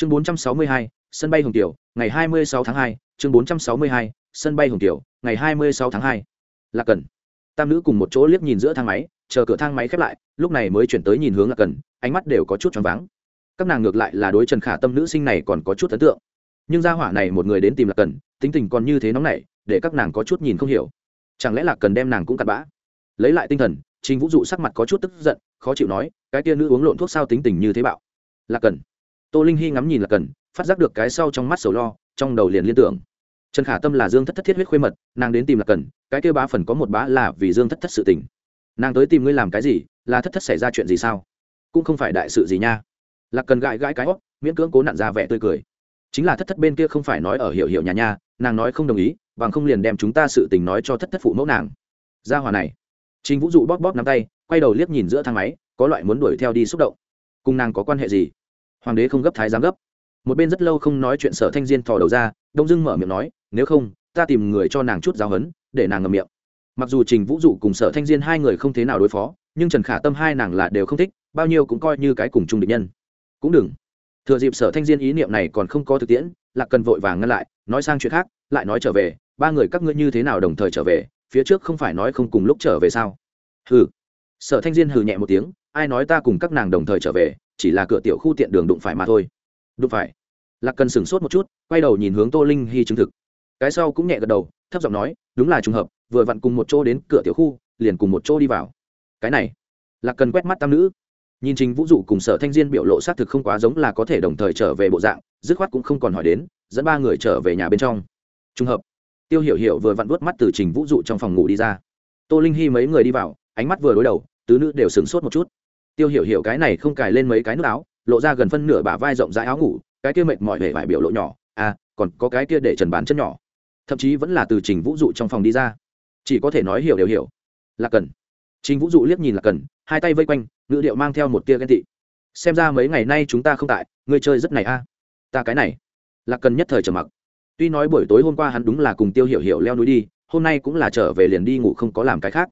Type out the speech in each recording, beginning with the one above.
chương 462, sân bay hồng tiểu ngày 26 tháng 2, chương 462, sân bay hồng tiểu ngày 26 tháng 2. lạc cần. Tam nữ cùng một chỗ liếc nhìn giữa thang máy chờ cửa thang máy khép lại lúc này mới chuyển tới nhìn hướng lạc cần ánh mắt đều có chút choáng váng. Các nàng ngược lại là đối trần khả tâm nữ sinh này còn có chút ấn tượng. Nhưng gia hỏa này một người đến tìm lạc cần tính tình còn như thế nóng nảy để các nàng có chút nhìn không hiểu. Chẳng lẽ lạc cần đem nàng cũng cặn bã? Lấy lại tinh thần trình vũ dụ sắc mặt có chút tức giận khó chịu nói cái tia nữ uống lộn thuốc sao tính tình như thế bạo? Lạc cần tô linh hy ngắm nhìn lạc cần phát giác được cái sau trong mắt sầu lo trong đầu liền liên tưởng. Trần khả tâm là dương thất thất thiết huyết khuê mật nàng đến tìm lạc cần cái kêu bá phần có một bá là vì dương thất thất sự tình. Nàng tới tìm ngươi làm cái gì là thất thất xảy ra chuyện gì sao? Cũng không phải đại sự gì nha. Lạc cần gãi gãi cái óc, miễn cưỡng cố nặn ra vẻ tươi cười. Chính là thất thất bên kia không phải nói ở hiểu hiểu nhà nha nàng nói không đồng ý bằng không liền đem chúng ta sự tình nói cho thất thất phụ mẫu nàng. Ra hòa này. Trình vũ dụ bóp bóp nắm tay quay đầu liếc nhìn giữa thang máy có loại muốn đuổi theo đi xúc động. Cùng nàng có quan hệ gì? Hoàng đế không gấp thái giám gấp. Một bên rất lâu không nói chuyện sở thanh diên thò đầu ra, đông dưng mở miệng nói, nếu không, ta tìm người cho nàng chút giáo hấn để nàng ngầm miệng. Mặc dù trình vũ dụ cùng sở thanh diên hai người không thế nào đối phó, nhưng trần khả tâm hai nàng là đều không thích, bao nhiêu cũng coi như cái cùng chung địch nhân. Cũng đừng. Thừa dịp sở thanh diên ý niệm này còn không có thực tiễn là cần vội vàng ngăn lại, nói sang chuyện khác, lại nói trở về, ba người các ngươi như thế nào đồng thời trở về, phía trước không phải nói không cùng lúc trở về sao? Hừ. Sở thanh diên hừ nhẹ một tiếng, ai nói ta cùng các nàng đồng thời trở về chỉ là cửa tiểu khu tiện đường đụng phải mà thôi. Đụng phải. Lạc cần sửng sốt một chút, quay đầu nhìn hướng tô linh hy chứng thực. Cái sau cũng nhẹ gật đầu, thấp giọng nói, đúng là trùng hợp, vừa vặn cùng một chỗ đến cửa tiểu khu, liền cùng một chỗ đi vào. Cái này, lạc cần quét mắt tam nữ. Nhìn trình vũ dụ cùng sở thanh diên biểu lộ xác thực không quá giống là có thể đồng thời trở về bộ dạng, dứt khoát cũng không còn hỏi đến, dẫn ba người trở về nhà bên trong. Trùng hợp. Tiêu hiểu hiểu vừa vặn vớt mắt từ trình vũ dụ trong phòng ngủ đi ra. Tô linh hy mấy người đi vào, ánh mắt vừa đối đầu, tứ nữ đều sửng sốt một chút tiêu hiểu hiểu cái này không cài lên mấy cái nước áo, lộ ra gần phân nửa bả vai rộng rãi áo ngủ, cái kia mệt mỏi hề vải biểu lộ nhỏ à còn có cái kia để trần bán chân nhỏ. Thậm chí vẫn là từ trình vũ dụ trong phòng đi ra. Chỉ có thể nói hiểu đều hiểu. Là cần trình vũ dụ liếc nhìn là cần hai tay vây quanh, ngữ điệu mang theo một tia ghen tị. Xem ra mấy ngày nay chúng ta không tại, ngươi chơi rất này a. Ta cái này. Là cần nhất thời trầm mặc. Tuy nói buổi tối hôm qua hắn đúng là cùng tiêu hiểu hiểu leo núi đi, hôm nay cũng là trở về liền đi ngủ không có làm cái khác.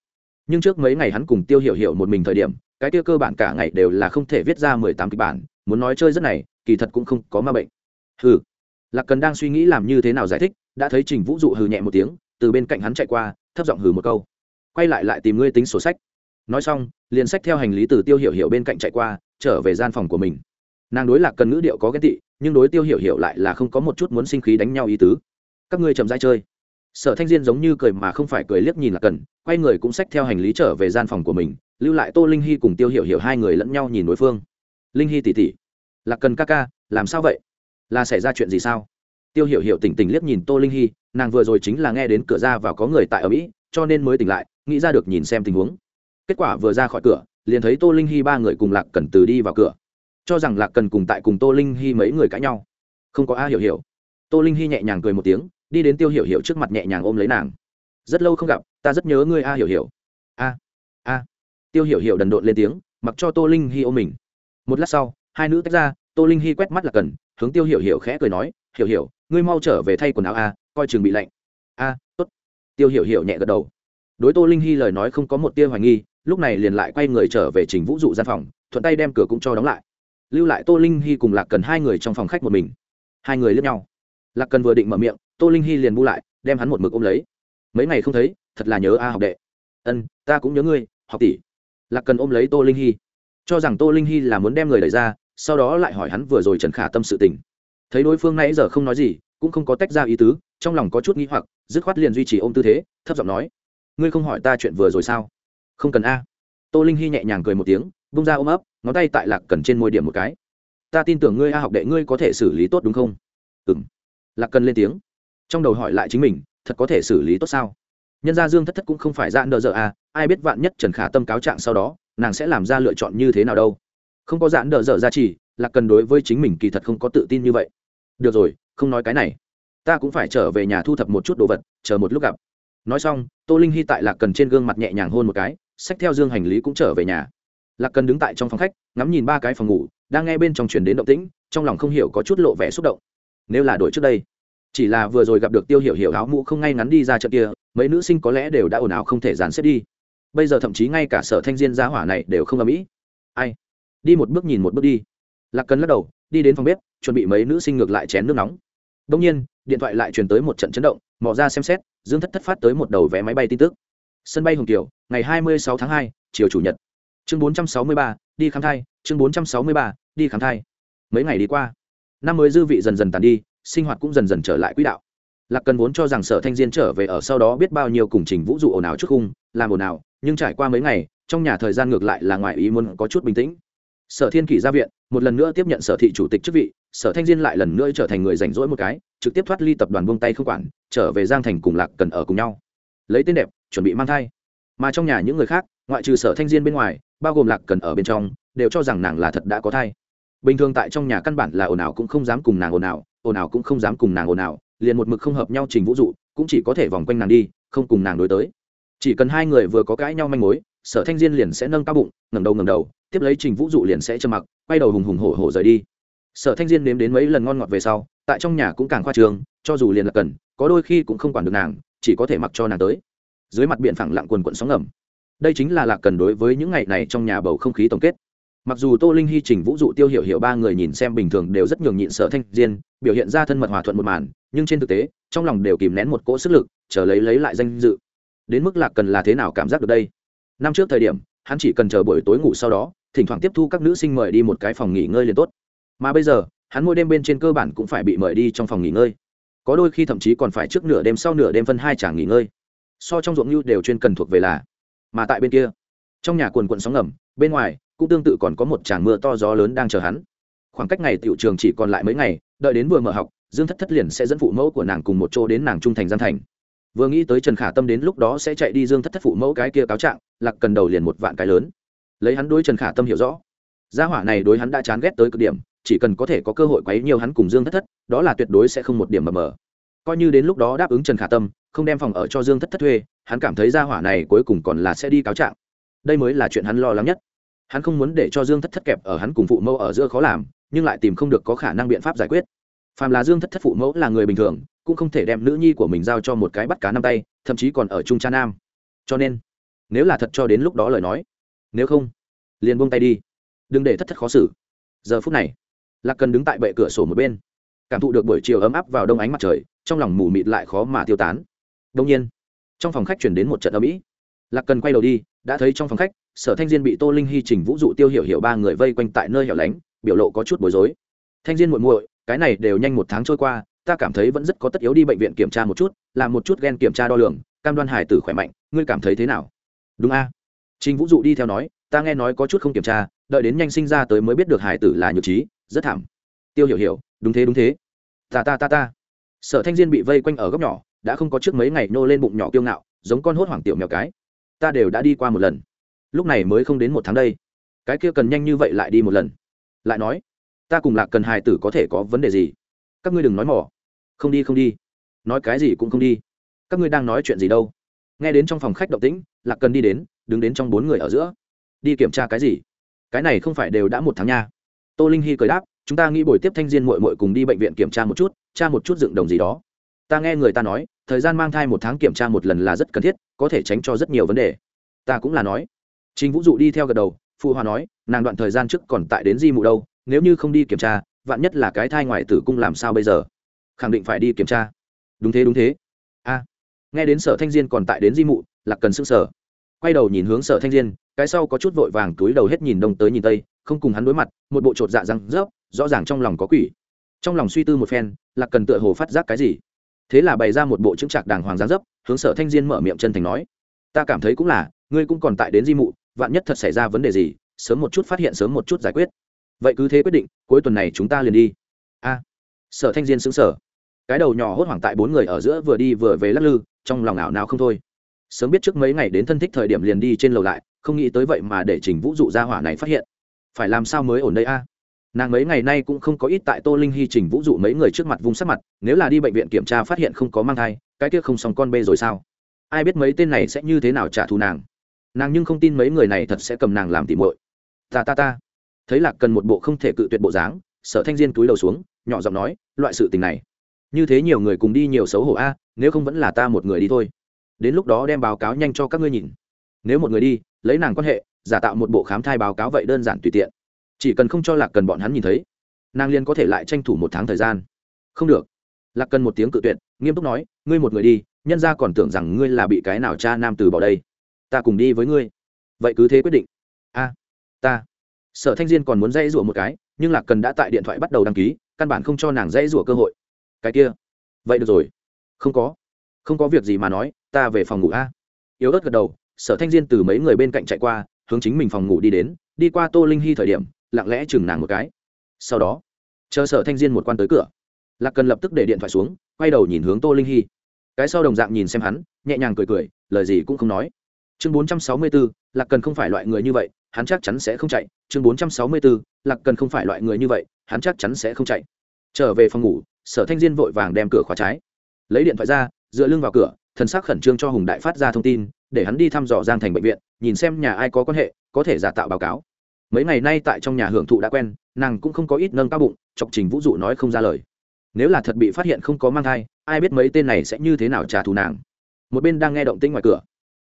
Nhưng trước mấy ngày hắn cùng tiêu hiểu hiểu một mình thời điểm cái tiêu cơ bản cả ngày đều là không thể viết ra mười tám kịch bản, muốn nói chơi rất này, kỳ thật cũng không có ma bệnh. Hừ. Lạc cần đang suy nghĩ làm như thế nào giải thích, đã thấy trình vũ dụ hừ nhẹ một tiếng, từ bên cạnh hắn chạy qua, thấp giọng hừ một câu. Quay lại lại tìm ngươi tính sổ sách. Nói xong, liền sách theo hành lý từ tiêu hiểu hiểu bên cạnh chạy qua, trở về gian phòng của mình. Nàng đối lạc cần ngữ điệu có ghét tị, nhưng đối tiêu hiểu hiểu lại là không có một chút muốn sinh khí đánh nhau ý tứ. Các ngươi chậm dai chơi. Sở thanh diên giống như cười mà không phải cười liếc nhìn lạc cần, quay người cũng xách theo hành lý trở về gian phòng của mình lưu lại tô linh hy cùng tiêu hiểu hiểu hai người lẫn nhau nhìn đối phương. Linh hy tỉ tỉ, lạc cần ca ca, làm sao vậy? Là xảy ra chuyện gì sao? Tiêu hiểu hiểu tỉnh tỉnh liếc nhìn tô linh hy, nàng vừa rồi chính là nghe đến cửa ra và có người tại ở mỹ, cho nên mới tỉnh lại, nghĩ ra được nhìn xem tình huống. Kết quả vừa ra khỏi cửa, liền thấy tô linh hy ba người cùng lạc cần từ đi vào cửa. Cho rằng lạc cần cùng tại cùng tô linh hy mấy người cãi nhau. Không có a hiểu hiểu. Tô linh hy nhẹ nhàng cười một tiếng, đi đến tiêu hiểu hiểu trước mặt nhẹ nhàng ôm lấy nàng. Rất lâu không gặp, ta rất nhớ ngươi a hiểu hiểu. A a tiêu hiểu hiểu đần độn lên tiếng, mặc cho tô linh hy ôm mình. Một lát sau, hai nữ tách ra, tô linh hy quét mắt là cần, hướng tiêu hiểu hiểu khẽ cười nói, hiểu hiểu, ngươi mau trở về thay quần áo a, coi chừng bị lạnh. A, tốt. Tiêu hiểu hiểu nhẹ gật đầu. Đối tô linh hy lời nói không có một tia hoài nghi, lúc này liền lại quay người trở về trình vũ dụ gian phòng, thuận tay đem cửa cũng cho đóng lại. Lưu lại tô linh hy cùng lạc cần hai người trong phòng khách một mình. Hai người lướt nhau. Lạc cần vừa định mở miệng, tô linh hy liền bu lại, đem hắn một mực ôm lấy. Mấy ngày không thấy, thật là nhớ a học đệ. Ân, ta cũng nhớ ngươi, học tỷ lạc cần ôm lấy tô linh hy. Cho rằng tô linh hy là muốn đem người đẩy ra, sau đó lại hỏi hắn vừa rồi trần khả tâm sự tình. Thấy đối phương nãy giờ không nói gì, cũng không có tách ra ý tứ, trong lòng có chút nghĩ hoặc, dứt khoát liền duy trì ôm tư thế, thấp giọng nói, ngươi không hỏi ta chuyện vừa rồi sao? Không cần a. Tô linh hy nhẹ nhàng cười một tiếng, bung ra ôm ấp, ngón tay tại lạc cần trên môi điểm một cái. Ta tin tưởng ngươi, a học đệ, ngươi có thể xử lý tốt đúng không? Ừ m lạc cần lên tiếng. Trong đầu hỏi lại chính mình, thật có thể xử lý tốt sao? Nhân gia dương thất thất cũng không phải dạng nợ dở à ai biết vạn nhất trần khả tâm cáo trạng sau đó, nàng sẽ làm ra lựa chọn như thế nào đâu. Không có dạng nợ dở ra chỉ là cần đối với chính mình kỳ thật không có tự tin như vậy. Được rồi, không nói cái này. Ta cũng phải trở về nhà thu thập một chút đồ vật, chờ một lúc gặp. Nói xong, tô linh hy tại lạc cần trên gương mặt nhẹ nhàng hôn một cái, xách theo dương hành lý cũng trở về nhà. Lạc cần đứng tại trong phòng khách, ngắm nhìn ba cái phòng ngủ, đang nghe bên trong chuyển đến động tĩnh, trong lòng không hiểu có chút lộ vẻ xúc động. Nếu là đổi trước đây, chỉ là vừa rồi gặp được tiêu hiểu hiểu áo mũ không ngay ngắn đi ra trận kia mấy nữ sinh có lẽ đều đã ồn ào không thể dàn xếp đi. Bây giờ thậm chí ngay cả sở thanh diên gia hỏa này đều không âm ĩ. Ai? Đi một bước nhìn một bước đi. Lạc cần lắc đầu đi đến phòng bếp chuẩn bị mấy nữ sinh ngược lại chén nước nóng. Đông nhiên điện thoại lại truyền tới một trận chấn động mò ra xem xét dương thất thất phát tới một đầu vé máy bay tin tức. Sân bay hồng kiều ngày 26 tháng 2, chiều chủ nhật. Chương 463, đi khám thai chương 463, đi khám thai. Mấy ngày đi qua năm mới dư vị dần dần tàn đi sinh hoạt cũng dần dần trở lại quỹ đạo lạc cần vốn cho rằng sở thanh diên trở về ở sau đó biết bao nhiêu cùng trình vũ dụ ồn ào trước khung, làm ồn ào, nhưng trải qua mấy ngày, trong nhà thời gian ngược lại là ngoài ý muốn có chút bình tĩnh. Sở thiên kỷ ra viện, một lần nữa tiếp nhận sở thị chủ tịch chức vị, sở thanh diên lại lần nữa trở thành người rảnh rỗi một cái, trực tiếp thoát ly tập đoàn buông tay không quản, trở về giang thành cùng lạc cần ở cùng nhau. Lấy tên đẹp, chuẩn bị mang thai. Mà trong nhà những người khác, ngoại trừ sở thanh diên bên ngoài, bao gồm lạc cần ở bên trong, đều cho rằng nàng là thật đã có thai. Bình thường tại trong nhà căn bản là ồn ào cũng không dám cùng nàng ồn ào ồn ào cũng không dám cùng nàng ồn ào liền một mực không hợp nhau trình vũ dụ, cũng chỉ có thể vòng quanh nàng đi, không cùng nàng đối tới. Chỉ cần hai người vừa có cãi nhau manh mối, sở thanh diên liền sẽ nâng cao bụng, ngẩng đầu ngẩng đầu, tiếp lấy trình vũ dụ liền sẽ trầm mặc, quay đầu hùng hùng hổ hổ rời đi. Sở thanh diên nếm đến mấy lần ngon ngọt về sau, tại trong nhà cũng càng khoa trường cho dù liền là cần, có đôi khi cũng không quản được nàng, chỉ có thể mặc cho nàng tới. Dưới mặt biển phẳng lặng quần quận sóng ngầm. Đây chính là lạc cần đối với những ngày này trong nhà bầu không khí tổng kết mặc dù tô linh hy, trình vũ dụ, tiêu hiểu hiểu ba người nhìn xem bình thường đều rất nhường nhịn sở thanh diên, biểu hiện ra thân mật hòa thuận một màn, nhưng trên thực tế, trong lòng đều kìm nén một cỗ sức lực, chờ lấy lấy lại danh dự. Đến mức lạc cần là thế nào cảm giác được đây? Năm trước thời điểm, hắn chỉ cần chờ buổi tối ngủ sau đó, thỉnh thoảng tiếp thu các nữ sinh mời đi một cái phòng nghỉ ngơi liền tốt. Mà bây giờ, hắn mỗi đêm bên trên cơ bản cũng phải bị mời đi trong phòng nghỉ ngơi. Có đôi khi thậm chí còn phải trước nửa đêm sau nửa đêm phân hai chàng nghỉ ngơi. So trong ruộng như đều chuyên cần thuộc về là, mà tại bên kia, trong nhà quần quận sóng ngầm, bên ngoài cũng tương tự còn có một tràng mưa to gió lớn đang chờ hắn. Khoảng cách ngày tiểu trường chỉ còn lại mấy ngày, đợi đến vừa mở học, dương thất thất liền sẽ dẫn phụ mẫu của nàng cùng một chỗ đến nàng trung thành gian thành. Vừa nghĩ tới trần khả tâm đến lúc đó sẽ chạy đi dương thất thất phụ mẫu cái kia cáo trạng, lạc cần đầu liền một vạn cái lớn. Lấy hắn đối trần khả tâm hiểu rõ, gia hỏa này đối hắn đã chán ghét tới cực điểm, chỉ cần có thể có cơ hội quấy nhiều hắn cùng dương thất thất, đó là tuyệt đối sẽ không một điểm mờ mờ. Coi như đến lúc đó đáp ứng trần khả tâm, không đem phòng ở cho dương thất thất thuê, hắn cảm thấy gia hỏa này cuối cùng còn là sẽ đi cáo trạng. Đây mới là chuyện hắn lo lắng nhất hắn không muốn để cho dương thất thất kẹp ở hắn cùng phụ mẫu ở giữa khó làm, nhưng lại tìm không được có khả năng biện pháp giải quyết. Phàm là dương thất thất phụ mẫu là người bình thường, cũng không thể đem nữ nhi của mình giao cho một cái bắt cá năm tay, thậm chí còn ở trung cha nam. Cho nên, nếu là thật cho đến lúc đó lời nói, nếu không, liền buông tay đi. Đừng để thất thất khó xử. Giờ phút này, lạc cần đứng tại bệ cửa sổ một bên, cảm thụ được buổi chiều ấm áp vào đông ánh mặt trời, trong lòng mù mịt lại khó mà tiêu tán. Đông nhiên, trong phòng khách chuyển đến một trận âm ỉ lạc cần quay đầu đi, đã thấy trong phòng khách sở thanh diên bị tô linh hy trình vũ dụ tiêu hiểu hiểu ba người vây quanh tại nơi hẻo lánh, biểu lộ có chút bối rối. Thanh diên muội muội, cái này đều nhanh một tháng trôi qua, ta cảm thấy vẫn rất có tất yếu đi bệnh viện kiểm tra một chút, làm một chút ghen kiểm tra đo lường, cam đoan hải tử khỏe mạnh, ngươi cảm thấy thế nào? Đúng a. Trình vũ dụ đi theo nói, ta nghe nói có chút không kiểm tra, đợi đến nhanh sinh ra tới mới biết được hải tử là nhược trí, rất thảm. Tiêu hiểu hiểu, đúng thế đúng thế. Ta ta ta ta. Sở thanh diên bị vây quanh ở góc nhỏ, đã không có trước mấy ngày nô lên bụng nhỏ kiêu ngạo, giống con hốt hoảng tiểu mèo cái. Ta đều đã đi qua một lần lúc này mới không đến một tháng đây. Cái kia cần nhanh như vậy lại đi một lần. Lại nói, ta cùng lạc cần hài tử có thể có vấn đề gì? Các ngươi đừng nói mỏ. Không đi không đi. Nói cái gì cũng không đi. Các ngươi đang nói chuyện gì đâu? Nghe đến trong phòng khách động tĩnh, lạc cần đi đến, đứng đến trong bốn người ở giữa. Đi kiểm tra cái gì? Cái này không phải đều đã một tháng nha. Tô linh hy cười đáp, chúng ta nghĩ buổi tiếp thanh diên mội mội cùng đi bệnh viện kiểm tra một chút, tra một chút dựng đồng gì đó. Ta nghe người ta nói, thời gian mang thai một tháng kiểm tra một lần là rất cần thiết, có thể tránh cho rất nhiều vấn đề. Ta cũng là nói chính vũ dụ đi theo gật đầu, phụ hòa nói, nàng đoạn thời gian trước còn tại đến di mụ đâu, nếu như không đi kiểm tra, vạn nhất là cái thai ngoài tử cung làm sao bây giờ? Khẳng định phải đi kiểm tra. Đúng thế đúng thế. A. Nghe đến sở thanh diên còn tại đến di mụ, Lạc cần sức sở quay đầu nhìn hướng sở thanh diên, cái sau có chút vội vàng túi đầu hết nhìn đông tới nhìn tây, không cùng hắn đối mặt, một bộ trột dạ răng rớp, rõ ràng trong lòng có quỷ. Trong lòng suy tư một phen, Lạc cần tựa hồ phát giác cái gì? Thế là bày ra một bộ chứng trạc đàng hoàng giáng dấp, hướng sở thanh diên mở miệng chân thành nói, ta cảm thấy cũng là, ngươi cũng còn tại đến di mụ vạn nhất thật xảy ra vấn đề gì, sớm một chút phát hiện, sớm một chút giải quyết. Vậy cứ thế quyết định, cuối tuần này chúng ta liền đi. A. Sở thanh diên xứng sở cái đầu nhỏ hốt hoảng tại bốn người ở giữa vừa đi vừa về lắc lư, trong lòng ảo nào không thôi. Sớm biết trước mấy ngày đến thân thích thời điểm liền đi trên lầu lại, không nghĩ tới vậy mà để trình vũ dụ ra hỏa này phát hiện. Phải làm sao mới ổn đây a? Nàng mấy ngày nay cũng không có ít tại tô linh hy trình vũ dụ mấy người trước mặt vùng sắc mặt, nếu là đi bệnh viện kiểm tra phát hiện không có mang thai, cái kia không xong con bê rồi sao? Ai biết mấy tên này sẽ như thế nào trả thù nàng? Nàng nhưng không tin mấy người này thật sẽ cầm nàng làm tỉ muội. Ta ta ta. Thấy lạc cần một bộ không thể cự tuyệt bộ dáng, sở thanh diên túi đầu xuống, nhỏ giọng nói, loại sự tình này, như thế nhiều người cùng đi nhiều xấu hổ a, nếu không vẫn là ta một người đi thôi. Đến lúc đó đem báo cáo nhanh cho các ngươi nhìn. Nếu một người đi, lấy nàng quan hệ, giả tạo một bộ khám thai báo cáo vậy đơn giản tùy tiện. Chỉ cần không cho lạc cần bọn hắn nhìn thấy, nàng liền có thể lại tranh thủ một tháng thời gian. Không được. Lạc cần một tiếng cự tuyệt, nghiêm túc nói, ngươi một người đi, nhân ra còn tưởng rằng ngươi là bị cái nào cha nam từ bỏ đây ta cùng đi với ngươi. Vậy cứ thế quyết định. A, ta. Sở thanh diên còn muốn dãy rủa một cái, nhưng lạc cần đã tại điện thoại bắt đầu đăng ký, căn bản không cho nàng dãy rủa cơ hội. Cái kia. Vậy được rồi. Không có. Không có việc gì mà nói, ta về phòng ngủ a. Yếu ớt gật đầu, sở thanh diên từ mấy người bên cạnh chạy qua, hướng chính mình phòng ngủ đi đến, đi qua tô linh hy thời điểm, lặng lẽ chừng nàng một cái. Sau đó, chờ sở thanh diên một quan tới cửa, lạc cần lập tức để điện thoại xuống, quay đầu nhìn hướng tô linh hy cái sau đồng dạng nhìn xem hắn, nhẹ nhàng cười cười, lời gì cũng không nói chương bốn trăm sáu mươi bốn lạc cần không phải loại người như vậy, hắn chắc chắn sẽ không chạy. Chương bốn trăm sáu mươi bốn lạc cần không phải loại người như vậy, hắn chắc chắn sẽ không chạy. Trở về phòng ngủ, sở thanh diên vội vàng đem cửa khóa trái. Lấy điện thoại ra, dựa lưng vào cửa, thần sắc khẩn trương cho hùng đại phát ra thông tin, để hắn đi thăm dò giang thành bệnh viện, nhìn xem nhà ai có quan hệ, có thể giả tạo báo cáo. Mấy ngày nay tại trong nhà hưởng thụ đã quen, nàng cũng không có ít nâng cao bụng, chọc trình vũ dụ nói không ra lời. Nếu là thật bị phát hiện không có mang thai, ai biết mấy tên này sẽ như thế nào trả thù nàng. Một bên đang nghe động tĩnh ngoài cửa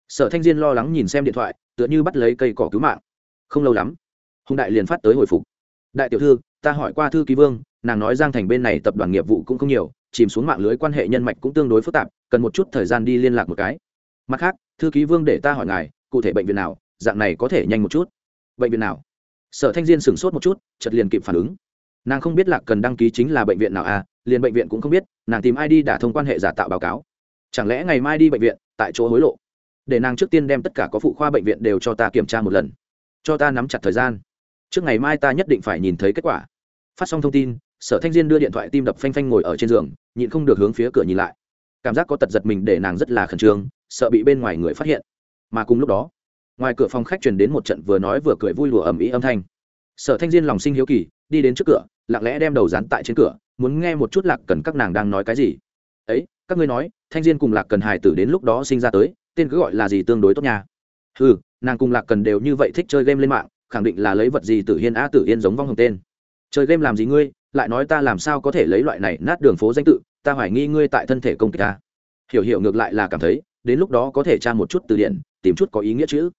sở thanh diên lo lắng nhìn xem điện thoại, tựa như bắt lấy cây cỏ cứu mạng. Không lâu lắm, hùng đại liền phát tới hồi phục. Đại tiểu thư, ta hỏi qua thư ký vương, nàng nói giang thành bên này tập đoàn nghiệp vụ cũng không nhiều, chìm xuống mạng lưới quan hệ nhân mạch cũng tương đối phức tạp, cần một chút thời gian đi liên lạc một cái. Mặt khác, thư ký vương để ta hỏi ngài, cụ thể bệnh viện nào, dạng này có thể nhanh một chút. Bệnh viện nào? Sở thanh diên sửng sốt một chút chật liền kịp phản ứng. Nàng không biết lạc cần đăng ký chính là bệnh viện nào à liền bệnh viện cũng không biết, nàng tìm ai đi đả thông quan hệ giả tạo báo cáo. Chẳng lẽ ngày mai đi bệnh viện, tại chỗ hối lộ? Để nàng trước tiên đem tất cả có phụ khoa bệnh viện đều cho ta kiểm tra một lần. Cho ta nắm chặt thời gian. Trước ngày mai ta nhất định phải nhìn thấy kết quả. Phát xong thông tin, sở thanh diên đưa điện thoại tim đập phanh phanh ngồi ở trên giường, nhịn không được hướng phía cửa nhìn lại. Cảm giác có tật giật mình để nàng rất là khẩn trương, sợ bị bên ngoài người phát hiện. Mà cùng lúc đó, ngoài cửa phòng khách truyền đến một trận vừa nói vừa cười vui lùa ầm ĩ âm thanh. Sở thanh diên lòng sinh hiếu kỳ, đi đến trước cửa, lặng lẽ đem đầu dán tại trên cửa, muốn nghe một chút lạc cần các nàng đang nói cái gì. Ấy, các ngươi nói, thanh diên cùng lạc cần hài tử đến lúc đó sinh ra tới tên cứ gọi là gì tương đối tốt nha. Ừ nàng cùng lạc cần đều như vậy thích chơi game lên mạng, khẳng định là lấy vật gì tử hiên a tử hiên giống vong hồng tên. Chơi game làm gì ngươi, lại nói ta làm sao có thể lấy loại này nát đường phố danh tự, ta hoài nghi ngươi tại thân thể công kích ta. Hiểu hiểu ngược lại là cảm thấy, đến lúc đó có thể tra một chút từ điển, tìm chút có ý nghĩa chữ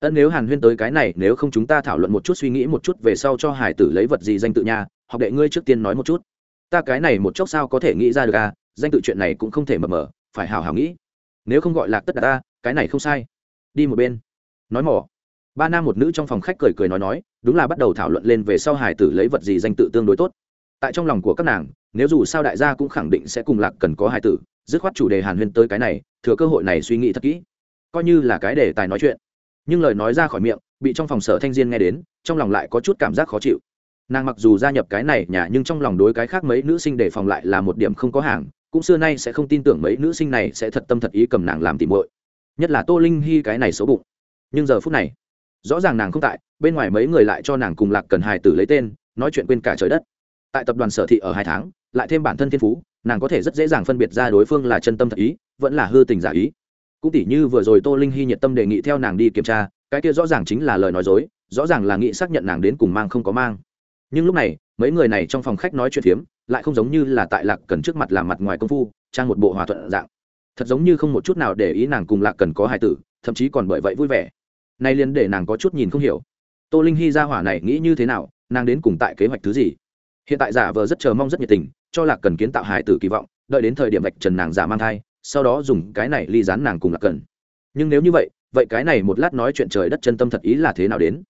ân nếu hàn huyên tới cái này, nếu không chúng ta thảo luận một chút suy nghĩ một chút về sau cho hải tử lấy vật gì danh tự nha, học đệ ngươi trước tiên nói một chút. Ta cái này một chốc sao có thể nghĩ ra được à danh tự chuyện này cũng không thể mập mờ, phải hào hào nghĩ. Nếu không gọi lạc tất cả ta cái này không sai. Đi một bên. Nói mỏ. Ba nam một nữ trong phòng khách cười cười nói nói, đúng là bắt đầu thảo luận lên về sau hải tử lấy vật gì danh tự tương đối tốt. Tại trong lòng của các nàng, nếu dù sao đại gia cũng khẳng định sẽ cùng lạc cần có hải tử, dứt khoát chủ đề hàn huyên tới cái này, thừa cơ hội này suy nghĩ thật kỹ. Coi như là cái đề tài nói chuyện. Nhưng lời nói ra khỏi miệng, bị trong phòng sở thanh diên nghe đến, trong lòng lại có chút cảm giác khó chịu. Nàng mặc dù gia nhập cái này nhà nhưng trong lòng đối cái khác mấy nữ sinh đề phòng lại là một điểm không có hàng, cũng xưa nay sẽ không tin tưởng mấy nữ sinh này sẽ thật tâm thật ý cầm nàng làm tìm muội nhất là tô linh hy cái này xấu bụng. Nhưng giờ phút này, rõ ràng nàng không tại, bên ngoài mấy người lại cho nàng cùng lạc cần hài tử lấy tên, nói chuyện quên cả trời đất. Tại tập đoàn sở thị ở hai tháng, lại thêm bản thân thiên phú, nàng có thể rất dễ dàng phân biệt ra đối phương là chân tâm thật ý, vẫn là hư tình giả ý. Cũng tỉ như vừa rồi tô linh hy nhiệt tâm đề nghị theo nàng đi kiểm tra, cái kia rõ ràng chính là lời nói dối, rõ ràng là nghị xác nhận nàng đến cùng mang không có mang. Nhưng lúc này, mấy người này trong phòng khách nói chuyện phiếm, lại không giống như là tại lạc cần trước mặt làm mặt ngoài công phu, trang một bộ hòa thuận dạng thật giống như không một chút nào để ý nàng cùng lạc cần có hài tử, thậm chí còn bởi vậy vui vẻ. Nay liền để nàng có chút nhìn không hiểu. Tô linh hy ra hỏa này nghĩ như thế nào, nàng đến cùng tại kế hoạch thứ gì? Hiện tại giả vờ rất chờ mong rất nhiệt tình, cho lạc cần kiến tạo hài tử kỳ vọng, đợi đến thời điểm vạch trần nàng giả mang thai, sau đó dùng cái này ly dán nàng cùng lạc cần. Nhưng nếu như vậy vậy cái này một lát nói chuyện trời đất chân tâm thật ý là thế nào đến?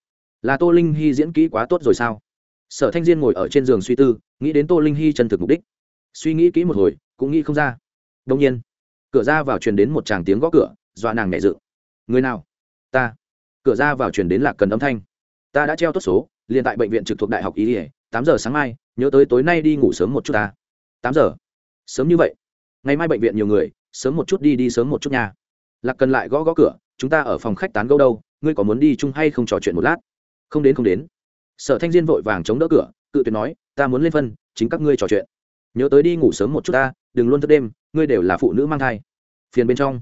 Là tô linh hy diễn kỹ quá tốt rồi sao? Sở thanh diên ngồi ở trên giường suy tư, nghĩ đến tô linh hy chân thực mục đích. Suy nghĩ kỹ một hồi, cũng nghĩ không ra. Đông nhiên cửa ra vào truyền đến một tràng tiếng gõ cửa, dọa nàng nhẹ dự người nào? Ta. Cửa ra vào truyền đến lạc cần âm thanh. Ta đã treo tốt số, liền tại bệnh viện trực thuộc đại học ý ỉa tám giờ sáng mai, nhớ tới tối nay đi ngủ sớm một chút ta. Tám giờ? Sớm như vậy? Ngày mai bệnh viện nhiều người, sớm một chút đi đi sớm một chút nhà. lạc cần lại gõ gõ cửa, chúng ta ở phòng khách tán gẫu đâu, ngươi có muốn đi chung hay không trò chuyện một lát? Không đến không đến. Sở thanh diên vội vàng chống đỡ cửa, cự tuyệt nói, ta muốn lên phân, chính các ngươi trò chuyện. Nhớ tới đi ngủ sớm một chút ta đừng luôn thức đêm, ngươi đều là phụ nữ mang thai. Phiền bên trong.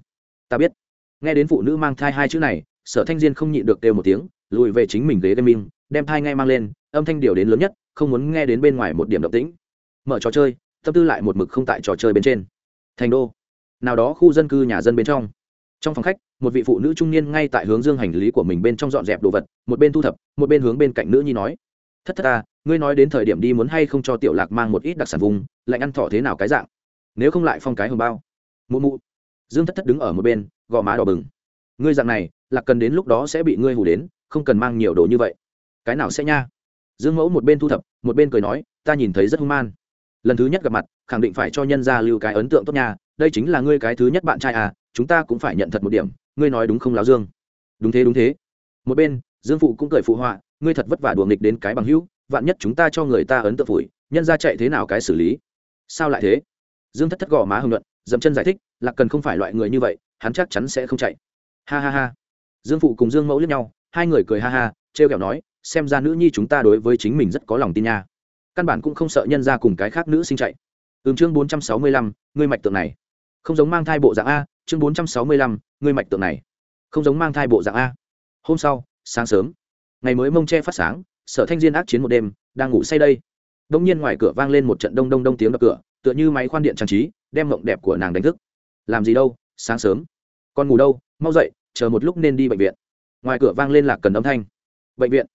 Ta biết. Nghe đến phụ nữ mang thai hai chữ này, sở thanh diên không nhịn được kêu một tiếng, lùi về chính mình ghế gaming đem thai ngay mang lên, âm thanh điều đến lớn nhất, không muốn nghe đến bên ngoài một điểm động tĩnh. Mở trò chơi, tâm tư lại một mực không tại trò chơi bên trên. Thành đô. Nào đó khu dân cư nhà dân bên trong. Trong phòng khách, một vị phụ nữ trung niên ngay tại hướng dương hành lý của mình bên trong dọn dẹp đồ vật, một bên thu thập, một bên hướng bên cạnh nữ nhi nói. Thất thất ta, ngươi nói đến thời điểm đi muốn hay không cho tiểu lạc mang một ít đặc sản vùng, lạnh ăn thỏ thế nào cái dạng? Nếu không lại phong cái hồng bao. Mụ mụ. Dương thất thất đứng ở một bên, gò má đỏ bừng. Ngươi dạng này, là cần đến lúc đó sẽ bị ngươi hù đến, không cần mang nhiều đồ như vậy. Cái nào sẽ nha? Dương mẫu một bên thu thập, một bên cười nói, ta nhìn thấy rất hung man. Lần thứ nhất gặp mặt, khẳng định phải cho nhân gia lưu cái ấn tượng tốt nha, đây chính là ngươi cái thứ nhất bạn trai à chúng ta cũng phải nhận thật một điểm, ngươi nói đúng không láo dương? Đúng thế đúng thế. Một bên, dương phụ cũng cười phụ họa, ngươi thật vất vả đùa nghịch đến cái bằng hữu, vạn nhất chúng ta cho người ta ấn tượng phủi, nhân ra chạy thế nào cái xử lý? Sao lại thế? Dương thất thất gò má hưng luận, dậm chân giải thích, lạc cần không phải loại người như vậy, hắn chắc chắn sẽ không chạy. Ha ha ha. Dương phụ cùng dương mẫu lướt nhau, hai người cười ha ha t r e o kẹo nói, xem ra nữ nhi chúng ta đối với chính mình rất có lòng tin nha. Căn bản cũng không sợ nhân ra cùng cái khác nữ sinh chạy. Ừm, chương bốn trăm sáu mươi lăm, ngươi mạch tượng này. Không giống mang thai bộ dạng a, chương bốn trăm sáu mươi lăm, ngươi mạch tượng này. Không giống mang thai bộ dạng a. Hôm sau, sáng sớm, ngày mới mông che phát sáng, sở thanh diên ác chiến một đêm, đang ngủ say đây. Đông nhiên ngoài cửa vang lên một trận đông đông đông tiếng đập cửa tựa như máy khoan điện trang trí, đem mộng đẹp của nàng đánh thức. Làm gì đâu, sáng sớm. Con ngủ đâu, mau dậy, chờ một lúc nên đi bệnh viện. Ngoài cửa vang lên lạc cần âm thanh. Bệnh viện.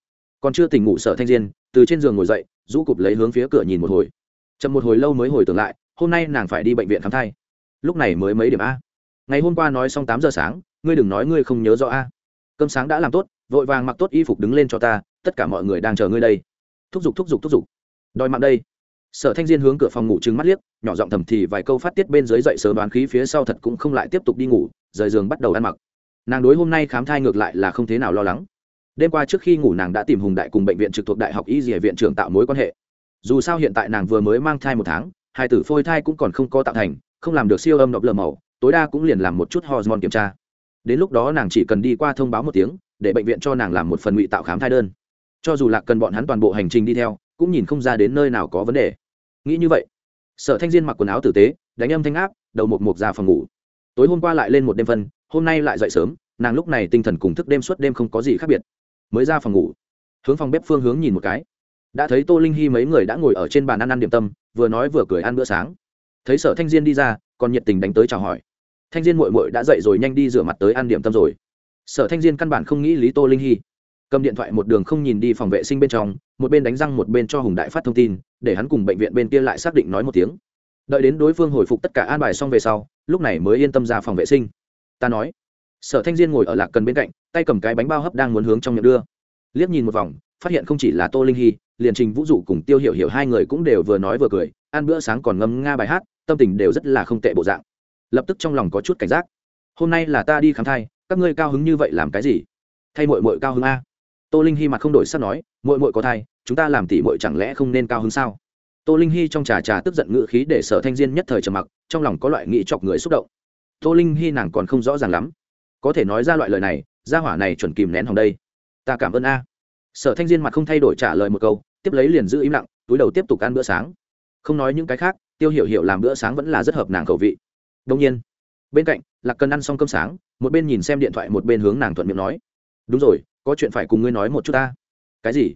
Còn chưa tỉnh ngủ sở thanh diên, từ trên giường ngồi dậy, rũ cụp lấy hướng phía cửa nhìn một hồi. Chậm một hồi lâu mới hồi tưởng lại, hôm nay nàng phải đi bệnh viện khám thai. Lúc này mới mấy điểm a. Ngày hôm qua nói xong tám giờ sáng, ngươi đừng nói ngươi không nhớ rõ a. Cơm sáng đã làm tốt, vội vàng mặc tốt y phục đứng lên cho ta, tất cả mọi người đang chờ ngươi đây. Thúc giục thúc giục thúc giục. Đòi mạng đây sở thanh diên hướng cửa phòng ngủ trừng mắt liếc, nhỏ giọng thầm thì vài câu phát tiết bên dưới dậy sớm đoán khí phía sau thật cũng không lại tiếp tục đi ngủ, rời giường bắt đầu ăn mặc. Nàng đối hôm nay khám thai ngược lại là không thế nào lo lắng. Đêm qua trước khi ngủ nàng đã tìm hùng đại cùng bệnh viện trực thuộc đại học y dìa viện trưởng tạo mối quan hệ. Dù sao hiện tại nàng vừa mới mang thai một tháng, hai tử phôi thai cũng còn không có tạo thành, không làm được siêu âm độc lờ màu, tối đa cũng liền làm một chút hormone kiểm tra. Đến lúc đó nàng chỉ cần đi qua thông báo một tiếng, để bệnh viện cho nàng làm một phần ngụy tạo khám thai đơn. Cho dù lạc cần bọn hắn toàn bộ hành trình đi theo, cũng nhìn không ra đến nơi nào có vấn đề nghĩ như vậy, sở thanh diên mặc quần áo tử tế, đánh âm thanh áp, đầu một mục ra phòng ngủ. Tối hôm qua lại lên một đêm phân, hôm nay lại dậy sớm, nàng lúc này tinh thần cùng thức đêm suốt đêm không có gì khác biệt. Mới ra phòng ngủ, hướng phòng bếp phương hướng nhìn một cái. Đã thấy tô linh hy mấy người đã ngồi ở trên bàn ăn ăn điểm tâm, vừa nói vừa cười ăn bữa sáng. Thấy sở thanh diên đi ra, còn nhiệt tình đánh tới chào hỏi. Thanh diên mội mội đã dậy rồi nhanh đi rửa mặt tới ăn điểm tâm rồi. Sở thanh diên căn bản không nghĩ lý tô linh hy cầm điện thoại một đường không nhìn đi phòng vệ sinh bên trong, một bên đánh răng một bên cho hùng đại phát thông tin để hắn cùng bệnh viện bên kia lại xác định nói một tiếng. Đợi đến đối phương hồi phục tất cả an bài xong về sau, lúc này mới yên tâm ra phòng vệ sinh. Ta nói. Sở thanh diên ngồi ở lạc cần bên cạnh, tay cầm cái bánh bao hấp đang muốn hướng trong miệng đưa. Liếc nhìn một vòng, phát hiện không chỉ là tô linh hy, liền trình vũ dụ cùng tiêu hiểu hiểu hai người cũng đều vừa nói vừa cười, ăn bữa sáng còn ngâm nga bài hát, tâm tình đều rất là không tệ bộ dạng. Lập tức trong lòng có chút cảnh giác. Hôm nay là ta đi khám thai, các ngươi cao hứng như vậy làm cái gì? Thay mội mội cao hứng a tô linh hy mặt không đổi sắc nói mội mội có thai, chúng ta làm tỉ mội chẳng lẽ không nên cao hứng sao? Tô linh hy trong trà trà tức giận ngự khí để sở thanh diên nhất thời trầm mặc, trong lòng có loại nghĩ chọc người xúc động. Tô linh hy nàng còn không rõ ràng lắm. Có thể nói ra loại lời này ra hỏa này chuẩn kìm nén hòng đây. Ta cảm ơn a. Sở thanh diên mặt không thay đổi trả lời một câu, tiếp lấy liền giữ im lặng, túi đầu tiếp tục ăn bữa sáng. Không nói những cái khác, tiêu hiểu hiểu làm bữa sáng vẫn là rất hợp nàng khẩu vị. Đông nhiên, bên cạnh, lạc cần ăn xong cơm sáng, một bên nhìn xem điện thoại một bên hướng nàng thuận miệng nói, đúng rồi có chuyện phải cùng ngươi nói một chút ta. Cái gì?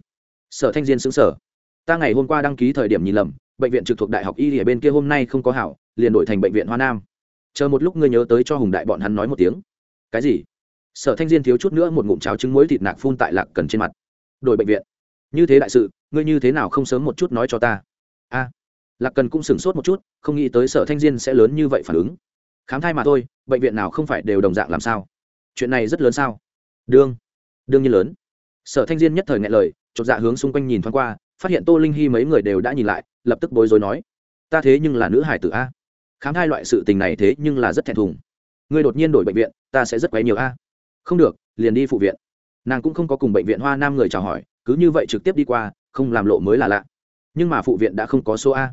Sở thanh diên xứng sở ta ngày hôm qua đăng ký thời điểm nhìn lầm, bệnh viện trực thuộc đại học y ở bên kia hôm nay không có hảo, liền đổi thành bệnh viện hoa nam. Chờ một lúc ngươi nhớ tới cho hùng đại bọn hắn nói một tiếng. Cái gì? Sở thanh diên thiếu chút nữa một ngụm cháo trứng muối thịt nạc phun tại lạc cần trên mặt. Đổi bệnh viện. Như thế đại sự, ngươi như thế nào không sớm một chút nói cho ta? A. Lạc cần cũng sửng sốt một chút, không nghĩ tới sở thanh diên sẽ lớn như vậy phản ứng. Khám thai mà thôi, bệnh viện nào không phải đều đồng dạng làm sao? Chuyện này rất lớn sao? Đương đương nhiên lớn. Sở thanh diên nhất thời ngại lời, chột dạ hướng xung quanh nhìn thoáng qua, phát hiện tô linh hy mấy người đều đã nhìn lại, lập tức bối rối nói, ta thế nhưng là nữ hải tử a. Khám hai loại sự tình này thế nhưng là rất thẹn thùng. Người đột nhiên đổi bệnh viện, ta sẽ rất quấy nhiều a. Không được, liền đi phụ viện. Nàng cũng không có cùng bệnh viện hoa nam người chào hỏi, cứ như vậy trực tiếp đi qua, không làm lộ mới là lạ. Nhưng mà phụ viện đã không có số a.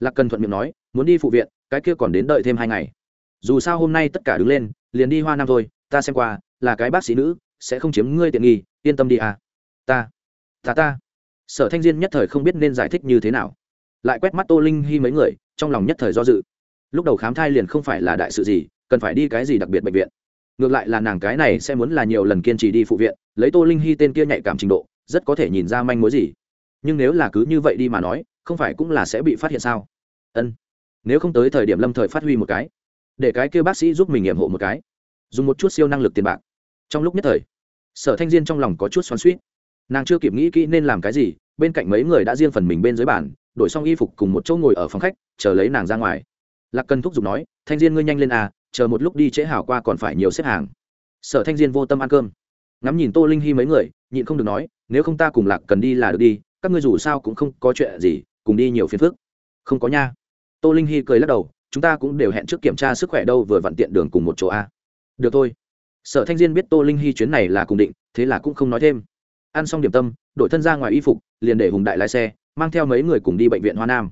Lạc cần thuận miệng nói, muốn đi phụ viện, cái kia còn đến đợi thêm hai ngày. Dù sao hôm nay tất cả đứng lên, liền đi hoa nam thôi, ta xem qua, là cái bác sĩ nữ sẽ không chiếm ngươi tiện nghi, yên tâm đi à. Ta ta ta. Sở thanh diên nhất thời không biết nên giải thích như thế nào. Lại quét mắt tô linh hy mấy người, trong lòng nhất thời do dự. Lúc đầu khám thai liền không phải là đại sự gì, cần phải đi cái gì đặc biệt bệnh viện. Ngược lại là nàng cái này sẽ muốn là nhiều lần kiên trì đi phụ viện, lấy tô linh hy tên kia nhạy cảm trình độ, rất có thể nhìn ra manh mối gì. Nhưng nếu là cứ như vậy đi mà nói, không phải cũng là sẽ bị phát hiện sao? Ân. Nếu không tới thời điểm lâm thời phát huy một cái, để cái kia bác sĩ giúp mình nghiệm hộ một cái. Dùng một chút siêu năng lực tiền bạc trong lúc nhất thời, sở thanh diên trong lòng có chút xoắn suýt nàng chưa kịp nghĩ kỹ nên làm cái gì, bên cạnh mấy người đã riêng phần mình bên dưới bàn, đổi xong y phục cùng một chỗ ngồi ở phòng khách, chờ lấy nàng ra ngoài. Lạc cần thúc giục nói, thanh diên ngươi nhanh lên à chờ một lúc đi trễ hảo qua còn phải nhiều xếp hàng. Sở thanh diên vô tâm ăn cơm. Ngắm nhìn tô linh hy mấy người, nhịn không được nói, nếu không ta cùng lạc cần đi là được đi, các ngươi dù sao cũng không có chuyện gì, cùng đi nhiều phiền phức. Không có nha. Tô linh hy cười lắc đầu, chúng ta cũng đều hẹn trước kiểm tra sức khỏe đâu, vừa vặn tiện đường cùng một chỗ a được thôi sở thanh diên biết tô linh hy chuyến này là cùng định thế là cũng không nói thêm. Ăn xong điểm tâm đội thân ra ngoài y phục liền để hùng đại lái xe mang theo mấy người cùng đi bệnh viện hoa nam.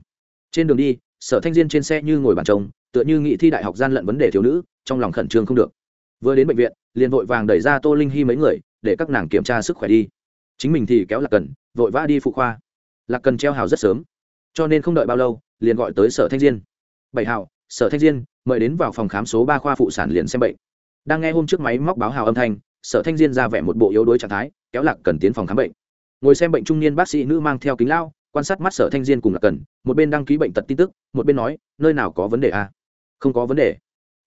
Trên đường đi sở thanh diên trên xe như ngồi bàn chồng, tựa như nghị thi đại học gian lận vấn đề thiếu nữ trong lòng khẩn trương không được. Vừa đến bệnh viện liền vội vàng đẩy ra tô linh hy mấy người để các nàng kiểm tra sức khỏe đi. Chính mình thì kéo lạc cần vội vã đi phụ khoa. Lạc cần treo hào rất sớm cho nên không đợi bao lâu liền gọi tới sở thanh diên. Bảy hào sở thanh diên mời đến vào phòng khám số ba khoa phụ sản liền xem bệnh đang nghe hôm trước máy móc báo hào âm thanh, sở thanh diên ra vẻ một bộ yếu đuối trạng thái, kéo lạc cần tiến phòng khám bệnh. Ngồi xem bệnh trung niên bác sĩ nữ mang theo kính lao, quan sát mắt sở thanh diên cùng lạc cần, một bên đăng ký bệnh tật tin tức, một bên nói, nơi nào có vấn đề à? không có vấn đề.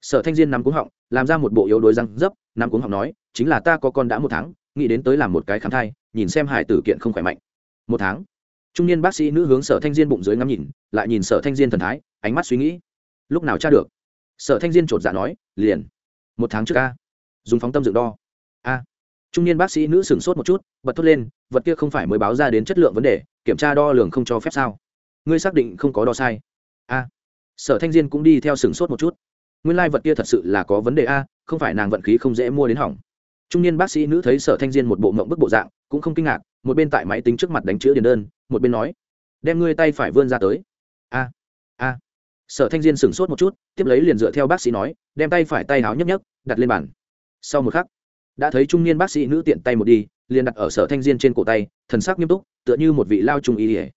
Sở thanh diên nắm cuống họng, làm ra một bộ yếu đuối răng dấp, nắm cuống họng nói, chính là ta có con đã một tháng, nghĩ đến tới làm một cái khám thai, nhìn xem hải tử kiện không khỏe mạnh. Một tháng? Trung niên bác sĩ nữ hướng sở thanh diên bụng dưới ngắm nhìn, lại nhìn sở thanh diên thần thái, ánh mắt suy nghĩ. Lúc nào tra được? Sở thanh diên chột dạ nói, liền một tháng trước a dùng phóng tâm dựng đo. A. Trung niên bác sĩ nữ sửng sốt một chút, bật thốt lên, vật kia không phải mới báo ra đến chất lượng vấn đề, kiểm tra đo lường không cho phép sao? Ngươi xác định không có đo sai. A. Sở thanh diên cũng đi theo sửng sốt một chút. Nguyên lai vật kia thật sự là có vấn đề a, không phải nàng vận khí không dễ mua đến hỏng. Trung niên bác sĩ nữ thấy sở thanh diên một bộ mộng bức bộ dạng, cũng không kinh ngạc, một bên tại máy tính trước mặt đánh chữ điền đơn, một bên nói, đem ngươi tay phải vươn ra tới. A a sở thanh diên sửng sốt một chút, tiếp lấy liền dựa theo bác sĩ nói, đem tay phải tay háo nhấp nhấp đặt lên bàn. Sau một khắc, đã thấy trung niên bác sĩ nữ tiện tay một đi, liền đặt ở sở thanh diên trên cổ tay, thần sắc nghiêm túc, tựa như một vị lao trung y ỉa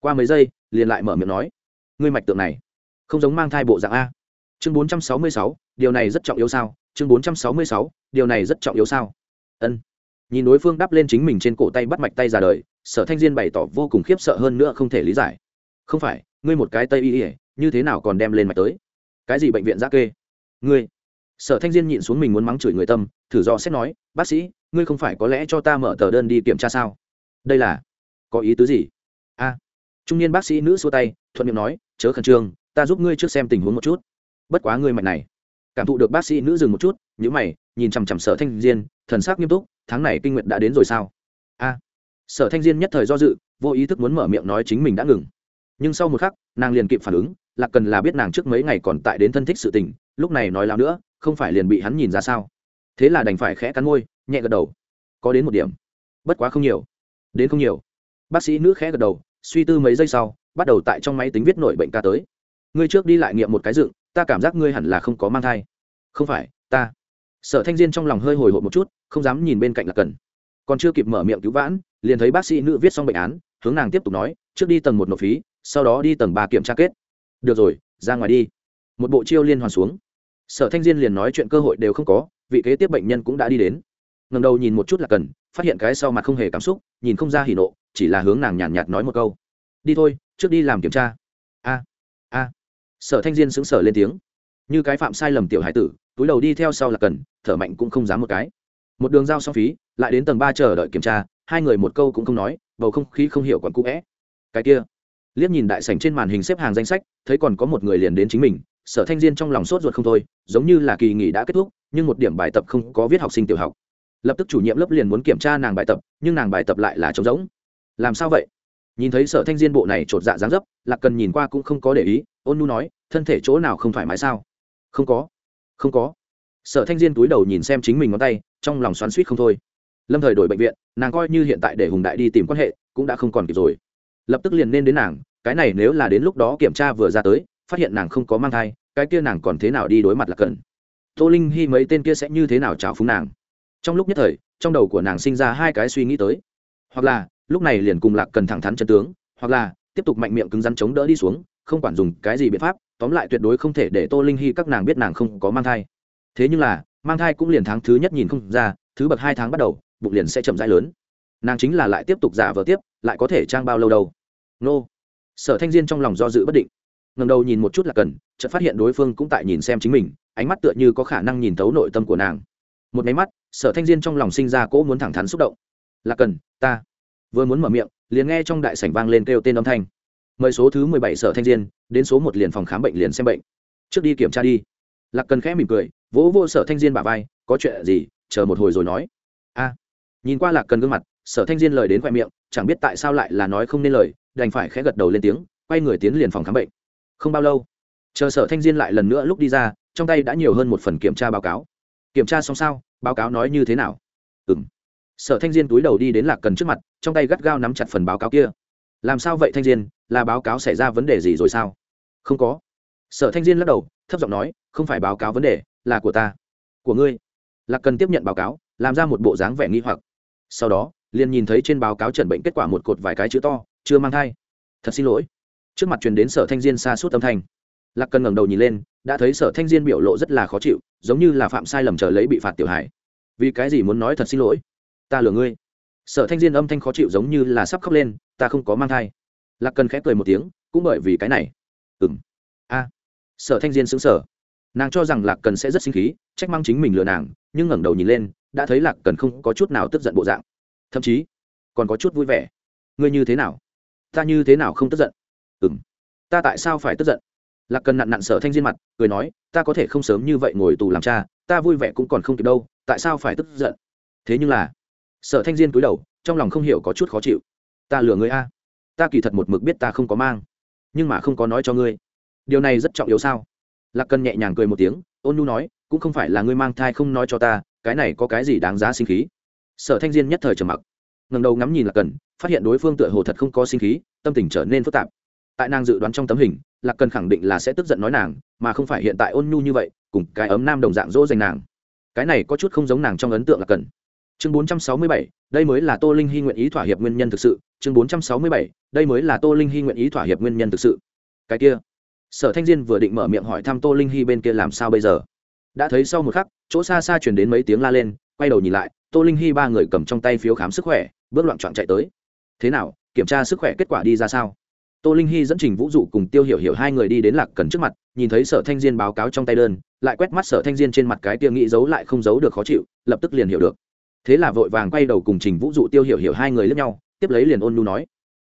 qua mấy giây, liền lại mở miệng nói, ngươi mạch tượng này, không giống mang thai bộ dạng a. Chương bốn trăm sáu mươi sáu, điều này rất trọng yếu sao? Chương bốn trăm sáu mươi sáu, điều này rất trọng yếu sao? Ân. Nhìn đối phương đắp lên chính mình trên cổ tay bắt mạch tay ra đời, sở thanh diên bày tỏ vô cùng khiếp sợ hơn nữa không thể lý giải. Không phải, ngươi một cái tây y ỉa như thế nào còn đem lên mạch tới? Cái gì bệnh viện giã kê? Ngươi, sở thanh diên nhịn xuống mình muốn mắng chửi người tâm, thử do xét nói, bác sĩ, ngươi không phải có lẽ cho ta mở tờ đơn đi kiểm tra sao? Đây là, có ý tứ gì? A. Trung niên bác sĩ nữ xua tay, thuận miệng nói, chớ khẩn trương, ta giúp ngươi trước xem tình huống một chút. Bất quá ngươi mạch này, cảm thụ được bác sĩ nữ dừng một chút nhữ mày, nhìn chằm chằm sở thanh diên, thần sắc nghiêm túc, tháng này kinh nguyện đã đến rồi sao? A. Sở thanh diên nhất thời do dự, vô ý thức muốn mở miệng nói chính mình đã ngừng. Nhưng sau một khắc, nàng liền kịp phản ứng lạc cần là biết nàng trước mấy ngày còn tại đến thân thích sự tình, lúc này nói láo nữa, không phải liền bị hắn nhìn ra sao? Thế là đành phải khẽ cắn môi, nhẹ gật đầu. Có đến một điểm. Bất quá không nhiều. Đến không nhiều. Bác sĩ nữ khẽ gật đầu, suy tư mấy giây sau, bắt đầu tại trong máy tính viết nổi bệnh ca tới. Ngươi trước đi lại nghiệm một cái dựng, ta cảm giác ngươi hẳn là không có mang thai. Không phải, ta. Sở thanh diên trong lòng hơi hồi hộp một chút, không dám nhìn bên cạnh là cần. Còn chưa kịp mở miệng cứu vãn, liền thấy bác sĩ nữ viết xong bệnh án, hướng nàng tiếp tục nói, trước đi tầng một nộp phí, sau đó đi tầng ba kiểm tra kết được rồi ra ngoài đi. Một bộ chiêu liên hoàn xuống. Sở thanh diên liền nói chuyện cơ hội đều không có vị kế tiếp bệnh nhân cũng đã đi đến. Ngầm đầu nhìn một chút là cần phát hiện cái sau mặt không hề cảm xúc nhìn không ra hỉ nộ chỉ là hướng nàng nhàn nhạt, nhạt nói một câu. Đi thôi trước đi làm kiểm tra. A a. Sở thanh diên xứng sở lên tiếng. Như cái phạm sai lầm tiểu hải tử túi đầu đi theo sau là cần thở mạnh cũng không dám một cái. Một đường giao xong phí lại đến tầng ba chờ đợi kiểm tra hai người một câu cũng không nói bầu không khí không hiểu còn cũ vẽ cái kia liếc nhìn đại sảnh trên màn hình xếp hàng danh sách, thấy còn có một người liền đến chính mình, sở thanh diên trong lòng sốt ruột không thôi, giống như là kỳ nghỉ đã kết thúc, nhưng một điểm bài tập không có viết học sinh tiểu học. Lập tức chủ nhiệm lớp liền muốn kiểm tra nàng bài tập, nhưng nàng bài tập lại là trống rỗng. Làm sao vậy? Nhìn thấy sở thanh diên bộ này chột dạ dáng dấp, lạc cần nhìn qua cũng không có để ý, ôn nu nói, thân thể chỗ nào không thoải mái sao? Không có không có. Sở thanh diên túi đầu nhìn xem chính mình ngón tay, trong lòng xoắn suýt không thôi. Lâm thời đổi bệnh viện, nàng coi như hiện tại để hùng đại đi tìm quan hệ, cũng đã không còn kịp rồi lập tức liền nên đến nàng, cái này nếu là đến lúc đó kiểm tra vừa ra tới, phát hiện nàng không có mang thai, cái kia nàng còn thế nào đi đối mặt là cần. Tô linh hy mấy tên kia sẽ như thế nào chào phúng nàng? Trong lúc nhất thời, trong đầu của nàng sinh ra hai cái suy nghĩ tới. Hoặc là, lúc này liền cùng lạc cần thẳng thắn chân tướng, hoặc là, tiếp tục mạnh miệng cứng rắn chống đỡ đi xuống, không quản dùng cái gì biện pháp, tóm lại tuyệt đối không thể để tô linh hy các nàng biết nàng không có mang thai. Thế nhưng là, mang thai cũng liền tháng thứ nhất nhìn không ra, thứ bậc hai tháng bắt đầu, bụng liền sẽ chậm rãi lớn. Nàng chính là lại tiếp tục giả vờ tiếp lại có thể trang bao lâu đâu. Nô. Sở thanh diên trong lòng do dự bất định. Ngầm đầu nhìn một chút là cần, chợt phát hiện đối phương cũng tại nhìn xem chính mình, ánh mắt tựa như có khả năng nhìn thấu nội tâm của nàng. Một máy mắt, sở thanh diên trong lòng sinh ra cỗ muốn thẳng thắn xúc động. Là cần, ta. Vừa muốn mở miệng, liền nghe trong đại sảnh vang lên kêu tên âm thanh. Mời số thứ mười bảy, sở thanh diên, đến số một liền phòng khám bệnh liền xem bệnh. Trước đi kiểm tra đi. Lạc cần khẽ mỉm cười, vỗ vô sở thanh diên bà vai, có chuyện gì, chờ một hồi rồi nói. A. Nhìn qua lạc cần gương mặt sở thanh diên lời đến khoe miệng, chẳng biết tại sao lại là nói không nên lời, đành phải khẽ gật đầu lên tiếng, quay người tiến liền phòng khám bệnh. Không bao lâu, chờ sở thanh diên lại lần nữa lúc đi ra, trong tay đã nhiều hơn một phần kiểm tra báo cáo. Kiểm tra xong sao, báo cáo nói như thế nào? Ừ m sở thanh diên túi đầu đi đến lạc cần trước mặt, trong tay gắt gao nắm chặt phần báo cáo kia. Làm sao vậy thanh diên, là báo cáo xảy ra vấn đề gì rồi sao? Không có. Sở thanh diên lắc đầu, thấp giọng nói, không phải báo cáo vấn đề, là của ta. Của ngươi. Lạc cần tiếp nhận báo cáo, làm ra một bộ dáng vẻ nghi hoặc. Sau đó liền nhìn thấy trên báo cáo chẩn bệnh kết quả một cột vài cái chữ to, chưa mang thai. Thật xin lỗi. Trước mặt truyền đến sở thanh diên xa suốt âm thanh. Lạc cần ngẩng đầu nhìn lên, đã thấy sở thanh diên biểu lộ rất là khó chịu, giống như là phạm sai lầm chờ lấy bị phạt tiểu hải vì cái gì muốn nói thật xin lỗi? Ta lừa ngươi. Sở thanh diên âm thanh khó chịu giống như là sắp khóc lên, ta không có mang thai. Lạc cần khẽ cười một tiếng, cũng bởi vì cái này. Ừ m a. Sở thanh diên xứng sở nàng cho rằng lạc cần sẽ rất sinh khí, trách mang chính mình lừa nàng, nhưng ngẩng đầu nhìn lên, đã thấy lạc cần không có chút nào tức giận bộ dạng thậm chí, còn có chút vui vẻ. Ngươi như thế nào? Ta như thế nào không tức giận? Ừ m ta tại sao phải tức giận? Lạc cần nặn nặn sở thanh diên mặt, cười nói, ta có thể không sớm như vậy ngồi tù làm cha, ta vui vẻ cũng còn không kịp đâu, tại sao phải tức giận? Thế nhưng là, sở thanh diên cúi đầu, trong lòng không hiểu có chút khó chịu. Ta lừa ngươi a. Ta kỳ thật một mực biết ta không có mang, nhưng mà không có nói cho ngươi. Điều này rất trọng yếu sao? Lạc cần nhẹ nhàng cười một tiếng, ôn nhu nói, cũng không phải là ngươi mang thai không nói cho ta, cái này có cái gì đáng giá sinh khí? Sở thanh diên nhất thời trầm mặc. Ngầm đầu ngắm nhìn lạc cần phát hiện đối phương tựa hồ thật không có sinh khí tâm tình trở nên phức tạp. Tại nàng dự đoán trong tấm hình lạc cần khẳng định là sẽ tức giận nói nàng mà không phải hiện tại ôn nhu như vậy cùng cái ấm nam đồng dạng dỗ dành nàng. Cái này có chút không giống nàng trong ấn tượng lạc cần. Chương 467, đây mới là tô linh hy nguyện ý thỏa hiệp nguyên nhân thực sự. Chương 467, đây mới là tô linh hy nguyện ý thỏa hiệp nguyên nhân thực sự. Cái kia. Sở thanh diên vừa định mở miệng hỏi thăm tô linh hy bên kia làm sao bây giờ. Đã thấy sau một khắc chỗ xa xa chuyển đến mấy tiếng la lên quay đầu nhìn lại tô linh hy ba người cầm trong tay phiếu khám sức khỏe, bước loạn trọn chạy tới. Thế nào, kiểm tra sức khỏe kết quả đi ra sao? Tô linh hy dẫn trình vũ dụ cùng tiêu hiểu hiểu hai người đi đến lạc cần trước mặt, nhìn thấy sở thanh diên báo cáo trong tay đơn, lại quét mắt sở thanh diên trên mặt cái tiêu nghĩ giấu lại không giấu được khó chịu, lập tức liền hiểu được. Thế là vội vàng quay đầu cùng trình vũ dụ, tiêu hiểu hiểu hai người lướt nhau, tiếp lấy liền ôn nhu nói,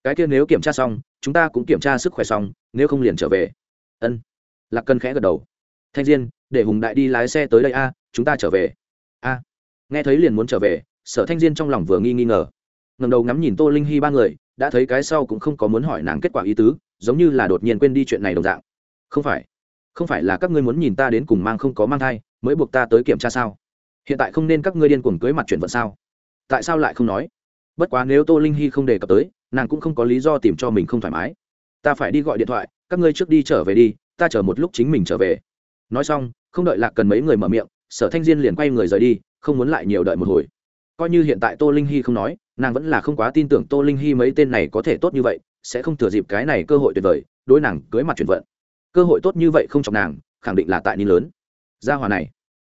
cái kia nếu kiểm tra xong, chúng ta cũng kiểm tra sức khỏe xong, nếu không liền trở về. Ân. Lạc cần khẽ gật đầu. Thanh diên, để hùng đại đi lái xe tới đây a, chúng ta trở về. A nghe thấy liền muốn trở về, sở thanh diên trong lòng vừa nghi nghi ngờ. Ngầm đầu ngắm nhìn tô linh hy ba người, đã thấy cái sau cũng không có muốn hỏi nàng kết quả ý tứ, giống như là đột nhiên quên đi chuyện này đồng dạng. Không phải không phải là các ngươi muốn nhìn ta đến cùng mang không có mang thai, mới buộc ta tới kiểm tra sao? Hiện tại không nên các ngươi điên cuồng cưới mặt chuyển vận sao? Tại sao lại không nói? Bất quá nếu tô linh hy không đề cập tới, nàng cũng không có lý do tìm cho mình không thoải mái. Ta phải đi gọi điện thoại, các ngươi trước đi trở về đi, ta chờ một lúc chính mình trở về. Nói xong, không đợi lạc cần mấy người mở miệng, sở thanh diên liền quay người rời đi không muốn lại nhiều đợi một hồi. Coi như hiện tại tô linh hy không nói, nàng vẫn là không quá tin tưởng tô linh hy mấy tên này có thể tốt như vậy, sẽ không thừa dịp cái này cơ hội tuyệt vời, đối nàng cưới mặt chuyển vận. Cơ hội tốt như vậy không chọc nàng, khẳng định là tại ni lớn. Gia hòa này.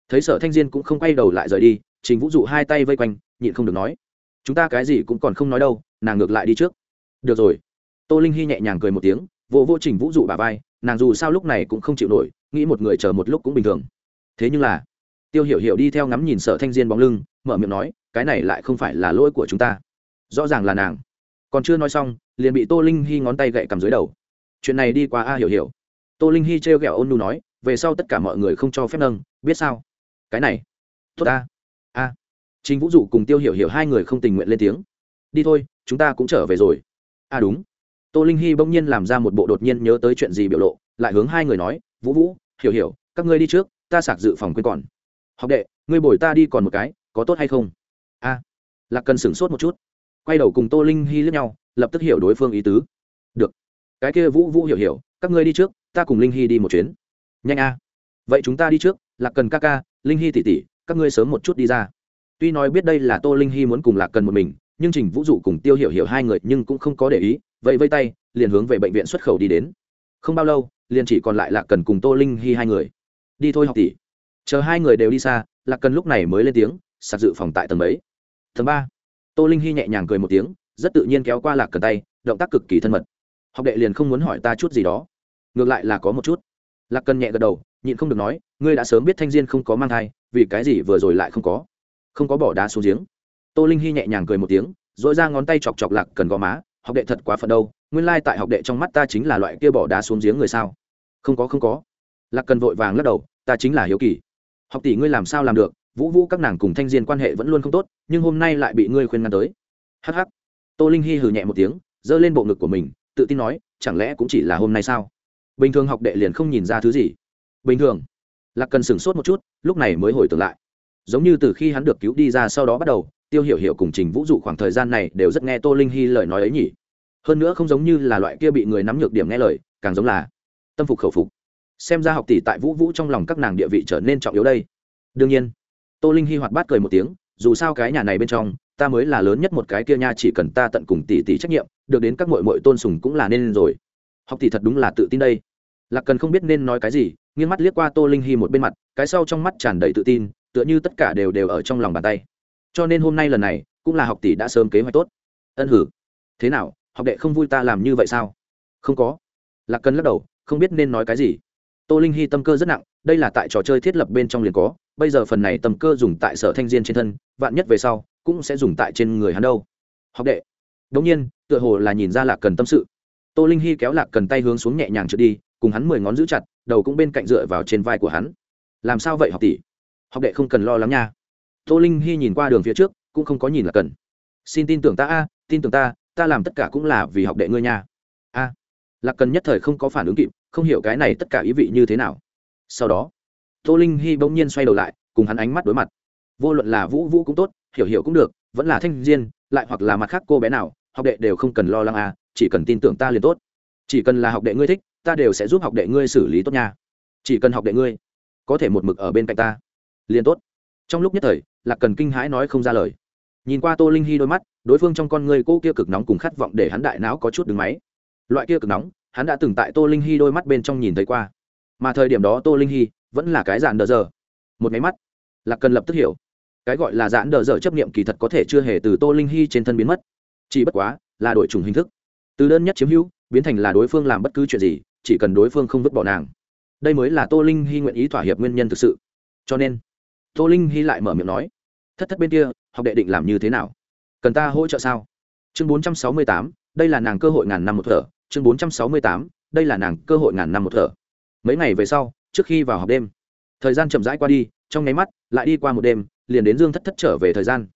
Thấy sở thanh diên cũng không quay đầu lại rời đi, trình vũ dụ hai tay vây quanh, nhịn không được nói. Chúng ta cái gì cũng còn không nói đâu, nàng ngược lại đi trước. Được rồi. Tô linh hy nhẹ nhàng cười một tiếng, vô vô trình vũ dụ bà vai, nàng dù sao lúc này cũng không chịu nổi, nghĩ một người chờ một lúc cũng bình thường. Thế nhưng là tiêu hiểu hiểu đi theo ngắm nhìn sở thanh diên bóng lưng, mở miệng nói, cái này lại không phải là lỗi của chúng ta. Rõ ràng là nàng. Còn chưa nói xong, liền bị tô linh hy ngón tay gậy cầm dưới đầu. Chuyện này đi qua a, hiểu hiểu. Tô linh hy trêu ghẹo ôn nu nói, về sau tất cả mọi người không cho phép nâng, biết sao? Cái này. Tốt a a. Chính vũ dụ cùng tiêu hiểu hiểu hai người không tình nguyện lên tiếng. Đi thôi, chúng ta cũng trở về rồi. A, đúng. Tô linh hy bỗng nhiên làm ra một bộ đột nhiên nhớ tới chuyện gì biểu lộ, lại hướng hai người nói, vũ vũ, hiểu hiểu, các ngươi đi trước, ta sạc dự phòng quên còn học đệ, ngươi bồi ta đi còn một cái, có tốt hay không? A. Lạc cần sửng sốt một chút. Quay đầu cùng tô linh hy lướt nhau, lập tức hiểu đối phương ý tứ. Được. Cái kia vũ vũ hiểu hiểu, các ngươi đi trước, ta cùng linh hy đi một chuyến. Nhanh a. Vậy chúng ta đi trước, lạc cần ca ca, linh hy tỉ tỉ các ngươi sớm một chút đi ra. Tuy nói biết đây là tô linh hy muốn cùng lạc cần một mình, nhưng trình vũ dụ cùng tiêu hiểu hiểu hai người nhưng cũng không có để ý vậy vây tay, liền hướng về bệnh viện xuất khẩu đi đến. Không bao lâu, liền chỉ còn lại lạc cần cùng tô linh hy hai người. Đi thôi học tỷ chờ hai người đều đi xa, lạc cần lúc này mới lên tiếng sạc dự phòng tại tầng mấy? Tầng ba. Tô linh hy nhẹ nhàng cười một tiếng, rất tự nhiên kéo qua lạc cần tay, động tác cực kỳ thân mật. Học đệ liền không muốn hỏi ta chút gì đó. Ngược lại là có một chút. Lạc cần nhẹ gật đầu, nhịn không được nói, ngươi đã sớm biết thanh diên không có mang thai, vì cái gì vừa rồi lại không có? Không có bỏ đá xuống giếng. Tô linh hy nhẹ nhàng cười một tiếng dội ra ngón tay chọc chọc lạc cần gò má, học đệ thật quá phận đâu, nguyên lai tại học đệ trong mắt ta chính là loại kia bỏ đá xuống giếng người sao? Không có không có. Lạc cần vội vàng lắc đầu, ta chính là hiếu kỳ học tỷ ngươi làm sao làm được, vũ vũ các nàng cùng thanh diên quan hệ vẫn luôn không tốt, nhưng hôm nay lại bị ngươi khuyên ngăn tới. Hh tô linh hy hừ nhẹ một tiếng, giơ lên bộ ngực của mình, tự tin nói, chẳng lẽ cũng chỉ là hôm nay sao? Bình thường học đệ liền không nhìn ra thứ gì. Bình thường. Lạc cần sửng sốt một chút, lúc này mới hồi tưởng lại. Giống như từ khi hắn được cứu đi ra sau đó bắt đầu, tiêu hiểu hiểu cùng trình vũ dụ khoảng thời gian này đều rất nghe tô linh hy lời nói ấy nhỉ. Hơn nữa không giống như là loại kia bị người nắm nhược điểm nghe lời, càng giống là tâm phục khẩu phục xem ra học tỷ tại vũ vũ trong lòng các nàng địa vị trở nên trọng yếu đây. Đương nhiên, tô linh hy hoạt bát cười một tiếng, dù sao cái nhà này bên trong, ta mới là lớn nhất một cái kia nha, chỉ cần ta tận cùng tỷ tỷ trách nhiệm, được đến các mội mội tôn sùng cũng là nên rồi. Học tỷ thật đúng là tự tin đây. Lạc cần không biết nên nói cái gì, nghiêng mắt liếc qua tô linh hy một bên mặt, cái sau trong mắt tràn đầy tự tin, tựa như tất cả đều đều ở trong lòng bàn tay. Cho nên hôm nay lần này, cũng là học tỷ đã sớm kế hoạch tốt. Ân hử. Thế nào, học đệ không vui ta làm như vậy sao? Không có. Lạc cần lắc đầu, không biết nên nói cái gì tô linh hy tâm cơ rất nặng, đây là tại trò chơi thiết lập bên trong liền có, bây giờ phần này tâm cơ dùng tại sở thanh diên trên thân, vạn nhất về sau, cũng sẽ dùng tại trên người hắn đâu. Học đệ. Đống nhiên, tựa hồ là nhìn ra lạc cần tâm sự. Tô linh hy kéo lạc cần tay hướng xuống nhẹ nhàng trượt đi, cùng hắn mười ngón giữ chặt, đầu cũng bên cạnh dựa vào trên vai của hắn. Làm sao vậy, học tỷ? Học đệ không cần lo lắng nha. Tô linh hy nhìn qua đường phía trước, cũng không có nhìn là cần. Xin tin tưởng ta a, tin tưởng ta ta làm tất cả cũng là vì học đệ ngươi nha. A. Lạc cần nhất thời không có phản ứng kịp không hiểu cái này tất cả ý vị như thế nào. Sau đó, tô linh hy bỗng nhiên xoay đầu lại, cùng hắn ánh mắt đối mặt. Vô luận là vũ vũ cũng tốt, hiểu hiểu cũng được, vẫn là thanh diên, lại hoặc là mặt khác cô bé nào, học đệ đều không cần lo lắng à chỉ cần tin tưởng ta liền tốt. Chỉ cần là học đệ ngươi thích, ta đều sẽ giúp học đệ ngươi xử lý tốt nha. Chỉ cần học đệ ngươi, có thể một mực ở bên cạnh ta, liền tốt. Trong lúc nhất thời, lạc cần kinh hãi nói không ra lời. Nhìn qua tô linh hy đôi mắt, đối phương trong con người cô kia cực nóng cùng khát vọng để hắn đại não có chút đứng máy. Loại kia cực nóng hắn đã từng tại tô linh hy đôi mắt bên trong nhìn thấy qua. Mà thời điểm đó tô linh hy vẫn là cái dạn đờ dở một máy mắt. Lạc cần lập tức hiểu. Cái gọi là dạn đờ dở chấp nghiệm kỳ thật có thể chưa hề từ tô linh hy trên thân biến mất. Chỉ bất quá, là đổi chủng hình thức. Từ đơn nhất chiếm hữu, biến thành là đối phương làm bất cứ chuyện gì, chỉ cần đối phương không vứt bỏ nàng. Đây mới là tô linh hy nguyện ý thỏa hiệp nguyên nhân thực sự. Cho nên, tô linh hy lại mở miệng nói, thất thất bên kia, học đệ định làm như thế nào? Cần ta hỗ trợ sao? Chương bốn trăm sáu mươi tám, đây là nàng cơ hội ngàn năm một thở chương bốn trăm sáu mươi tám, đây là nàng cơ hội ngàn năm một thở. Mấy ngày về sau, trước khi vào học đêm, thời gian chậm rãi qua đi, trong nháy mắt, lại đi qua một đêm, liền đến dương thất thất trở về thời gian.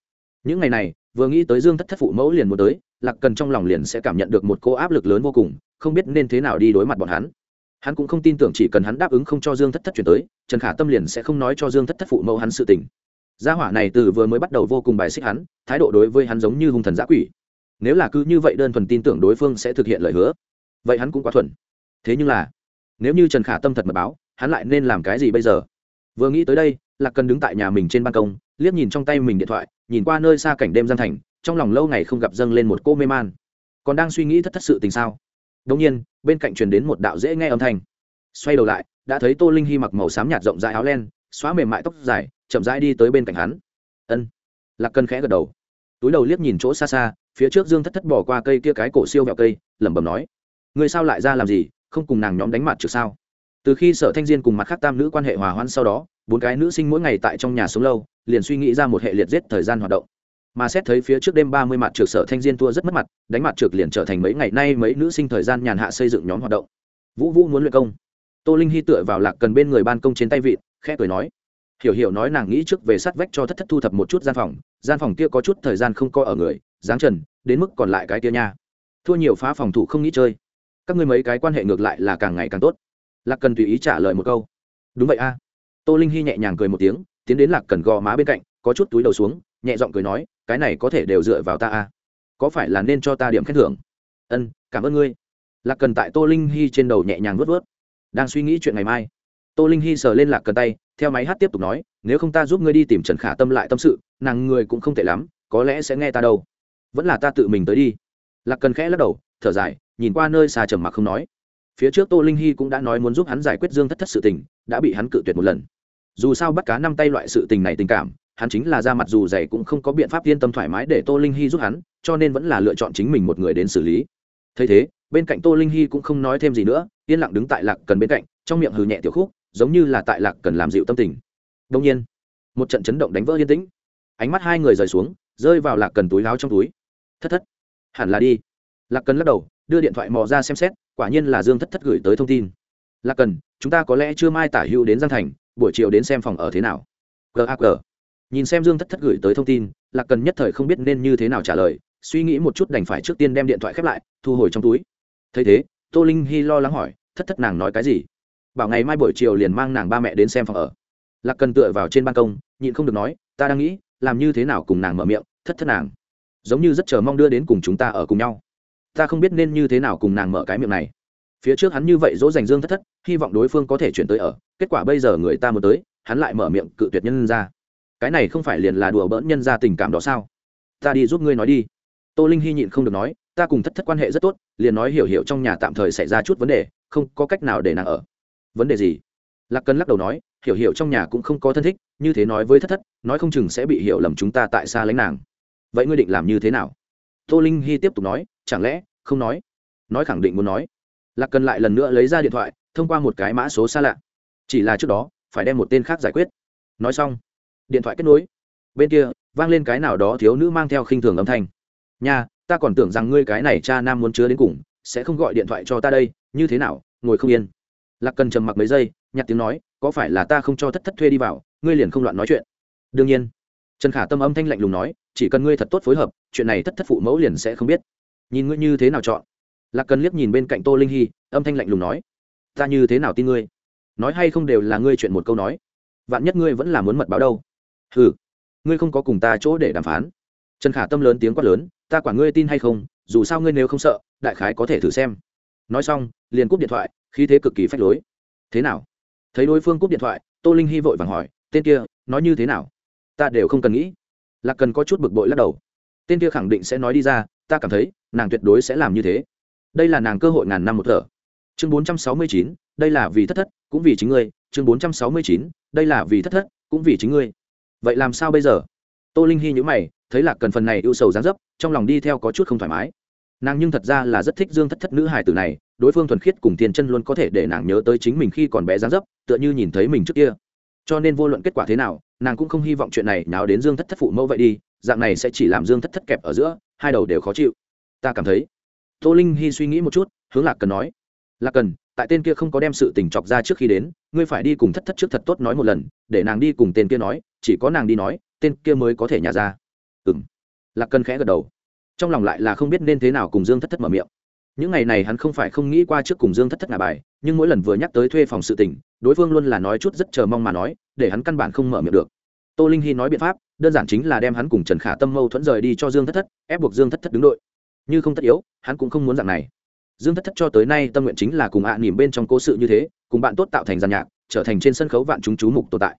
Những ngày này, vừa nghĩ tới dương thất thất phụ mẫu liền muốn tới, lạc cần trong lòng liền sẽ cảm nhận được một cô áp lực lớn vô cùng, không biết nên thế nào đi đối mặt bọn hắn. Hắn cũng không tin tưởng chỉ cần hắn đáp ứng không cho dương thất thất chuyển tới, trần khả tâm liền sẽ không nói cho dương thất thất phụ mẫu hắn sự tình. Gia hỏa này từ vừa mới bắt đầu vô cùng bài xích hắn, thái độ đối với hắn giống như hung thần giã quỷ nếu là cứ như vậy đơn thuần tin tưởng đối phương sẽ thực hiện lời hứa, vậy hắn cũng quá thuần. Thế nhưng là, nếu như trần khả tâm thật mật báo, hắn lại nên làm cái gì bây giờ? Vừa nghĩ tới đây, lạc cần đứng tại nhà mình trên ban công, liếc nhìn trong tay mình điện thoại, nhìn qua nơi xa cảnh đêm gian thành, trong lòng lâu ngày không gặp dâng lên một cô mê man. Còn đang suy nghĩ thất thất sự tình sao? Đông nhiên, bên cạnh truyền đến một đạo dễ nghe âm thanh. Xoay đầu lại, đã thấy tô linh hy mặc màu xám nhạt rộng rãi áo len, xóa mềm mại tóc dài, chậm rãi đi tới bên cạnh hắn. Ân. Lạc cân khẽ gật đầu túi đầu liếc nhìn chỗ xa xa, phía trước dương thất thất bỏ qua cây kia cái cổ siêu vẹo cây, lẩm bẩm nói người sao lại ra làm gì, không cùng nàng nhóm đánh mặt trước sao? Từ khi sở thanh diên cùng mặt khác tam nữ quan hệ hòa hoãn sau đó, bốn cái nữ sinh mỗi ngày tại trong nhà sống lâu, liền suy nghĩ ra một hệ liệt giết thời gian hoạt động. Mà xét thấy phía trước đêm ba mươi mặt trượt sở thanh diên thua rất mất mặt, đánh mặt trượt liền trở thành mấy ngày nay mấy nữ sinh thời gian nhàn hạ xây dựng nhóm hoạt động. Vũ vũ muốn luyện công. Tô linh hy tựa vào lạc cần bên người ban công trên tay vịt khẽ cười nói hiểu hiểu nói nàng nghĩ trước về sát vách cho thất thất thu thập một chút gian phòng gian phòng kia có chút thời gian không coi ở người, dáng trần, đến mức còn lại cái kia nha. Thua nhiều phá phòng thủ không nghĩ chơi. Các ngươi mấy cái quan hệ ngược lại là càng ngày càng tốt. Lạc cần tùy ý trả lời một câu. Đúng vậy a. Tô linh hy nhẹ nhàng cười một tiếng, tiến đến lạc cần gò má bên cạnh, có chút túi đầu xuống, nhẹ giọng cười nói, cái này có thể đều dựa vào ta a. Có phải là nên cho ta điểm khen thưởng? Ân, cảm ơn ngươi. Lạc cần tại tô linh hy trên đầu nhẹ nhàng vớt vớt đang suy nghĩ chuyện ngày mai tô linh hy sờ lên lạc cần tay, theo máy hát tiếp tục nói, nếu không ta giúp ngươi đi tìm trần khả tâm lại tâm sự, nàng người cũng không tệ lắm, có lẽ sẽ nghe ta đâu. Vẫn là ta tự mình tới đi. Lạc cần khẽ lắc đầu, thở dài, nhìn qua nơi xa trầm mặc không nói. Phía trước tô linh hy cũng đã nói muốn giúp hắn giải quyết dương thất thất sự tình, đã bị hắn cự tuyệt một lần. Dù sao bắt cá năm tay loại sự tình này tình cảm, hắn chính là ra mặt dù dày cũng không có biện pháp yên tâm thoải mái để tô linh hy giúp hắn, cho nên vẫn là lựa chọn chính mình một người đến xử lý. Thấy thế, bên cạnh tô linh hy cũng không nói thêm gì nữa, yên lặng đứng tại lạc cần bên cạnh, trong miệng hừ nhẹ tiểu khúc giống như là tại lạc cần làm dịu tâm tình. Đông nhiên, một trận chấn động đánh vỡ yên tĩnh. Ánh mắt hai người rời xuống, rơi vào lạc cần túi láo trong túi. Thất thất, hẳn là đi. Lạc cần lắc đầu, đưa điện thoại mò ra xem xét, quả nhiên là dương thất thất gửi tới thông tin. Lạc cần, chúng ta có lẽ chưa mai tả hữu đến giang thành, buổi chiều đến xem phòng ở thế nào. Gag nhìn xem dương thất thất gửi tới thông tin, lạc cần nhất thời không biết nên như thế nào trả lời, suy nghĩ một chút đành phải trước tiên đem điện thoại khép lại, thu hồi trong túi. Thấy thế, tô linh hy lo lắng hỏi, thất thất nàng nói cái gì? Bảo ngày mai buổi chiều liền mang nàng ba mẹ đến xem phòng ở. Lạc cần tựa vào trên ban công, nhịn không được nói, ta đang nghĩ, làm như thế nào cùng nàng mở miệng, thất thất nàng. Giống như rất chờ mong đưa đến cùng chúng ta ở cùng nhau. Ta không biết nên như thế nào cùng nàng mở cái miệng này. Phía trước hắn như vậy dỗ dành dương thất thất, hy vọng đối phương có thể chuyển tới ở, kết quả bây giờ người ta muốn tới, hắn lại mở miệng cự tuyệt nhân ra. Cái này không phải liền là đùa bỡn nhân ra tình cảm đó sao? Ta đi giúp ngươi nói đi. Tô linh hy nhịn không được nói, ta cùng thất thất quan hệ rất tốt, liền nói hiểu hiểu trong nhà tạm thời xảy ra chút vấn đề, không có cách nào để nàng ở vấn đề gì? Lạc cân lắc đầu nói, hiểu hiểu trong nhà cũng không có thân thích, như thế nói với thất thất, nói không chừng sẽ bị hiểu lầm chúng ta tại xa lánh nàng. Vậy ngươi định làm như thế nào? Tô linh hy tiếp tục nói, chẳng lẽ, không nói? Nói khẳng định muốn nói. Lạc cần lại lần nữa lấy ra điện thoại, thông qua một cái mã số xa lạ. Chỉ là trước đó, phải đem một tên khác giải quyết. Nói xong, điện thoại kết nối. Bên kia, vang lên cái nào đó thiếu nữ mang theo khinh thường âm thanh. Nha, ta còn tưởng rằng ngươi cái này cha nam muốn chứa đến cùng, sẽ không gọi điện thoại cho ta đây, như thế nào, ngồi không yên lạc cần trầm mặc mấy giây, nhặt tiếng nói, có phải là ta không cho thất thất thuê đi vào, ngươi liền không loạn nói chuyện? Đương nhiên. Trần khả tâm âm thanh lạnh lùng nói, chỉ cần ngươi thật tốt phối hợp, chuyện này thất thất phụ mẫu liền sẽ không biết. Nhìn ngươi như thế nào chọn? Lạc cần liếc nhìn bên cạnh tô linh hy, âm thanh lạnh lùng nói, ta như thế nào tin ngươi? Nói hay không đều là ngươi chuyện một câu nói. Vạn nhất ngươi vẫn là muốn mật báo đâu? Ừ ngươi không có cùng ta chỗ để đàm phán. Trần khả tâm lớn tiếng quát lớn, ta quản ngươi tin hay không, dù sao ngươi nếu không sợ, đại khái có thể thử xem. Nói xong, liền cúp điện thoại khí thế cực kỳ phách lối. Thế nào? Thấy đối phương cúp điện thoại, tô linh hy vội vàng hỏi, tên kia, nói như thế nào? Ta đều không cần nghĩ. Là cần có chút bực bội lắc đầu. Tên kia khẳng định sẽ nói đi ra, ta cảm thấy, nàng tuyệt đối sẽ làm như thế. Đây là nàng cơ hội ngàn năm một thở. Chương bốn trăm sáu mươi chín, đây là vì thất thất, cũng vì chính ngươi. Chương bốn trăm sáu mươi chín, đây là vì thất thất, cũng vì chính ngươi. Vậy làm sao bây giờ? Tô linh hy nhữ mày, thấy lạc cần phần này ưu sầu gián dấp, trong lòng đi theo có chút không thoải mái. Nàng nhưng thật ra là rất thích dương thất thất nữ hải tử này đối phương thuần khiết cùng tiền chân luôn có thể để nàng nhớ tới chính mình khi còn bé dáng dấp, tựa như nhìn thấy mình trước kia. Cho nên vô luận kết quả thế nào, nàng cũng không hy vọng chuyện này nào đến dương thất thất phụ mẫu vậy đi, dạng này sẽ chỉ làm dương thất thất kẹp ở giữa, hai đầu đều khó chịu. Ta cảm thấy. Tô linh hy suy nghĩ một chút, hướng lạc cần nói. Lạc cần, tại tên kia không có đem sự tình chọc ra trước khi đến, ngươi phải đi cùng thất thất trước thật tốt nói một lần, để nàng đi cùng tên kia nói, chỉ có nàng đi nói, tên kia mới có thể nhả ra. Ừ m lạc cần khẽ gật đầu. Trong lòng lại là không biết nên thế nào cùng dương thất thất mở miệng những ngày này hắn không phải không nghĩ qua trước cùng dương thất thất ngà bài, nhưng mỗi lần vừa nhắc tới thuê phòng sự tình, đối phương luôn là nói chút rất chờ mong mà nói, để hắn căn bản không mở miệng được. Tô linh hy nói biện pháp, đơn giản chính là đem hắn cùng trần khả tâm mâu thuẫn rời đi cho dương thất thất, ép buộc dương thất thất đứng đội. Như không tất yếu, hắn cũng không muốn dạng này. Dương thất thất cho tới nay tâm nguyện chính là cùng ạ à nỉm bên trong cố sự như thế, cùng bạn tốt tạo thành giàn nhạc, trở thành trên sân khấu vạn chúng chú mục tồn tại.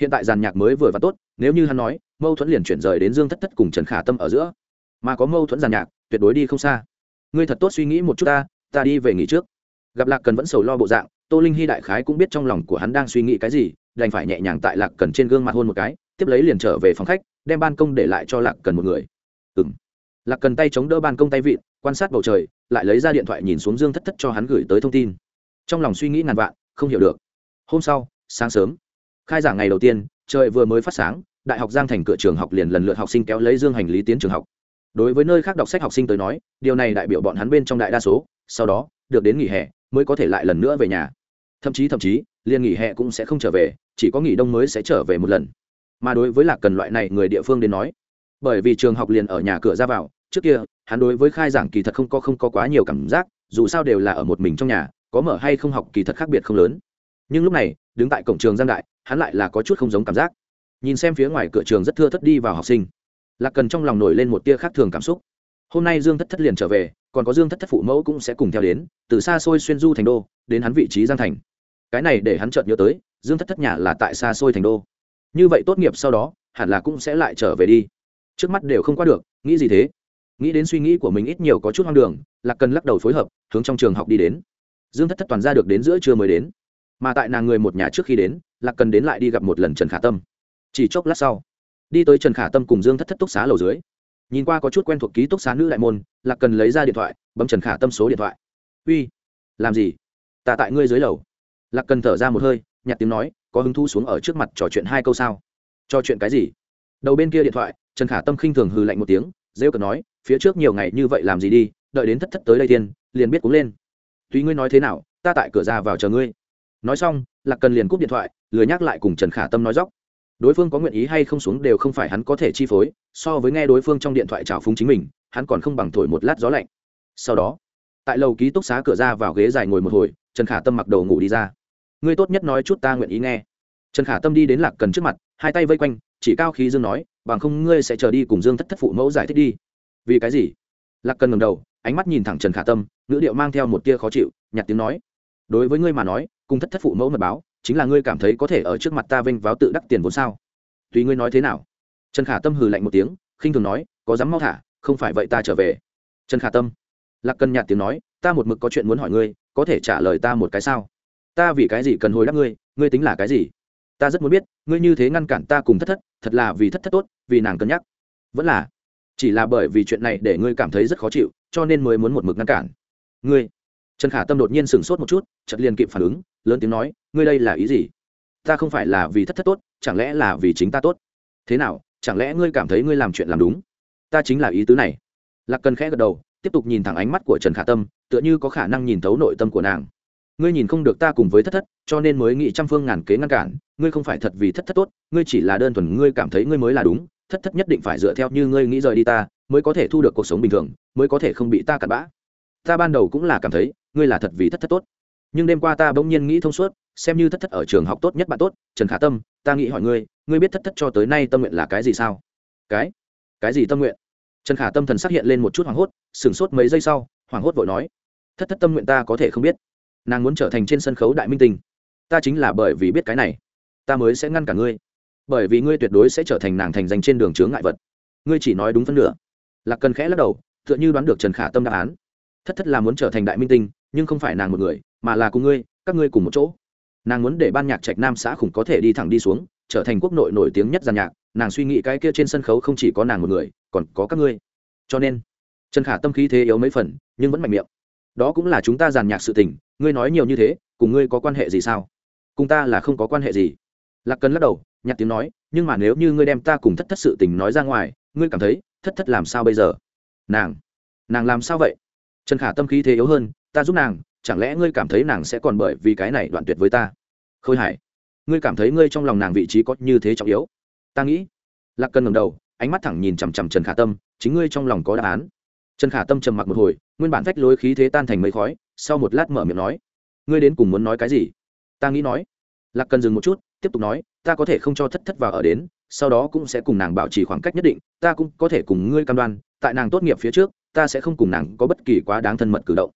Hiện tại giàn nhạc mới vừa và tốt, nếu như hắn nói, mâu thuẫn liền chuyển rời đến dương thất thất cùng trần khả tâm ở giữa. Mà có mâu thuẫn giàn nhạc, tuyệt đối đi không xa ngươi thật tốt suy nghĩ một chút ta ta đi về nghỉ trước. Gặp lạc cần vẫn sầu lo bộ dạng, tô linh hy đại khái cũng biết trong lòng của hắn đang suy nghĩ cái gì, đành phải nhẹ nhàng tại lạc cần trên gương mặt hôn một cái, tiếp lấy liền trở về phòng khách, đem ban công để lại cho lạc cần một người. Ừng lạc cần tay chống đỡ ban công tay vịn, quan sát bầu trời, lại lấy ra điện thoại nhìn xuống dương thất thất cho hắn gửi tới thông tin. Trong lòng suy nghĩ ngàn vạn, không hiểu được. Hôm sau, sáng sớm, khai giảng ngày đầu tiên, trời vừa mới phát sáng, đại học giang thành cửa trường học liền lần lượt học sinh kéo lấy dương hành lý tiến trường học đối với nơi khác đọc sách học sinh tới nói, điều này đại biểu bọn hắn bên trong đại đa số, sau đó, được đến nghỉ hè, mới có thể lại lần nữa về nhà. Thậm chí thậm chí, liền nghỉ hè cũng sẽ không trở về, chỉ có nghỉ đông mới sẽ trở về một lần. Mà đối với lạc cần loại này người địa phương đến nói, bởi vì trường học liền ở nhà cửa ra vào, trước kia, hắn đối với khai giảng kỳ thật không có không có quá nhiều cảm giác, dù sao đều là ở một mình trong nhà, có mở hay không học kỳ thật khác biệt không lớn. Nhưng lúc này, đứng tại cổng trường giang đại, hắn lại là có chút không giống cảm giác. Nhìn xem phía ngoài cửa trường rất thưa thất đi vào học sinh lạc cần trong lòng nổi lên một tia khác thường cảm xúc. Hôm nay dương thất thất liền trở về, còn có dương thất thất phụ mẫu cũng sẽ cùng theo đến, từ xa xôi xuyên du thành đô, đến hắn vị trí giang thành. Cái này để hắn chợt nhớ tới, dương thất thất nhà là tại xa xôi thành đô. Như vậy tốt nghiệp sau đó, hẳn là cũng sẽ lại trở về đi. Trước mắt đều không qua được, nghĩ gì thế? Nghĩ đến suy nghĩ của mình ít nhiều có chút hoang đường, lạc cần lắc đầu phối hợp, hướng trong trường học đi đến. Dương thất thất toàn ra được đến giữa trưa mới đến. Mà tại nàng người một nhà trước khi đến, lạc cần đến lại đi gặp một lần trần khả tâm. Chỉ chốc lát sau đi tới trần khả tâm cùng dương thất thất túc xá lầu dưới nhìn qua có chút quen thuộc ký túc xá nữ đại môn lạc cần lấy ra điện thoại bấm trần khả tâm số điện thoại uy làm gì ta tại ngươi dưới lầu lạc cần thở ra một hơi nhặt tiếng nói có hứng thu xuống ở trước mặt trò chuyện hai câu sao trò chuyện cái gì đầu bên kia điện thoại trần khả tâm khinh thường hừ lạnh một tiếng rêu cần nói phía trước nhiều ngày như vậy làm gì đi đợi đến thất thất tới đây tiên liền biết cúng lên tùy ngươi nói thế nào ta tại cửa ra vào chờ ngươi nói xong lạc cần liền cúp điện thoại lười nhắc lại cùng trần khả tâm nói dóc đối phương có nguyện ý hay không xuống đều không phải hắn có thể chi phối, so với nghe đối phương trong điện thoại trào phúng chính mình, hắn còn không bằng thổi một lát gió lạnh. Sau đó, tại lầu ký túc xá cửa ra vào ghế dài ngồi một hồi, trần khả tâm mặc đầu ngủ đi ra. Ngươi tốt nhất nói chút ta nguyện ý nghe. Trần khả tâm đi đến lạc cần trước mặt, hai tay vây quanh, chỉ cao khí dương nói, bằng không ngươi sẽ chờ đi cùng dương thất thất phụ mẫu giải thích đi. Vì cái gì? Lạc cần ngầm đầu, ánh mắt nhìn thẳng trần khả tâm, ngữ điệu mang theo một tia khó chịu nhặt tiếng nói, đối với ngươi mà nói, cùng thất thất phụ mẫu mật báo chính là ngươi cảm thấy có thể ở trước mặt ta vênh váo tự đắc tiền vốn sao? Tùy ngươi nói thế nào? Trần khả tâm hừ lạnh một tiếng, khinh thường nói, có dám mau thả, không phải vậy ta trở về. Trần khả tâm, lạc cần nhạt tiếng nói, ta một mực có chuyện muốn hỏi ngươi, có thể trả lời ta một cái sao? Ta vì cái gì cần hồi đáp ngươi ngươi tính là cái gì? Ta rất muốn biết, ngươi như thế ngăn cản ta cùng thất thất, thật là vì thất thất tốt, vì nàng cân nhắc. Vẫn là, chỉ là bởi vì chuyện này để ngươi cảm thấy rất khó chịu, cho nên mới muốn một mực ngăn cản. Ngươi trần khả tâm đột nhiên sửng sốt một chút chật liền kịp phản ứng, lớn tiếng nói, ngươi đây là ý gì? Ta không phải là vì thất thất tốt, chẳng lẽ là vì chính ta tốt? Thế nào, chẳng lẽ ngươi cảm thấy ngươi làm chuyện làm đúng? Ta chính là ý tứ này. Lạc cần khẽ gật đầu, tiếp tục nhìn thẳng ánh mắt của trần khả tâm, tựa như có khả năng nhìn thấu nội tâm của nàng. Ngươi nhìn không được ta cùng với thất thất, cho nên mới nghĩ trăm phương ngàn kế ngăn cản, ngươi không phải thật vì thất thất tốt, ngươi chỉ là đơn thuần ngươi cảm thấy ngươi mới là đúng, thất thất nhất định phải dựa theo như ngươi nghĩ rời đi ta, mới có thể thu được cuộc sống bình thường, mới có thể không bị ta cặn bã. Ta ban đầu cũng là cảm thấy ngươi là thật vì thất thất tốt. Nhưng đêm qua ta bỗng nhiên nghĩ thông suốt, xem như thất thất ở trường học tốt nhất bạn tốt, trần khả tâm, ta nghĩ hỏi ngươi ngươi biết thất thất cho tới nay tâm nguyện là cái gì sao? Cái? Cái gì tâm nguyện? Trần khả tâm thần xác hiện lên một chút hoảng hốt, sửng sốt mấy giây sau, hoảng hốt vội nói, thất thất tâm nguyện ta có thể không biết. Nàng muốn trở thành trên sân khấu đại minh tình ta chính là bởi vì biết cái này. Ta mới sẽ ngăn cả ngươi. Bởi vì ngươi tuyệt đối sẽ trở thành nàng thành danh trên đường chướng ngại vật. Ngươi chỉ nói đúng phân nửa. Lạc cần khẽ lắc đầu, tựa như đoán được trần khả tâm đáp án. Thất thất là muốn trở thành đại minh tinh nhưng không phải nàng một người, mà là cùng ngươi, các ngươi cùng một chỗ. Nàng muốn để ban nhạc trạch nam xã khủng có thể đi thẳng đi xuống, trở thành quốc nội nổi tiếng nhất giàn nhạc, nàng suy nghĩ cái kia trên sân khấu không chỉ có nàng một người, còn có các ngươi. Cho nên, trần khả tâm khí thế yếu mấy phần, nhưng vẫn mạnh miệng. Đó cũng là chúng ta giàn nhạc sự tình, ngươi nói nhiều như thế, cùng ngươi có quan hệ gì sao? Cùng ta là không có quan hệ gì. Lạc cần lắc đầu, nhặt tiếng nói, nhưng mà nếu như ngươi đem ta cùng thất thất sự tình nói ra ngoài, ngươi cảm thấy, thất thất làm sao bây giờ? Nàng nàng làm sao vậy? Trần khả tâm khí thế yếu hơn ta giúp nàng, chẳng lẽ ngươi cảm thấy nàng sẽ còn bởi vì cái này đoạn tuyệt với ta? Khôi hải, ngươi cảm thấy ngươi trong lòng nàng vị trí có như thế trọng yếu? Ta nghĩ. Lạc cần ngầm đầu, ánh mắt thẳng nhìn chằm chằm trần khả tâm, chính ngươi trong lòng có đáp án. Trần khả tâm trầm mặc một hồi, nguyên bản vách lối khí thế tan thành mấy khói, sau một lát mở miệng nói, ngươi đến cùng muốn nói cái gì? Ta nghĩ nói. Lạc cần dừng một chút, tiếp tục nói, ta có thể không cho thất thất vào ở đến, sau đó cũng sẽ cùng nàng bảo trì khoảng cách nhất định, ta cũng có thể cùng ngươi cam đoan, tại nàng tốt nghiệp phía trước, ta sẽ không cùng nàng có bất kỳ quá đáng thân mật cử động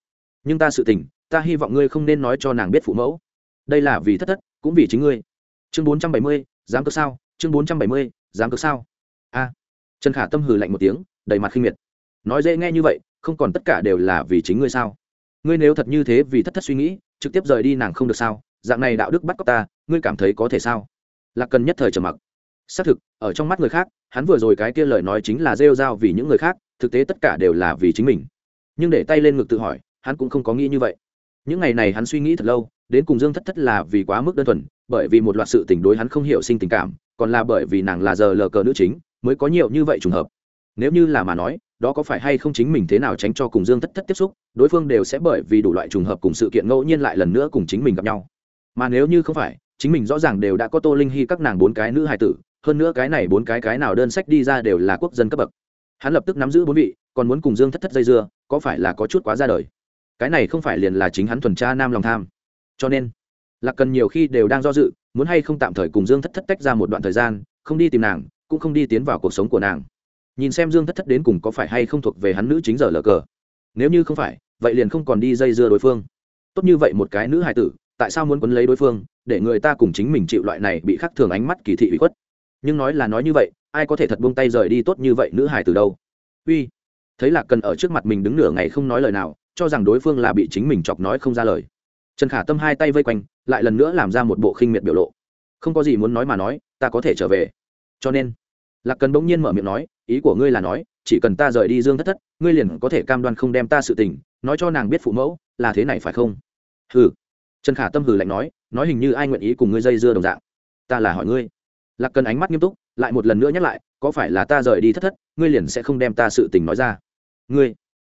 nhưng ta sự tình, ta hy vọng ngươi không nên nói cho nàng biết phụ mẫu. Đây là vì thất thất, cũng vì chính ngươi. Chương bốn trăm bảy mươi, dám cực sao? Chương bốn trăm bảy mươi, dám cực sao? A. Trần khả tâm hừ lạnh một tiếng, đầy mặt khinh miệt. Nói dễ nghe như vậy, không còn tất cả đều là vì chính ngươi sao? Ngươi nếu thật như thế vì thất thất suy nghĩ, trực tiếp rời đi nàng không được sao? Dạng này đạo đức bắt cóc ta, ngươi cảm thấy có thể sao? Lạc cần nhất thời trầm mặc. Xác thực, ở trong mắt người khác, hắn vừa rồi cái kia lời nói chính là rêu r a o vì những người khác, thực tế tất cả đều là vì chính mình. Nhưng để tay lên ngực tự hỏi hắn cũng không có nghĩ như vậy. Những ngày này hắn suy nghĩ thật lâu, đến cùng dương thất thất là vì quá mức đơn thuần, bởi vì một loạt sự tình đối hắn không hiểu sinh tình cảm, còn là bởi vì nàng là giờ lờ cờ nữ chính, mới có nhiều như vậy trùng hợp. Nếu như là mà nói, đó có phải hay không chính mình thế nào tránh cho cùng dương thất thất tiếp xúc, đối phương đều sẽ bởi vì đủ loại trùng hợp cùng sự kiện ngẫu nhiên lại lần nữa cùng chính mình gặp nhau. Mà nếu như không phải, chính mình rõ ràng đều đã có tô linh hy các nàng bốn cái nữ hài tử, hơn nữa cái này bốn cái cái nào đơn sách đi ra đều là quốc dân cấp bậc. Hắn lập tức nắm giữ bốn vị, còn muốn cùng dương thất thất dây dưa, có phải là có chút quá ra đời? Cái này không phải liền là chính hắn thuần tra nam lòng tham. Cho nên, lạc cần nhiều khi đều đang do dự, muốn hay không tạm thời cùng dương thất thất tách ra một đoạn thời gian, không đi tìm nàng, cũng không đi tiến vào cuộc sống của nàng. Nhìn xem dương thất thất đến cùng có phải hay không thuộc về hắn nữ chính giờ lờ cờ. Nếu như không phải, vậy liền không còn đi dây dưa đối phương. Tốt như vậy một cái nữ hài tử, tại sao muốn quấn lấy đối phương, để người ta cùng chính mình chịu loại này bị khắc thường ánh mắt kỳ thị bị khuất? Nhưng nói là nói như vậy, ai có thể thật buông tay rời đi tốt như vậy nữ hài từ đâu? Uy, thấy lạc cần ở trước mặt mình đứng nửa ngày không nói lời nào cho rằng đối phương là bị chính mình chọc nói không ra lời. Trần khả tâm hai tay vây quanh, lại lần nữa làm ra một bộ khinh miệt biểu lộ. Không có gì muốn nói mà nói, ta có thể trở về. Cho nên, lạc cần bỗng nhiên mở miệng nói, ý của ngươi là nói, chỉ cần ta rời đi dương thất thất, ngươi liền có thể cam đoan không đem ta sự tình, nói cho nàng biết phụ mẫu, là thế này phải không? Hừ. Trần khả tâm hừ lạnh nói nói hình như ai nguyện ý cùng ngươi dây dưa đồng dạng. Ta là hỏi ngươi. Lạc cần ánh mắt nghiêm túc, lại một lần nữa nhắc lại, có phải là ta rời đi thất thất, ngươi liền sẽ không đem ta sự tình nói ra? Ngươi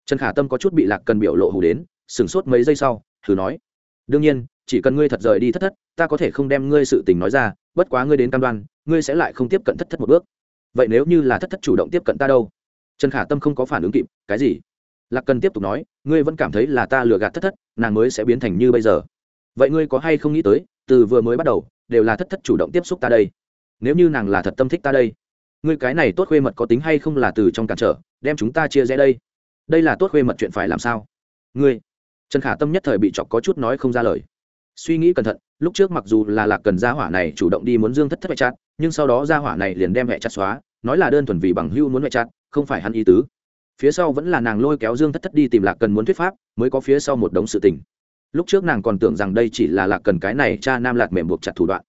trần khả tâm có chút bị lạc cần biểu lộ hù đến, sửng sốt mấy giây sau, thử nói, đương nhiên, chỉ cần ngươi thật rời đi thất thất, ta có thể không đem ngươi sự tình nói ra, bất quá ngươi đến cam đoan, ngươi sẽ lại không tiếp cận thất thất một bước. Vậy nếu như là thất thất chủ động tiếp cận ta đâu? Trần khả tâm không có phản ứng kịp, cái gì? Lạc cần tiếp tục nói, ngươi vẫn cảm thấy là ta lừa gạt thất thất, nàng mới sẽ biến thành như bây giờ. Vậy ngươi có hay không nghĩ tới, từ vừa mới bắt đầu, đều là thất thất chủ động tiếp xúc ta đây? Nếu như nàng là thật tâm thích ta đây, ngươi cái này tốt khuê mật có tính hay không là từ trong cản trở, đem chúng ta chia rẽ đây? Đây là tốt khuê mật chuyện phải làm sao? Ngươi, trần khả tâm nhất thời bị chọc có chút nói không ra lời. Suy nghĩ cẩn thận, lúc trước mặc dù là lạc cần gia hỏa này chủ động đi muốn dương thất thất vệ chặt nhưng sau đó gia hỏa này liền đem vệ chặt xóa, nói là đơn thuần vì bằng hưu muốn vệ chặt không phải hắn ý tứ. Phía sau vẫn là nàng lôi kéo dương thất thất đi tìm lạc cần muốn thuyết pháp, mới có phía sau một đống sự tình. Lúc trước nàng còn tưởng rằng đây chỉ là lạc cần cái này cha nam lạc mềm buộc chặt thủ đoạn.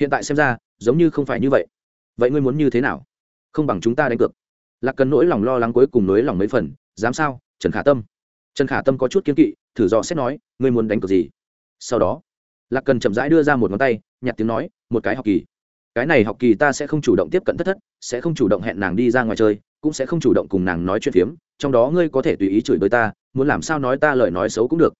Hiện tại xem ra, giống như không phải như vậy. Vậy ngươi muốn như thế nào? Không bằng chúng ta đánh cược. Lạc cần nỗi lòng lo lắng cuối cùng nỗi lòng mấy phần dám sao? Trần khả tâm. Trần khả tâm có chút kiên kỵ, thử dò xét nói, ngươi muốn đánh cược gì? Sau đó, lạc cần chậm rãi đưa ra một ngón tay, nhặt tiếng nói, một cái học kỳ. Cái này học kỳ ta sẽ không chủ động tiếp cận thất thất, sẽ không chủ động hẹn nàng đi ra ngoài chơi, cũng sẽ không chủ động cùng nàng nói chuyện phiếm, trong đó ngươi có thể tùy ý chửi bới ta, muốn làm sao nói ta lời nói xấu cũng được.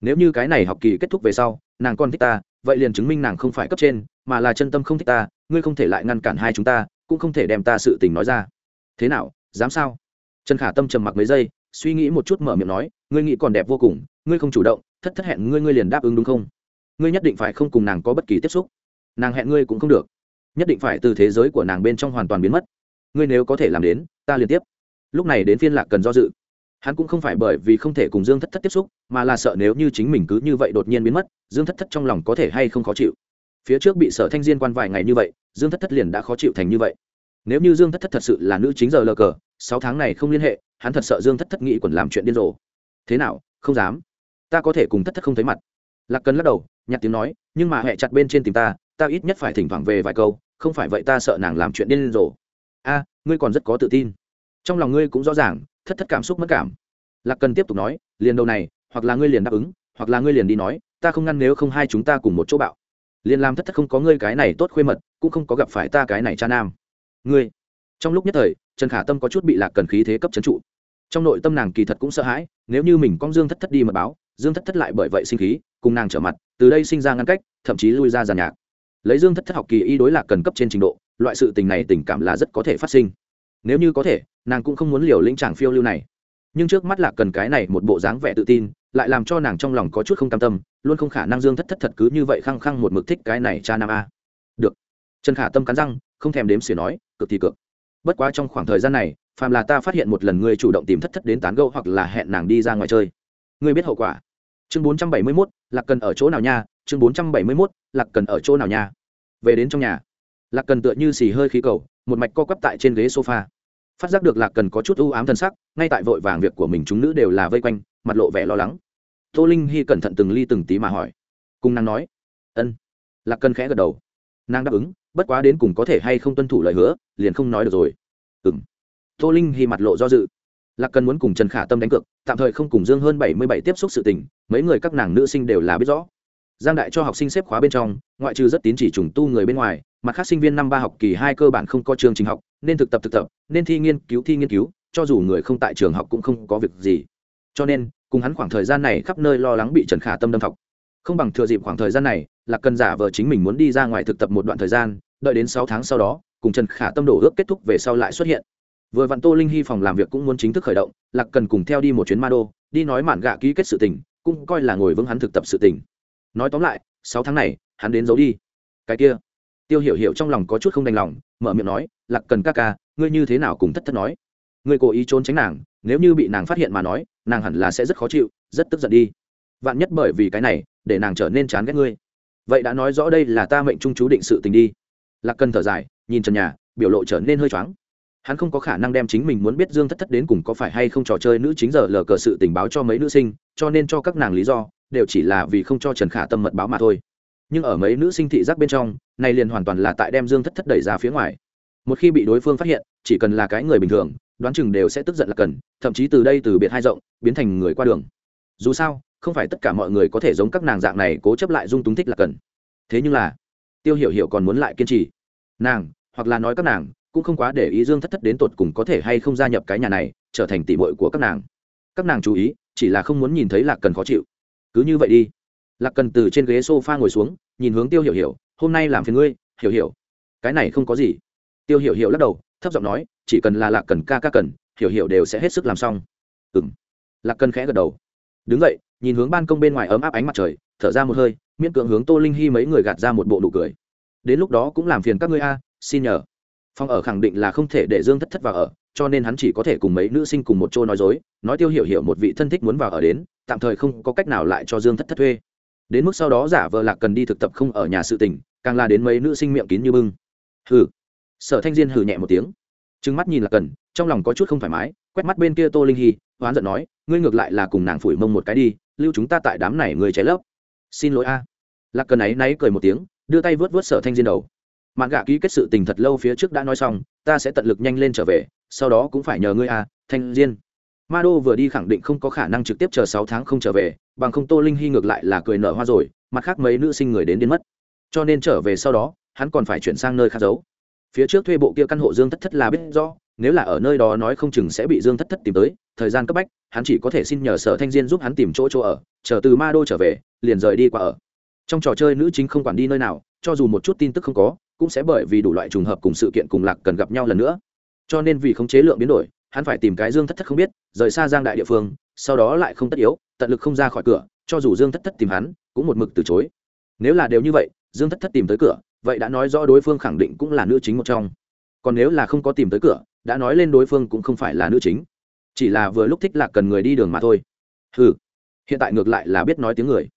Nếu như cái này học kỳ kết thúc về sau, nàng còn thích ta, vậy liền chứng minh nàng không phải cấp trên, mà là chân tâm không thích ta, ngươi không thể lại ngăn cản hai chúng ta, cũng không thể đem ta sự tình nói ra. Thế nào, dám sao? Trần khả tâm trầm mặc mấy giây, suy nghĩ một chút mở miệng nói, ngươi nghĩ còn đẹp vô cùng, ngươi không chủ động, thất thất hẹn ngươi ngươi liền đáp ứng đúng không? Ngươi nhất định phải không cùng nàng có bất kỳ tiếp xúc. Nàng hẹn ngươi cũng không được. Nhất định phải từ thế giới của nàng bên trong hoàn toàn biến mất. Ngươi nếu có thể làm đến, ta liên tiếp. Lúc này đến phiên lạc cần do dự. Hắn cũng không phải bởi vì không thể cùng dương thất thất tiếp xúc, mà là sợ nếu như chính mình cứ như vậy đột nhiên biến mất, dương thất thất trong lòng có thể hay không khó chịu. Phía trước bị sở thanh diên quan vài ngày như vậy, dương thất thất liền đã khó chịu thành như vậy. Nếu như dương thất thất thật sự là nữ chính giờ lờ cờ sáu tháng này không liên hệ, hắn thật sợ dương thất thất nghĩ quần làm chuyện điên rồ. Thế nào, không dám. Ta có thể cùng thất thất không thấy mặt. Lạc cần lắc đầu, nhặt tiếng nói, nhưng mà hẹ chặt bên trên tìm ta ta ít nhất phải thỉnh thoảng về vài câu, không phải vậy ta sợ nàng làm chuyện điên rồ. A, ngươi còn rất có tự tin. Trong lòng ngươi cũng rõ ràng, thất thất cảm xúc mất cảm. Lạc cần tiếp tục nói, liền đầu này, hoặc là ngươi liền đáp ứng, hoặc là ngươi liền đi nói, ta không ngăn nếu không hai chúng ta cùng một chỗ bạo. Liền làm thất thất không có ngươi cái này tốt khuê mật, cũng không có gặp phải ta cái này cha nam. Ngươi trong lúc nhất thời, trần khả tâm có chút bị lạc cần khí thế cấp trấn trụ. Trong nội tâm nàng kỳ thật cũng sợ hãi, nếu như mình con dương thất thất đi mật báo, dương thất thất lại bởi vậy sinh khí, cùng nàng trở mặt, từ đây sinh ra ngăn cách, thậm chí lui ra giàn nhạc. Lấy dương thất thất học kỳ y đối lạc cần cấp trên trình độ, loại sự tình này tình cảm là rất có thể phát sinh. Nếu như có thể, nàng cũng không muốn liều lĩnh chàng phiêu lưu này. Nhưng trước mắt lạc cần cái này một bộ dáng vẻ tự tin, lại làm cho nàng trong lòng có chút không cam tâm, luôn không khả năng dương thất thất thật cứ như vậy khăng khăng một mực thích cái này cha nam a. Được. Trần khả tâm cắn răng, không thèm đếm xỉa nói, cực thì cực bất quá trong khoảng thời gian này phàm là ta phát hiện một lần ngươi chủ động tìm thất thất đến tán gẫu hoặc là hẹn nàng đi ra ngoài chơi. Ngươi biết hậu quả. Chương bốn trăm bảy mươi 471, lạc cần ở chỗ nào nha? Chương bốn trăm bảy mươi 471, lạc cần ở chỗ nào nha? Về đến trong nhà. Lạc cần tựa như xì hơi khí cầu một mạch co quắp tại trên ghế sofa. Phát giác được lạc cần có chút ưu ám thân sắc ngay tại vội vàng việc của mình chúng nữ đều là vây quanh mặt lộ vẻ lo lắng. Tô linh hy cẩn thận từng ly từng tí mà hỏi. Cùng nàng nói. Ân. Lạc cần khẽ gật đầu. Nàng đáp ứng bất quá đến cùng có thể hay không tuân thủ lời hứa, liền không nói được rồi. Ừng tô linh hy mặt lộ do dự. Lạc cần muốn cùng trần khả tâm đánh cược, tạm thời không cùng dương hơn bảy mươi bảy tiếp xúc sự tình, mấy người các nàng nữ sinh đều là biết rõ. Giang đại cho học sinh xếp khóa bên trong, ngoại trừ rất tín chỉ trùng tu người bên ngoài, mặt khác sinh viên năm ba học kỳ hai cơ bản không có trường trình học, nên thực tập thực tập, nên thi nghiên cứu thi nghiên cứu, cho dù người không tại trường học cũng không có việc gì. Cho nên, cùng hắn khoảng thời gian này khắp nơi lo lắng bị trần khả tâm đâm học. Không bằng thừa dịp khoảng thời gian này là cần giả vờ chính mình muốn đi ra ngoài thực tập một đoạn thời gian đợi đến sáu tháng sau đó, cùng trần khả tâm đổ ước kết thúc về sau lại xuất hiện. Vừa vặn tô linh hy phòng làm việc cũng muốn chính thức khởi động, lạc cần cùng theo đi một chuyến ma đô, đi nói mạn gạ ký kết sự tình, cũng coi là ngồi vững hắn thực tập sự tình. Nói tóm lại, sáu tháng này, hắn đến giấu đi. Cái kia. Tiêu hiểu hiểu trong lòng có chút không đành lòng, mở miệng nói, lạc cần ca ca, ngươi như thế nào cùng thất thất nói? Ngươi cố ý trốn tránh nàng, nếu như bị nàng phát hiện mà nói, nàng hẳn là sẽ rất khó chịu, rất tức giận đi. Vạn nhất bởi vì cái này, để nàng trở nên chán ghét ngươi. Vậy đã nói rõ đây là ta mệnh trung chú định sự tình đi lạc cần thở dài, nhìn trần nhà, biểu lộ trở nên hơi choáng. Hắn không có khả năng đem chính mình muốn biết dương thất thất đến cùng có phải hay không trò chơi nữ chính giờ lờ cờ sự tình báo cho mấy nữ sinh, cho nên cho các nàng lý do, đều chỉ là vì không cho trần khả tâm mật báo mà thôi. Nhưng ở mấy nữ sinh thị giác bên trong, này liền hoàn toàn là tại đem dương thất thất đẩy ra phía ngoài. Một khi bị đối phương phát hiện, chỉ cần là cái người bình thường, đoán chừng đều sẽ tức giận là cần thậm chí từ đây từ biệt hai rộng, biến thành người qua đường. Dù sao, không phải tất cả mọi người có thể giống các nàng dạng này cố chấp lại dung túng thích là cần thế nhưng là, tiêu hiểu hiểu còn muốn lại kiên trì nàng, hoặc là nói các nàng, cũng không quá để ý dương thất thất đến tột cùng có thể hay không gia nhập cái nhà này, trở thành tỷ bội của các nàng. Các nàng chú ý, chỉ là không muốn nhìn thấy lạc cần khó chịu. Cứ như vậy đi. Lạc cần từ trên ghế s o f a ngồi xuống, nhìn hướng tiêu hiểu hiểu, hôm nay làm phiền ngươi, hiểu hiểu. Cái này không có gì. Tiêu hiểu hiểu lắc đầu, thấp giọng nói, chỉ cần là lạc cần ca ca cần, hiểu hiểu đều sẽ hết sức làm xong. Ừ m lạc cần khẽ gật đầu. Đứng vậy nhìn hướng ban công bên ngoài ấm áp ánh mặt trời, thở ra một hơi, miễn cưỡng hướng tô linh hy mấy người gạt ra một bộ nụ cười đến lúc đó cũng làm phiền các ngươi a, xin nhờ. Phong ở khẳng định là không thể để dương thất thất vào ở, cho nên hắn chỉ có thể cùng mấy nữ sinh cùng một chỗ nói dối, nói tiêu hiểu hiểu một vị thân thích muốn vào ở đến, tạm thời không có cách nào lại cho dương thất thất thuê. Đến mức sau đó giả vờ lạc cần đi thực tập không ở nhà sự tình, càng là đến mấy nữ sinh miệng kín như bưng. Hừ. Sở thanh diên hừ nhẹ một tiếng. Trừng mắt nhìn lạc cần, trong lòng có chút không thoải mái, quét mắt bên kia tô linh hy, hoán giận nói, ngươi ngược lại là cùng nàng phủi mông một cái đi, lưu chúng ta tại đám này người cháy lấp. Xin lỗi a. Lạc cần ấy náy cười một tiếng đưa tay vớt vớt sở thanh diên đầu. Mạn gạ ký kết sự tình thật lâu phía trước đã nói xong, ta sẽ tận lực nhanh lên trở về, sau đó cũng phải nhờ ngươi a thanh diên. Ma đô vừa đi khẳng định không có khả năng trực tiếp chờ sáu tháng không trở về, bằng không tô linh hy ngược lại là cười nở hoa rồi, mặt khác mấy nữ sinh người đến đến mất. Cho nên trở về sau đó, hắn còn phải chuyển sang nơi khác giấu. Phía trước thuê bộ kia căn hộ dương thất thất là biết rõ, nếu là ở nơi đó nói không chừng sẽ bị dương thất thất tìm tới, thời gian cấp bách, hắn chỉ có thể xin nhờ sở thanh diên giúp hắn tìm chỗ chỗ ở, chờ từ ma đô trở về, liền rời đi qua ở trong trò chơi nữ chính không quản đi nơi nào, cho dù một chút tin tức không có, cũng sẽ bởi vì đủ loại trùng hợp cùng sự kiện cùng lạc cần gặp nhau lần nữa. Cho nên vì khống chế lượng biến đổi, hắn phải tìm cái dương thất thất không biết, rời xa giang đại địa phương, sau đó lại không tất yếu, tận lực không ra khỏi cửa, cho dù dương thất thất tìm hắn, cũng một mực từ chối. Nếu là đều như vậy, dương thất thất tìm tới cửa, vậy đã nói rõ đối phương khẳng định cũng là nữ chính một trong. Còn nếu là không có tìm tới cửa, đã nói lên đối phương cũng không phải là nữ chính. Chỉ là vừa lúc thích lạc cần người đi đường mà thôi. Ừ hiện tại ngược lại là biết nói tiếng người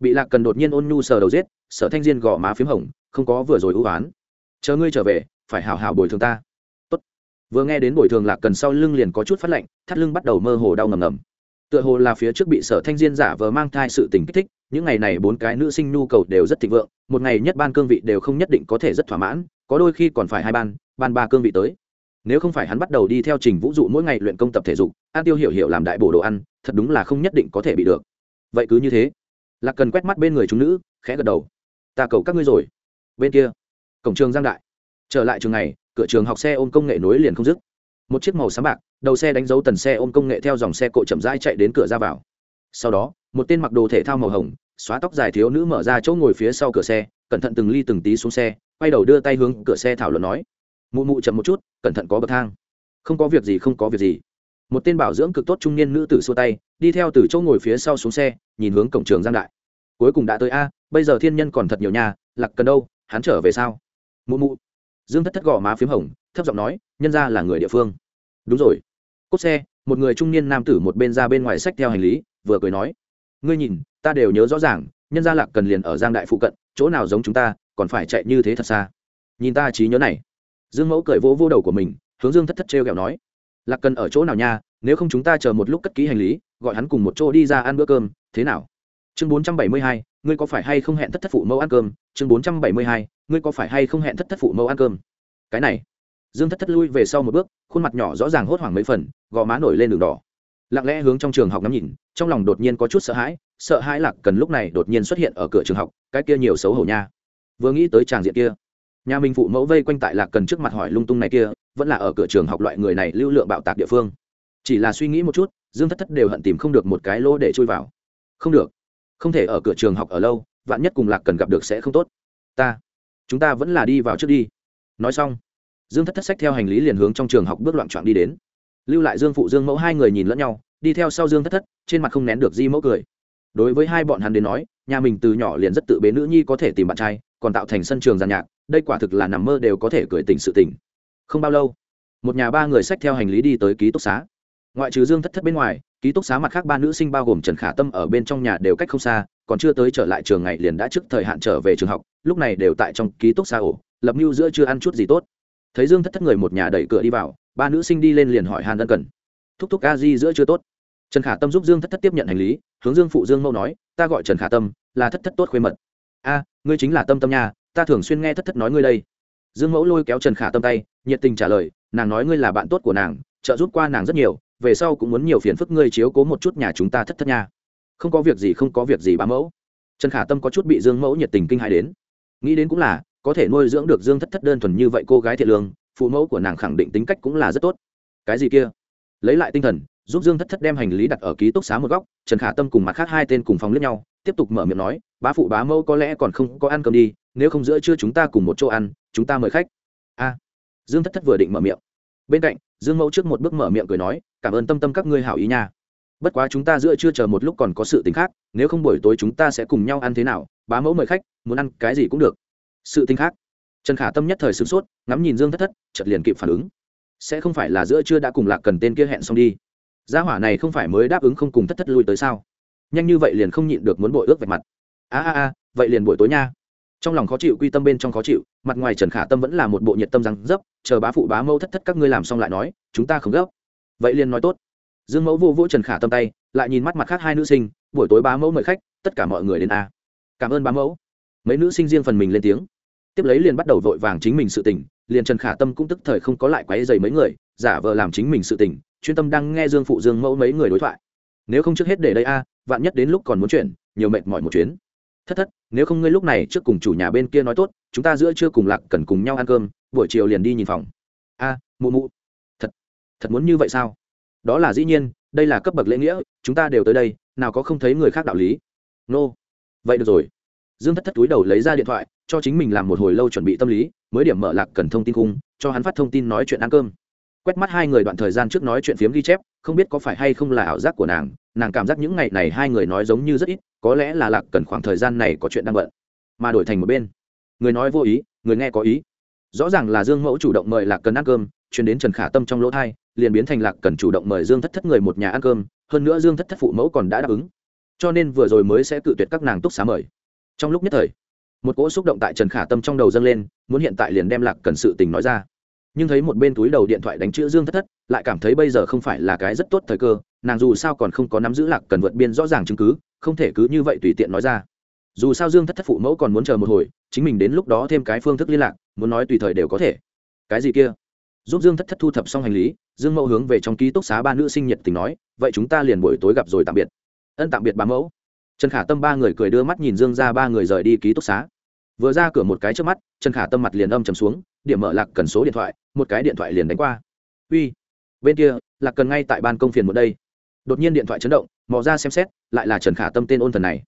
bị lạc cần đột nhiên ôn nhu sờ đầu giết, sở thanh diên gò má p h í m hồng, không có vừa rồi ưu oán. Chờ ngươi trở về, phải hào hào bồi thường ta. Tốt. vừa nghe đến bồi thường lạc cần sau lưng liền có chút phát lạnh, thắt lưng bắt đầu mơ hồ đau ngầm ngầm. Tựa hồ là phía trước bị sở thanh diên giả vờ mang thai sự tình kích thích, những ngày này bốn cái nữ sinh nhu cầu đều rất thịnh vượng, một ngày nhất ban cương vị đều không nhất định có thể rất thỏa mãn, có đôi khi còn phải hai ban ban ba cương vị tới. Nếu không phải hắn bắt đầu đi theo trình vũ dụ mỗi ngày luyện công tập thể dục, an tiêu hiểu hiểu làm đại bổ đồ ăn, thật đúng là không nhất định có thể bị được. Vậy cứ như thế lạc cần quét mắt bên người chúng nữ, khẽ gật đầu. Ta cầu các ngươi rồi. Bên kia, cổng trường giang đại. Trở lại trường này, cửa trường học xe ôm công nghệ nối liền không dứt. Một chiếc màu sáng bạc, đầu xe đánh dấu tần xe ôm công nghệ theo dòng xe cộ chậm rãi chạy đến cửa ra vào. Sau đó, một tên mặc đồ thể thao màu hồng, xóa tóc dài thiếu nữ mở ra chỗ ngồi phía sau cửa xe, cẩn thận từng ly từng tí xuống xe, quay đầu đưa tay hướng cửa xe thảo luận nói. Mụ mụ chậm một chút, cẩn thận có bậc thang. Không có việc gì, không có việc gì một tên bảo dưỡng cực tốt trung niên nữ tử xua tay, đi theo từ chỗ ngồi phía sau xuống xe, nhìn hướng cổng trường giang đại. Cuối cùng đã tới a, bây giờ thiên nhân còn thật nhiều nhà, lạc cần đâu, hắn trở về sao? Mụ mụ. Dương thất thất gò má p h í m hồng, thấp giọng nói, nhân ra là người địa phương. Đúng rồi. Cốt xe, một người trung niên nam tử một bên ra bên ngoài sách theo hành lý, vừa cười nói, ngươi nhìn, ta đều nhớ rõ ràng, nhân gia lạc cần liền ở giang đại phụ cận, chỗ nào giống chúng ta, còn phải chạy như thế thật xa. Nhìn ta trí nhớ này. Dương mẫu cười vỗ vô đầu của mình, hướng dương thất thất t r e o kẹo nói lạc cần ở chỗ nào nha, nếu không chúng ta chờ một lúc cất ký hành lý, gọi hắn cùng một chỗ đi ra ăn bữa cơm, thế nào? Chương bốn trăm bảy mươi hai, ngươi có phải hay không hẹn thất thất phụ mẫu ăn cơm? Chương bốn trăm bảy mươi hai, ngươi có phải hay không hẹn thất thất phụ mẫu ăn cơm? Cái này, dương thất thất lui về sau một bước, khuôn mặt nhỏ rõ ràng hốt hoảng mấy phần, gò má nổi lên đường đỏ. Lặng lẽ hướng trong trường học ngắm nhìn, trong lòng đột nhiên có chút sợ hãi sợ hãi lạc cần lúc này đột nhiên xuất hiện ở cửa trường học, cái kia nhiều xấu hổ nha. Vừa nghĩ tới tràng diện kia nhà mình phụ mẫu vây quanh tại lạc cần trước mặt hỏi lung tung này kia, vẫn là ở cửa trường học loại người này lưu lượng bạo tạc địa phương. Chỉ là suy nghĩ một chút, dương thất thất đều hận tìm không được một cái lỗ để chui vào. Không được. Không thể ở cửa trường học ở lâu, vạn nhất cùng lạc cần gặp được sẽ không tốt. Ta, chúng ta vẫn là đi vào trước đi. Nói xong, dương thất thất sách theo hành lý liền hướng trong trường học bước loạn trọn đi đến. Lưu lại dương phụ dương mẫu hai người nhìn lẫn nhau, đi theo sau dương thất thất, trên mặt không nén được di mẫu cười. Đối với hai bọn hắn đến nói, nhà mình từ nhỏ liền rất tự bế nữ nhi có thể tìm bạn trai, còn tạo thành sân trường giàn nhạc đây quả thực là nằm mơ đều có thể cười tỉnh sự tỉnh. Không bao lâu, một nhà ba người sách theo hành lý đi tới ký túc xá. Ngoại trừ dương thất thất bên ngoài, ký túc xá mặt khác ba nữ sinh bao gồm trần khả tâm ở bên trong nhà đều cách không xa, còn chưa tới trở lại trường ngày liền đã trước thời hạn trở về trường học, lúc này đều tại trong ký túc xá ổ, lập mưu giữa chưa ăn chút gì tốt. Thấy dương thất thất người một nhà đẩy cửa đi vào, ba nữ sinh đi lên liền hỏi hàn ân cần. Thúc thúc a di giữa chưa tốt? Trần khả tâm giúp dương thất thất tiếp nhận hành lý, hướng dương phụ dương mẫu nói, ta gọi trần khả tâm, là thất thất tốt khuê mật. A, ngươi chính là tâm tâm nhà ta thường xuyên nghe thất thất nói ngươi đây. Dương mẫu lôi kéo trần khả tâm tay, nhiệt tình trả lời, nàng nói ngươi là bạn tốt của nàng, trợ giúp qua nàng rất nhiều, về sau cũng muốn nhiều phiền phức ngươi chiếu cố một chút nhà chúng ta thất thất nha. Không có việc gì, không có việc gì bá mẫu. Trần khả tâm có chút bị dương mẫu nhiệt tình kinh hại đến. Nghĩ đến cũng là, có thể nuôi dưỡng được dương thất thất đơn thuần như vậy cô gái thiện lương, phụ mẫu của nàng khẳng định tính cách cũng là rất tốt. Cái gì kia? Lấy lại tinh thần, giúp dương thất thất đem hành lý đặt ở ký túc xá một góc, trần khả tâm cùng mặt khác hai tên cùng phòng lướt nhau, tiếp tục mở miệng nói, bá phụ bá mẫu có lẽ còn không có ăn cơm đi nếu không giữa trưa chúng ta cùng một chỗ ăn, chúng ta mời khách. A. Dương thất thất vừa định mở miệng. Bên cạnh, dương mẫu trước một bước mở miệng cười nói, cảm ơn tâm tâm các ngươi hảo ý nha. Bất quá chúng ta giữa chưa chờ một lúc còn có sự t ì n h khác, nếu không buổi tối chúng ta sẽ cùng nhau ăn thế nào, bá mẫu mời khách, muốn ăn cái gì cũng được. Sự t ì n h khác. Trần khả tâm nhất thời sửng sốt, ngắm nhìn dương thất thất chật liền kịp phản ứng. Sẽ không phải là giữa chưa đã cùng lạc cần tên kia hẹn xong đi. Gia hỏa này không phải mới đáp ứng không cùng thất thất lui tới sao? Nhanh như vậy liền không nhịn được muốn bội ước vạch mặt. A a a, vậy liền buổi tối nha trong lòng khó chịu, quy tâm bên trong khó chịu, mặt ngoài trần khả tâm vẫn là một bộ nhiệt tâm răng dấp, chờ bá phụ bá mẫu thất thất các ngươi làm xong lại nói, chúng ta không gấp. Vậy liền nói tốt. Dương mẫu vô vỗ trần khả tâm tay, lại nhìn mắt mặt khác hai nữ sinh, buổi tối bá mẫu mời khách, tất cả mọi người đến a. Cảm ơn bá mẫu. Mấy nữ sinh riêng phần mình lên tiếng. Tiếp lấy liền bắt đầu vội vàng chính mình sự tỉnh liền trần khả tâm cũng tức thời không có lại quáy dày mấy người, giả vờ làm chính mình sự tỉnh chuyên tâm đang nghe dương phụ dương mẫu mấy người đối thoại. Nếu không trước hết để đây a, vạn nhất đến lúc còn muốn chuyển, nhiều mệt mỏi một chuyến thất thất, nếu không ngươi lúc này trước cùng chủ nhà bên kia nói tốt, chúng ta giữa chưa cùng lạc cần cùng nhau ăn cơm, buổi chiều liền đi nhìn phòng. A, mụ mụ. Thật thật muốn như vậy sao? Đó là dĩ nhiên, đây là cấp bậc lễ nghĩa, chúng ta đều tới đây, nào có không thấy người khác đạo lý. Nô、no. vậy được rồi. Dương thất thất túi đầu lấy ra điện thoại, cho chính mình làm một hồi lâu chuẩn bị tâm lý, mới điểm mở lạc cần thông tin cung cho hắn phát thông tin nói chuyện ăn cơm quét mắt hai người đoạn thời gian trước nói chuyện phiếm ghi chép, không biết có phải hay không là ảo giác của nàng nàng cảm giác những ngày này hai người nói giống như rất ít, có lẽ là lạc cần khoảng thời gian này có chuyện đang bận, mà đổi thành một bên. Người nói vô ý, người nghe có ý. Rõ ràng là dương mẫu chủ động mời lạc cần ăn cơm, chuyển đến trần khả tâm trong lỗ thai, liền biến thành lạc cần chủ động mời dương thất thất người một nhà ăn cơm, hơn nữa dương thất thất phụ mẫu còn đã đáp ứng. Cho nên vừa rồi mới sẽ cự tuyệt các nàng túc xá mời. Trong lúc nhất thời, một cỗ xúc động tại trần khả tâm trong đầu dâng lên, muốn hiện tại liền đem lạc cần sự tình nói ra nhưng thấy một bên túi đầu điện thoại đánh chữ dương thất thất, lại cảm thấy bây giờ không phải là cái rất tốt thời cơ, nàng dù sao còn không có nắm giữ lạc cần vượt biên rõ ràng chứng cứ, không thể cứ như vậy tùy tiện nói ra. Dù sao dương thất thất phụ mẫu còn muốn chờ một hồi, chính mình đến lúc đó thêm cái phương thức liên lạc, muốn nói tùy thời đều có thể. Cái gì kia? Giúp dương thất thất thu thập xong hành lý, dương mẫu hướng về trong ký túc xá ba nữ sinh nhiệt tình nói, vậy chúng ta liền buổi tối gặp rồi tạm biệt. Ân, tạm biệt bà mẫu. Trần khả tâm ba người cười đưa mắt nhìn dương ra ba người rời đi ký túc xá vừa ra cửa một cái trước mắt, trần khả tâm mặt liền âm trầm xuống, điểm mở lạc cần số điện thoại, một cái điện thoại liền đánh qua. Uy. Bên kia, lạc cần ngay tại ban công phiền một đây. Đột nhiên điện thoại chấn động, mò ra xem xét, lại là trần khả tâm tên ôn thần này.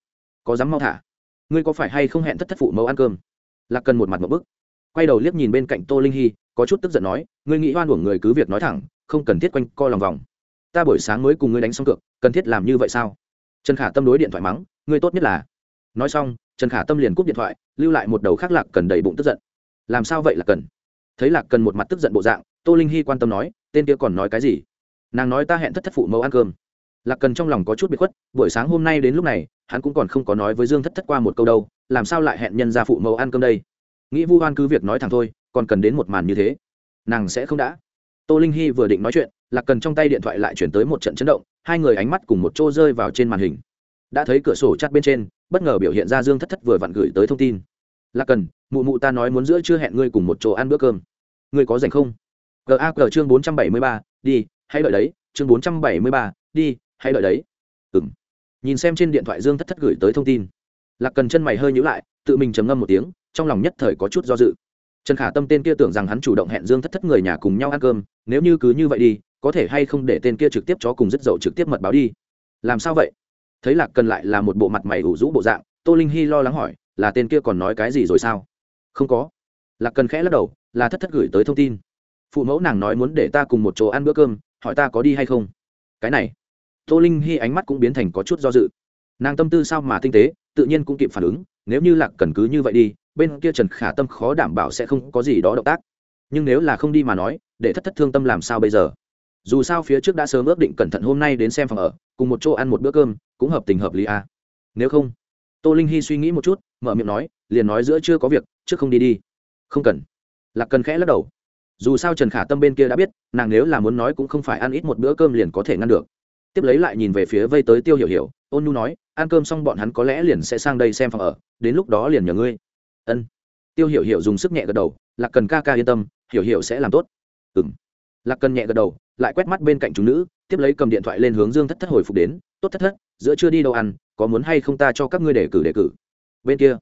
Có dám mau thả? Ngươi có phải hay không hẹn thất thất phụ mẫu ăn cơm? Lạc cần một mặt một bức. Quay đầu liếc nhìn bên cạnh tô linh hy, có chút tức giận nói, ngươi nghĩ oan uổng người cứ việc nói thẳng, không cần thiết quanh co lòng vòng. Ta buổi sáng mới cùng ngươi đánh xong cược, cần thiết làm như vậy sao? Trần khả tâm đối điện thoại mắng, ngươi tốt nhất là nói xong trần khả tâm liền cúp điện thoại, lưu lại một đầu khác lạc cần đầy bụng tức giận. Làm sao vậy là cần? Thấy lạc cần một mặt tức giận bộ dạng, tô linh hy quan tâm nói, tên kia còn nói cái gì? Nàng nói ta hẹn thất thất phụ mẫu ăn cơm. Lạc cần trong lòng có chút bị khuất, buổi sáng hôm nay đến lúc này, hắn cũng còn không có nói với dương thất thất qua một câu đâu, làm sao lại hẹn nhân ra phụ mẫu ăn cơm đây? Nghĩ vu oan cứ việc nói thẳng thôi, còn cần đến một màn như thế, nàng sẽ không đã. Tô linh hy vừa định nói chuyện, lạc cần trong tay điện thoại lại chuyển tới một trận chấn động, hai người ánh mắt cùng một chỗ rơi vào trên màn hình đã thấy cửa sổ chắt bên trên, bất ngờ biểu hiện ra dương thất thất vừa vặn gửi tới thông tin. Lạc cần, mụ mụ ta nói muốn giữa chưa hẹn ngươi cùng một chỗ ăn bữa cơm. Ngươi có rảnh không? Gag chương bốn trăm bảy mươi ba, đi, hãy đợi đấy. Chương bốn trăm bảy mươi ba, đi, hãy đợi đấy. Ừng nhìn xem trên điện thoại dương thất thất gửi tới thông tin. Lạc cần chân mày hơi nhữ lại, tự mình trầm ngâm một tiếng, trong lòng nhất thời có chút do dự. Trần khả tâm tên kia tưởng rằng hắn chủ động hẹn dương thất thất người nhà cùng nhau ăn cơm, nếu như cứ như vậy đi, có thể hay không để tên kia trực tiếp chó cùng rất dậu trực tiếp mật báo đi. Làm sao vậy? Thấy lạc cần lại là một bộ mặt mày ủ rũ bộ dạng, tô linh hy lo lắng hỏi, là tên kia còn nói cái gì rồi sao? Không có. Lạc cần khẽ lắc đầu, là thất thất gửi tới thông tin. Phụ mẫu nàng nói muốn để ta cùng một chỗ ăn bữa cơm, hỏi ta có đi hay không? Cái này. Tô linh hy ánh mắt cũng biến thành có chút do dự. Nàng tâm tư sao mà tinh tế, tự nhiên cũng kịp phản ứng, nếu như lạc cần cứ như vậy đi, bên kia trần khả tâm khó đảm bảo sẽ không có gì đó động tác. Nhưng nếu là không đi mà nói, để thất thất thương tâm làm sao bây giờ? Dù sao phía trước đã sớm ước định cẩn thận hôm nay đến xem phòng ở, cùng một chỗ ăn một bữa cơm, cũng hợp tình hợp lý à. nếu không, tô linh hy suy nghĩ một chút, mở miệng nói, liền nói giữa chưa có việc, trước không đi đi. Không cần. Lạc cần khẽ lắc đầu. Dù sao trần khả tâm bên kia đã biết, nàng nếu là muốn nói cũng không phải ăn ít một bữa cơm liền có thể ngăn được. Tiếp lấy lại nhìn về phía vây tới tiêu hiểu hiểu, ôn nu nói, ăn cơm xong bọn hắn có lẽ liền sẽ sang đây xem phòng ở, đến lúc đó liền nhờ ngươi. Ân. Tiêu hiểu hiểu dùng sức nhẹ gật đầu, lạc cần ca ca yên tâm, hiểu hiểu sẽ làm tốt. Ừ m lạc cần nhẹ gật đầu lại quét mắt bên cạnh chúng nữ, tiếp lấy cầm điện thoại lên hướng dương thất thất hồi phục đến. Tốt thất thất, giữa chưa đi đâu ăn, có muốn hay không ta cho các ngươi đề cử đề cử? Bên kia,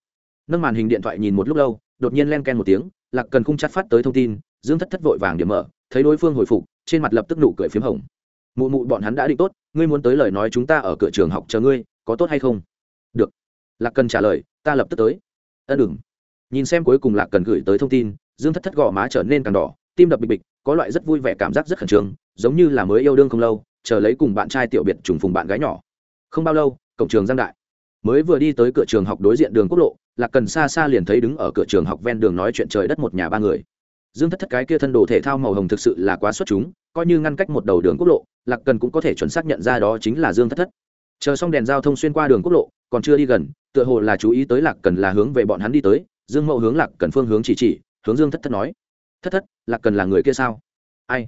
nâng màn hình điện thoại nhìn một lúc lâu, đột nhiên len ken một tiếng, lạc cần khung chắt phát tới thông tin, dương thất thất vội vàng điểm mở, thấy đối phương hồi phục, trên mặt lập tức nụ cười p h í m hồng. Mụ mụ bọn hắn đã định tốt, ngươi muốn tới lời nói chúng ta ở cửa trường học chờ ngươi, có tốt hay không? Được. Lạc cần trả lời, ta lập tức tới. Ân đừng nhìn xem cuối cùng lạc cần gửi tới thông tin, dương thất thất gò má trở nên càng đỏ, tim đập bịch bịch, có loại rất vui vẻ cảm giác rất khẩn trương giống như là mới yêu đương không lâu, chờ lấy cùng bạn trai tiểu biệt trùng phùng bạn gái nhỏ. Không bao lâu, cổng trường giang đại. Mới vừa đi tới cửa trường học đối diện đường quốc lộ, lạc cần xa xa liền thấy đứng ở cửa trường học ven đường nói chuyện trời đất một nhà ba người. Dương thất thất cái kia thân đồ thể thao màu hồng thực sự là quá xuất chúng, coi như ngăn cách một đầu đường quốc lộ, lạc cần cũng có thể chuẩn xác nhận ra đó chính là dương thất thất. Chờ xong đèn giao thông xuyên qua đường quốc lộ, còn chưa đi gần, tựa hồ là chú ý tới lạc cần là hướng về bọn hắn đi tới, dương mậu hướng lạc cần phương hướng chỉ chỉ, hướng dương thất thất nói. Thất thất, lạc cần là người kia sao? Ai?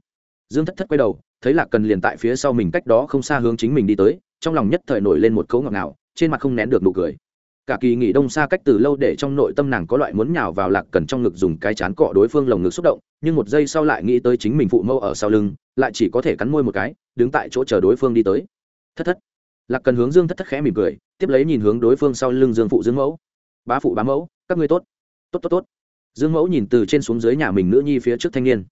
Dương thất thất quay đầu thấy lạc cần liền tại phía sau mình cách đó không xa hướng chính mình đi tới trong lòng nhất thời nổi lên một cấu ngọt ngào, trên mặt không nén được nụ cười. Cả kỳ nghỉ đông xa cách từ lâu để trong nội tâm nàng có loại muốn nhào vào lạc cần trong ngực dùng cái chán cọ đối phương lồng ngực xúc động nhưng một giây sau lại nghĩ tới chính mình phụ mâu ở sau lưng lại chỉ có thể cắn môi một cái đứng tại chỗ chờ đối phương đi tới. Thất thất. Lạc cần hướng dương thất thất khẽ mỉm cười tiếp lấy nhìn hướng đối phương sau lưng dương phụ dương mẫu. Bá phụ bá mẫu các ngươi tốt. Tốt tốt tốt. Dương mẫu nhìn từ trên xuống dưới nhà mình nữ nhi phía trước thanh niên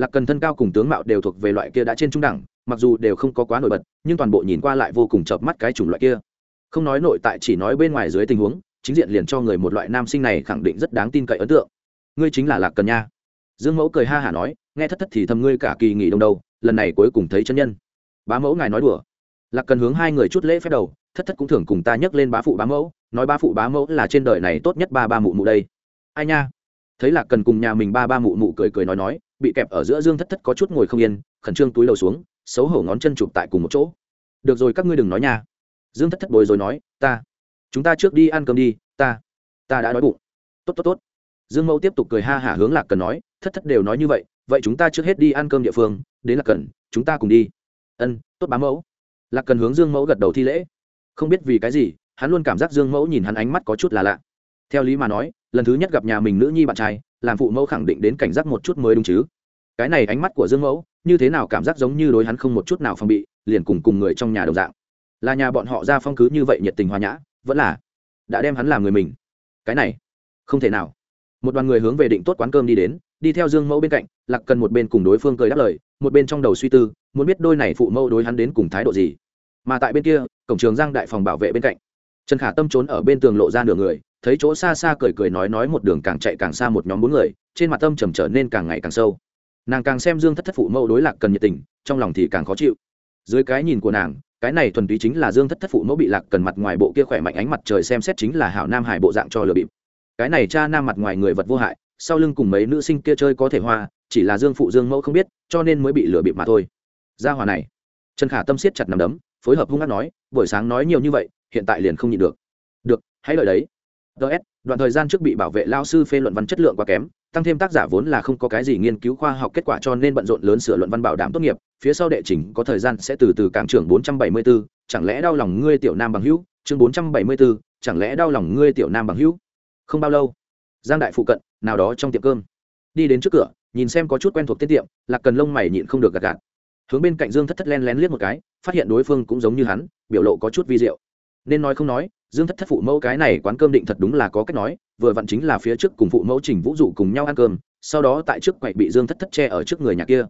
lạc cần thân cao cùng tướng mạo đều thuộc về loại kia đã trên trung đẳng mặc dù đều không có quá nổi bật nhưng toàn bộ nhìn qua lại vô cùng chợp mắt cái chủng loại kia. Không nói nội tại chỉ nói bên ngoài dưới tình huống chính diện liền cho người một loại nam sinh này khẳng định rất đáng tin cậy ấn tượng. Ngươi chính là lạc cần nha. Dương mẫu cười ha hả nói nghe thất thất thì thầm ngươi cả kỳ nghỉ đông đầu, lần này cuối cùng thấy chân nhân. Bá mẫu ngài nói đùa. Lạc cần hướng hai người chút lễ phép đầu thất thất cũng thường cùng ta nhắc lên bá phụ bá mẫu nói bá phụ bá mẫu là trên đời này tốt nhất ba ba mụ mụ đây. Ai nha? Thấy lạc cần cùng nhà mình ba ba mụ mụ cười cười nói nói bị kẹp ở giữa dương thất thất có chút ngồi không yên, khẩn trương túi đầu xuống, xấu hổ ngón chân chụp tại cùng một chỗ. Được rồi, các ngươi đừng nói nha. Dương thất thất bồi rồi nói, ta, chúng ta trước đi ăn cơm đi, ta ta đã đói bụng. Tốt tốt tốt. Dương mẫu tiếp tục cười ha hả hướng lạc cần nói, thất thất đều nói như vậy vậy chúng ta trước hết đi ăn cơm địa phương, đến lạc cần, chúng ta cùng đi. Ân, tốt bá mẫu. Lạc cần hướng dương mẫu gật đầu thi lễ. Không biết vì cái gì, hắn luôn cảm giác dương mẫu nhìn hắn ánh mắt có chút là lạ. Theo lý mà nói, lần thứ nhất gặp nhà mình nữ nhi bạn trai làm phụ mẫu khẳng định đến cảnh giác một chút mới đúng chứ. Cái này ánh mắt của dương mẫu, như thế nào cảm giác giống như đối hắn không một chút nào phòng bị, liền cùng cùng người trong nhà đồng dạng. Là nhà bọn họ ra phong cứ như vậy nhiệt tình hòa nhã, vẫn là đã đem hắn làm người mình. Cái này, không thể nào. Một đoàn người hướng về định tốt quán cơm đi đến, đi theo dương mẫu bên cạnh, lạc cần một bên cùng đối phương cười đáp lời, một bên trong đầu suy tư, muốn biết đôi này phụ mẫu đối hắn đến cùng thái độ gì. Mà tại bên kia, cổng trường giang đại phòng bảo vệ bên cạnh, trần khả tâm trốn ở bên tường lộ ra nửa người thấy chỗ xa xa cười cười nói nói một đường càng chạy càng xa một nhóm bốn người, trên mặt tâm trầm trở nên càng ngày càng sâu. Nàng càng xem dương thất thất phụ mẫu đối lạc cần nhiệt tình, trong lòng thì càng khó chịu. Dưới cái nhìn của nàng, cái này thuần túy chính là dương thất thất phụ mẫu bị lạc cần mặt ngoài bộ kia khỏe mạnh ánh mặt trời xem xét chính là hảo nam hải bộ dạng cho lừa bịp. Cái này cha nam mặt ngoài người vật vô hại, sau lưng cùng mấy nữ sinh kia chơi có thể hoa, chỉ là dương phụ dương mẫu không biết, cho nên mới bị lừa bịp mà thôi. Gia hòa này. Trần khả tâm siết chặt nằm đấm, phối hợp hung hát nói, buổi sáng nói nhiều như vậy, hiện tại liền không nhịn được. Được, hãy lời đấy ts đoạn thời gian trước bị bảo vệ lao sư phê luận văn chất lượng quá kém tăng thêm tác giả vốn là không có cái gì nghiên cứu khoa học kết quả cho nên bận rộn lớn sửa luận văn bảo đảm tốt nghiệp phía sau đệ trình có thời gian sẽ từ từ cảng trưởng 474, chẳng lẽ đau lòng ngươi tiểu nam bằng hữu? Chương 474, chẳng lẽ đau lòng ngươi tiểu nam bằng hữu? Không bao lâu giang đại phụ cận nào đó trong tiệm cơm. Đi đến trước cửa nhìn xem có chút quen thuộc tiết tiệm lạc cần lông mày nhịn không được gạt gạt. Hướng bên cạnh dương thất thất len lén liếc một cái phát hiện đối phương cũng giống như hắn biểu lộ có chút vi diệu. Nên nói không nói dương thất thất phụ mẫu cái này quán cơm định thật đúng là có cách nói, vừa vặn chính là phía trước cùng phụ mẫu trình vũ dụ cùng nhau ăn cơm, sau đó tại trước quậy bị dương thất thất che ở trước người nhà kia.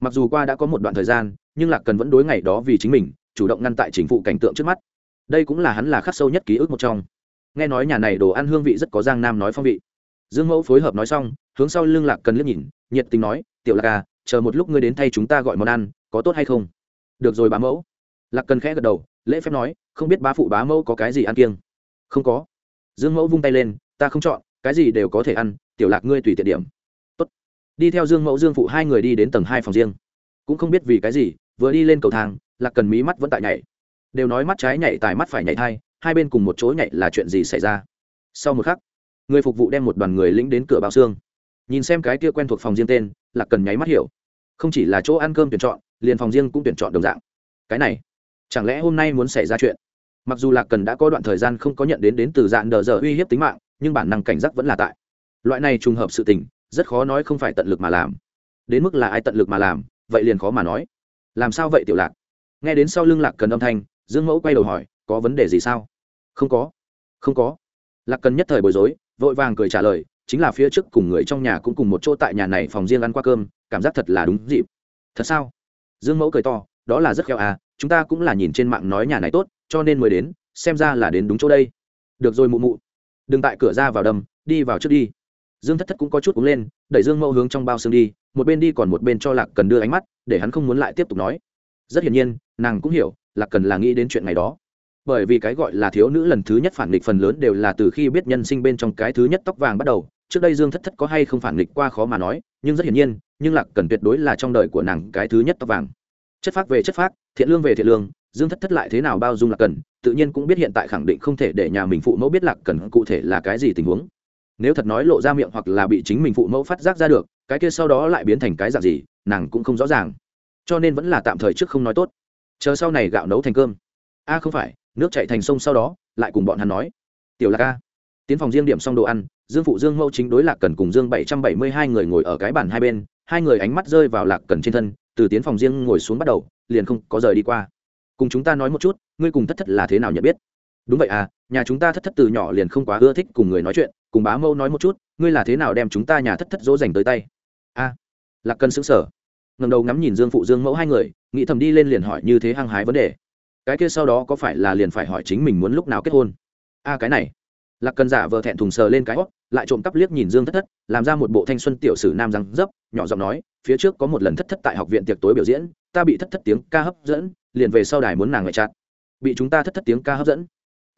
Mặc dù qua đã có một đoạn thời gian, nhưng lạc cần vẫn đối ngày đó vì chính mình, chủ động ngăn tại chính phủ cảnh tượng trước mắt. Đây cũng là hắn là khắc sâu nhất ký ức một trong. Nghe nói nhà này đồ ăn hương vị rất có giang nam nói phong vị. Dương mẫu phối hợp nói xong, hướng sau lưng lạc cần liếc nhìn, nhiệt tình nói, tiểu lạc à chờ một lúc ngươi đến thay chúng ta gọi món ăn, có tốt hay không? Được rồi bà mẫu. Lạc cần khẽ gật đầu lễ phép nói, không biết bá phụ bá mẫu có cái gì ăn kiêng? Không có. Dương mẫu vung tay lên, ta không chọn, cái gì đều có thể ăn, tiểu lạc ngươi tùy tiện điểm. Tốt. đi theo dương mẫu dương phụ hai người đi đến tầng hai phòng riêng. Cũng không biết vì cái gì, vừa đi lên cầu thang, lạc cần mí mắt vẫn tại nhảy. Đều nói mắt trái nhảy tài mắt phải nhảy thai, hai bên cùng một chỗ nhảy là chuyện gì xảy ra? Sau một khắc, người phục vụ đem một đoàn người lĩnh đến cửa bao xương. Nhìn xem cái kia quen thuộc phòng riêng tên, lạc cần nháy mắt hiểu. Không chỉ là chỗ ăn cơm tuyển chọn, liền phòng riêng cũng tuyển chọn đồng dạng. Cái này chẳng lẽ hôm nay muốn xảy ra chuyện? Mặc dù lạc cần đã có đoạn thời gian không có nhận đến đến từ dạng đờ giờ uy hiếp tính mạng, nhưng bản năng cảnh giác vẫn là tại. Loại này trùng hợp sự tình, rất khó nói không phải tận lực mà làm. Đến mức là ai tận lực mà làm, vậy liền khó mà nói. Làm sao vậy, tiểu lạc? Nghe đến sau lưng lạc cần âm thanh, dương mẫu quay đầu hỏi, có vấn đề gì sao? Không có không có. Lạc cần nhất thời bối rối, vội vàng cười trả lời, chính là phía trước cùng người trong nhà cũng cùng một chỗ tại nhà này phòng riêng ăn qua cơm, cảm giác thật là đúng dịp. Thật sao? Dương mẫu cười to, đó là rất khéo à chúng ta cũng là nhìn trên mạng nói nhà này tốt, cho nên mới đến, xem ra là đến đúng chỗ đây. Được rồi mụ mụ. Đừng tại cửa ra vào đầm, đi vào trước đi. Dương thất thất cũng có chút cúng lên, đẩy dương mẫu hướng trong bao xương đi, một bên đi còn một bên cho lạc cần đưa ánh mắt, để hắn không muốn lại tiếp tục nói. Rất hiển nhiên, nàng cũng hiểu, lạc cần là nghĩ đến chuyện này đó. Bởi vì cái gọi là thiếu nữ lần thứ nhất phản nghịch phần lớn đều là từ khi biết nhân sinh bên trong cái thứ nhất tóc vàng bắt đầu. Trước đây dương thất thất có hay không phản nghịch qua khó mà nói, nhưng rất hiển nhiên, nhưng lạc cần tuyệt đối là trong đời của nàng cái thứ nhất tóc vàng chất phác về chất phác, thiện lương về thiện lương, dương thất thất lại thế nào bao dung lạc cần, tự nhiên cũng biết hiện tại khẳng định không thể để nhà mình phụ mẫu biết lạc cần cụ thể là cái gì tình huống. Nếu thật nói lộ ra miệng hoặc là bị chính mình phụ mẫu phát giác ra được, cái kia sau đó lại biến thành cái dạng gì, nàng cũng không rõ ràng. Cho nên vẫn là tạm thời trước không nói tốt. Chờ sau này gạo nấu thành cơm. A, không phải, nước chạy thành sông sau đó, lại cùng bọn hắn nói. Tiểu lạc a. Tiến phòng riêng điểm xong đồ ăn, dương phụ dương mẫu chính đối lạc cần cùng dương bảy trăm bảy mươi hai người ngồi ở cái bàn hai bên, hai người ánh mắt rơi vào lạc cần trên thân từ tiến phòng riêng ngồi xuống bắt đầu, liền không có rời đi qua. Cùng chúng ta nói một chút, ngươi cùng thất thất là thế nào nhận biết? Đúng vậy à nhà chúng ta thất thất từ nhỏ liền không quá ưa thích cùng người nói chuyện, cùng bá mâu nói một chút, ngươi là thế nào đem chúng ta nhà thất thất dỗ dành tới tay? A, lạc cân xứng sở ngầm đầu ngắm nhìn dương phụ dương mẫu hai người, nghĩ thầm đi lên liền hỏi như thế hăng hái vấn đề. Cái kia sau đó có phải là liền phải hỏi chính mình muốn lúc nào kết hôn? A, cái này lạc cần giả vờ thẹn thùng sờ lên cái hót lại trộm cắp liếc nhìn dương thất thất, làm ra một bộ thanh xuân tiểu sử nam răng dấp, nhỏ giọng nói, phía trước có một lần thất thất tại học viện tiệc tối biểu diễn, ta bị thất thất tiếng ca hấp dẫn, liền về sau đài muốn nàng ngoại chặt bị chúng ta thất thất tiếng ca hấp dẫn.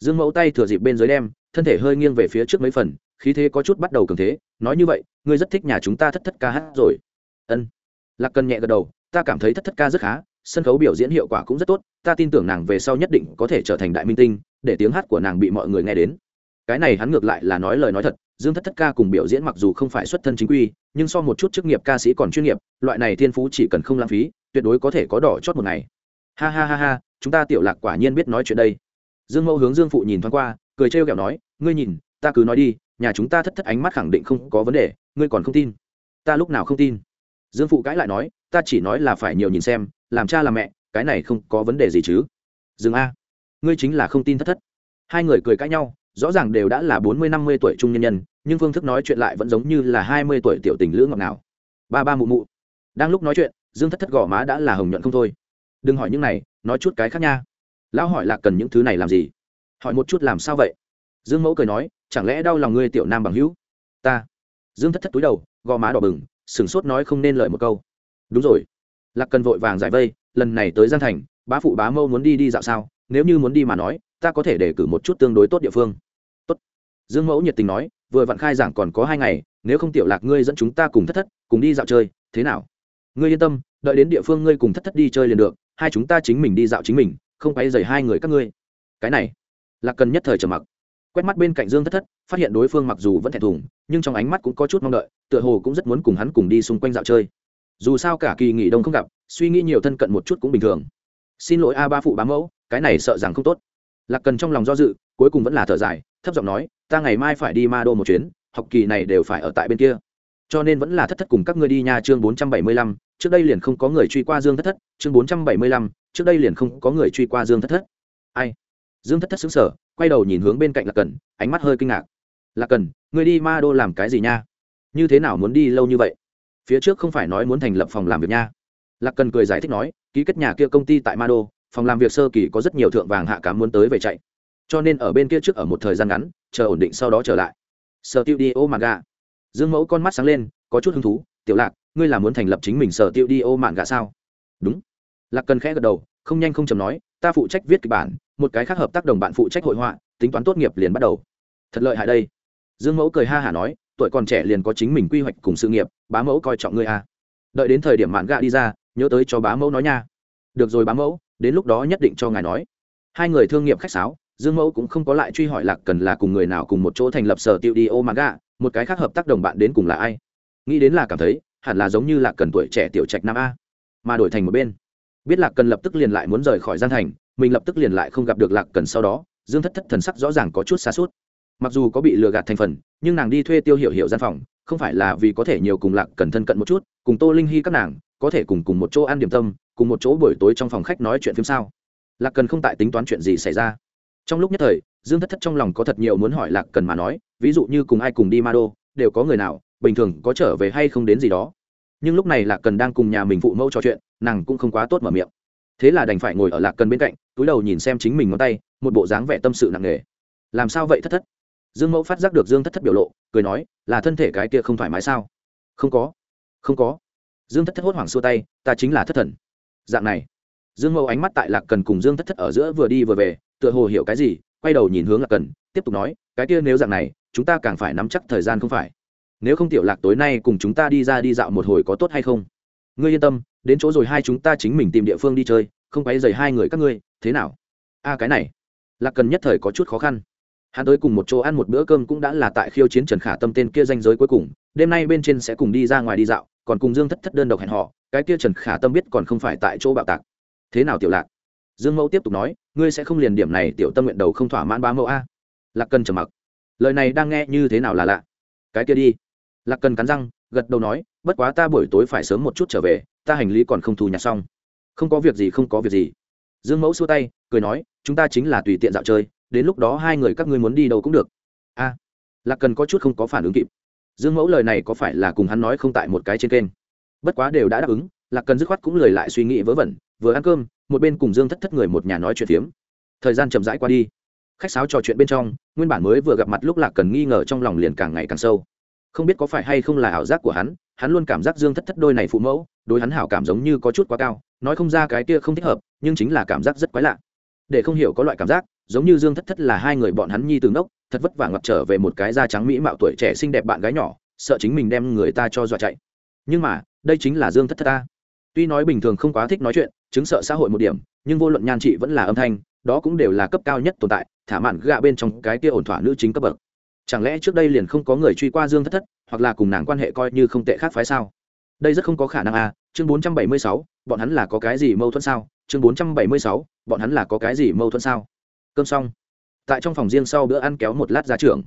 Dương mẫu tay thừa dịp bên dưới đem, thân thể hơi nghiêng về phía trước mấy phần, khí thế có chút bắt đầu cường thế, nói như vậy, ngươi rất thích nhà chúng ta thất thất ca hát rồi. Ân. Lạc cần nhẹ gật đầu, ta cảm thấy thất thất ca rất khá, sân khấu biểu diễn hiệu quả cũng rất tốt, ta tin tưởng nàng về sau nhất định có thể trở thành đại minh tinh, để tiếng hát của nàng bị mọi người nghe đến cái này hắn ngược lại là nói lời nói thật, dương thất thất ca cùng biểu diễn mặc dù không phải xuất thân chính quy, nhưng so một chút chức nghiệp ca sĩ còn chuyên nghiệp, loại này thiên phú chỉ cần không lãng phí, tuyệt đối có thể có đỏ chót một ngày. Ha ha ha ha, chúng ta tiểu lạc quả nhiên biết nói chuyện đây. Dương mẫu hướng dương phụ nhìn thoáng qua, cười trêu ghẹo nói, ngươi nhìn, ta cứ nói đi, nhà chúng ta thất thất ánh mắt khẳng định không có vấn đề, ngươi còn không tin. Ta lúc nào không tin? Dương phụ cãi lại nói, ta chỉ nói là phải nhiều nhìn xem, làm cha làm mẹ, cái này không có vấn đề gì chứ. Dừng a, ngươi chính là không tin thất thất. Hai người cười cãi nhau rõ ràng đều đã là bốn mươi, năm mươi tuổi trung nhân nhân, nhưng phương thức nói chuyện lại vẫn giống như là hai mươi tuổi tiểu tình lữ ngọc nào ba ba mụ mụ. Đang lúc nói chuyện, dương thất thất gò má đã là hồng nhuận không thôi. Đừng hỏi những này, nói chút cái khác nha. Lão hỏi là cần những thứ này làm gì? Hỏi một chút làm sao vậy? Dương mẫu cười nói, chẳng lẽ đau lòng ngươi tiểu nam bằng hữu? Ta. Dương thất thất túi đầu, gò má đỏ bừng sửng sốt nói không nên lời một câu. Đúng rồi. Lạc cần vội vàng giải vây, lần này tới giang thành, bá phụ bá mâu muốn đi đi dạo sao? Nếu như muốn đi mà nói, ta có thể để cử một chút tương đối tốt địa phương dương mẫu nhiệt tình nói, vừa vặn khai giảng còn có hai ngày, nếu không tiểu lạc ngươi dẫn chúng ta cùng thất thất, cùng đi dạo chơi, thế nào? Ngươi yên tâm, đợi đến địa phương ngươi cùng thất thất đi chơi liền được, hai chúng ta chính mình đi dạo chính mình, không quay dày hai người các ngươi. Cái này là cần nhất thời trầm mặc. Quét mắt bên cạnh dương thất thất, phát hiện đối phương mặc dù vẫn thẹn thùng, nhưng trong ánh mắt cũng có chút mong đợi, tựa hồ cũng rất muốn cùng hắn cùng đi xung quanh dạo chơi. Dù sao cả kỳ nghỉ đông không gặp, suy nghĩ nhiều thân cận một chút cũng bình thường. Xin lỗi a ba phụ bá mẫu, cái này sợ rằng không tốt. Lạc cần trong lòng do dự cuối cùng vẫn là thở dài, thấp giọng nói, ta ngày mai phải đi ma đô một chuyến, học kỳ này đều phải ở tại bên kia. Cho nên vẫn là thất thất cùng các ngươi đi nha chương bốn trăm bảy mươi lăm, trước đây liền không có người truy qua dương thất thất, chương bốn trăm bảy mươi lăm, trước đây liền không có người truy qua dương thất thất. Ai? Dương thất thất xứng sở quay đầu nhìn hướng bên cạnh lạc cần, ánh mắt hơi kinh ngạc. Lạc cần người đi ma đô làm cái gì nha? Như thế nào muốn đi lâu như vậy? Phía trước không phải nói muốn thành lập phòng làm việc nha? Lạc cần cười giải thích nói, ký kết nhà kia công ty tại ma đô, phòng làm việc sơ kỳ có rất nhiều thượng vàng hạ cám muốn tới về chạy cho nên ở bên kia trước ở một thời gian ngắn, chờ ổn định sau đó trở lại. Sở tiêu đi ô mạn gà dương mẫu con mắt sáng lên, có chút hứng thú, tiểu lạc, ngươi là muốn thành lập chính mình sở tiêu đi ô mạn gà sao? Đúng. Lạc cần khẽ gật đầu, không nhanh không chầm nói, ta phụ trách viết kịch bản, một cái khác hợp tác đồng bạn phụ trách hội họa, tính toán tốt nghiệp liền bắt đầu. Thật lợi hại đây. Dương mẫu cười ha hả nói, tuổi còn trẻ liền có chính mình quy hoạch cùng sự nghiệp, bá mẫu coi trọng ngươi à. đợi đến thời điểm mạn gạ đi ra, nhớ tới cho bá mẫu nói nha. Được rồi bá mẫu, đến lúc đó nhất định cho ngài nói. Hai người thương nghiệp khách sáo dương mẫu cũng không có lại truy hỏi lạc cần là cùng người nào cùng một chỗ thành lập sở tiêu đi ô mạn một cái khác hợp tác đồng bạn đến cùng là ai. Nghĩ đến là cảm thấy, hẳn là giống như lạc cần tuổi trẻ tiểu trạch nam a, mà đổi thành một bên. Biết lạc cần lập tức liền lại muốn rời khỏi gian thành, mình lập tức liền lại không gặp được lạc cần sau đó, dương thất thất thần sắc rõ ràng có chút xa suốt mặc dù có bị lừa gạt thành phần, nhưng nàng đi thuê tiêu hiệu hiệu gian phòng, không phải là vì có thể nhiều cùng lạc cần thân cận một chút, cùng tô linh hy các nàng, có thể cùng cùng một chỗ ăn điểm tâm, cùng một chỗ buổi tối trong phòng khách nói chuyện phim sao. Lạc cần không tại tính toán chuyện gì xảy ra trong lúc nhất thời, dương thất thất trong lòng có thật nhiều muốn hỏi lạc cần mà nói, ví dụ như cùng ai cùng đi ma đô đều có người nào, bình thường có trở về hay không đến gì đó. Nhưng lúc này lạc cần đang cùng nhà mình phụ mẫu trò chuyện, nàng cũng không quá tốt mở miệng. Thế là đành phải ngồi ở lạc cần bên cạnh, túi đầu nhìn xem chính mình ngón tay, một bộ dáng vẻ tâm sự nặng nề. Làm sao vậy thất thất? Dương mẫu phát giác được dương thất thất biểu lộ, cười nói, là thân thể cái kia không thoải mái sao? Không có. Không có. Dương thất thất hốt hoảng xua tay, ta chính là thất thần. Dạng này. Dương mẫu ánh mắt tại lạc cần cùng dương thất thất ở giữa vừa đi vừa về tựa hồ hiểu cái gì, quay đầu nhìn hướng lạc cần, tiếp tục nói, cái kia nếu dạng này, chúng ta càng phải nắm chắc thời gian không phải. Nếu không tiểu lạc tối nay cùng chúng ta đi ra đi dạo một hồi có tốt hay không? Ngươi yên tâm, đến chỗ rồi hai chúng ta chính mình tìm địa phương đi chơi, không quấy dày hai người các ngươi, thế nào? A, cái này. Lạc cần nhất thời có chút khó khăn. Hắn tới cùng một chỗ ăn một bữa cơm cũng đã là tại khiêu chiến trần khả tâm tên kia danh giới cuối cùng, đêm nay bên trên sẽ cùng đi ra ngoài đi dạo, còn cùng dương thất thất đơn độc hẹn họ cái kia trần khả tâm biết còn không phải tại chỗ bạo tạc. Thế nào tiểu lạc? Dương mẫu tiếp tục nói, ngươi sẽ không liền điểm này tiểu tâm nguyện đầu không thỏa mãn ba mẫu a. Lạc cần trầm mặc. Lời này đang nghe như thế nào là lạ? Cái kia đi. Lạc cần cắn răng, gật đầu nói, bất quá ta buổi tối phải sớm một chút trở về, ta hành lý còn không thu nhặt xong. Không có việc gì, không có việc gì. Dương mẫu xua tay, cười nói, chúng ta chính là tùy tiện dạo chơi, đến lúc đó hai người các ngươi muốn đi đâu cũng được. A. Lạc cần có chút không có phản ứng kịp. Dương mẫu lời này có phải là cùng hắn nói không tại một cái trên kênh? Bất quá đều đã đáp ứng, lạc cần dứt khoát cũng lời lại suy nghĩ vớ vẩn vừa ăn cơm, một bên cùng dương thất thất người một nhà nói chuyện phiếm. Thời gian chậm rãi qua đi. Khách sáo trò chuyện bên trong, nguyên bản mới vừa gặp mặt lúc lạc cần nghi ngờ trong lòng liền càng ngày càng sâu. Không biết có phải hay không là ảo giác của hắn hắn luôn cảm giác dương thất thất đôi này phụ mẫu, đối hắn hảo cảm giống như có chút quá cao, nói không ra cái kia không thích hợp, nhưng chính là cảm giác rất quái lạ. Để không hiểu có loại cảm giác, giống như dương thất thất là hai người bọn hắn nhi từ ngốc, thật vất vả ngập trở về một cái da trắng mỹ mạo tuổi trẻ xinh đẹp bạn gái nhỏ, sợ chính mình đem người ta cho dọa chạy. Nhưng mà, đây chính là dương thất thất ta. Tuy nói bình thường không quá thích nói chuyện chứng sợ xã hội một điểm, nhưng vô luận nhan trị vẫn là âm thanh, đó cũng đều là cấp cao nhất tồn tại, thả mạn gạ bên trong cái kia ổn thỏa nữ chính cấp bậc. Chẳng lẽ trước đây liền không có người truy qua dương thất thất, hoặc là cùng nàng quan hệ coi như không tệ khác phái sao? Đây rất không có khả năng à chương bốn trăm bảy mươi sáu, bọn hắn là có cái gì mâu thuẫn sao? Chương bốn trăm bảy mươi sáu, bọn hắn là có cái gì mâu thuẫn sao? Cơm xong, tại trong phòng riêng sau bữa ăn kéo một lát ra trường.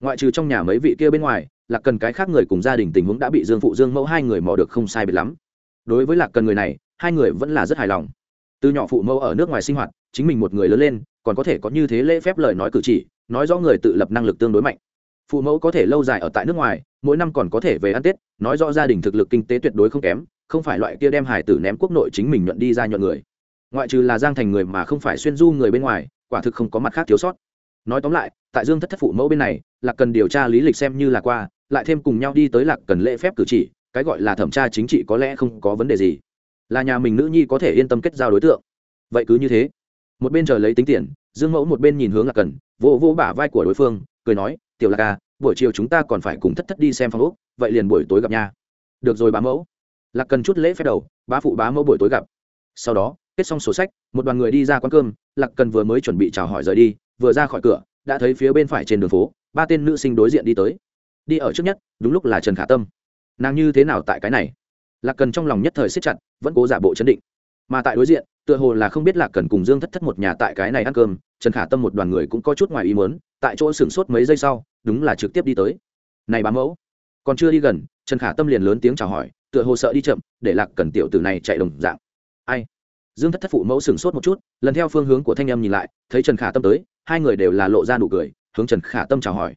Ngoại trừ trong nhà mấy vị kia bên ngoài, là cần cái khác người cùng gia đình tình huống đã bị dương phụ dương mẫu hai người mò được không sai biệt lắm đối với lạc cần người này, hai người vẫn là rất hài lòng. Từ nhỏ phụ mẫu ở nước ngoài sinh hoạt, chính mình một người lớn lên, còn có thể có như thế lễ phép lời nói cử chỉ, nói rõ người tự lập năng lực tương đối mạnh. Phụ mẫu có thể lâu dài ở tại nước ngoài, mỗi năm còn có thể về ăn tết, nói rõ gia đình thực lực kinh tế tuyệt đối không kém, không phải loại kia đem hải tử ném quốc nội chính mình nhuận đi ra nhuận người. Ngoại trừ là giang thành người mà không phải xuyên du người bên ngoài, quả thực không có mặt khác thiếu sót. Nói tóm lại, tại dương thất thất phụ mẫu bên này, lạc cần điều tra lý lịch xem như là qua, lại thêm cùng nhau đi tới lạc cần lễ phép cử chỉ cái gọi là thẩm tra chính trị có lẽ không có vấn đề gì. Là nhà mình nữ nhi có thể yên tâm kết giao đối tượng. Vậy cứ như thế. Một bên chờ lấy tính tiền, dương mẫu một bên nhìn hướng lạc cần, vỗ vỗ bả vai của đối phương, cười nói, tiểu lạc ca buổi chiều chúng ta còn phải cùng thất thất đi xem phong úc vậy liền buổi tối gặp nha. Được rồi bá mẫu. Lạc cần chút lễ phép đầu, bá phụ bá mẫu buổi tối gặp. Sau đó, kết xong sổ sách, một đoàn người đi ra quán cơm, lạc cần vừa mới chuẩn bị chào hỏi rời đi, vừa ra khỏi cửa, đã thấy phía bên phải trên đường phố, ba tên nữ sinh đối diện đi tới. Đi ở trước nhất, đúng lúc là trần khả tâm nàng như thế nào tại cái này? Lạc cần trong lòng nhất thời siết chặt, vẫn cố giả bộ chấn định. Mà tại đối diện, tựa hồ là không biết lạc cần cùng dương thất thất một nhà tại cái này ăn cơm, trần khả tâm một đoàn người cũng có chút ngoài ý muốn, tại chỗ sửng sốt mấy giây sau, đúng là trực tiếp đi tới. Này bám mẫu. Còn chưa đi gần, trần khả tâm liền lớn tiếng chào hỏi, tựa hồ sợ đi chậm, để lạc cần tiểu tử này chạy đồng dạng. Ai? Dương thất thất phụ mẫu sửng sốt một chút, lần theo phương hướng của thanh em nhìn lại, thấy trần khả tâm tới, hai người đều là lộ ra nụ cười, hướng trần khả tâm chào hỏi.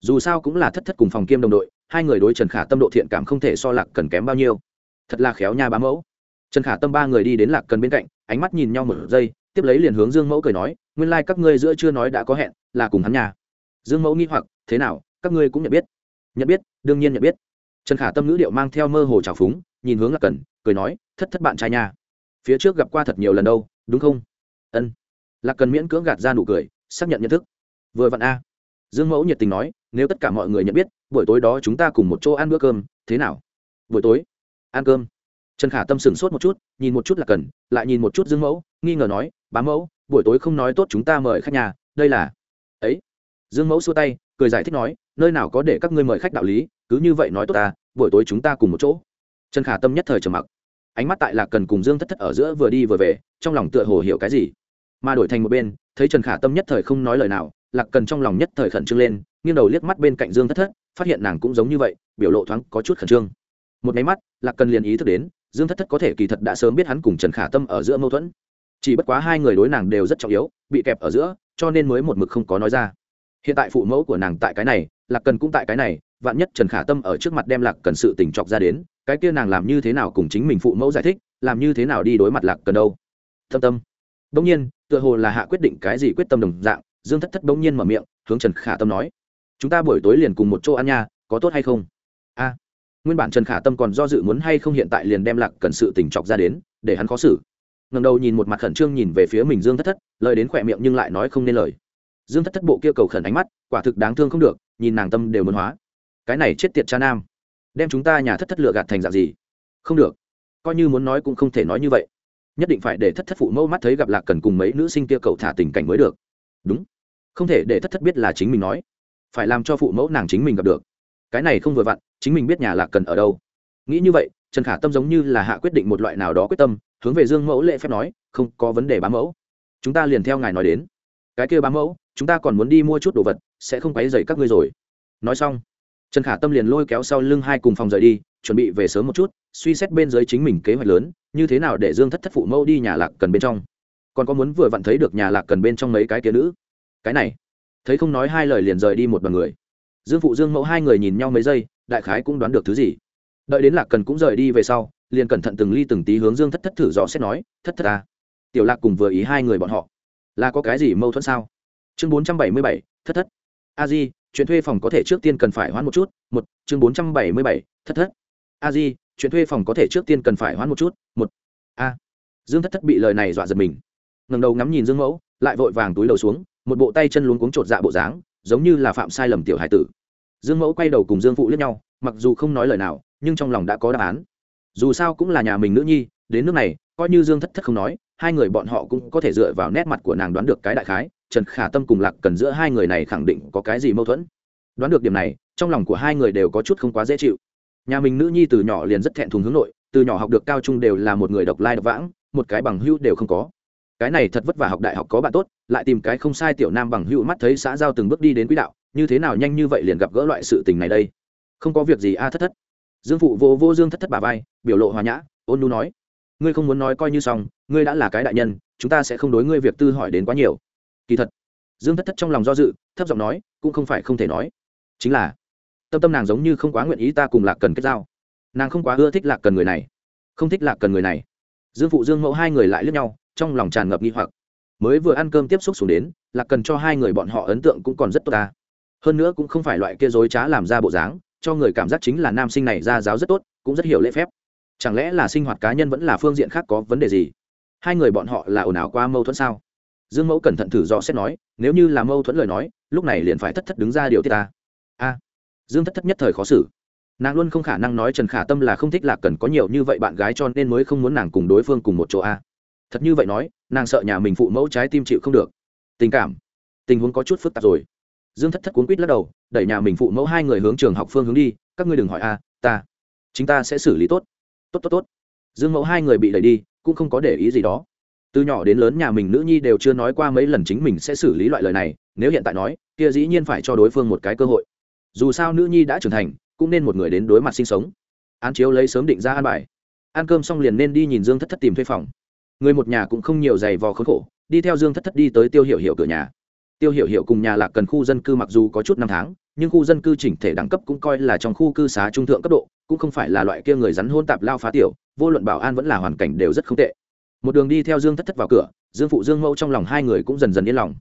Dù sao cũng là thất thất cùng phòng kiêm đồng đội hai người đối trần khả tâm độ thiện cảm không thể so lạc cần kém bao nhiêu. Thật là khéo nha bá mẫu. Trần khả tâm ba người đi đến lạc cần bên cạnh, ánh mắt nhìn nhau một giây, tiếp lấy liền hướng dương mẫu cười nói, nguyên lai、like、các ngươi giữa chưa nói đã có hẹn, là cùng hắn nhà. Dương mẫu nghĩ hoặc, thế nào, các ngươi cũng nhận biết? Nhận biết, đương nhiên nhận biết. Trần khả tâm ngữ điệu mang theo mơ hồ trào phúng, nhìn hướng lạc cần, cười nói, thất thất bạn trai nha. Phía trước gặp qua thật nhiều lần đâu, đúng không? Ân. Lạc cần miễn cưỡng gạt ra nụ cười, xác nhận nhận thức. Vừa vặn a. Dương mẫu nhiệt tình nói nếu tất cả mọi người nhận biết, buổi tối đó chúng ta cùng một chỗ ăn bữa cơm, thế nào? Buổi tối, ăn cơm. Trần khả tâm sửng sốt một chút, nhìn một chút là cần, lại nhìn một chút dương mẫu, nghi ngờ nói bám mẫu, buổi tối không nói tốt chúng ta mời khách nhà, đây là ấy. Dương mẫu xua tay, cười giải thích nói, nơi nào có để các ngươi mời khách đạo lý, cứ như vậy nói tốt ta, buổi tối chúng ta cùng một chỗ. Trần khả tâm nhất thời trầm mặc. Ánh mắt tại lạc cần cùng dương thất thất ở giữa vừa đi vừa về, trong lòng tựa hồ hiểu cái gì. Mà đổi thành một bên, thấy trần khả tâm nhất thời không nói lời nào, lạc cần trong lòng nhất thời khẩn trương lên nghiêng đầu liếc mắt bên cạnh dương thất thất, phát hiện nàng cũng giống như vậy, biểu lộ thoáng có chút khẩn trương. Một máy mắt, lạc cần liền ý thức đến, dương thất thất có thể kỳ thật đã sớm biết hắn cùng trần khả tâm ở giữa mâu thuẫn. Chỉ bất quá hai người đối nàng đều rất trọng yếu, bị kẹp ở giữa, cho nên mới một mực không có nói ra. Hiện tại phụ mẫu của nàng tại cái này, lạc cần cũng tại cái này, vạn nhất trần khả tâm ở trước mặt đem lạc cần sự tình chọc ra đến, cái kia nàng làm như thế nào cùng chính mình phụ mẫu giải thích, làm như thế nào đi đối mặt lạc cần đâu? Thâm tâm. Bỗng nhiên, tựa hồ là hạ quyết định cái gì quyết tâm đồng dạng, dương thất thất bỗng nhiên mở miệng, hướng trần khả tâm nói chúng ta buổi tối liền cùng một chỗ ăn nha, có tốt hay không? A, nguyên bản trần khả tâm còn do dự muốn hay không hiện tại liền đem lạc cần sự tình chọc ra đến, để hắn khó xử. Ngần đầu nhìn một mặt khẩn trương nhìn về phía mình dương thất thất, lời đến khỏe miệng nhưng lại nói không nên lời. Dương thất thất bộ kia cầu khẩn ánh mắt, quả thực đáng thương không được, nhìn nàng tâm đều muốn hóa. Cái này chết tiệt cha nam, đem chúng ta nhà thất thất lựa gạt thành dạng gì? Không được. Coi như muốn nói cũng không thể nói như vậy. Nhất định phải để thất thất phụ mẫu mắt thấy gặp lạc cần cùng mấy nữ sinh kia cậu thả tình cảnh mới được. Đúng. Không thể để thất thất biết là chính mình nói phải làm cho phụ mẫu nàng chính mình gặp được. Cái này không vừa vặn, chính mình biết nhà lạc cần ở đâu. Nghĩ như vậy, trần khả tâm giống như là hạ quyết định một loại nào đó quyết tâm, hướng về dương mẫu lễ phép nói, không có vấn đề bám mẫu. Chúng ta liền theo ngài nói đến. Cái kia bám mẫu, chúng ta còn muốn đi mua chút đồ vật, sẽ không quấy dày các ngươi rồi. Nói xong, trần khả tâm liền lôi kéo sau lưng hai cùng phòng rời đi, chuẩn bị về sớm một chút, suy xét bên dưới chính mình kế hoạch lớn, như thế nào để dương thất thất phụ mẫu đi nhà lạc cần bên trong. Còn có muốn vừa vặn thấy được nhà lạc cần bên trong mấy cái kia nữ? Cái này thấy không nói hai lời liền rời đi một đoàn người. Dương phụ dương mẫu hai người nhìn nhau mấy giây, đại khái cũng đoán được thứ gì. Đợi đến lạc cần cũng rời đi về sau, liền cẩn thận từng ly từng tí hướng dương thất thất thử rõ xét nói, thất thất à. tiểu lạc cùng vừa ý hai người bọn họ, là có cái gì mâu thuẫn sao? Chương bốn trăm bảy mươi bảy, thất thất. A di, chuyện thuê phòng có thể trước tiên cần phải hoãn một chút, một, chương bốn trăm bảy mươi bảy, thất thất. A di, chuyện thuê phòng có thể trước tiên cần phải hoãn một chút, một, a. Dương thất thất bị lời này dọa giật mình. Ngầm đầu ngắm nhìn dương mẫu, lại vội vàng túi đầu xuống một bộ tay chân luống cuống chột dạ bộ dáng, giống như là phạm sai lầm tiểu hải tử. Dương mẫu quay đầu cùng dương phụ lướt nhau, mặc dù không nói lời nào, nhưng trong lòng đã có đáp án. Dù sao cũng là nhà mình nữ nhi, đến nước này, coi như dương thất thất không nói, hai người bọn họ cũng có thể dựa vào nét mặt của nàng đoán được cái đại khái, trần khả tâm cùng lạc cần giữa hai người này khẳng định có cái gì mâu thuẫn. Đoán được điểm này, trong lòng của hai người đều có chút không quá dễ chịu. Nhà mình nữ nhi từ nhỏ liền rất thẹn thùng hướng nội, từ nhỏ học được cao trung đều là một người độc lai độc vãng, một cái bằng hữu đều không có cái này thật vất vả học đại học có bạn tốt, lại tìm cái không sai tiểu nam bằng hữu mắt thấy xã giao từng bước đi đến quỹ đạo, như thế nào nhanh như vậy liền gặp gỡ loại sự tình này đây? Không có việc gì a, thất thất. Dương phụ vô vô dương thất thất bà vai, biểu lộ hòa nhã, ôn nu nói. Ngươi không muốn nói coi như xong, ngươi đã là cái đại nhân, chúng ta sẽ không đối ngươi việc tư hỏi đến quá nhiều. Kỳ thật, dương thất thất trong lòng do dự, thấp giọng nói, cũng không phải không thể nói. Chính là, tâm tâm nàng giống như không quá nguyện ý ta cùng lạc cần kết giao. Nàng không quá ưa thích lạc cần người này. Không thích lạc cần người này. Dương phụ dương mẫu hai người lại lướt nhau trong lòng tràn ngập nghi hoặc. Mới vừa ăn cơm tiếp xúc xuống đến, lạc cần cho hai người bọn họ ấn tượng cũng còn rất tốt ta. Hơn nữa cũng không phải loại kia dối trá làm ra bộ dáng, cho người cảm giác chính là nam sinh này ra giáo rất tốt, cũng rất hiểu lễ phép. Chẳng lẽ là sinh hoạt cá nhân vẫn là phương diện khác có vấn đề gì? Hai người bọn họ là ồn ào qua mâu thuẫn sao? Dương mẫu cẩn thận thử rõ xét nói, nếu như là mâu thuẫn lời nói, lúc này liền phải thất thất đứng ra điều tiết ta. A. Dương thất thất nhất thời khó xử. Nàng luôn không khả năng nói trần khả tâm là không thích lạc cần có nhiều như vậy bạn gái cho nên mới không muốn nàng cùng đối phương cùng một chỗ a thật như vậy nói, nàng sợ nhà mình phụ mẫu trái tim chịu không được. Tình cảm, tình huống có chút phức tạp rồi. Dương thất thất cuốn quýt lắc đầu, đẩy nhà mình phụ mẫu hai người hướng trường học phương hướng đi, các ngươi đừng hỏi a, ta chúng ta sẽ xử lý tốt. Tốt tốt tốt. Dương mẫu hai người bị đẩy đi, cũng không có để ý gì đó. Từ nhỏ đến lớn nhà mình nữ nhi đều chưa nói qua mấy lần chính mình sẽ xử lý loại lời này, nếu hiện tại nói, kia dĩ nhiên phải cho đối phương một cái cơ hội. Dù sao nữ nhi đã trưởng thành, cũng nên một người đến đối mặt sinh sống. Án chiếu lấy sớm định ra an bài. Ăn cơm xong liền nên đi nhìn dương thất thất tìm thuê phòng người một nhà cũng không nhiều giày vò khốn khổ, đi theo dương thất thất đi tới tiêu hiệu hiệu cửa nhà. Tiêu hiệu hiệu cùng nhà lạc cần khu dân cư mặc dù có chút năm tháng, nhưng khu dân cư chỉnh thể đẳng cấp cũng coi là trong khu cư xá trung thượng cấp độ, cũng không phải là loại kia người rắn hôn tạp lao phá tiểu, vô luận bảo an vẫn là hoàn cảnh đều rất không tệ. Một đường đi theo dương thất thất vào cửa, dương phụ dương mẫu trong lòng hai người cũng dần dần yên lòng.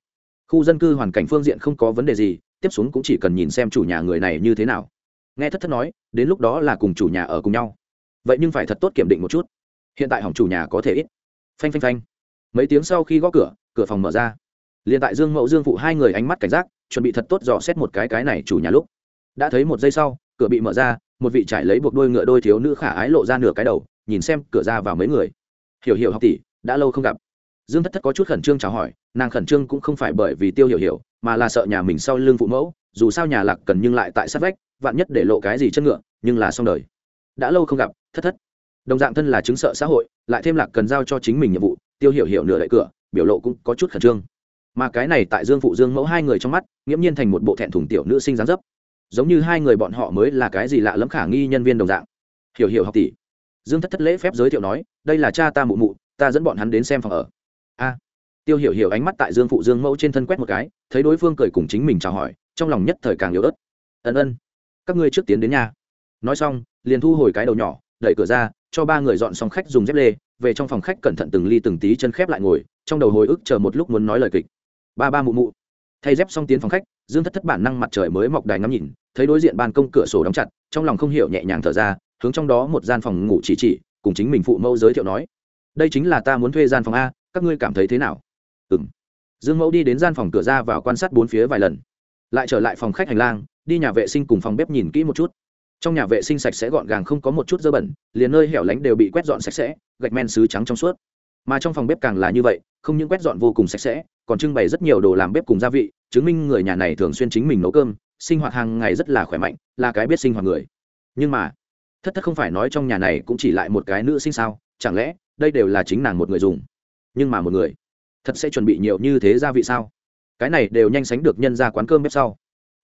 Khu dân cư hoàn cảnh phương diện không có vấn đề gì, tiếp xuống cũng chỉ cần nhìn xem chủ nhà người này như thế nào. Nghe thất thất nói, đến lúc đó là cùng chủ nhà ở cùng nhau. Vậy nhưng phải thật tốt kiểm định một chút. Hiện tại hỏng chủ nhà có thể ít phanh phanh phanh. Mấy tiếng sau khi gõ cửa cửa phòng mở ra. Liền tại dương mẫu dương phụ hai người ánh mắt cảnh giác, chuẩn bị thật tốt dò xét một cái cái này chủ nhà lúc. Đã thấy một giây sau, cửa bị mở ra, một vị trải lấy buộc đôi ngựa đôi thiếu nữ khả ái lộ ra nửa cái đầu, nhìn xem cửa ra vào mấy người. Hiểu hiểu học tỷ, đã lâu không gặp. Dương thất thất có chút khẩn trương chào hỏi, nàng khẩn trương cũng không phải bởi vì tiêu hiểu hiểu, mà là sợ nhà mình sau lưng phụ mẫu, dù sao nhà lạc cần nhưng lại tại sát vách, vạn nhất để lộ cái gì chân ngựa, nhưng là xong đời. Đã lâu không gặp, thất thất đồng dạng thân là chứng sợ xã hội, lại thêm lạc cần giao cho chính mình nhiệm vụ, tiêu hiểu hiểu nửa đậy cửa, biểu lộ cũng có chút khẩn trương. Mà cái này tại dương phụ dương mẫu hai người trong mắt, nghiễm nhiên thành một bộ thẹn thùng tiểu nữ sinh dáng dấp. Giống như hai người bọn họ mới là cái gì lạ lẫm khả nghi nhân viên đồng dạng. Hiểu hiểu học tỷ. Dương thất thất lễ phép giới thiệu nói, đây là cha ta mụ mụ, ta dẫn bọn hắn đến xem phòng ở. A. Tiêu hiểu hiểu ánh mắt tại dương phụ dương mẫu trên thân quét một cái, thấy đối phương cười cùng chính mình chào hỏi, trong lòng nhất thời càng yếu ớt. Ân ân, các ngươi trước tiến đến nhà. Nói xong, liền thu hồi cái đầu nhỏ, đẩy cửa ra cho ba người dọn xong khách dùng dép lê, về trong phòng khách cẩn thận từng ly từng tí chân khép lại ngồi, trong đầu hồi ức chờ một lúc muốn nói lời kịch. Ba ba mụ mụ. Thay dép xong tiến phòng khách, dương thất thất bản năng mặt trời mới mọc đài ngắm nhìn, thấy đối diện ban công cửa sổ đóng chặt, trong lòng không hiểu nhẹ nhàng thở ra, hướng trong đó một gian phòng ngủ chỉ chỉ, cùng chính mình phụ mẫu giới thiệu nói, đây chính là ta muốn thuê gian phòng a, các ngươi cảm thấy thế nào? Ừ m dương mẫu đi đến gian phòng cửa ra vào quan sát bốn phía vài lần. Lại trở lại phòng khách hành lang, đi nhà vệ sinh cùng phòng bếp nhìn kỹ một chút trong nhà vệ sinh sạch sẽ gọn gàng không có một chút dơ bẩn, liền nơi hẻo lánh đều bị quét dọn sạch sẽ, gạch men xứ trắng trong suốt. Mà trong phòng bếp càng là như vậy, không những quét dọn vô cùng sạch sẽ, còn trưng bày rất nhiều đồ làm bếp cùng gia vị, chứng minh người nhà này thường xuyên chính mình nấu cơm, sinh hoạt hàng ngày rất là khỏe mạnh, là cái biết sinh hoạt người. Nhưng mà, thất thất không phải nói trong nhà này cũng chỉ lại một cái nữ sinh sao, chẳng lẽ đây đều là chính nàng một người dùng? Nhưng mà một người, thật sẽ chuẩn bị nhiều như thế gia vị sao? Cái này đều nhanh sánh được nhân ra quán cơm bếp sau.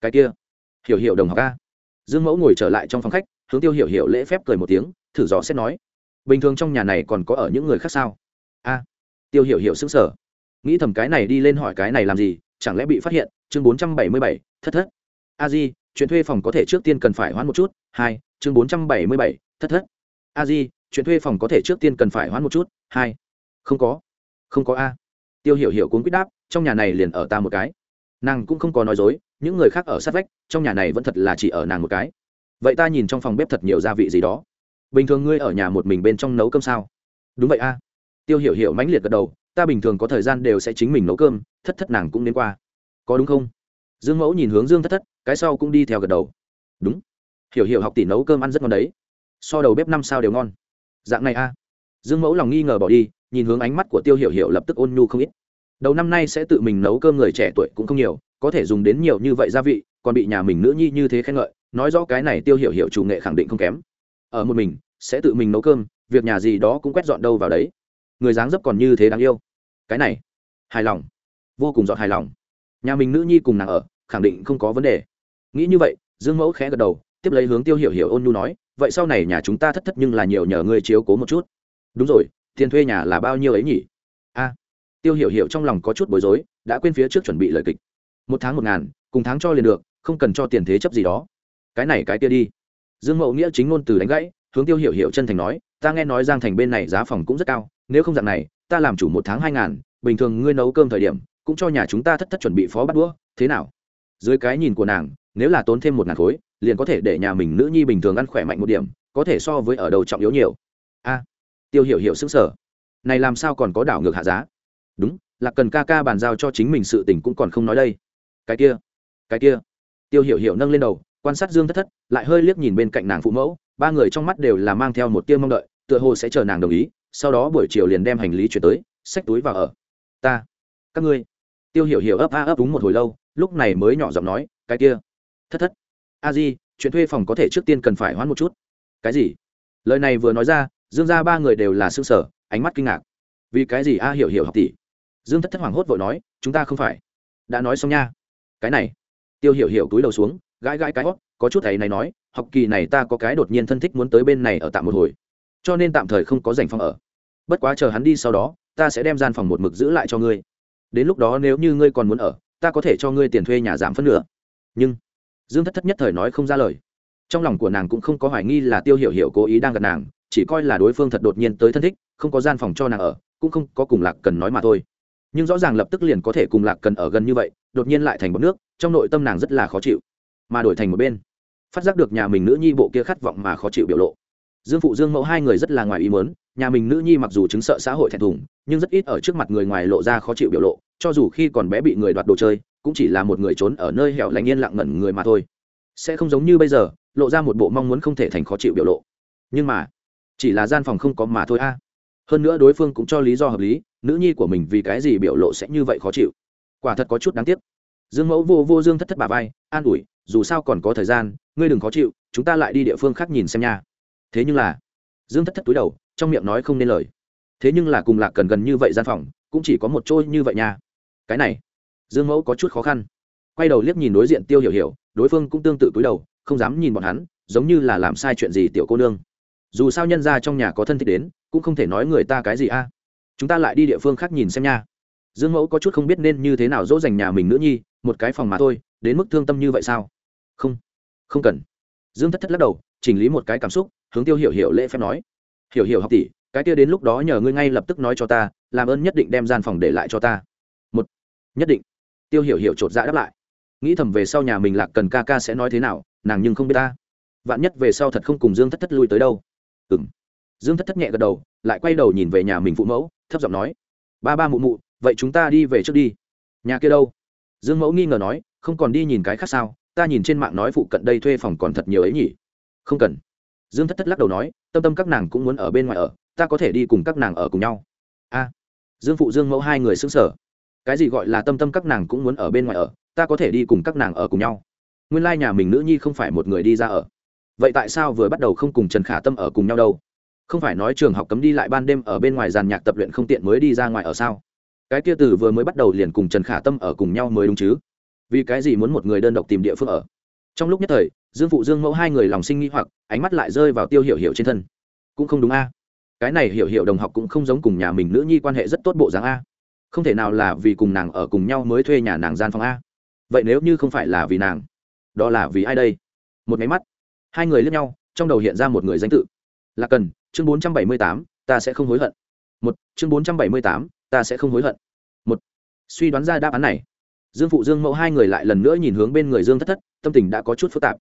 Cái kia, hiểu hiểu đồng học a dương mẫu ngồi trở lại trong phòng khách, hướng tiêu hiểu hiểu lễ phép cười một tiếng, thử dò xét nói, bình thường trong nhà này còn có ở những người khác sao? A. Tiêu hiểu hiểu sững sờ. Nghĩ thầm cái này đi lên hỏi cái này làm gì, chẳng lẽ bị phát hiện, chương bốn trăm bảy mươi bảy, thất thất. A di, chuyện thuê phòng có thể trước tiên cần phải hoãn một chút, hai, chương bốn trăm bảy mươi bảy, thất thất. A di, chuyện thuê phòng có thể trước tiên cần phải hoãn một chút, hai. Không có. Không có a. Tiêu hiểu hiểu cuốn quýt đáp, trong nhà này liền ở ta một cái. Nàng cũng không có nói dối những người khác ở sát vách, trong nhà này vẫn thật là chỉ ở nàng một cái. Vậy ta nhìn trong phòng bếp thật nhiều gia vị gì đó. Bình thường ngươi ở nhà một mình bên trong nấu cơm sao? Đúng vậy a. Tiêu hiểu hiểu mãnh liệt gật đầu, ta bình thường có thời gian đều sẽ chính mình nấu cơm, thất thất nàng cũng đến qua. Có đúng không? Dương mẫu nhìn hướng dương thất thất, cái sau cũng đi theo gật đầu. Đúng. Hiểu hiểu học tỷ nấu cơm ăn rất ngon đấy. So đầu bếp năm sao đều ngon. Dạng này a. Dương mẫu lòng nghi ngờ bỏ đi, nhìn hướng ánh mắt của tiêu hiểu hiểu lập tức ôn nhu không ít. Đầu năm nay sẽ tự mình nấu cơm người trẻ tuổi cũng không nhiều có thể dùng đến nhiều như vậy gia vị, còn bị nhà mình nữ nhi như thế khen ngợi, nói rõ cái này tiêu hiểu hiểu chủ nghệ khẳng định không kém. Ở một mình, sẽ tự mình nấu cơm, việc nhà gì đó cũng quét dọn đâu vào đấy. Người dáng dấp còn như thế đáng yêu. Cái này, hài lòng. Vô cùng dọn hài lòng. Nhà mình nữ nhi cùng nàng ở, khẳng định không có vấn đề. Nghĩ như vậy, dương mẫu khẽ gật đầu, tiếp lấy hướng tiêu hiểu hiểu ôn nhu nói, vậy sau này nhà chúng ta thất thất nhưng là nhiều nhờ ngươi chiếu cố một chút. Đúng rồi, tiền thuê nhà là bao nhiêu ấy nhỉ? A. Tiêu hiểu hiểu trong lòng có chút bối rối, đã quên phía trước chuẩn bị lời kịch một tháng một ngàn, cùng tháng cho liền được, không cần cho tiền thế chấp gì đó. Cái này cái kia đi. Dương mậu nghĩa chính ngôn từ đánh gãy, hướng tiêu hiểu hiểu chân thành nói, ta nghe nói giang thành bên này giá phòng cũng rất cao, nếu không dạng này, ta làm chủ một tháng hai ngàn, bình thường ngươi nấu cơm thời điểm, cũng cho nhà chúng ta thất thất chuẩn bị phó bắt đũa, thế nào? Dưới cái nhìn của nàng, nếu là tốn thêm một ngàn khối, liền có thể để nhà mình nữ nhi bình thường ăn khỏe mạnh một điểm, có thể so với ở đầu trọng yếu nhiều. A. Tiêu hiểu hiểu xứng sở này làm sao còn có đảo ngược hạ giá? Đúng là cần ca ca bàn giao cho chính mình sự tình cũng còn không nói đây cái kia cái kia. Tiêu hiểu hiểu nâng lên đầu, quan sát dương thất thất, lại hơi liếc nhìn bên cạnh nàng phụ mẫu, ba người trong mắt đều là mang theo một tia mong đợi, tựa hồ sẽ chờ nàng đồng ý, sau đó buổi chiều liền đem hành lý chuyển tới, xách túi vào ở. Ta, các ngươi. Tiêu hiểu hiểu ấp a ấp đúng một hồi lâu, lúc này mới nhỏ giọng nói, cái kia, thất thất, a di, chuyện thuê phòng có thể trước tiên cần phải hoãn một chút. Cái gì? Lời này vừa nói ra, dương ra ba người đều là s ư ơ n g sở ánh mắt kinh ngạc. Vì cái gì a hiểu hiểu học tỷ? Dương thất thất hoảng hốt vội nói, chúng ta không phải. Đã nói xong nha cái này. Tiêu hiểu hiểu túi đầu xuống, gãi gãi cái hót, có chút thầy này nói, học kỳ này ta có cái đột nhiên thân thích muốn tới bên này ở tạm một hồi. Cho nên tạm thời không có dành phòng ở. Bất quá chờ hắn đi sau đó, ta sẽ đem gian phòng một mực giữ lại cho ngươi. Đến lúc đó nếu như ngươi còn muốn ở, ta có thể cho ngươi tiền thuê nhà giảm phân nửa. Nhưng, dương thất thất nhất thời nói không ra lời. Trong lòng của nàng cũng không có hoài nghi là tiêu hiểu hiểu cố ý đang gần nàng, chỉ coi là đối phương thật đột nhiên tới thân thích, không có gian phòng cho nàng ở, cũng không có cùng lạc cần nói mà thôi. Nhưng rõ ràng lập tức liền có thể cùng lạc cần ở gần như vậy đột nhiên lại thành bọc nước, trong nội tâm nàng rất là khó chịu, mà đổi thành một bên. Phát giác được nhà mình nữ nhi bộ kia khát vọng mà khó chịu biểu lộ. Dương phụ dương mẫu hai người rất là ngoài ý mớn nhà mình nữ nhi mặc dù chứng sợ xã hội thẹn thùng, nhưng rất ít ở trước mặt người ngoài lộ ra khó chịu biểu lộ, cho dù khi còn bé bị người đoạt đồ chơi, cũng chỉ là một người trốn ở nơi hẻo lánh yên lặng ngẩn người mà thôi. Sẽ không giống như bây giờ, lộ ra một bộ mong muốn không thể thành khó chịu biểu lộ. Nhưng mà, chỉ là gian phòng không có mà thôi a. Hơn nữa đối phương cũng cho lý do hợp lý, nữ nhi của mình vì cái gì biểu lộ sẽ như vậy khó chịu quả thật có chút đáng tiếc. Dương mẫu vô vô dương thất thất bà vai, an ủi, dù sao còn có thời gian, ngươi đừng khó chịu, chúng ta lại đi địa phương khác nhìn xem nha. Thế nhưng là, dương thất thất túi đầu, trong miệng nói không nên lời. Thế nhưng là cùng lạc cần gần như vậy gian phòng, cũng chỉ có một trôi như vậy nha. Cái này, dương mẫu có chút khó khăn. Quay đầu liếc nhìn đối diện tiêu hiểu hiểu, đối phương cũng tương tự túi đầu, không dám nhìn bọn hắn, giống như là làm sai chuyện gì tiểu cô nương. Dù sao nhân ra trong nhà có thân thích đến, cũng không thể nói người ta cái gì a. Chúng ta lại đi địa phương khác nhìn xem nha dương mẫu có chút không biết nên như thế nào dỗ dành nhà mình nữ nhi, một cái phòng mà thôi, đến mức thương tâm như vậy sao? Không không cần. Dương thất thất lắc đầu, chỉnh lý một cái cảm xúc, hướng tiêu hiểu hiểu lễ phép nói. Hiểu hiểu học tỷ, cái kia đến lúc đó nhờ ngươi ngay lập tức nói cho ta, làm ơn nhất định đem gian phòng để lại cho ta. Một, nhất định. Tiêu hiểu hiểu chột dạ đáp lại. Nghĩ thầm về sau nhà mình lạc cần ca ca sẽ nói thế nào, nàng nhưng không biết ta. Vạn nhất về sau thật không cùng dương thất thất lui tới đâu. Ừ m dương thất thất nhẹ gật đầu, lại quay đầu nhìn về nhà mình phụ mẫu, thấp giọng nói. Ba ba mụ mụ vậy chúng ta đi về trước đi. Nhà kia đâu? Dương mẫu nghi ngờ nói, không còn đi nhìn cái khác sao? Ta nhìn trên mạng nói phụ cận đây thuê phòng còn thật nhiều ấy nhỉ? Không cần. Dương thất thất lắc đầu nói, tâm tâm các nàng cũng muốn ở bên ngoài ở, ta có thể đi cùng các nàng ở cùng nhau. A. Dương phụ dương mẫu hai người xứng sở cái gì gọi là tâm tâm các nàng cũng muốn ở bên ngoài ở, ta có thể đi cùng các nàng ở cùng nhau. Nguyên lai nhà mình nữ nhi không phải một người đi ra ở. Vậy tại sao vừa bắt đầu không cùng trần khả tâm ở cùng nhau đâu? Không phải nói trường học cấm đi lại ban đêm ở bên ngoài giàn nhạc tập luyện không tiện mới đi ra ngoài ở sao? Cái kia từ vừa mới bắt đầu liền cùng trần khả tâm ở cùng nhau mới đúng chứ? Vì cái gì muốn một người đơn độc tìm địa phương ở? Trong lúc nhất thời, dương phụ dương mẫu hai người lòng sinh nghĩ hoặc, ánh mắt lại rơi vào tiêu hiểu hiểu trên thân. Cũng không đúng a. Cái này hiểu hiểu đồng học cũng không giống cùng nhà mình nữ nhi quan hệ rất tốt bộ dáng a. Không thể nào là vì cùng nàng ở cùng nhau mới thuê nhà nàng gian phòng a. Vậy nếu như không phải là vì nàng, đó là vì ai đây? Một máy mắt. Hai người lướt nhau, trong đầu hiện ra một người danh tự. Là cần, chương bốn trăm bảy mươi tám, ta sẽ không hối hận. Một, chương bốn trăm bảy mươi tám ta sẽ không hối hận. Một, suy đoán ra đáp án này. Dương phụ dương mẫu hai người lại lần nữa nhìn hướng bên người dương thất thất, tâm tình đã có chút phức tạp.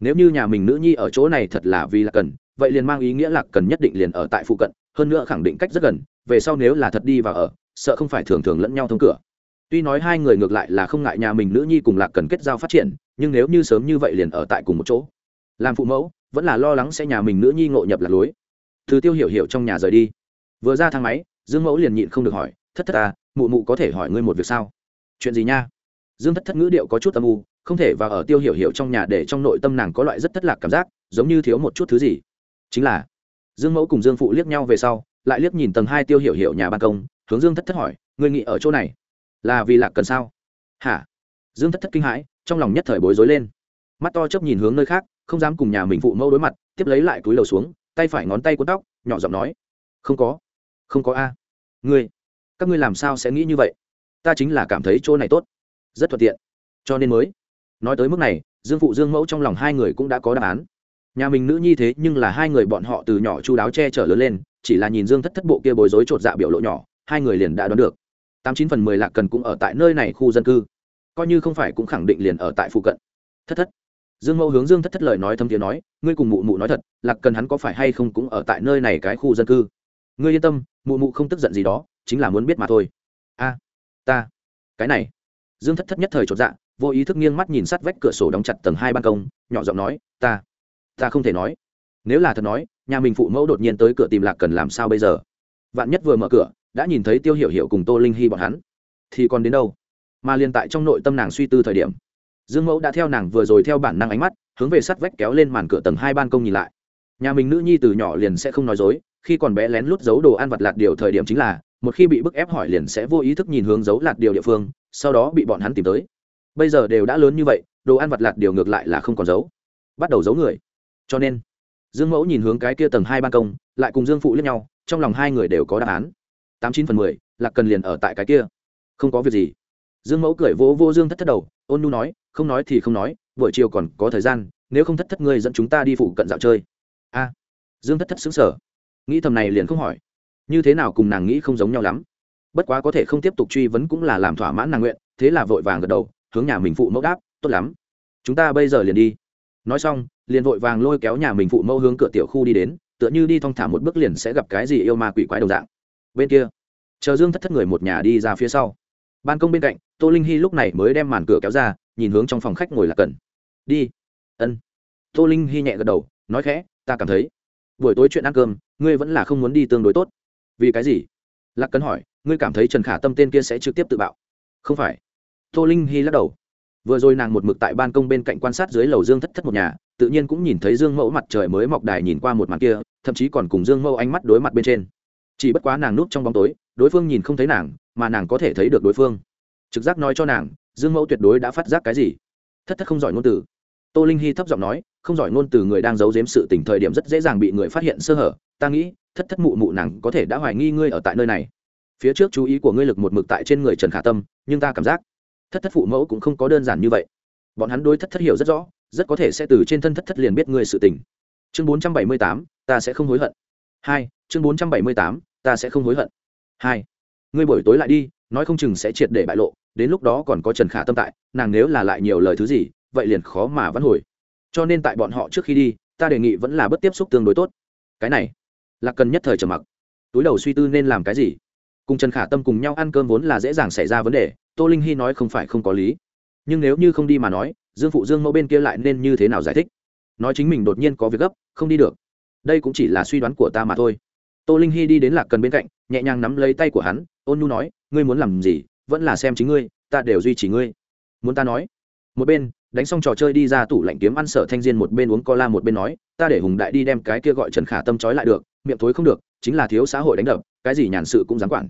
Nếu như nhà mình nữ nhi ở chỗ này thật là vì là cần, vậy liền mang ý nghĩa là cần nhất định liền ở tại phụ cận, hơn nữa khẳng định cách rất gần, về sau nếu là thật đi và ở, sợ không phải thường thường lẫn nhau thông cửa. Tuy nói hai người ngược lại là không ngại nhà mình nữ nhi cùng lạc cần kết giao phát triển, nhưng nếu như sớm như vậy liền ở tại cùng một chỗ, làm phụ mẫu, vẫn là lo lắng sẽ nhà mình nữ nhi ngộ nhập lạc lối. Thứ tiêu hiểu hiểu trong nhà rời đi. Vừa ra thang máy dương mẫu liền nhịn không được hỏi, thất thất à mụ mụ có thể hỏi ngươi một việc sao? Chuyện gì nha? Dương thất thất ngữ điệu có chút âm u, không thể và ở tiêu hiểu hiểu trong nhà để trong nội tâm nàng có loại rất thất lạc cảm giác, giống như thiếu một chút thứ gì. Chính là, dương mẫu cùng dương phụ liếc nhau về sau, lại liếc nhìn tầng hai tiêu hiểu hiểu nhà ban công, hướng dương thất thất hỏi, ngươi nghĩ ở chỗ này là vì lạc cần sao? Hả? Dương thất thất kinh hãi, trong lòng nhất thời bối rối lên. Mắt to chớp nhìn hướng nơi khác, không dám cùng nhà mình phụ mẫu đối mặt, tiếp lấy lại túi lầu xuống, tay phải ngón tay cuốn tóc, nhỏ giọng nói, không có không có a. Ngươi, các ngươi làm sao sẽ nghĩ như vậy? Ta chính là cảm thấy chỗ này tốt, rất thuận tiện. Cho nên mới, nói tới mức này, dương phụ dương mẫu trong lòng hai người cũng đã có đáp án. Nhà mình nữ nhi thế nhưng là hai người bọn họ từ nhỏ chu đáo che chở lớn lên, chỉ là nhìn dương thất thất bộ kia bối rối chột dạ biểu lộ nhỏ, hai người liền đã đoán được. Tám chín phần mười lạc cần cũng ở tại nơi này khu dân cư. Coi như không phải cũng khẳng định liền ở tại phụ cận. Thất thất, dương mẫu hướng dương thất thất lời nói thâm tiếng nói, ngươi cùng mụ mụ nói thật, lạc cần hắn có phải hay không cũng ở tại nơi này cái khu dân cư? Ngươi yên tâm, mụ mụ không tức giận gì đó, chính là muốn biết mà thôi. A, ta, cái này. Dương thất thất nhất thời chột dạ vô ý thức nghiêng mắt nhìn sát vách cửa sổ đóng chặt tầng hai ban công, nhỏ giọng nói, ta ta không thể nói. Nếu là thật nói, nhà mình phụ mẫu đột nhiên tới cửa tìm lạc cần làm sao bây giờ? Vạn nhất vừa mở cửa, đã nhìn thấy tiêu hiểu hiểu cùng tô linh hy bọn hắn. Thì còn đến đâu? Mà liền tại trong nội tâm nàng suy tư thời điểm, dương mẫu đã theo nàng vừa rồi theo bản năng ánh mắt, hướng về sắt vách kéo lên màn cửa tầng hai ban công nhìn lại. Nhà mình nữ nhi từ nhỏ liền sẽ không nói dối khi còn bé lén lút giấu đồ ăn vặt lạt điều thời điểm chính là, một khi bị bức ép hỏi liền sẽ vô ý thức nhìn hướng giấu lạt điều địa phương, sau đó bị bọn hắn tìm tới. Bây giờ đều đã lớn như vậy, đồ ăn vặt lạt điều ngược lại là không còn giấu. Bắt đầu giấu người. Cho nên, dương mẫu nhìn hướng cái kia tầng hai ban công, lại cùng dương phụ lẫn nhau, trong lòng hai người đều có đáp án. Tám chín phần mười, lạc cần liền ở tại cái kia. Không có việc gì. Dương mẫu cười vỗ vô dương thất thất đầu, ôn nu nói, không nói thì không nói, buổi chiều còn có thời gian, nếu không thất thất ngươi dẫn chúng ta đi phụ cận dạo chơi. A. Dương thất thất xứng sở nghĩ thầm này liền không hỏi. Như thế nào cùng nàng nghĩ không giống nhau lắm. Bất quá có thể không tiếp tục truy vấn cũng là làm thỏa mãn nàng nguyện, thế là vội vàng gật đầu, hướng nhà mình phụ mẫu đáp, tốt lắm. Chúng ta bây giờ liền đi. Nói xong, liền vội vàng lôi kéo nhà mình phụ mẫu hướng cửa tiểu khu đi đến, tựa như đi thong thả một bước liền sẽ gặp cái gì yêu ma quỷ quái đồng dạng. Bên kia, chờ dương thất thất người một nhà đi ra phía sau. Ban công bên cạnh, tô linh hy lúc này mới đem màn cửa kéo ra, nhìn hướng trong phòng khách ngồi là cần. Đi. Ân. Tô linh hy nhẹ gật đầu, nói khẽ, ta cảm thấy buổi tối chuyện ăn cơm, ngươi vẫn là không muốn đi tương đối tốt. Vì cái gì? Lạc cấn hỏi, ngươi cảm thấy trần khả tâm tên kia sẽ trực tiếp tự bạo? Không phải. Tô linh hy lắc đầu. Vừa rồi nàng một mực tại ban công bên cạnh quan sát dưới lầu dương thất thất một nhà, tự nhiên cũng nhìn thấy dương mẫu mặt trời mới mọc đài nhìn qua một mặt kia, thậm chí còn cùng dương mẫu ánh mắt đối mặt bên trên. Chỉ bất quá nàng núp trong bóng tối, đối phương nhìn không thấy nàng, mà nàng có thể thấy được đối phương. Trực giác nói cho nàng, dương mẫu tuyệt đối đã phát giác cái gì? Thất thất không giỏi ngôn từ. Tô linh hy thấp giọng nói không giỏi ngôn từ người đang giấu giếm sự tình thời điểm rất dễ dàng bị người phát hiện sơ hở. Ta nghĩ, thất thất mụ mụ nàng có thể đã hoài nghi ngươi ở tại nơi này. Phía trước chú ý của ngươi lực một mực tại trên người trần khả tâm, nhưng ta cảm giác, thất thất phụ mẫu cũng không có đơn giản như vậy. Bọn hắn đối thất thất hiểu rất rõ, rất có thể sẽ từ trên thân thất thất liền biết ngươi sự tình. Chương bốn trăm bảy mươi tám, ta sẽ không hối hận. Hai, chương bốn trăm bảy mươi tám, ta sẽ không hối hận. Hai, ngươi buổi tối lại đi, nói không chừng sẽ triệt để bại lộ, đến lúc đó còn có trần khả tâm tại, nàng nếu là lại nhiều lời thứ gì, vậy liền khó mà vãn hồi cho nên tại bọn họ trước khi đi, ta đề nghị vẫn là bất tiếp xúc tương đối tốt. Cái này là cần nhất thời trầm mặc. Túi đầu suy tư nên làm cái gì? Cùng trần khả tâm cùng nhau ăn cơm vốn là dễ dàng xảy ra vấn đề, tô linh hy nói không phải không có lý. Nhưng nếu như không đi mà nói, dương phụ dương mẫu bên kia lại nên như thế nào giải thích? Nói chính mình đột nhiên có việc gấp, không đi được. Đây cũng chỉ là suy đoán của ta mà thôi. Tô linh hy đi đến lạc cần bên cạnh, nhẹ nhàng nắm lấy tay của hắn, ôn nhu nói, ngươi muốn làm gì, vẫn là xem chính ngươi, ta đều duy trì ngươi. Muốn ta nói? Một bên đánh xong trò chơi đi ra tủ lạnh kiếm ăn sở thanh diên một bên uống co la một bên nói, ta để hùng đại đi đem cái kia gọi trần khả tâm trói lại được, miệng thối không được, chính là thiếu xã hội đánh đập, cái gì nhàn sự cũng dám quản.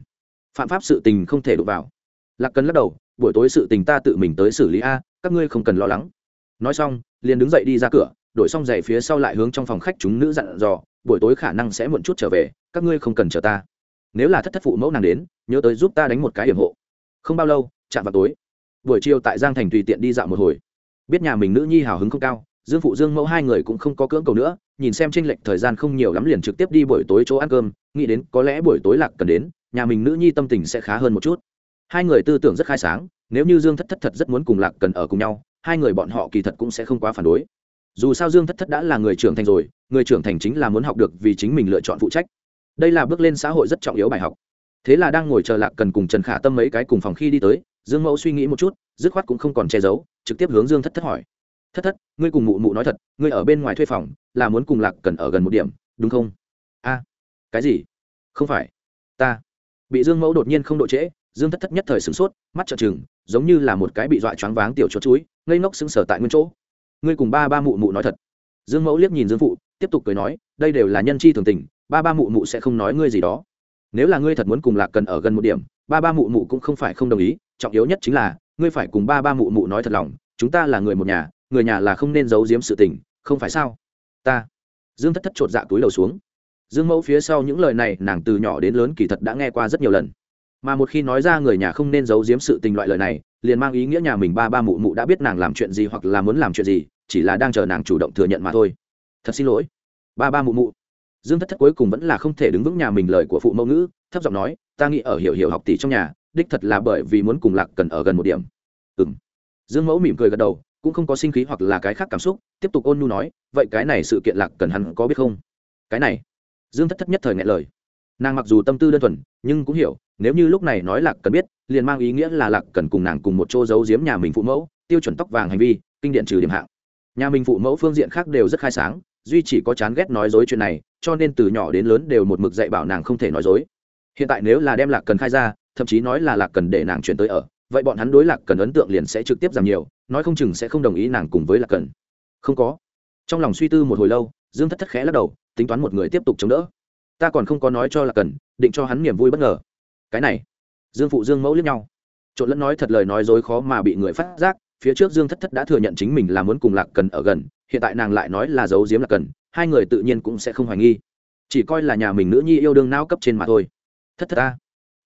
Phạm pháp sự tình không thể đụng vào. Lạc cần lắc đầu, buổi tối sự tình ta tự mình tới xử lý a, các ngươi không cần lo lắng. Nói xong, liền đứng dậy đi ra cửa, đổi xong giày phía sau lại hướng trong phòng khách chúng nữ dặn dò, buổi tối khả năng sẽ muộn chút trở về, các ngươi không cần chờ ta. Nếu là thất thất phụ mẫu nàng đến, nhớ tới giúp ta đánh một cái hiểm hộ. Không bao lâu, chạm vào tối. Buổi chiều tại giang thành tùy tiện đi dạo một hồi biết nhà mình nữ nhi hào hứng không cao, dương phụ dương mẫu hai người cũng không có cưỡng cầu nữa, nhìn xem tranh lệch thời gian không nhiều lắm liền trực tiếp đi buổi tối chỗ ăn cơm, nghĩ đến có lẽ buổi tối lạc cần đến, nhà mình nữ nhi tâm tình sẽ khá hơn một chút. Hai người tư tưởng rất khai sáng, nếu như dương thất thất thật rất muốn cùng lạc cần ở cùng nhau, hai người bọn họ kỳ thật cũng sẽ không quá phản đối. Dù sao dương thất thất đã là người trưởng thành rồi, người trưởng thành chính là muốn học được vì chính mình lựa chọn phụ trách. Đây là bước lên xã hội rất trọng yếu bài học. Thế là đang ngồi chờ lạc cần cùng trần khả tâm mấy cái cùng phòng khi đi tới dương mẫu suy nghĩ một chút, dứt khoát cũng không còn che giấu, trực tiếp hướng dương thất thất hỏi. Thất thất, ngươi cùng mụ mụ nói thật, ngươi ở bên ngoài thuê phòng, là muốn cùng lạc cần ở gần một điểm, đúng không? A. À. Cái gì? Không phải. Ta. Bị dương mẫu đột nhiên không độ trễ, dương thất thất nhất thời sửng sốt, mắt trợn trừng, giống như là một cái bị dọa choáng váng tiểu chốt chuối, ngây ngốc sững sờ tại nguyên chỗ. Ngươi cùng ba ba mụ mụ nói thật. Dương mẫu liếc nhìn dương phụ, tiếp tục cười nói, đây đều là nhân chi thường tình, ba ba mụ mụ sẽ không nói ngươi gì đó. Nếu là ngươi thật muốn cùng lạc cần ở gần một điểm, ba ba mụ mụ cũng không phải không đồng ý trọng yếu nhất chính là, ngươi phải cùng ba ba mụ mụ nói thật lòng, chúng ta là người một nhà, người nhà là không nên giấu giếm sự tình, không phải sao? Ta. Dương thất thất chột dạ túi đầu xuống. Dương mẫu phía sau những lời này nàng từ nhỏ đến lớn kỳ thật đã nghe qua rất nhiều lần. Mà một khi nói ra người nhà không nên giấu giếm sự tình loại lời này, liền mang ý nghĩa nhà mình ba ba mụ mụ đã biết nàng làm chuyện gì hoặc là muốn làm chuyện gì, chỉ là đang chờ nàng chủ động thừa nhận mà thôi. Thật xin lỗi. Ba ba mụ mụ. Dương thất thất cuối cùng vẫn là không thể đứng vững nhà mình lời của phụ mẫu ngữ, thấp giọng nói, ta nghĩ ở hiểu hiểu học tỷ trong nhà đích thật là bởi vì muốn cùng lạc cần ở gần một điểm. Ừ m dương mẫu mỉm cười gật đầu, cũng không có sinh khí hoặc là cái khác cảm xúc, tiếp tục ôn nhu nói, vậy cái này sự kiện lạc cần hắn có biết không? Cái này. Dương thất thất nhất thời ngại lời. Nàng mặc dù tâm tư đơn thuần, nhưng cũng hiểu, nếu như lúc này nói lạc cần biết, liền mang ý nghĩa là lạc cần cùng nàng cùng một chỗ giấu giếm nhà mình phụ mẫu, tiêu chuẩn tóc vàng hành vi, kinh điện trừ điểm hạng. Nhà mình phụ mẫu phương diện khác đều rất khai sáng, duy chỉ có chán ghét nói dối chuyện này, cho nên từ nhỏ đến lớn đều một mực dạy bảo nàng không thể nói dối hiện tại nếu là đem lạc cần khai ra, thậm chí nói là lạc cần để nàng chuyển tới ở, vậy bọn hắn đối lạc cần ấn tượng liền sẽ trực tiếp giảm nhiều, nói không chừng sẽ không đồng ý nàng cùng với lạc cần. Không có. Trong lòng suy tư một hồi lâu, dương thất thất khẽ lắc đầu, tính toán một người tiếp tục chống đỡ. Ta còn không có nói cho lạc cần, định cho hắn niềm vui bất ngờ. Cái này. Dương phụ dương mẫu liếc nhau. Trộn lẫn nói thật lời nói dối khó mà bị người phát giác, phía trước dương thất thất đã thừa nhận chính mình là muốn cùng lạc cần ở gần, hiện tại nàng lại nói là giấu giếm lạc cần, hai người tự nhiên cũng sẽ không hoài nghi. Chỉ coi là nhà mình nữ nhi yêu đương nao cấp trên mà thôi thất thất ta.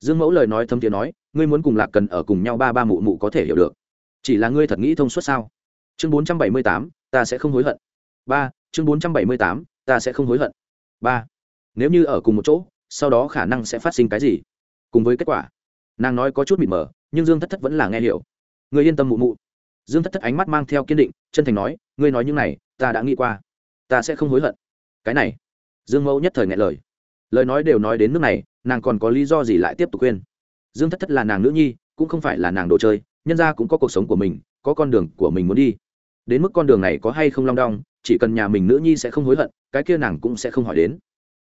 Dương mẫu lời nói thâm tiếng nói, ngươi muốn cùng lạc cần ở cùng nhau ba ba mụ mụ có thể hiểu được. Chỉ là ngươi thật nghĩ thông suốt sao? Chương bốn trăm bảy mươi tám, ta sẽ không hối hận. Ba, chương bốn trăm bảy mươi tám, ta sẽ không hối hận. Ba, nếu như ở cùng một chỗ, sau đó khả năng sẽ phát sinh cái gì? Cùng với kết quả. Nàng nói có chút mịt mờ, nhưng dương thất thất vẫn là nghe hiểu. Người yên tâm mụ mụ. Dương thất thất ánh mắt mang theo kiên định, chân thành nói, ngươi nói những này, ta đã nghĩ qua. Ta sẽ không hối hận. Cái này. Dương mẫu nhất thời ngại lời lời nói đều nói đến nước này, nàng còn có lý do gì lại tiếp tục khuyên? Dương thất thất là nàng nữ nhi, cũng không phải là nàng đồ chơi, nhân ra cũng có cuộc sống của mình, có con đường của mình muốn đi. Đến mức con đường này có hay không long đong, chỉ cần nhà mình nữ nhi sẽ không hối hận, cái kia nàng cũng sẽ không hỏi đến.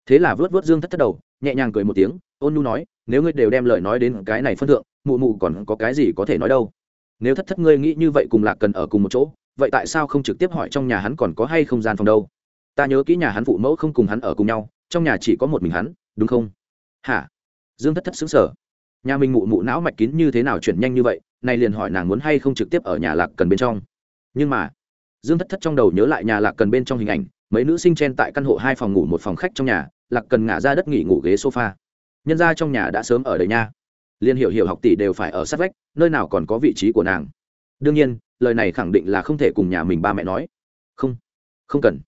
Thế là vớt vớt dương thất thất đầu, nhẹ nhàng cười một tiếng, ôn nu nói, nếu ngươi đều đem lời nói đến cái này phân thượng, mụ mụ còn có cái gì có thể nói đâu? Nếu thất thất ngươi nghĩ như vậy cùng lạc cần ở cùng một chỗ, vậy tại sao không trực tiếp hỏi trong nhà hắn còn có hay không gian phòng đâu? Ta nhớ kỹ nhà hắn phụ mẫu không cùng hắn ở cùng nhau trong nhà chỉ có một mình hắn, đúng không? Hả? Dương thất thất xứng sở nhà mình mụ mụ não mạch kín như thế nào chuyển nhanh như vậy, nay liền hỏi nàng muốn hay không trực tiếp ở nhà lạc cần bên trong. Nhưng mà, dương thất thất trong đầu nhớ lại nhà lạc cần bên trong hình ảnh, mấy nữ sinh chen tại căn hộ hai phòng ngủ một phòng khách trong nhà, lạc cần ngả ra đất nghỉ ngủ ghế sofa. Nhân ra trong nhà đã sớm ở đời nha. Liên hiệu hiệu học tỷ đều phải ở sát vách, nơi nào còn có vị trí của nàng. Đương nhiên, lời này khẳng định là không thể cùng nhà mình ba mẹ nói. Không không cần.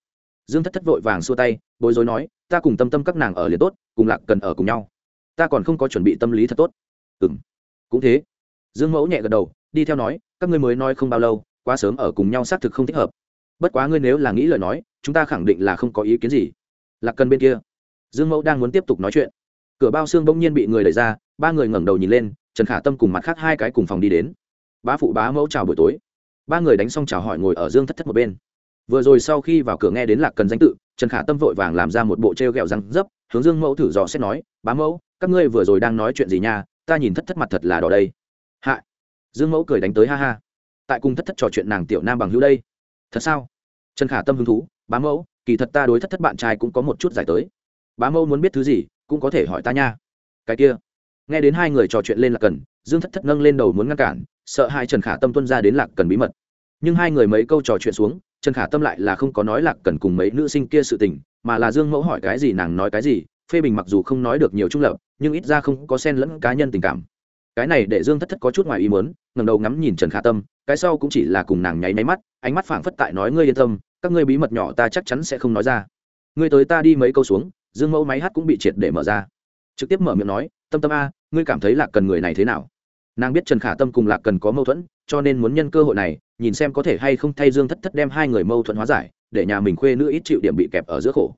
Dương thất thất vội vàng xua tay bối rối nói, ta cùng tâm tâm các nàng ở liền tốt, cùng lạc cần ở cùng nhau. Ta còn không có chuẩn bị tâm lý thật tốt. Ừ m cũng thế. Dương mẫu nhẹ gật đầu, đi theo nói, các ngươi mới nói không bao lâu, quá sớm ở cùng nhau xác thực không thích hợp. Bất quá ngươi nếu là nghĩ lời nói, chúng ta khẳng định là không có ý kiến gì. Lạc cần bên kia. Dương mẫu đang muốn tiếp tục nói chuyện. Cửa bao xương bỗng nhiên bị người đẩy ra, ba người ngẩng đầu nhìn lên, trần khả tâm cùng mặt khác hai cái cùng phòng đi đến. Bá phụ bá mẫu chào buổi tối. Ba người đánh xong chào hỏi ngồi ở dương thất thất một bên vừa rồi sau khi vào cửa nghe đến lạc cần danh tự, trần khả tâm vội vàng làm ra một bộ t r e o g ẹ o răng dấp, hướng dương mẫu thử dò xét nói, bá mẫu, các ngươi vừa rồi đang nói chuyện gì nha? Ta nhìn thất thất mặt thật là đỏ đây. Hạ. Dương mẫu cười đánh tới ha ha. Tại cùng thất thất trò chuyện nàng tiểu nam bằng hữu đây. Thật sao? Trần khả tâm hứng thú, bá mẫu, kỳ thật ta đối thất thất bạn trai cũng có một chút giải tới. Bá mẫu muốn biết thứ gì, cũng có thể hỏi ta nha. Cái kia. Nghe đến hai người trò chuyện lên là cần, dương thất thất nâng lên đầu muốn ngăn cản, sợ hai trần khả tâm tuân ra đến lạc cần bí mật. Nhưng hai người mấy câu trò chuyện xuống trần khả tâm lại là không có nói lạc cần cùng mấy nữ sinh kia sự tình, mà là dương mẫu hỏi cái gì nàng nói cái gì, phê bình mặc dù không nói được nhiều trung lập, nhưng ít ra không có xen lẫn cá nhân tình cảm. Cái này để dương thất thất có chút ngoài ý muốn ngầm đầu ngắm nhìn trần khả tâm, cái sau cũng chỉ là cùng nàng nháy máy mắt, ánh mắt phảng phất tại nói ngươi yên tâm, các ngươi bí mật nhỏ ta chắc chắn sẽ không nói ra. Ngươi tới ta đi mấy câu xuống, dương mẫu máy hát cũng bị triệt để mở ra. Trực tiếp mở miệng nói, tâm tâm a, ngươi cảm thấy lạc cần người này thế nào? Nàng biết trần khả tâm cùng lạc cần có mâu thuẫn, cho nên muốn nhân cơ hội này nhìn xem có thể hay không thay dương thất thất đem hai người mâu thuẫn hóa giải, để nhà mình khuê nữ ít chịu điểm bị kẹp ở giữa khổ.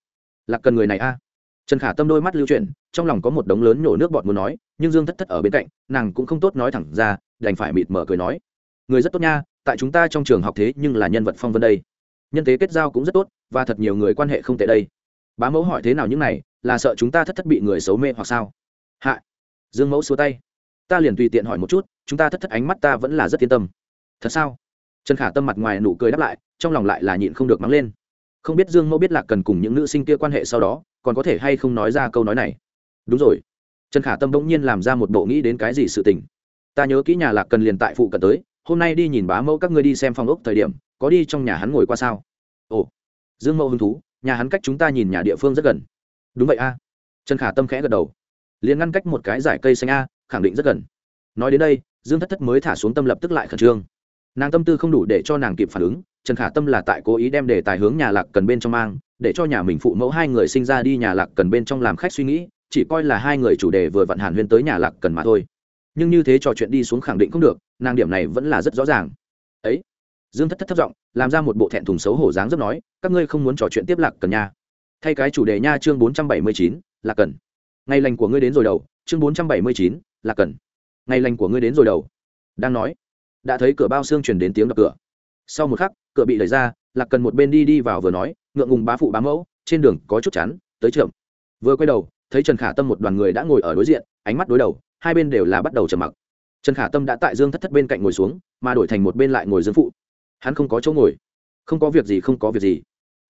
Lạc cần người này a. À. Trần khả tâm đôi mắt lưu chuyển, trong lòng có một đống lớn nhổ nước bọt muốn nói, nhưng dương thất thất ở bên cạnh, nàng cũng không tốt nói thẳng ra, đành phải mịt mở cười nói. Người rất tốt nha, tại chúng ta trong trường học thế nhưng là nhân vật phong vân đây. Nhân tế kết giao cũng rất tốt, và thật nhiều người quan hệ không tệ đây. Bá mẫu hỏi thế nào những này, là sợ chúng ta thất thất bị người xấu mê hoặc sao? Hạ. Dương mẫu xua tay. Ta liền tùy tiện hỏi một chút, chúng ta thất thất ánh mắt ta vẫn là rất yên tâm. Thật sao? Trần khả tâm mặt ngoài nụ cười đáp lại, trong lòng lại là nhịn không được mắng lên. Không biết dương mẫu biết lạc cần cùng những nữ sinh kia quan hệ sau đó, còn có thể hay không nói ra câu nói này? Đúng rồi. Trần khả tâm bỗng nhiên làm ra một bộ nghĩ đến cái gì sự tình. Ta nhớ kỹ nhà lạc cần liền tại phụ cận tới, hôm nay đi nhìn bá mẫu các ngươi đi xem phòng ốc thời điểm, có đi trong nhà hắn ngồi qua sao? Ồ. Dương mẫu hứng thú, nhà hắn cách chúng ta nhìn nhà địa phương rất gần. Đúng vậy a. Trần khả tâm khẽ gật đầu. Liền ngăn cách một cái giải cây xanh a, khẳng định rất gần. Nói đến đây, dương thất thất mới thả xuống tâm lập tức lại khẩn trương nàng tâm tư không đủ để cho nàng kịp phản ứng, trần khả tâm là tại cố ý đem đề tài hướng nhà lạc cần bên trong mang, để cho nhà mình phụ mẫu hai người sinh ra đi nhà lạc cần bên trong làm khách suy nghĩ, chỉ coi là hai người chủ đề vừa vặn hàn huyên tới nhà lạc cần mà thôi. Nhưng như thế trò chuyện đi xuống khẳng định không được, nàng điểm này vẫn là rất rõ ràng. Ấy? Dương thất thất thất giọng, làm ra một bộ thẹn thùng xấu hổ dáng rất nói, các ngươi không muốn trò chuyện tiếp lạc cần nha. Thay cái chủ đề nha chương bốn trăm bảy mươi chín là cần. Ngày lành của ngươi đến rồi đầu, chương bốn trăm bảy mươi chín là cần. Ngày lành của ngươi đến rồi đầu. Đang nói đã thấy cửa bao xương truyền đến tiếng đập cửa. Sau một khắc, cửa bị đẩy ra, lạc cần một bên đi đi vào vừa nói, ngượng ngùng bá phụ bá mẫu, trên đường có chút chắn tới trưởng vừa quay đầu, thấy trần khả tâm một đoàn người đã ngồi ở đối diện, ánh mắt đối đầu, hai bên đều là bắt đầu trầm mặc. Trần khả tâm đã tại dương thất thất bên cạnh ngồi xuống, mà đổi thành một bên lại ngồi dương phụ. Hắn không có chỗ ngồi. Không có việc gì, không có việc gì.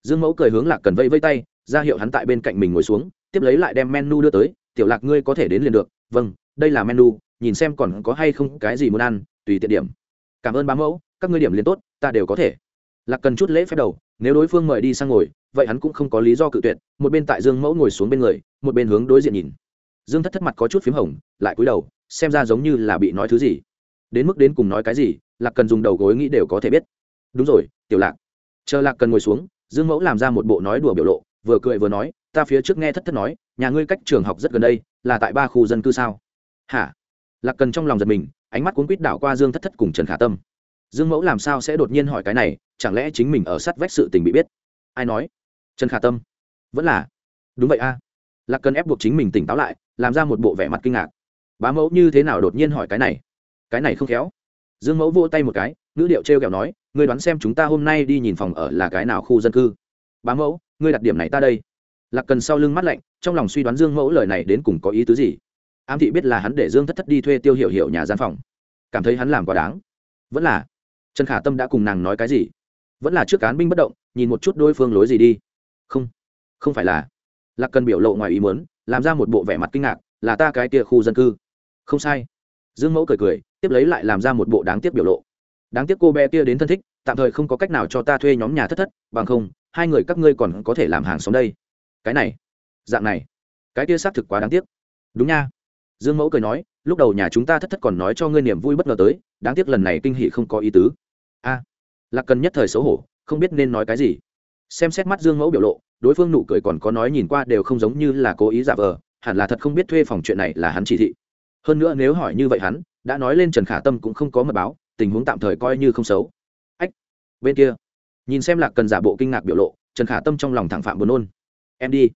Dương mẫu cười hướng lạc cần vây vây tay, ra hiệu hắn tại bên cạnh mình ngồi xuống, tiếp lấy lại đem menu đưa tới, tiểu lạc ngươi có thể đến liền được. Vâng đây là menu, nhìn xem còn có hay không cái gì muốn ăn, tùy tiện điểm cảm ơn bá mẫu, các ngươi điểm liền tốt, ta đều có thể. Lạc cần chút lễ phép đầu, nếu đối phương mời đi sang ngồi, vậy hắn cũng không có lý do cự tuyệt, một bên tại dương mẫu ngồi xuống bên người, một bên hướng đối diện nhìn. Dương thất thất mặt có chút p h í m hồng, lại cúi đầu, xem ra giống như là bị nói thứ gì. Đến mức đến cùng nói cái gì, lạc cần dùng đầu gối nghĩ đều có thể biết. Đúng rồi, tiểu lạc. Chờ lạc cần ngồi xuống, dương mẫu làm ra một bộ nói đùa biểu lộ, vừa cười vừa nói, ta phía trước nghe thất thất nói, nhà ngươi cách trường học rất gần đây, là tại ba khu dân cư sao? Hả? Lạc cần trong lòng giật mình ánh mắt cuốn quýt đảo qua dương thất thất cùng trần khả tâm. Dương mẫu làm sao sẽ đột nhiên hỏi cái này, chẳng lẽ chính mình ở sát vách sự tình bị biết? Ai nói? Trần khả tâm. Vẫn là. Đúng vậy a. Lạc cần ép buộc chính mình tỉnh táo lại, làm ra một bộ vẻ mặt kinh ngạc. Bá mẫu như thế nào đột nhiên hỏi cái này? Cái này không khéo. Dương mẫu vô tay một cái, ngữ điệu t r e o kẹo nói, ngươi đoán xem chúng ta hôm nay đi nhìn phòng ở là cái nào khu dân cư? Bá mẫu, ngươi đặt điểm này ta đây. Lạc cần sau lưng mắt lạnh, trong lòng suy đoán dương mẫu lời này đến cùng có ý tứ gì? Ám thị biết là hắn để dương thất thất đi thuê tiêu hiểu hiểu nhà gian phòng. Cảm thấy hắn làm quá đáng. Vẫn là, trần khả tâm đã cùng nàng nói cái gì? Vẫn là trước cán binh bất động, nhìn một chút đôi phương lối gì đi. Không không phải là. Lạc cần biểu lộ ngoài ý muốn, làm ra một bộ vẻ mặt kinh ngạc, là ta cái kia khu dân cư. Không sai. Dương mẫu cười cười, tiếp lấy lại làm ra một bộ đáng tiếc biểu lộ. Đáng tiếc cô bé kia đến thân thích, tạm thời không có cách nào cho ta thuê nhóm nhà thất thất, bằng không, hai người các ngươi còn có thể làm hàng sống đây. Cái này, dạng này. Cái kia xác thực quá đáng tiếc. Đúng nha dương mẫu cười nói, lúc đầu nhà chúng ta thất thất còn nói cho ngươi niềm vui bất ngờ tới, đáng tiếc lần này kinh hỷ không có ý tứ. A, lạc cần nhất thời xấu hổ, không biết nên nói cái gì. Xem xét mắt dương mẫu biểu lộ, đối phương nụ cười còn có nói nhìn qua đều không giống như là cố ý giả vờ, hẳn là thật không biết thuê phòng chuyện này là hắn chỉ thị. Hơn nữa nếu hỏi như vậy hắn, đã nói lên trần khả tâm cũng không có mật báo, tình huống tạm thời coi như không xấu. Ách, bên kia. Nhìn xem lạc cần giả bộ kinh ngạc biểu lộ, trần khả tâm trong lòng thẳng phạm buồn nôn. Em đi.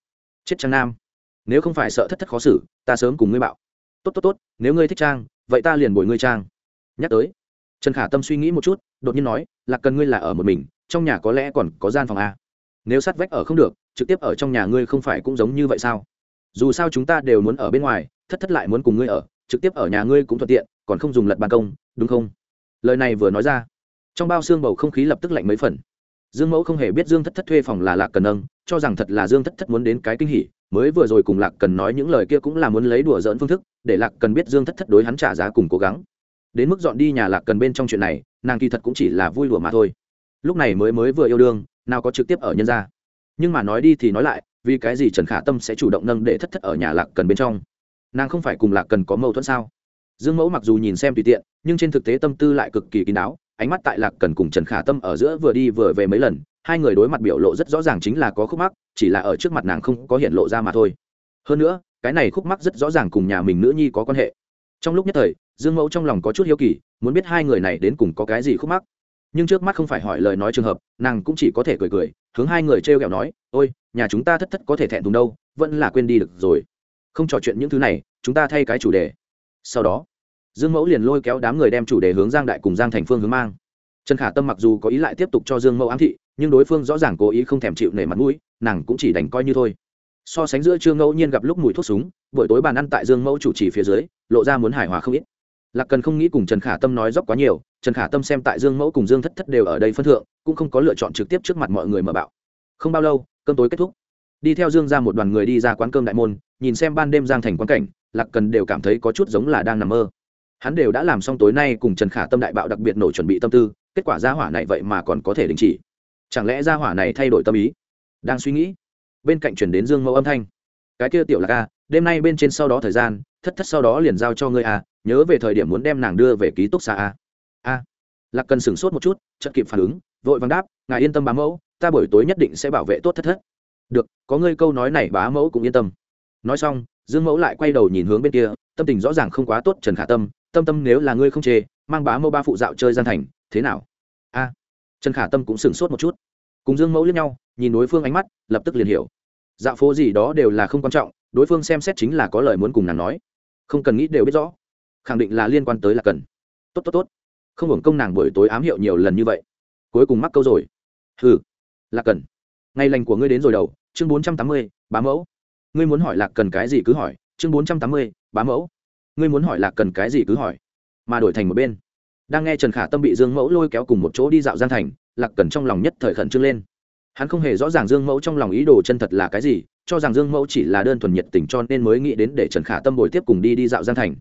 Chết trang nam. Nếu không phải sợ thất thất khó xử, ta sớm cùng ngươi bạo tốt tốt tốt, nếu ngươi thích trang, vậy ta liền bồi ngươi trang. Nhắc tới, trần khả tâm suy nghĩ một chút, đột nhiên nói, lạc cần ngươi là ở một mình, trong nhà có lẽ còn có gian phòng a. Nếu sát vách ở không được, trực tiếp ở trong nhà ngươi không phải cũng giống như vậy sao? Dù sao chúng ta đều muốn ở bên ngoài, thất thất lại muốn cùng ngươi ở, trực tiếp ở nhà ngươi cũng thuận tiện, còn không dùng lật ban công, đúng không? Lời này vừa nói ra, trong bao xương bầu không khí lập tức lạnh mấy phần. Dương mẫu không hề biết dương thất thất thuê phòng là lạc cần nâng, cho rằng thật là dương thất thất muốn đến cái kinh hỉ mới vừa rồi cùng lạc cần nói những lời kia cũng là muốn lấy đùa dỡn phương thức, để lạc cần biết dương thất thất đối hắn trả giá cùng cố gắng. Đến mức dọn đi nhà lạc cần bên trong chuyện này, nàng kỳ thật cũng chỉ là vui đùa mà thôi. Lúc này mới mới vừa yêu đương, nào có trực tiếp ở nhân gia. Nhưng mà nói đi thì nói lại, vì cái gì trần khả tâm sẽ chủ động nâng để thất thất ở nhà lạc cần bên trong? Nàng không phải cùng lạc cần có mâu thuẫn sao? Dương mẫu mặc dù nhìn xem tùy tiện, nhưng trên thực tế tâm tư lại cực kỳ kín đáo, ánh mắt tại lạc cần cùng trần khả tâm ở giữa vừa đi vừa về mấy lần hai người đối mặt biểu lộ rất rõ ràng chính là có khúc mắc, chỉ là ở trước mặt nàng không có hiện lộ ra mà thôi. Hơn nữa, cái này khúc mắc rất rõ ràng cùng nhà mình nữ nhi có quan hệ. Trong lúc nhất thời, dương mẫu trong lòng có chút hiếu kỳ, muốn biết hai người này đến cùng có cái gì khúc mắc. Nhưng trước mắt không phải hỏi lời nói trường hợp, nàng cũng chỉ có thể cười cười, hướng hai người t r e o kẹo nói, ôi, nhà chúng ta thất thất có thể thẹn thùng đâu, vẫn là quên đi được rồi. Không trò chuyện những thứ này, chúng ta thay cái chủ đề. Sau đó, dương mẫu liền lôi kéo đám người đem chủ đề hướng giang đại cùng giang thành phương hướng mang. Trần khả tâm mặc dù có ý lại tiếp tục cho dương mẫu ám thị nhưng đối phương rõ ràng cố ý không thèm chịu nể mặt mũi, nàng cũng chỉ đành coi như thôi. So sánh giữa trương ngẫu nhiên gặp lúc mùi thuốc súng, buổi tối bàn ăn tại dương mẫu chủ trì phía dưới, lộ ra muốn hài hòa không ít. Lạc cần không nghĩ cùng trần khả tâm nói dốc quá nhiều, trần khả tâm xem tại dương mẫu cùng dương thất thất đều ở đây phân thượng, cũng không có lựa chọn trực tiếp trước mặt mọi người mở bạo. Không bao lâu, cơm tối kết thúc. Đi theo dương ra một đoàn người đi ra quán cơm đại môn, nhìn xem ban đêm giang thành quán cảnh, lạc cần đều cảm thấy có chút giống là đang nằm mơ. Hắn đều đã làm xong tối nay cùng trần khả tâm đại bạo đặc biệt nổ chuẩn bị tâm tư, kết quả gia hỏa này vậy mà còn có thể đình chỉ chẳng lẽ gia hỏa này thay đổi tâm ý? Đang suy nghĩ, bên cạnh chuyển đến dương mẫu âm thanh. Cái kia tiểu lạc a, đêm nay bên trên sau đó thời gian, thất thất sau đó liền giao cho ngươi a, nhớ về thời điểm muốn đem nàng đưa về ký túc xa a. A. Lạc cần sửng sốt một chút, chợt kịp phản ứng, vội vàng đáp, ngài yên tâm bá mẫu, ta buổi tối nhất định sẽ bảo vệ tốt thất thất. Được, có ngươi câu nói này bá mẫu cũng yên tâm. Nói xong, dương mẫu lại quay đầu nhìn hướng bên kia, tâm tình rõ ràng không quá tốt trần khả tâm tâm tâm nếu là ngươi không chê, mang bá mẫu ba phụ dạo chơi gian thành, thế nào? A trần khả tâm cũng sửng sốt một chút. Cùng dương mẫu lẫn nhau, nhìn đối phương ánh mắt, lập tức liền hiểu. Dạo phố gì đó đều là không quan trọng, đối phương xem xét chính là có lời muốn cùng nàng nói. Không cần nghĩ đều biết rõ. Khẳng định là liên quan tới là cần. Tốt tốt tốt. Không hưởng công nàng buổi tối ám hiệu nhiều lần như vậy. Cuối cùng mắc câu rồi. Ừ là cần. Ngày lành của ngươi đến rồi đầu, chương bốn trăm tám mươi, bá mẫu. Ngươi muốn hỏi lạc cần cái gì cứ hỏi, chương bốn trăm tám mươi, bá mẫu. Ngươi muốn hỏi lạc cần cái gì cứ hỏi. Mà đổi thành một bên đang nghe trần khả tâm bị dương mẫu lôi kéo cùng một chỗ đi dạo giang thành, lạc cần trong lòng nhất thời khẩn trương lên. Hắn không hề rõ ràng dương mẫu trong lòng ý đồ chân thật là cái gì, cho rằng dương mẫu chỉ là đơn thuần nhiệt tình cho nên mới nghĩ đến để trần khả tâm bồi tiếp cùng đi đi dạo giang thành.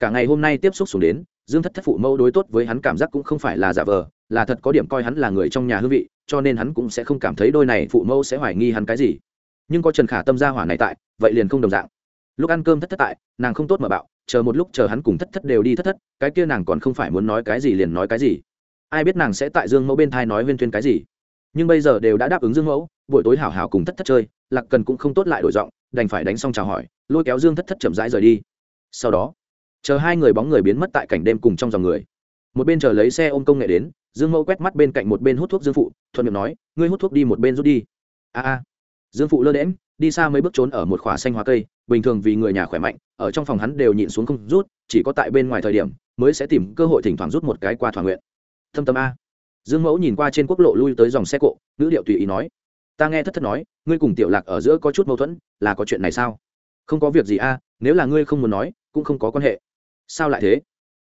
Cả ngày hôm nay tiếp xúc xuống đến, dương thất thất phụ mẫu đối tốt với hắn cảm giác cũng không phải là giả vờ, là thật có điểm coi hắn là người trong nhà hương vị, cho nên hắn cũng sẽ không cảm thấy đôi này phụ mẫu sẽ hoài nghi hắn cái gì. Nhưng có trần khả tâm gia hỏa này tại, vậy liền không đồng dạng lúc ăn cơm thất thất tại, nàng không tốt mà bạo, chờ một lúc chờ hắn cùng thất thất đều đi thất thất, cái kia nàng còn không phải muốn nói cái gì liền nói cái gì. Ai biết nàng sẽ tại dương mẫu bên thai nói huyên thuyên cái gì. Nhưng bây giờ đều đã đáp ứng dương mẫu, buổi tối hảo hảo cùng thất thất chơi, lạc cần cũng không tốt lại đổi giọng, đành phải đánh xong chào hỏi, lôi kéo dương thất thất chậm rãi rời đi. Sau đó, chờ hai người bóng người biến mất tại cảnh đêm cùng trong dòng người. Một bên chờ lấy xe ôm công nghệ đến, dương mẫu quét mắt bên cạnh một bên hút thuốc dương phụ, thuận miệng nói, ngươi hút thuốc đi một bên rút đi. A a. Dương phụ lơ đễm đi xa mấy bước trốn ở một khỏa xanh hóa cây bình thường vì người nhà khỏe mạnh, ở trong phòng hắn đều nhịn xuống không rút, chỉ có tại bên ngoài thời điểm mới sẽ tìm cơ hội thỉnh thoảng rút một cái qua thỏa nguyện. Thâm tâm a. Dương mẫu nhìn qua trên quốc lộ lui tới dòng xe cộ, ngữ điệu tùy ý nói, ta nghe thất thất nói, ngươi cùng tiểu lạc ở giữa có chút mâu thuẫn, là có chuyện này sao? Không có việc gì a, nếu là ngươi không muốn nói, cũng không có quan hệ. Sao lại thế?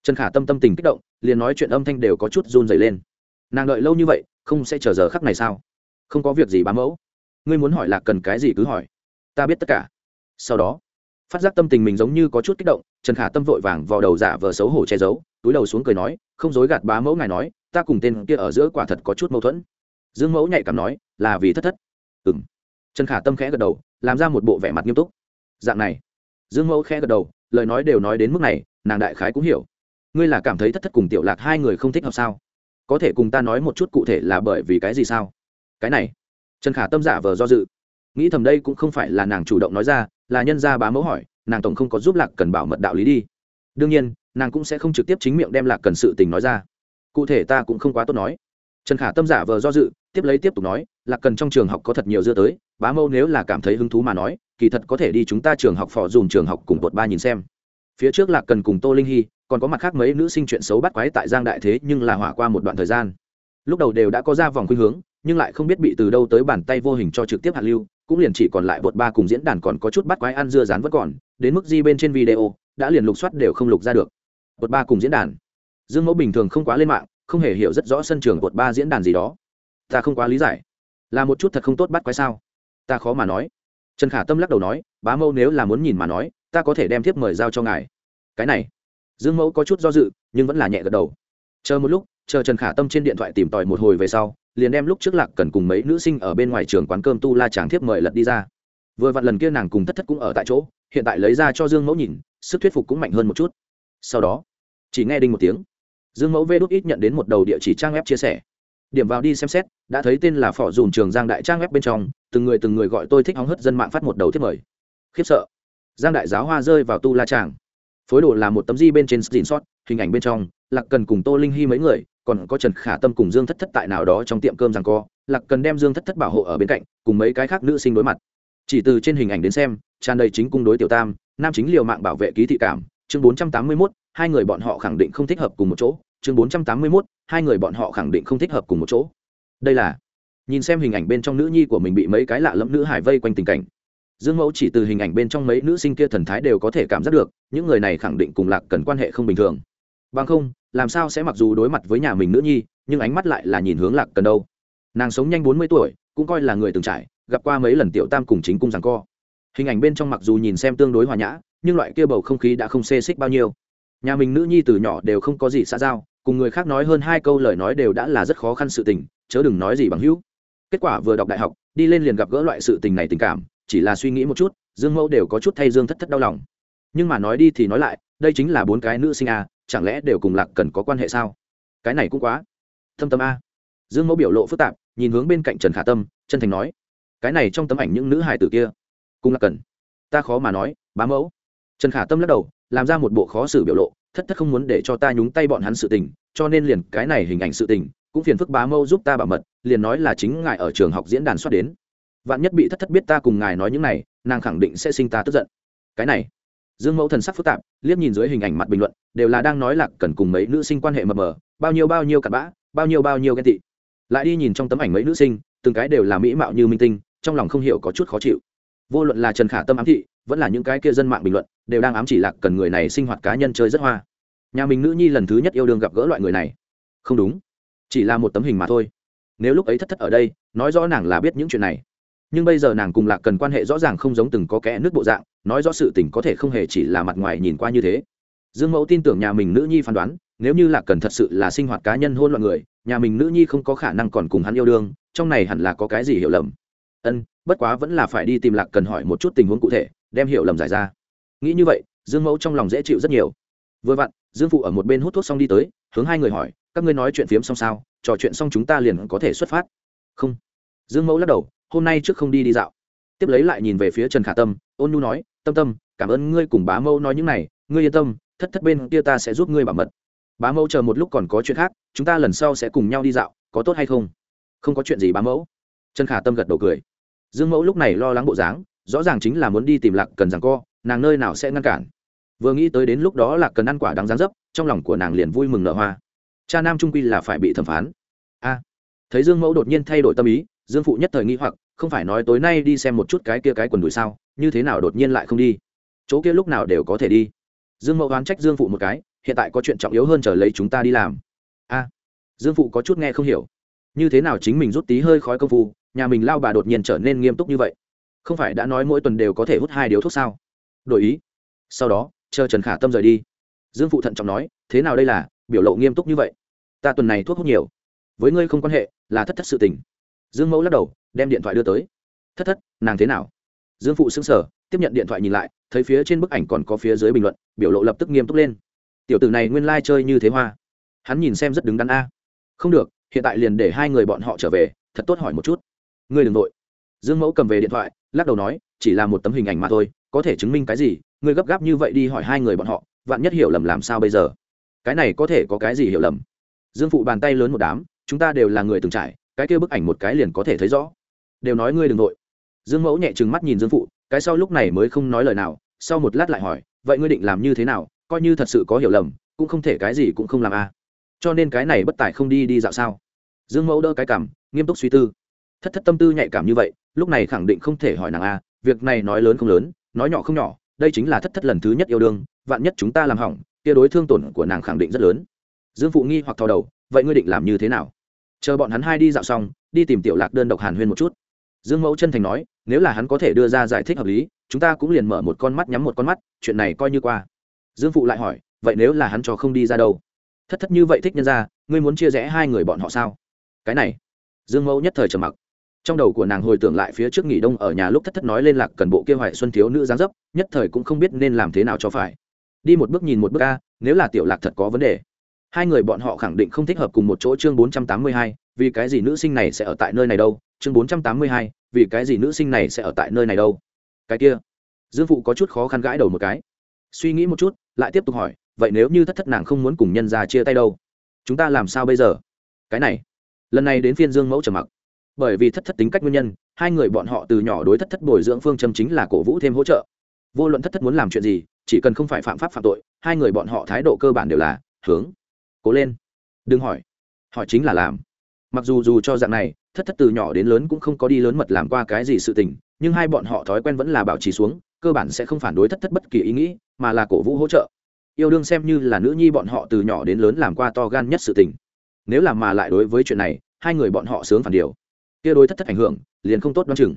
Trần khả tâm tâm tình kích động, liền nói chuyện âm thanh đều có chút run dày lên. Nàng đợi lâu như vậy, không sẽ chờ giờ khắc này sao? Không có việc gì bám mẫu. Ngươi muốn hỏi lạc cần cái gì cứ hỏi. Ta biết tất cả sau đó, phát giác tâm tình mình giống như có chút kích động, trần khả tâm vội vàng vào đầu giả vờ xấu hổ che giấu, túi đầu xuống cười nói, không dối gạt bá mẫu ngài nói, ta cùng tên kia ở giữa quả thật có chút mâu thuẫn. Dương mẫu nhạy cảm nói, là vì thất thất. Ừ m trần khả tâm khẽ gật đầu, làm ra một bộ vẻ mặt nghiêm túc. Dạng này, dương mẫu khẽ gật đầu, lời nói đều nói đến mức này, nàng đại khái cũng hiểu. Ngươi là cảm thấy thất thất cùng tiểu lạc hai người không thích hợp sao? Có thể cùng ta nói một chút cụ thể là bởi vì cái gì sao? Cái này. Trần khả tâm giả vờ do dự nghĩ thầm đây cũng không phải là nàng chủ động nói ra, là nhân gia bá mẫu hỏi, nàng tổng không có giúp lạc cần bảo mật đạo lý đi. Đương nhiên, nàng cũng sẽ không trực tiếp chính miệng đem lạc cần sự tình nói ra. Cụ thể ta cũng không quá tốt nói. Trần khả tâm giả vờ do dự, tiếp lấy tiếp tục nói, lạc cần trong trường học có thật nhiều dưa tới, bá mẫu nếu là cảm thấy hứng thú mà nói, kỳ thật có thể đi chúng ta trường học phò dùng trường học cùng bột ba nhìn xem. Phía trước lạc cần cùng tô linh hy, còn có mặt khác mấy nữ sinh chuyện xấu bắt quái tại giang đại thế nhưng là hỏa qua một đoạn thời gian. Lúc đầu đều đã có ra vòng khuynh hướng, nhưng lại không biết bị từ đâu tới bàn tay vô hình cho trực tiếp hạt lưu cũng liền chỉ còn lại bột ba cùng diễn đàn còn có chút bắt quái ăn dưa rán vẫn còn, đến mức di bên trên video, đã liền lục soát đều không lục ra được. Bột ba cùng diễn đàn. Dương mẫu bình thường không quá lên mạng, không hề hiểu rất rõ sân trường bột ba diễn đàn gì đó. Ta không quá lý giải. Là một chút thật không tốt bắt quái sao? Ta khó mà nói. Trần khả tâm lắc đầu nói, bá mẫu nếu là muốn nhìn mà nói, ta có thể đem thiếp mời giao cho ngài. Cái này. Dương mẫu có chút do dự, nhưng vẫn là nhẹ gật đầu. Chờ một lúc, chờ trần khả tâm trên điện thoại tìm tòi một hồi về sau liền đem lúc trước lạc cần cùng mấy nữ sinh ở bên ngoài trường quán cơm tu la tràng thiếp mời lật đi ra. Vừa vặn lần kia nàng cùng thất thất cũng ở tại chỗ, hiện tại lấy ra cho dương mẫu nhìn, sức thuyết phục cũng mạnh hơn một chút. Sau đó, chỉ nghe đinh một tiếng. Dương mẫu vê đúc ít nhận đến một đầu địa chỉ trang web chia sẻ. Điểm vào đi xem xét, đã thấy tên là phỏ dùm trường giang đại trang web bên trong, từng người từng người gọi tôi thích hóng hất dân mạng phát một đầu thiết mời. Khiếp sợ. Giang đại giáo hoa rơi vào tu la tràng phối đồ là một tấm di bên trên xin sót hình ảnh bên trong, lạc cần cùng tô linh hy mấy người còn có trần khả tâm cùng dương thất thất tại nào đó trong tiệm cơm rằng co, lạc cần đem dương thất thất bảo hộ ở bên cạnh, cùng mấy cái khác nữ sinh đối mặt. Chỉ từ trên hình ảnh đến xem, tràn đầy chính cung đối tiểu tam, nam chính liều mạng bảo vệ ký thị cảm, chương bốn trăm tám mươi mốt, hai người bọn họ khẳng định không thích hợp cùng một chỗ, chương bốn trăm tám mươi mốt, hai người bọn họ khẳng định không thích hợp cùng một chỗ. Đây là, nhìn xem hình ảnh bên trong nữ nhi của mình bị mấy cái lạ lẫm nữ hải vây quanh tình cảnh. Dương mẫu chỉ từ hình ảnh bên trong mấy nữ sinh kia thần thái đều có thể cảm giác được, những người này khẳng định cùng lạc cần quan hệ không bình thường. Bằng không làm sao sẽ mặc dù đối mặt với nhà mình nữ nhi, nhưng ánh mắt lại là nhìn hướng lạc cần đâu. Nàng sống nhanh bốn mươi tuổi, cũng coi là người từng trải, gặp qua mấy lần tiểu tam cùng chính cung rằng co. Hình ảnh bên trong mặc dù nhìn xem tương đối hòa nhã, nhưng loại kia bầu không khí đã không xê xích bao nhiêu. Nhà mình nữ nhi từ nhỏ đều không có gì xã giao, cùng người khác nói hơn hai câu lời nói đều đã là rất khó khăn sự tình, chớ đừng nói gì bằng hữu. Kết quả vừa đọc đại học, đi lên liền gặp gỡ loại sự tình này tình cảm, chỉ là suy nghĩ một chút, dương mẫu đều có chút thay dương thất thất đau lòng. Nhưng mà nói đi thì nói lại, đây chính là bốn cái nữ sinh a chẳng lẽ đều cùng lạc cần có quan hệ sao? Cái này cũng quá thâm tâm a. Dương mẫu biểu lộ phức tạp, nhìn hướng bên cạnh trần khả tâm, chân thành nói, cái này trong tấm ảnh những nữ hài tử kia, cùng lạc cần, ta khó mà nói, bá mẫu. Trần khả tâm lắc đầu, làm ra một bộ khó xử biểu lộ, thất thất không muốn để cho ta nhúng tay bọn hắn sự tình, cho nên liền cái này hình ảnh sự tình, cũng phiền phức bá mẫu giúp ta bảo mật, liền nói là chính ngài ở trường học diễn đàn xuất đến. Vạn nhất bị thất thất biết ta cùng ngài nói những này, nàng khẳng định sẽ sinh ta tức giận. Cái này dương mẫu thần sắc phức tạp, liếc nhìn dưới hình ảnh mặt bình luận, đều là đang nói lạc cần cùng mấy nữ sinh quan hệ mờ mờ, bao nhiêu bao nhiêu cặn bã, bao nhiêu bao nhiêu ghen tị. Lại đi nhìn trong tấm ảnh mấy nữ sinh, từng cái đều là mỹ mạo như minh tinh, trong lòng không hiểu có chút khó chịu. Vô luận là trần khả tâm ám thị, vẫn là những cái kia dân mạng bình luận, đều đang ám chỉ lạc cần người này sinh hoạt cá nhân chơi rất hoa. Nhà mình nữ nhi lần thứ nhất yêu đương gặp gỡ loại người này. Không đúng, chỉ là một tấm hình mà thôi. Nếu lúc ấy thất thất ở đây, nói rõ nàng là biết những chuyện này. Nhưng bây giờ nàng cùng lạc cần quan hệ rõ ràng không giống từng có kẽ nước bộ dạng nói rõ sự tình có thể không hề chỉ là mặt ngoài nhìn qua như thế. Dương mẫu tin tưởng nhà mình nữ nhi phán đoán, nếu như lạc cần thật sự là sinh hoạt cá nhân hôn loạn người, nhà mình nữ nhi không có khả năng còn cùng hắn yêu đương, trong này hẳn là có cái gì hiểu lầm? Ân, bất quá vẫn là phải đi tìm lạc cần hỏi một chút tình huống cụ thể, đem hiểu lầm giải ra. Nghĩ như vậy, dương mẫu trong lòng dễ chịu rất nhiều. Vừa vặn, dương phụ ở một bên hút thuốc xong đi tới, hướng hai người hỏi, các ngươi nói chuyện phiếm xong sao? Trò chuyện xong chúng ta liền có thể xuất phát. Không. Dương mẫu lắc đầu, hôm nay trước không đi đi dạo. Tiếp lấy lại nhìn về phía trần khả tâm, ôn nhu nói tâm tâm, cảm ơn ngươi cùng bá mẫu nói những này, ngươi yên tâm, thất thất bên kia ta sẽ giúp ngươi bảo mật. Bá mẫu chờ một lúc còn có chuyện khác, chúng ta lần sau sẽ cùng nhau đi dạo, có tốt hay không? Không có chuyện gì bá mẫu. Trần khả tâm gật đầu cười. Dương mẫu lúc này lo lắng bộ dáng, rõ ràng chính là muốn đi tìm lạc cần rằng co, nàng nơi nào sẽ ngăn cản. Vừa nghĩ tới đến lúc đó lạc cần ăn quả đáng gián dấp, trong lòng của nàng liền vui mừng nở hoa. Cha nam trung quy là phải bị thẩm phán. A. Thấy dương mẫu đột nhiên thay đổi tâm ý, dương phụ nhất thời nghĩ hoặc không phải nói tối nay đi xem một chút cái kia cái quần đùi sao, như thế nào đột nhiên lại không đi? Chỗ kia lúc nào đều có thể đi. Dương mẫu oán trách dương phụ một cái, hiện tại có chuyện trọng yếu hơn chờ lấy chúng ta đi làm. A, dương phụ có chút nghe không hiểu. Như thế nào chính mình rút tí hơi khói công phu, nhà mình lao bà đột nhiên trở nên nghiêm túc như vậy? Không phải đã nói mỗi tuần đều có thể hút hai điếu thuốc sao? Đổi ý. Sau đó, chờ trần khả tâm rời đi. Dương phụ thận trọng nói, thế nào đây là, biểu lộ nghiêm túc như vậy? Ta tuần này thuốc hút nhiều. Với ngươi không quan hệ, là thất thất sự tình. Dương mẫu lắc đầu đem điện thoại đưa tới. Thất thất, nàng thế nào? Dương phụ xứng sở tiếp nhận điện thoại nhìn lại, thấy phía trên bức ảnh còn có phía dưới bình luận, biểu lộ lập tức nghiêm túc lên. Tiểu tử này nguyên lai、like、chơi như thế hoa. Hắn nhìn xem rất đứng đắn a. Không được, hiện tại liền để hai người bọn họ trở về, thật tốt hỏi một chút. Ngươi đ ừ n g nội dương mẫu cầm về điện thoại, lắc đầu nói, chỉ là một tấm hình ảnh mà thôi, có thể chứng minh cái gì? Ngươi gấp gáp như vậy đi hỏi hai người bọn họ, vạn nhất hiểu lầm làm sao bây giờ? Cái này có thể có cái gì hiểu lầm? Dương phụ bàn tay lớn một đám, chúng ta đều là người từng trải, cái kia bức ảnh một cái liền có thể thấy rõ đều nói ngươi đừng nội dương mẫu nhẹ trừng mắt nhìn dương phụ, cái sau lúc này mới không nói lời nào, sau một lát lại hỏi, vậy ngươi định làm như thế nào, coi như thật sự có hiểu lầm, cũng không thể cái gì cũng không làm a à. cho nên cái này bất tài không đi đi dạo sao? Dương mẫu đỡ cái cảm, nghiêm túc suy tư. Thất thất tâm tư nhạy cảm như vậy, lúc này khẳng định không thể hỏi nàng a việc này nói lớn không lớn, nói nhỏ không nhỏ, đây chính là thất thất lần thứ nhất yêu đương, vạn nhất chúng ta làm hỏng, kia đối thương tổn của nàng khẳng định rất lớn. Dương phụ nghi hoặc thò đầu, vậy ngươi định làm như thế nào? Chờ bọn hắn hai đi dạo xong, đi tìm tiểu lạc đơn độc hàn huyên một chút dương mẫu chân thành nói, nếu là hắn có thể đưa ra giải thích hợp lý, chúng ta cũng liền mở một con mắt nhắm một con mắt, chuyện này coi như qua. Dương phụ lại hỏi, vậy nếu là hắn cho không đi ra đâu? Thất thất như vậy thích nhân ra ngươi muốn chia rẽ hai người bọn họ sao? Cái này, dương mẫu nhất thời trầm mặc. Trong đầu của nàng hồi tưởng lại phía trước nghỉ đông ở nhà lúc thất thất nói lên lạc cần bộ kia hoại xuân thiếu nữ giáng dấp, nhất thời cũng không biết nên làm thế nào cho phải. Đi một bước nhìn một bước a, nếu là tiểu lạc thật có vấn đề. Hai người bọn họ khẳng định không thích hợp cùng một chỗ chương bốn trăm tám mươi hai, vì cái gì nữ sinh này sẽ ở tại nơi này đâu? Chương bốn trăm tám mươi hai, vì cái gì nữ sinh này sẽ ở tại nơi này đâu? Cái kia. Dương phụ có chút khó khăn gãi đầu một cái. Suy nghĩ một chút, lại tiếp tục hỏi, vậy nếu như thất thất nàng không muốn cùng nhân ra chia tay đâu? Chúng ta làm sao bây giờ? Cái này. Lần này đến phiên dương mẫu trầm mặc. Bởi vì thất thất tính cách nguyên nhân, hai người bọn họ từ nhỏ đối thất thất bồi dưỡng phương châm chính là cổ vũ thêm hỗ trợ. Vô luận thất thất muốn làm chuyện gì, chỉ cần không phải phạm pháp phạm tội, hai người bọn họ thái độ cơ bản đều là, hướng, cố lên. Đừng hỏi. Hỏi chính là làm mặc dù dù cho dạng này, thất thất từ nhỏ đến lớn cũng không có đi lớn mật làm qua cái gì sự tình, nhưng hai bọn họ thói quen vẫn là bảo trì xuống, cơ bản sẽ không phản đối thất thất bất kỳ ý nghĩ, mà là cổ vũ hỗ trợ. Yêu đương xem như là nữ nhi bọn họ từ nhỏ đến lớn làm qua to gan nhất sự tình. Nếu làm mà lại đối với chuyện này, hai người bọn họ sướng phản điều. Kia đối thất thất ảnh hưởng, liền không tốt đoán chừng.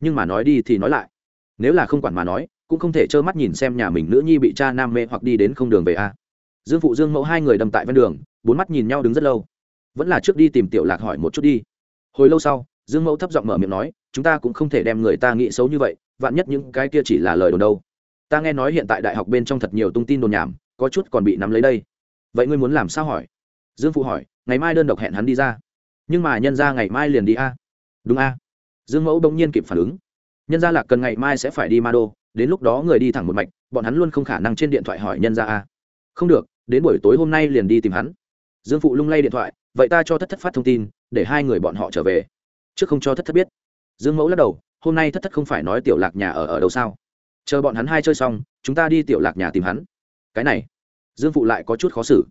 Nhưng mà nói đi thì nói lại. Nếu là không quản mà nói, cũng không thể trơ mắt nhìn xem nhà mình nữ nhi bị cha nam mê hoặc đi đến không đường về a. Dương phụ dương mẫu hai người đầm tại ven đường, bốn mắt nhìn nhau đứng rất lâu vẫn là trước đi tìm tiểu lạc hỏi một chút đi. Hồi lâu sau, dương mẫu thấp giọng mở miệng nói, chúng ta cũng không thể đem người ta nghĩ xấu như vậy, vạn nhất những cái kia chỉ là lời đồn đâu. Ta nghe nói hiện tại đại học bên trong thật nhiều tung tin đồn nhảm, có chút còn bị nắm lấy đây. Vậy ngươi muốn làm sao hỏi? Dương phụ hỏi, ngày mai đơn độc hẹn hắn đi ra. Nhưng mà nhân ra ngày mai liền đi a. Đúng a. Dương mẫu đông nhiên kịp phản ứng. Nhân ra lạc cần ngày mai sẽ phải đi ma đô đến lúc đó người đi thẳng một mạch, bọn hắn luôn không khả năng trên điện thoại hỏi nhân ra a. Không được, đến buổi tối hôm nay liền đi tìm hắn. Dương phụ lung lay điện thoại vậy ta cho thất thất phát thông tin, để hai người bọn họ trở về. Chứ không cho thất thất biết. Dương mẫu lắc đầu, hôm nay thất thất không phải nói tiểu lạc nhà ở ở đâu sao? Chờ bọn hắn hai chơi xong, chúng ta đi tiểu lạc nhà tìm hắn. Cái này, dương phụ lại có chút khó xử.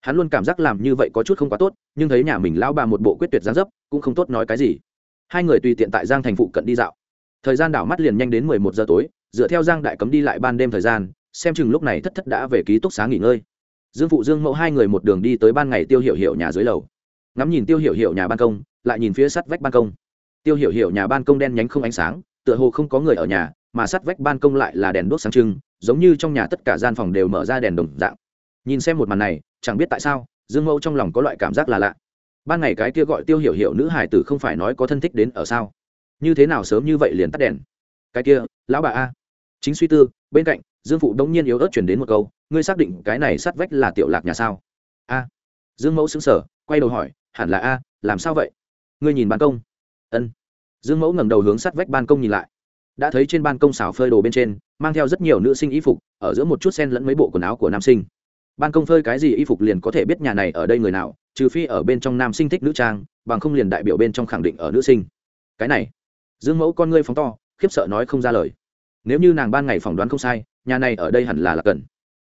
Hắn luôn cảm giác làm như vậy có chút không quá tốt, nhưng thấy nhà mình lão bà một bộ quyết tuyệt gián dấp, cũng không tốt nói cái gì. Hai người tùy tiện tại giang thành phụ cận đi dạo. Thời gian đảo mắt liền nhanh đến mười một giờ tối, dựa theo giang đại cấm đi lại ban đêm thời gian, xem chừng lúc này thất thất đã về ký túc xá nghỉ ngơi dương phụ dương mẫu hai người một đường đi tới ban ngày tiêu hiểu hiểu nhà dưới lầu. Ngắm nhìn tiêu hiểu hiểu nhà ban công, lại nhìn phía sắt vách ban công. Tiêu hiểu hiểu nhà ban công đen nhánh không ánh sáng, tựa hồ không có người ở nhà, mà sắt vách ban công lại là đèn đuốc sáng trưng, giống như trong nhà tất cả gian phòng đều mở ra đèn đồng dạng. Nhìn xem một màn này, chẳng biết tại sao, dương mẫu trong lòng có loại cảm giác là lạ. Ban ngày cái kia gọi tiêu hiểu hiểu nữ hải tử không phải nói có thân thích đến ở sao? Như thế nào sớm như vậy liền tắt đèn? Cái kia, lão bà a. Chính suy tư, bên cạnh dương phụ đống nhiên yếu ớt chuyển đến một câu, ngươi xác định cái này sát vách là tiểu lạc nhà sao? A. Dương mẫu xứng sở quay đầu hỏi, hẳn là a, làm sao vậy? Ngươi nhìn ban công. Ân. Dương mẫu ngẩng đầu hướng sát vách ban công nhìn lại. Đã thấy trên ban công xào phơi đồ bên trên, mang theo rất nhiều nữ sinh y phục, ở giữa một chút sen lẫn mấy bộ quần áo của nam sinh. Ban công phơi cái gì y phục liền có thể biết nhà này ở đây người nào, trừ phi ở bên trong nam sinh thích nữ trang, bằng không liền đại biểu bên trong khẳng định ở nữ sinh. Cái này. Dương mẫu con ngươi phóng to, khiếp sợ nói không ra lời. Nếu như nàng ban ngày phỏng đoán không sai nhà này ở đây hẳn là lạc cần.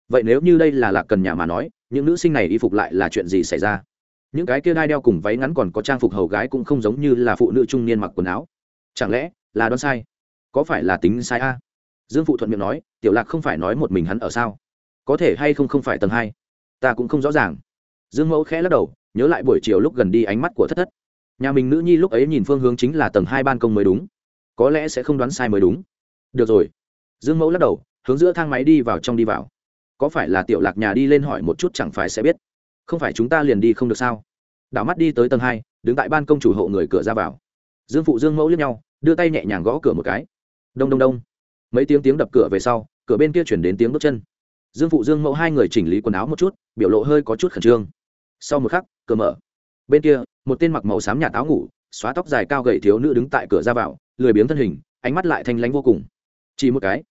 Vậy nếu như đây là lạc cần nhà mà nói, những nữ sinh này y phục lại là chuyện gì xảy ra? Những cái kia đai đeo cùng váy ngắn còn có trang phục hầu gái cũng không giống như là phụ nữ trung niên mặc quần áo. Chẳng lẽ là đoán sai? Có phải là tính sai a? Dương phụ thuận miệng nói, tiểu lạc không phải nói một mình hắn ở sao? Có thể hay không không phải tầng hai? Ta cũng không rõ ràng. Dương mẫu khẽ lắc đầu, nhớ lại buổi chiều lúc gần đi ánh mắt của thất thất. Nhà mình nữ nhi lúc ấy nhìn phương hướng chính là tầng hai ban công mới đúng. Có lẽ sẽ không đoán sai mới đúng. Được rồi. Dương mẫu lắc đầu hướng giữa thang máy đi vào trong đi vào. Có phải là tiểu lạc nhà đi lên hỏi một chút chẳng phải sẽ biết. Không phải chúng ta liền đi không được sao? Đảo mắt đi tới tầng hai, đứng tại ban công chủ hộ người cửa ra vào. Dương phụ dương mẫu lướt nhau, đưa tay nhẹ nhàng gõ cửa một cái. Đông đông đông. Mấy tiếng tiếng đập cửa về sau, cửa bên kia chuyển đến tiếng bước chân. Dương phụ dương mẫu hai người chỉnh lý quần áo một chút, biểu lộ hơi có chút khẩn trương. Sau một khắc, cửa mở. Bên kia, một tên mặc màu xám nhà táo ngủ, xóa tóc dài cao gầy thiếu nữ đứng tại cửa ra vào, lười biếng thân hình, ánh mắt lại thanh lánh vô cùng. Chỉ một cái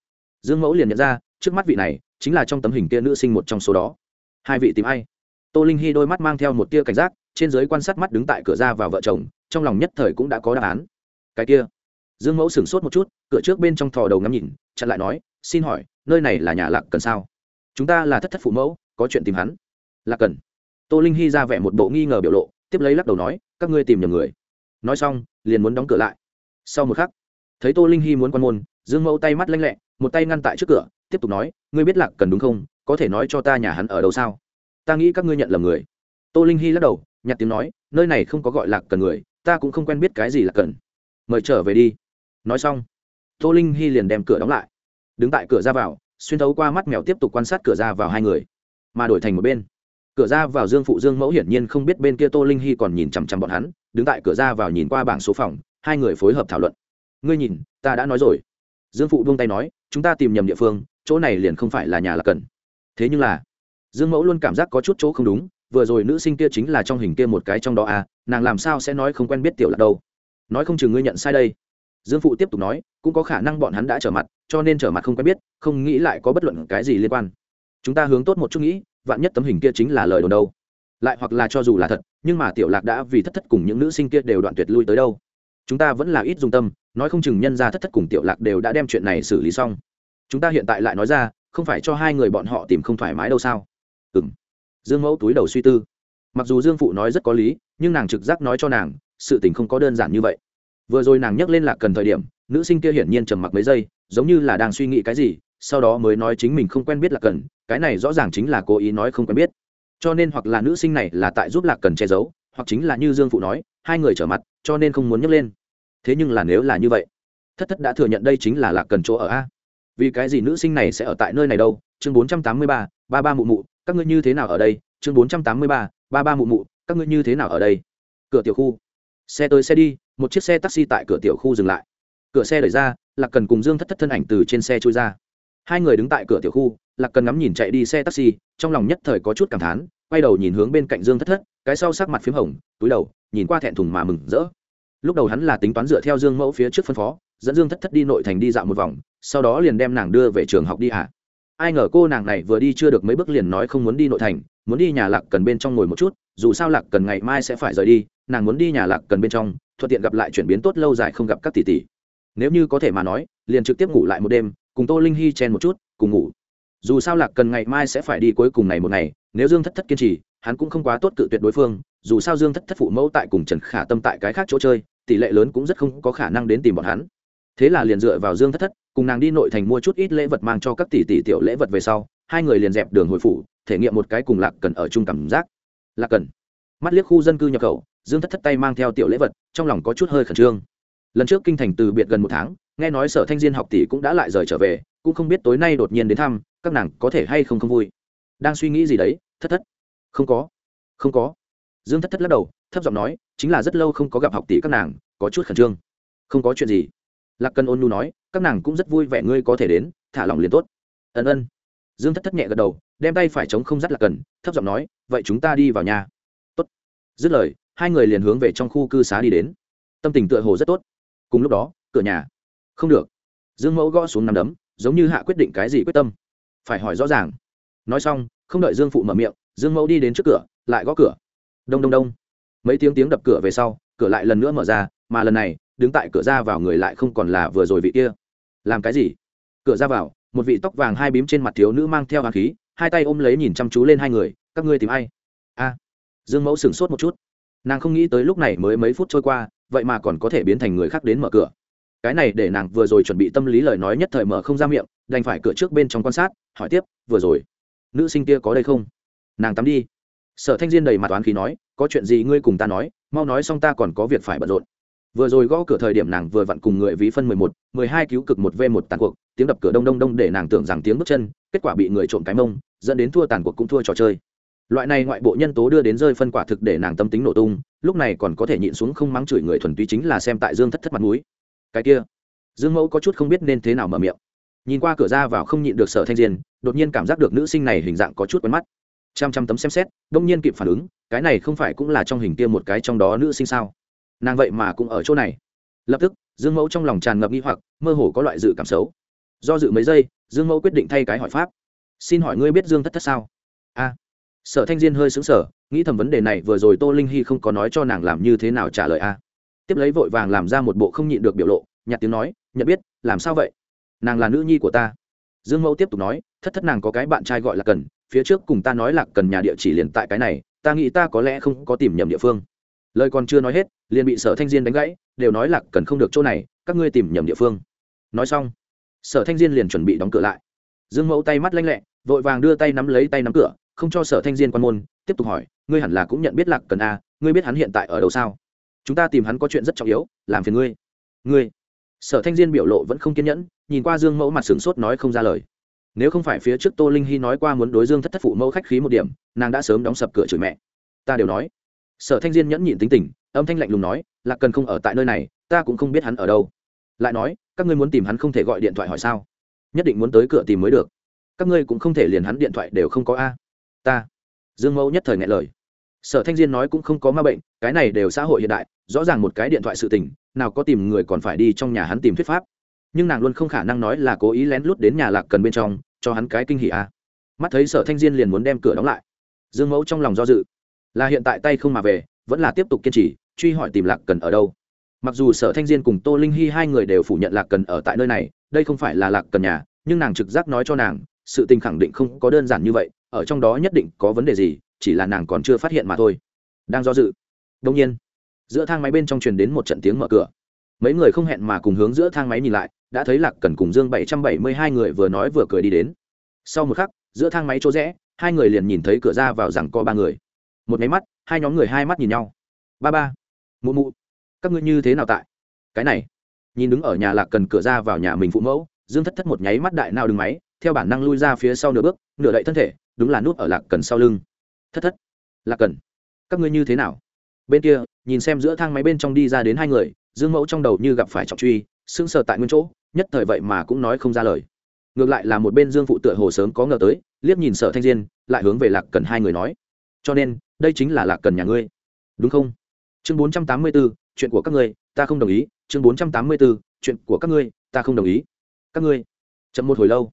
dương mẫu liền nhận ra, trước mắt vị này chính là trong tấm hình kia nữ sinh một trong số đó. Hai vị tìm ai? Tô linh hy đôi mắt mang theo một tia cảnh giác, trên giới quan sát mắt đứng tại cửa ra vào vợ chồng, trong lòng nhất thời cũng đã có đáp án. Cái kia. Dương mẫu sửng sốt một chút, cửa trước bên trong thò đầu ngắm nhìn, chặn lại nói, xin hỏi, nơi này là nhà lạc cần sao? Chúng ta là thất thất phụ mẫu, có chuyện tìm hắn. Lạc cần? Tô linh hy ra vẻ một bộ nghi ngờ biểu lộ, tiếp lấy lắc đầu nói, các ngươi tìm nhầm người. Nói xong, liền muốn đóng cửa lại. Sau một khắc, thấy tô linh hy muốn quan môn dương mẫu tay mắt lanh lẹ, một tay ngăn tại trước cửa, tiếp tục nói, ngươi biết lạc cần đúng không? Có thể nói cho ta nhà hắn ở đâu sao? Ta nghĩ các ngươi nhận lầm người. Tô linh hy lắc đầu, nhặt tiếng nói, nơi này không có gọi lạc cần người, ta cũng không quen biết cái gì là cần. Mời trở về đi. Nói xong, tô linh hy liền đem cửa đóng lại. Đứng tại cửa ra vào, xuyên thấu qua mắt mèo tiếp tục quan sát cửa ra vào hai người, mà đổi thành một bên. Cửa ra vào dương phụ dương mẫu hiển nhiên không biết bên kia tô linh hy còn nhìn chằm chằm bọn hắn, đứng tại cửa ra vào nhìn qua bảng số phòng, hai người phối hợp thảo luận. Ngươi nhìn, ta đã nói rồi dương phụ buông tay nói, chúng ta tìm nhầm địa phương, chỗ này liền không phải là nhà là cần. Thế nhưng là, dương mẫu luôn cảm giác có chút chỗ không đúng, vừa rồi nữ sinh kia chính là trong hình kia một cái trong đó à nàng làm sao sẽ nói không quen biết tiểu lạc đâu? Nói không chừng ngươi nhận sai đây. Dương phụ tiếp tục nói, cũng có khả năng bọn hắn đã trở mặt, cho nên trở mặt không quen biết, không nghĩ lại có bất luận cái gì liên quan. Chúng ta hướng tốt một chút nghĩ, vạn nhất tấm hình kia chính là lời đồn đâu. Lại hoặc là cho dù là thật, nhưng mà tiểu lạc đã vì thất thất cùng những nữ sinh kia đều đoạn tuyệt lui tới đâu. Chúng ta vẫn là ít dùng tâm nói không chừng nhân ra thất thất cùng tiểu lạc đều đã đem chuyện này xử lý xong. Chúng ta hiện tại lại nói ra, không phải cho hai người bọn họ tìm không thoải mái đâu sao? Ừ m dương mẫu túi đầu suy tư. Mặc dù dương phụ nói rất có lý, nhưng nàng trực giác nói cho nàng, sự tình không có đơn giản như vậy. Vừa rồi nàng nhắc lên lạc cần thời điểm, nữ sinh kia hiển nhiên trầm mặc mấy giây, giống như là đang suy nghĩ cái gì, sau đó mới nói chính mình không quen biết lạc cần, cái này rõ ràng chính là cố ý nói không quen biết. Cho nên hoặc là nữ sinh này là tại giúp lạc cần che giấu, hoặc chính là như dương phụ nói, hai người trở mặt, cho nên không muốn nhắc lên thế nhưng là nếu là như vậy, thất thất đã thừa nhận đây chính là lạc cần chỗ ở a. Vì cái gì nữ sinh này sẽ ở tại nơi này đâu? Chương bốn trăm tám mươi ba ba ba mụ mụ, các ngươi như thế nào ở đây? Chương bốn trăm tám mươi ba ba ba mụ mụ, các ngươi như thế nào ở đây? Cửa tiểu khu. Xe tới xe đi, một chiếc xe taxi tại cửa tiểu khu dừng lại. Cửa xe đẩy ra, lạc cần cùng dương thất thất thân ảnh từ trên xe trôi ra. Hai người đứng tại cửa tiểu khu, lạc cần ngắm nhìn chạy đi xe taxi, trong lòng nhất thời có chút cảm thán, quay đầu nhìn hướng bên cạnh dương thất thất, cái sau sắc mặt p h í m hồng, túi đầu, nhìn qua thẹn thùng mà mừng rỡ lúc đầu hắn là tính toán dựa theo dương mẫu phía trước phân phó, dẫn dương thất thất đi nội thành đi dạo một vòng, sau đó liền đem nàng đưa về trường học đi ạ à. ai ngờ cô nàng này vừa đi chưa được mấy bước liền nói không muốn đi nội thành, muốn đi nhà lạc cần bên trong ngồi một chút, dù sao lạc cần ngày mai sẽ phải rời đi, nàng muốn đi nhà lạc cần bên trong, thuận tiện gặp lại chuyển biến tốt lâu dài không gặp các tỷ tỷ nếu như có thể mà nói, liền trực tiếp ngủ lại một đêm, cùng tô linh hy chen một chút, cùng ngủ dù sao lạc cần ngày mai sẽ phải đi cuối cùng này một ngày, nếu dương thất thất kiên trì hắn cũng không quá tốt cự tuyệt đối phương, dù sao dương thất thất phụ mẫu tại cùng trần khả tâm tại cái khác chỗ chơi, tỷ lệ lớn cũng rất không có khả năng đến tìm bọn hắn. Thế là liền dựa vào dương thất thất, cùng nàng đi nội thành mua chút ít lễ vật mang cho các tỷ tỷ tiểu lễ vật về sau, hai người liền dẹp đường hồi phủ, thể nghiệm một cái cùng lạc cần ở chung cảm giác. Lạc cần. Mắt liếc khu dân cư nhập khẩu, dương thất thất tay mang theo tiểu lễ vật, trong lòng có chút hơi khẩn trương. Lần trước kinh thành từ biệt gần một tháng, nghe nói sở thanh diên học tỷ cũng đã lại rời trở về, cũng không biết tối nay đột nhiên đến thăm, các nàng có thể hay không không vui. Đang suy nghĩ gì đấy, thất thất? Không có. Không có. Dương thất thất lắc đầu, thấp giọng nói, chính là rất lâu không có gặp học tỷ các nàng, có chút khẩn trương. Không có chuyện gì. Lạc cân ôn nu nói, các nàng cũng rất vui vẻ ngươi có thể đến, thả lòng liền tốt. Ân ân. Dương thất thất nhẹ gật đầu, đem tay phải chống không dắt lạc cần thấp giọng nói, vậy chúng ta đi vào nhà. Tốt. Dứt lời, hai người liền hướng về trong khu cư xá đi đến. Tâm tình tựa hồ rất tốt. Cùng lúc đó, cửa nhà. Không được. Dương mẫu gõ xuống nằm đấm, giống như hạ quyết định cái gì quyết tâm. Phải hỏi rõ ràng. Nói xong, không đợi dương phụ mở miệng dương mẫu đi đến trước cửa, lại gõ cửa. Đông đông đông. Mấy tiếng tiếng đập cửa về sau, cửa lại lần nữa mở ra, mà lần này, đứng tại cửa ra vào người lại không còn là vừa rồi vị kia. Làm cái gì? Cửa ra vào, một vị tóc vàng hai bím trên mặt thiếu nữ mang theo hàng khí, hai tay ôm lấy nhìn chăm chú lên hai người, các ngươi tìm ai? A. Dương mẫu sửng sốt một chút. Nàng không nghĩ tới lúc này mới mấy phút trôi qua, vậy mà còn có thể biến thành người khác đến mở cửa. Cái này để nàng vừa rồi chuẩn bị tâm lý lời nói nhất thời mở không ra miệng, đành phải cửa trước bên trong quan sát, hỏi tiếp, vừa rồi, nữ sinh kia có đây không? Nàng tắm đi. Sở thanh diên đầy mặt toán khí nói, có chuyện gì ngươi cùng ta nói, mau nói xong ta còn có việc phải bận rộn. Vừa rồi gõ cửa thời điểm nàng vừa vặn cùng người ví phân mười một, mười hai cứu cực một v một tàn cuộc, tiếng đập cửa đông đông đông để nàng tưởng rằng tiếng bước chân, kết quả bị người trộm cái mông, dẫn đến thua tàn cuộc cũng thua trò chơi. Loại này ngoại bộ nhân tố đưa đến rơi phân quả thực để nàng tâm tính nổ tung, lúc này còn có thể nhịn xuống không mắng chửi người thuần túy chính là xem tại dương thất thất mặt mũi. Cái kia, dương mẫu có chút không biết nên thế nào mở miệng. Nhìn qua cửa ra vào không nhịn được sở thanh diên, đột nhiên cảm giác được nữ sinh này hình dạng có chút quen mắt trăm trăm tấm xem xét, đông nhiên kịp phản ứng, cái này không phải cũng là trong hình kia một cái trong đó nữ sinh sao? Nàng vậy mà cũng ở chỗ này. Lập tức, dương mẫu trong lòng tràn ngập nghi hoặc, mơ hồ có loại dự cảm xấu. Do dự mấy giây, dương mẫu quyết định thay cái hỏi pháp. Xin hỏi ngươi biết dương thất thất sao? A. Sở thanh diên hơi xứng sở nghĩ thầm vấn đề này vừa rồi tô linh hy không có nói cho nàng làm như thế nào trả lời a. Tiếp lấy vội vàng làm ra một bộ không nhịn được biểu lộ, nhặt tiếng nói, nhận biết, làm sao vậy? Nàng là nữ nhi của ta. Dương mẫu tiếp tục nói, thất thất nàng có cái bạn trai gọi là cần phía trước cùng ta nói lạc cần nhà địa chỉ liền tại cái này, ta nghĩ ta có lẽ không có tìm nhầm địa phương. Lời còn chưa nói hết, liền bị sở thanh diên đánh gãy, đều nói là cần không được chỗ này, các ngươi tìm nhầm địa phương. Nói xong, sở thanh diên liền chuẩn bị đóng cửa lại. Dương mẫu tay mắt lanh lẹ, vội vàng đưa tay nắm lấy tay nắm cửa, không cho sở thanh diên quan môn, tiếp tục hỏi, ngươi hẳn là cũng nhận biết lạc cần a, ngươi biết hắn hiện tại ở đâu sao? Chúng ta tìm hắn có chuyện rất trọng yếu, làm phiền ngươi. Ngươi. Sở thanh diên biểu lộ vẫn không kiên nhẫn, nhìn qua dương mẫu mặt sửng sốt nói không ra lời nếu không phải phía trước tô linh hy nói qua muốn đối dương thất thất phụ mẫu khách khí một điểm, nàng đã sớm đóng sập cửa chửi mẹ. Ta đều nói. Sở thanh diên nhẫn nhịn tính tình, âm thanh lạnh lùng nói, lạc cần không ở tại nơi này, ta cũng không biết hắn ở đâu. Lại nói, các ngươi muốn tìm hắn không thể gọi điện thoại hỏi sao? Nhất định muốn tới cửa tìm mới được. Các ngươi cũng không thể liền hắn điện thoại đều không có a. Ta. Dương mẫu nhất thời ngại lời. Sở thanh diên nói cũng không có ma bệnh, cái này đều xã hội hiện đại, rõ ràng một cái điện thoại sự tình, nào có tìm người còn phải đi trong nhà hắn tìm thuyết pháp nhưng nàng luôn không khả năng nói là cố ý lén lút đến nhà lạc cần bên trong, cho hắn cái kinh hỉ a mắt thấy sở thanh diên liền muốn đem cửa đóng lại. Dương mẫu trong lòng do dự. Là hiện tại tay không mà về, vẫn là tiếp tục kiên trì, truy hỏi tìm lạc cần ở đâu. Mặc dù sở thanh diên cùng tô linh hy hai người đều phủ nhận lạc cần ở tại nơi này, đây không phải là lạc cần nhà, nhưng nàng trực giác nói cho nàng, sự tình khẳng định không có đơn giản như vậy, ở trong đó nhất định có vấn đề gì, chỉ là nàng còn chưa phát hiện mà thôi. Đang do dự. Đông nhiên, giữa thang máy bên trong truyền đến một trận tiếng mở cửa. Mấy người không hẹn mà cùng hướng giữa thang máy nhìn lại đã thấy lạc cần cùng dương bảy trăm bảy mươi hai người vừa nói vừa cười đi đến. Sau một khắc, giữa thang máy chỗ rẽ, hai người liền nhìn thấy cửa ra vào rằng có ba người. Một máy mắt, hai nhóm người hai mắt nhìn nhau. Ba ba, mụ mụ, các ngươi như thế nào tại? Cái này, nhìn đứng ở nhà lạc cần cửa ra vào nhà mình phụ mẫu, dương thất thất một nháy mắt đại nào đứng máy, theo bản năng lui ra phía sau nửa bước, nửa đậy thân thể, đúng là nút ở lạc cần sau lưng. Thất thất, lạc cần, các ngươi như thế nào? Bên kia, nhìn xem giữa thang máy bên trong đi ra đến hai người, dương mẫu trong đầu như gặp phải trọng truy, sững sờ tại nguyên chỗ nhất thời vậy mà cũng nói không ra lời. Ngược lại là một bên dương phụ tựa hồ sớm có ngờ tới, liếc nhìn sở thanh diên, lại hướng về lạc cần hai người nói. Cho nên, đây chính là lạc cần nhà ngươi. Đúng không? Chương bốn trăm tám mươi b ố chuyện của các ngươi, ta không đồng ý. Chương bốn trăm tám mươi b ố chuyện của các ngươi, ta không đồng ý. Các ngươi. Chậm một hồi lâu.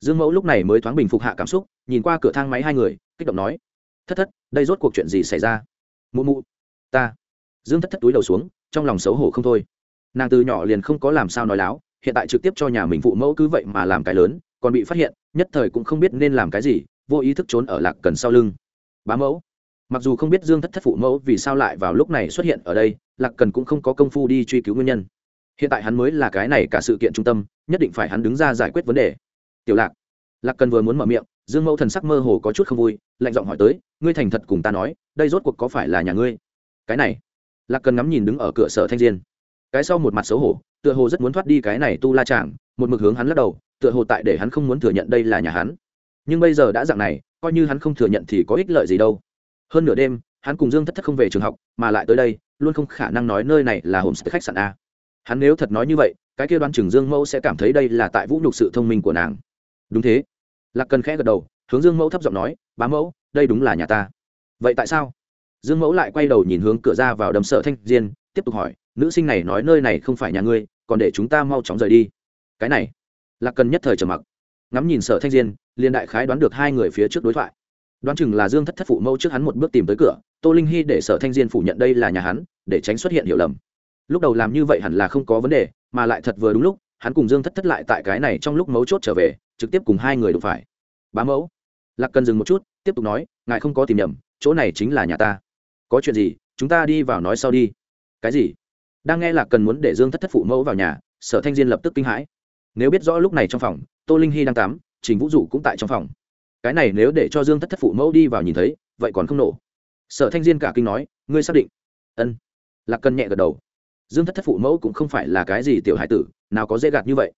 Dương mẫu lúc này mới thoáng bình phục hạ cảm xúc, nhìn qua cửa thang máy hai người, kích động nói. Thất thất, đây rốt cuộc chuyện gì xảy ra? Mụ mụ. Ta. Dương thất thất túi đầu xuống, trong lòng xấu hổ không thôi. Nàng từ nhỏ liền không có làm sao nói láo hiện tại trực tiếp cho nhà mình phụ mẫu cứ vậy mà làm cái lớn, còn bị phát hiện, nhất thời cũng không biết nên làm cái gì, vô ý thức trốn ở lạc cần sau lưng. Bá mẫu, mặc dù không biết dương thất thất phụ mẫu vì sao lại vào lúc này xuất hiện ở đây, lạc cần cũng không có công phu đi truy cứu nguyên nhân. Hiện tại hắn mới là cái này cả sự kiện trung tâm, nhất định phải hắn đứng ra giải quyết vấn đề. Tiểu lạc lạc cần vừa muốn mở miệng, dương mẫu thần sắc mơ hồ có chút không vui, lạnh giọng hỏi tới, ngươi thành thật cùng ta nói, đây rốt cuộc có phải là nhà ngươi? Cái này, lạc cần ngắm nhìn đứng ở cửa sở thanh diên. Cái sau một mặt xấu hổ tựa hồ rất muốn thoát đi cái này tu la chàng, một mực hướng hắn lắc đầu, tựa hồ tại để hắn không muốn thừa nhận đây là nhà hắn. Nhưng bây giờ đã dạng này, coi như hắn không thừa nhận thì có ích lợi gì đâu. Hơn nửa đêm, hắn cùng dương thất thất không về trường học, mà lại tới đây, luôn không khả năng nói nơi này là homestay khách sạn a. Hắn nếu thật nói như vậy, cái kia đoán chừng dương mẫu sẽ cảm thấy đây là tại vũ nhục sự thông minh của nàng. Đúng thế. Lạc cần khẽ gật đầu, hướng dương mẫu thấp giọng nói, bá mẫu, đây đúng là nhà ta. Vậy tại sao? Dương mẫu lại quay đầu nhìn hướng cửa ra vào đầm sợ thanh diên, tiếp tục hỏi nữ sinh này nói nơi này không phải nhà ngươi, còn để chúng ta mau chóng rời đi. Cái này là cần nhất thời trầm mặc. Ngắm nhìn sở thanh diên liên đại khái đoán được hai người phía trước đối thoại. Đoán chừng là dương thất thất phụ mẫu trước hắn một bước tìm tới cửa, tô linh hy để sở thanh diên phủ nhận đây là nhà hắn, để tránh xuất hiện hiểu lầm. Lúc đầu làm như vậy hẳn là không có vấn đề, mà lại thật vừa đúng lúc, hắn cùng dương thất thất lại tại cái này trong lúc mấu chốt trở về, trực tiếp cùng hai người đụng phải. Bá mẫu. Lạc cần dừng một chút, tiếp tục nói, ngài không có tìm nhầm, chỗ này chính là nhà ta. Có chuyện gì, chúng ta đi vào nói sau đi. Cái gì? Đang nghe lạc cần muốn để dương thất thất phụ mẫu vào nhà, sở thanh diên lập tức kinh hãi. Nếu biết rõ lúc này trong phòng, tô linh hy đang tắm, trình vũ dụ cũng tại trong phòng. Cái này nếu để cho dương thất thất phụ mẫu đi vào nhìn thấy, vậy còn không nổ. Sở thanh diên cả kinh nói, ngươi xác định? Ân. Lạc cần nhẹ gật đầu. Dương thất thất phụ mẫu cũng không phải là cái gì tiểu hải tử, nào có dễ gạt như vậy.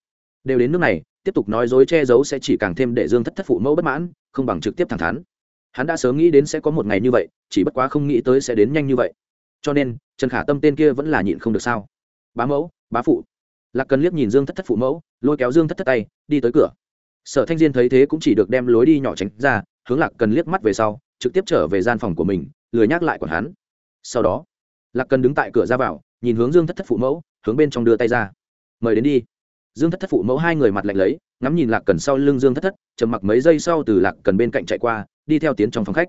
Đều đến nước này, tiếp tục nói dối che giấu sẽ chỉ càng thêm để dương thất thất phụ mẫu bất mãn, không bằng trực tiếp thẳng thắn. Hắn đã sớm nghĩ đến sẽ có một ngày như vậy, chỉ bất quá không nghĩ tới sẽ đến nhanh như vậy. Cho nên trần khả tâm tên kia vẫn là nhịn không được sao? Bá mẫu, bá phụ. Lạc cần liếc nhìn dương thất thất phụ mẫu, lôi kéo dương thất thất tay, đi tới cửa. Sở thanh diên thấy thế cũng chỉ được đem lối đi nhỏ tránh ra, hướng lạc cần liếc mắt về sau, trực tiếp trở về gian phòng của mình, lười nhắc lại còn hắn. Sau đó, lạc cần đứng tại cửa ra vào, nhìn hướng dương thất thất phụ mẫu, hướng bên trong đưa tay ra. Mời đến đi. Dương thất thất phụ mẫu hai người mặt lạnh lấy, ngắm nhìn lạc cần sau lưng dương thất thất, trầm mặc mấy giây sau từ lạc cần bên cạnh chạy qua, đi theo tiến trong phòng khách.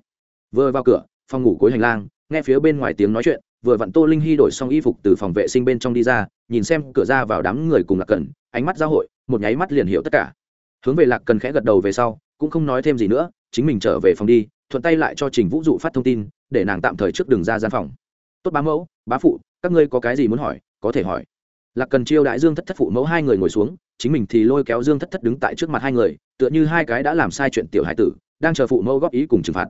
Vừa vào cửa, phòng ngủ cuối hành lang nghe phía bên ngoài tiếng nói chuyện, vừa vặn tô linh hy đổi xong y phục từ phòng vệ sinh bên trong đi ra, nhìn xem cửa ra vào đám người cùng lạc cần ánh mắt giao hội, một nháy mắt liền hiểu tất cả. Hướng về lạc cần khẽ gật đầu về sau, cũng không nói thêm gì nữa, chính mình trở về phòng đi, thuận tay lại cho trình vũ dụ phát thông tin, để nàng tạm thời trước đường ra gian phòng. Tốt bá mẫu, bá phụ, các ngươi có cái gì muốn hỏi, có thể hỏi. Lạc cần chiêu đại dương thất thất phụ mẫu hai người ngồi xuống, chính mình thì lôi kéo dương thất thất đứng tại trước mặt hai người, tựa như hai cái đã làm sai chuyện tiểu hải tử, đang chờ phụ mẫu góp ý cùng trừng phạt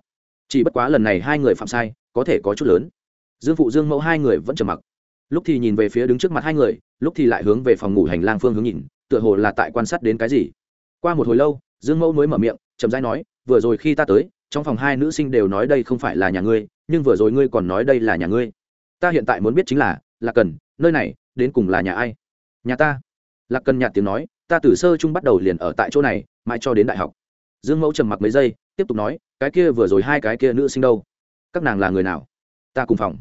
chỉ bất quá lần này hai người phạm sai, có thể có chút lớn. Dương phụ dương mẫu hai người vẫn trầm mặc. Lúc thì nhìn về phía đứng trước mặt hai người, lúc thì lại hướng về phòng ngủ hành lang phương hướng nhìn, tựa hồ là tại quan sát đến cái gì. Qua một hồi lâu, dương mẫu mới mở miệng, chậm rãi nói, vừa rồi khi ta tới, trong phòng hai nữ sinh đều nói đây không phải là nhà ngươi, nhưng vừa rồi ngươi còn nói đây là nhà ngươi. Ta hiện tại muốn biết chính là là cần, nơi này, đến cùng là nhà ai? Nhà ta. Lạc cần nhạt tiếng nói, ta từ sơ chung bắt đầu liền ở tại chỗ này, mãi cho đến đại học. Dương mẫu trầm mặc mấy giây tiếp tục nói, cái kia vừa rồi hai cái kia nữ sinh đâu? Các nàng là người nào? Ta cùng phòng.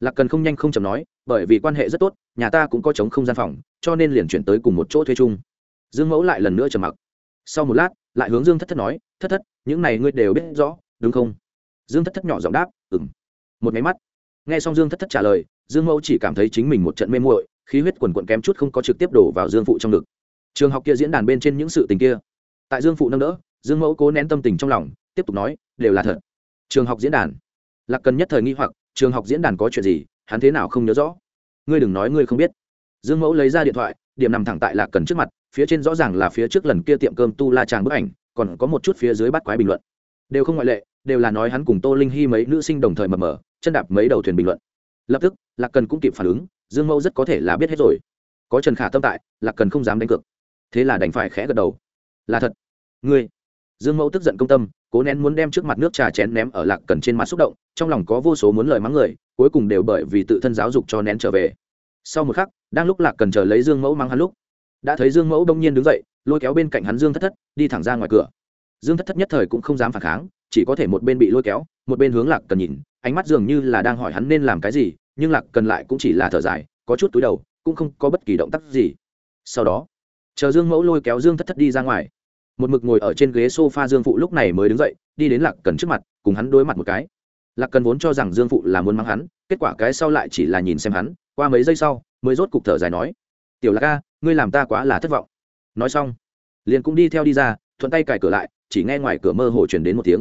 Lạc cần không nhanh không chầm nói, bởi vì quan hệ rất tốt, nhà ta cũng có chống không gian phòng, cho nên liền chuyển tới cùng một chỗ thuê chung. Dương mẫu lại lần nữa trầm mặc. Sau một lát, lại hướng dương thất thất nói, thất thất, những này ngươi đều biết rõ, đúng không? Dương thất thất nhỏ giọng đáp ừng một máy mắt. Nghe xong dương thất thất trả lời, dương mẫu chỉ cảm thấy chính mình một trận mê muội, khí huyết quần quận kém chút không có trực tiếp đổ vào dương phụ trong ngực. Trường học kia diễn đàn bên trên những sự tình kia. Tại dương phụ nâng đỡ dương mẫu cố nén tâm tình trong lòng, tiếp tục nói, đều là thật. Trường học diễn đàn. Lạc cần nhất thời nghi hoặc, trường học diễn đàn có chuyện gì? Hắn thế nào không nhớ rõ? Ngươi đừng nói ngươi không biết. Dương mẫu lấy ra điện thoại, điểm nằm thẳng tại lạc cần trước mặt, phía trên rõ ràng là phía trước lần kia tiệm cơm tu la tràng bức ảnh, còn có một chút phía dưới bắt quái bình luận. Đều không ngoại lệ, đều là nói hắn cùng tô linh hy mấy nữ sinh đồng thời mập mờ, chân đạp mấy đầu thuyền bình luận. Lập tức, lạc cần cũng kịp phản ứng, dương mẫu rất có thể là biết hết rồi. Có trần khả tâm tại, lạc cần không dám đánh cược. Thế là đành phải khẽ gật đầu. Là thật. Ngươi dương mẫu tức giận công tâm, cố nén muốn đem trước mặt nước trà chén ném ở lạc cần trên mặt xúc động, trong lòng có vô số muốn lời mắng người, cuối cùng đều bởi vì tự thân giáo dục cho nén trở về. Sau một khắc, đang lúc lạc cần chờ lấy dương mẫu mắng hắn lúc, đã thấy dương mẫu đông nhiên đứng dậy, lôi kéo bên cạnh hắn dương thất thất, đi thẳng ra ngoài cửa. Dương thất thất nhất thời cũng không dám phản kháng, chỉ có thể một bên bị lôi kéo, một bên hướng lạc cần nhìn, ánh mắt dường như là đang hỏi hắn nên làm cái gì, nhưng lạc cần lại cũng chỉ là thở dài, có chút túi đầu, cũng không có bất kỳ động tác gì. Sau đó, chờ dương mẫu lôi kéo dương thất thất đi ra ngoài một mực ngồi ở trên ghế s o f a dương phụ lúc này mới đứng dậy, đi đến lạc cần trước mặt, cùng hắn đối mặt một cái. Lạc cần vốn cho rằng dương phụ là muốn mắng hắn, kết quả cái sau lại chỉ là nhìn xem hắn, qua mấy giây sau, mới rốt cục thở dài nói, tiểu lạc ca ngươi làm ta quá là thất vọng. Nói xong, liền cũng đi theo đi ra, thuận tay cài cửa lại, chỉ nghe ngoài cửa mơ hồ chuyển đến một tiếng.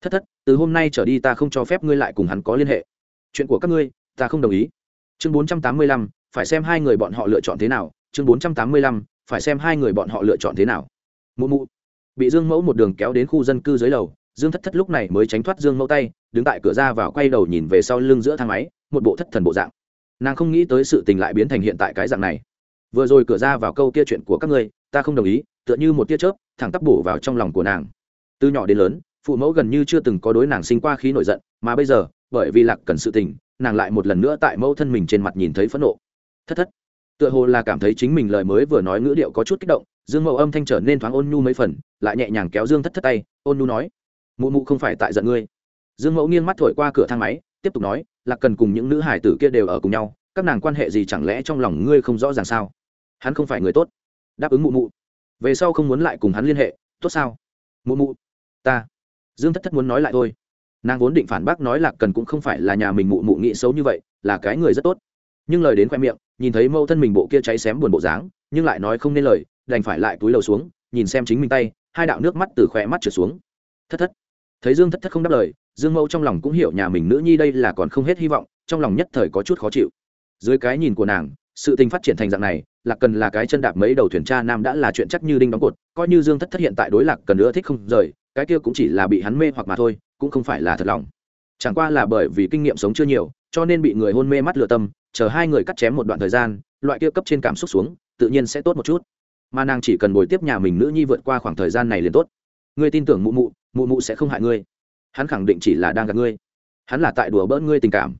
Thất thất, từ hôm nay trở đi ta không cho phép ngươi lại cùng hắn có liên hệ. Chuyện của các ngươi, ta không đồng ý. Chương bốn trăm tám mươi lăm, phải xem hai người bọn họ lựa chọn thế nào. Chương bốn trăm tám mươi lăm, phải xem hai người bọn họ lựa chọn thế nào mụ mụ. Bị dương mẫu một đường kéo đến khu dân cư dưới lầu, dương thất thất lúc này mới tránh thoát dương mẫu tay, đứng tại cửa ra vào quay đầu nhìn về sau lưng giữa thang máy, một bộ thất thần bộ dạng. Nàng không nghĩ tới sự tình lại biến thành hiện tại cái dạng này. Vừa rồi cửa ra vào câu kia chuyện của các ngươi, ta không đồng ý, tựa như một tia chớp, thẳng tắp bổ vào trong lòng của nàng. Từ nhỏ đến lớn, phụ mẫu gần như chưa từng có đối nàng sinh qua khí nổi giận, mà bây giờ, bởi vì lạc cần sự tình, nàng lại một lần nữa tại mẫu thân mình trên mặt nhìn thấy phẫn nộ. Thất thất tựa hồ là cảm thấy chính mình lời mới vừa nói ngữ điệu có chút kích động, dương mẫu âm thanh trở nên thoáng ôn nhu mấy phần, lại nhẹ nhàng kéo dương thất thất tay, ôn nhu nói, mụ mụ không phải tại giận ngươi. Dương mẫu nghiêng mắt thổi qua cửa thang máy, tiếp tục nói là cần cùng những nữ hải tử kia đều ở cùng nhau, các nàng quan hệ gì chẳng lẽ trong lòng ngươi không rõ ràng sao? Hắn không phải người tốt. Đáp ứng mụ mụ. Về sau không muốn lại cùng hắn liên hệ, tốt sao? Mụ mụ, ta. Dương thất thất muốn nói lại thôi. Nàng vốn định phản bác nói là cần cũng không phải là nhà mình mụ mụ nghĩ xấu như vậy, là cái người rất tốt. Nhưng lời đến khoe miệng nhìn thấy mâu thân mình bộ kia cháy xém buồn bộ dáng, nhưng lại nói không nên lời, đành phải lại túi lầu xuống, nhìn xem chính mình tay, hai đạo nước mắt từ khỏe mắt trượt xuống. Thất thất. Thấy dương thất thất không đáp lời, dương mẫu trong lòng cũng hiểu nhà mình nữ nhi đây là còn không hết hy vọng, trong lòng nhất thời có chút khó chịu. Dưới cái nhìn của nàng, sự tình phát triển thành dạng này, lạc cần là cái chân đạp mấy đầu thuyền cha nam đã là chuyện chắc như đinh đóng cột, coi như dương thất thất hiện tại đối lạc cần nữa thích không rời, cái kia cũng chỉ là bị hắn mê hoặc mà thôi, cũng không phải là thật lòng. Chẳng qua là bởi vì kinh nghiệm sống chưa nhiều cho nên bị người hôn mê mắt lừa tâm, chờ hai người cắt chém một đoạn thời gian, loại kia cấp trên cảm xúc xuống, tự nhiên sẽ tốt một chút. Mà nàng chỉ cần bồi tiếp nhà mình nữ nhi vượt qua khoảng thời gian này liền tốt. Ngươi tin tưởng mụ mụ mụ mụ sẽ không hại ngươi. Hắn khẳng định chỉ là đang gặp ngươi. Hắn là tại đùa bỡn ngươi tình cảm.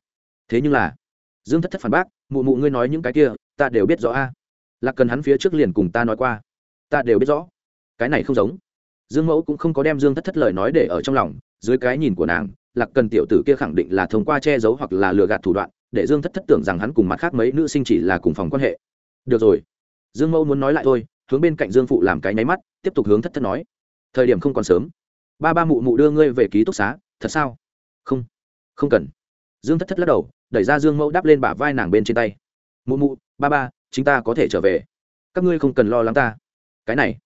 Thế nhưng là, dương thất thất phản bác, mụ mụ ngươi nói những cái kia, ta đều biết rõ a. Là cần hắn phía trước liền cùng ta nói qua. Ta đều biết rõ. Cái này không giống. Dương mẫu cũng không có đem dương thất thất lời nói để ở trong lòng, dưới cái nhìn của nàng lạc cần tiểu tử kia khẳng định là thông qua che giấu hoặc là lừa gạt thủ đoạn, để dương thất thất tưởng rằng hắn cùng mặt khác mấy nữ sinh chỉ là cùng phòng quan hệ. Được rồi. Dương mẫu muốn nói lại thôi, hướng bên cạnh dương phụ làm cái nháy mắt, tiếp tục hướng thất thất nói. Thời điểm không còn sớm. Ba ba mụ mụ đưa ngươi về ký túc xá, thật sao? Không. Không cần. Dương thất thất lắc đầu, đẩy ra dương mẫu đáp lên bả vai nàng bên trên tay. Mụ mụ, ba ba, chúng ta có thể trở về. Các ngươi không cần lo lắng ta. Cái này.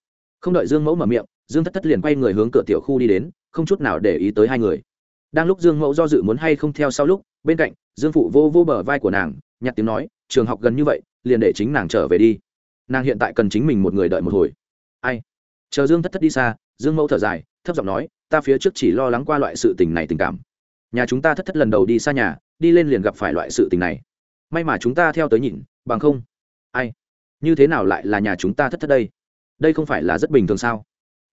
Không đợi dương mẫu mở miệng, dương thất thất liền quay người hướng cửa tiểu khu đi đến, không chút nào để ý tới hai người đang lúc dương mẫu do dự muốn hay không theo sau lúc, bên cạnh, dương phụ vô vô bờ vai của nàng, nhặt tiếng nói, trường học gần như vậy, liền để chính nàng trở về đi. Nàng hiện tại cần chính mình một người đợi một hồi. Ai? Chờ dương thất thất đi xa, dương mẫu thở dài, thấp giọng nói, ta phía trước chỉ lo lắng qua loại sự tình này tình cảm. Nhà chúng ta thất thất lần đầu đi xa nhà, đi lên liền gặp phải loại sự tình này. May mà chúng ta theo tới nhìn, bằng không, ai? Như thế nào lại là nhà chúng ta thất thất đây? Đây không phải là rất bình thường sao?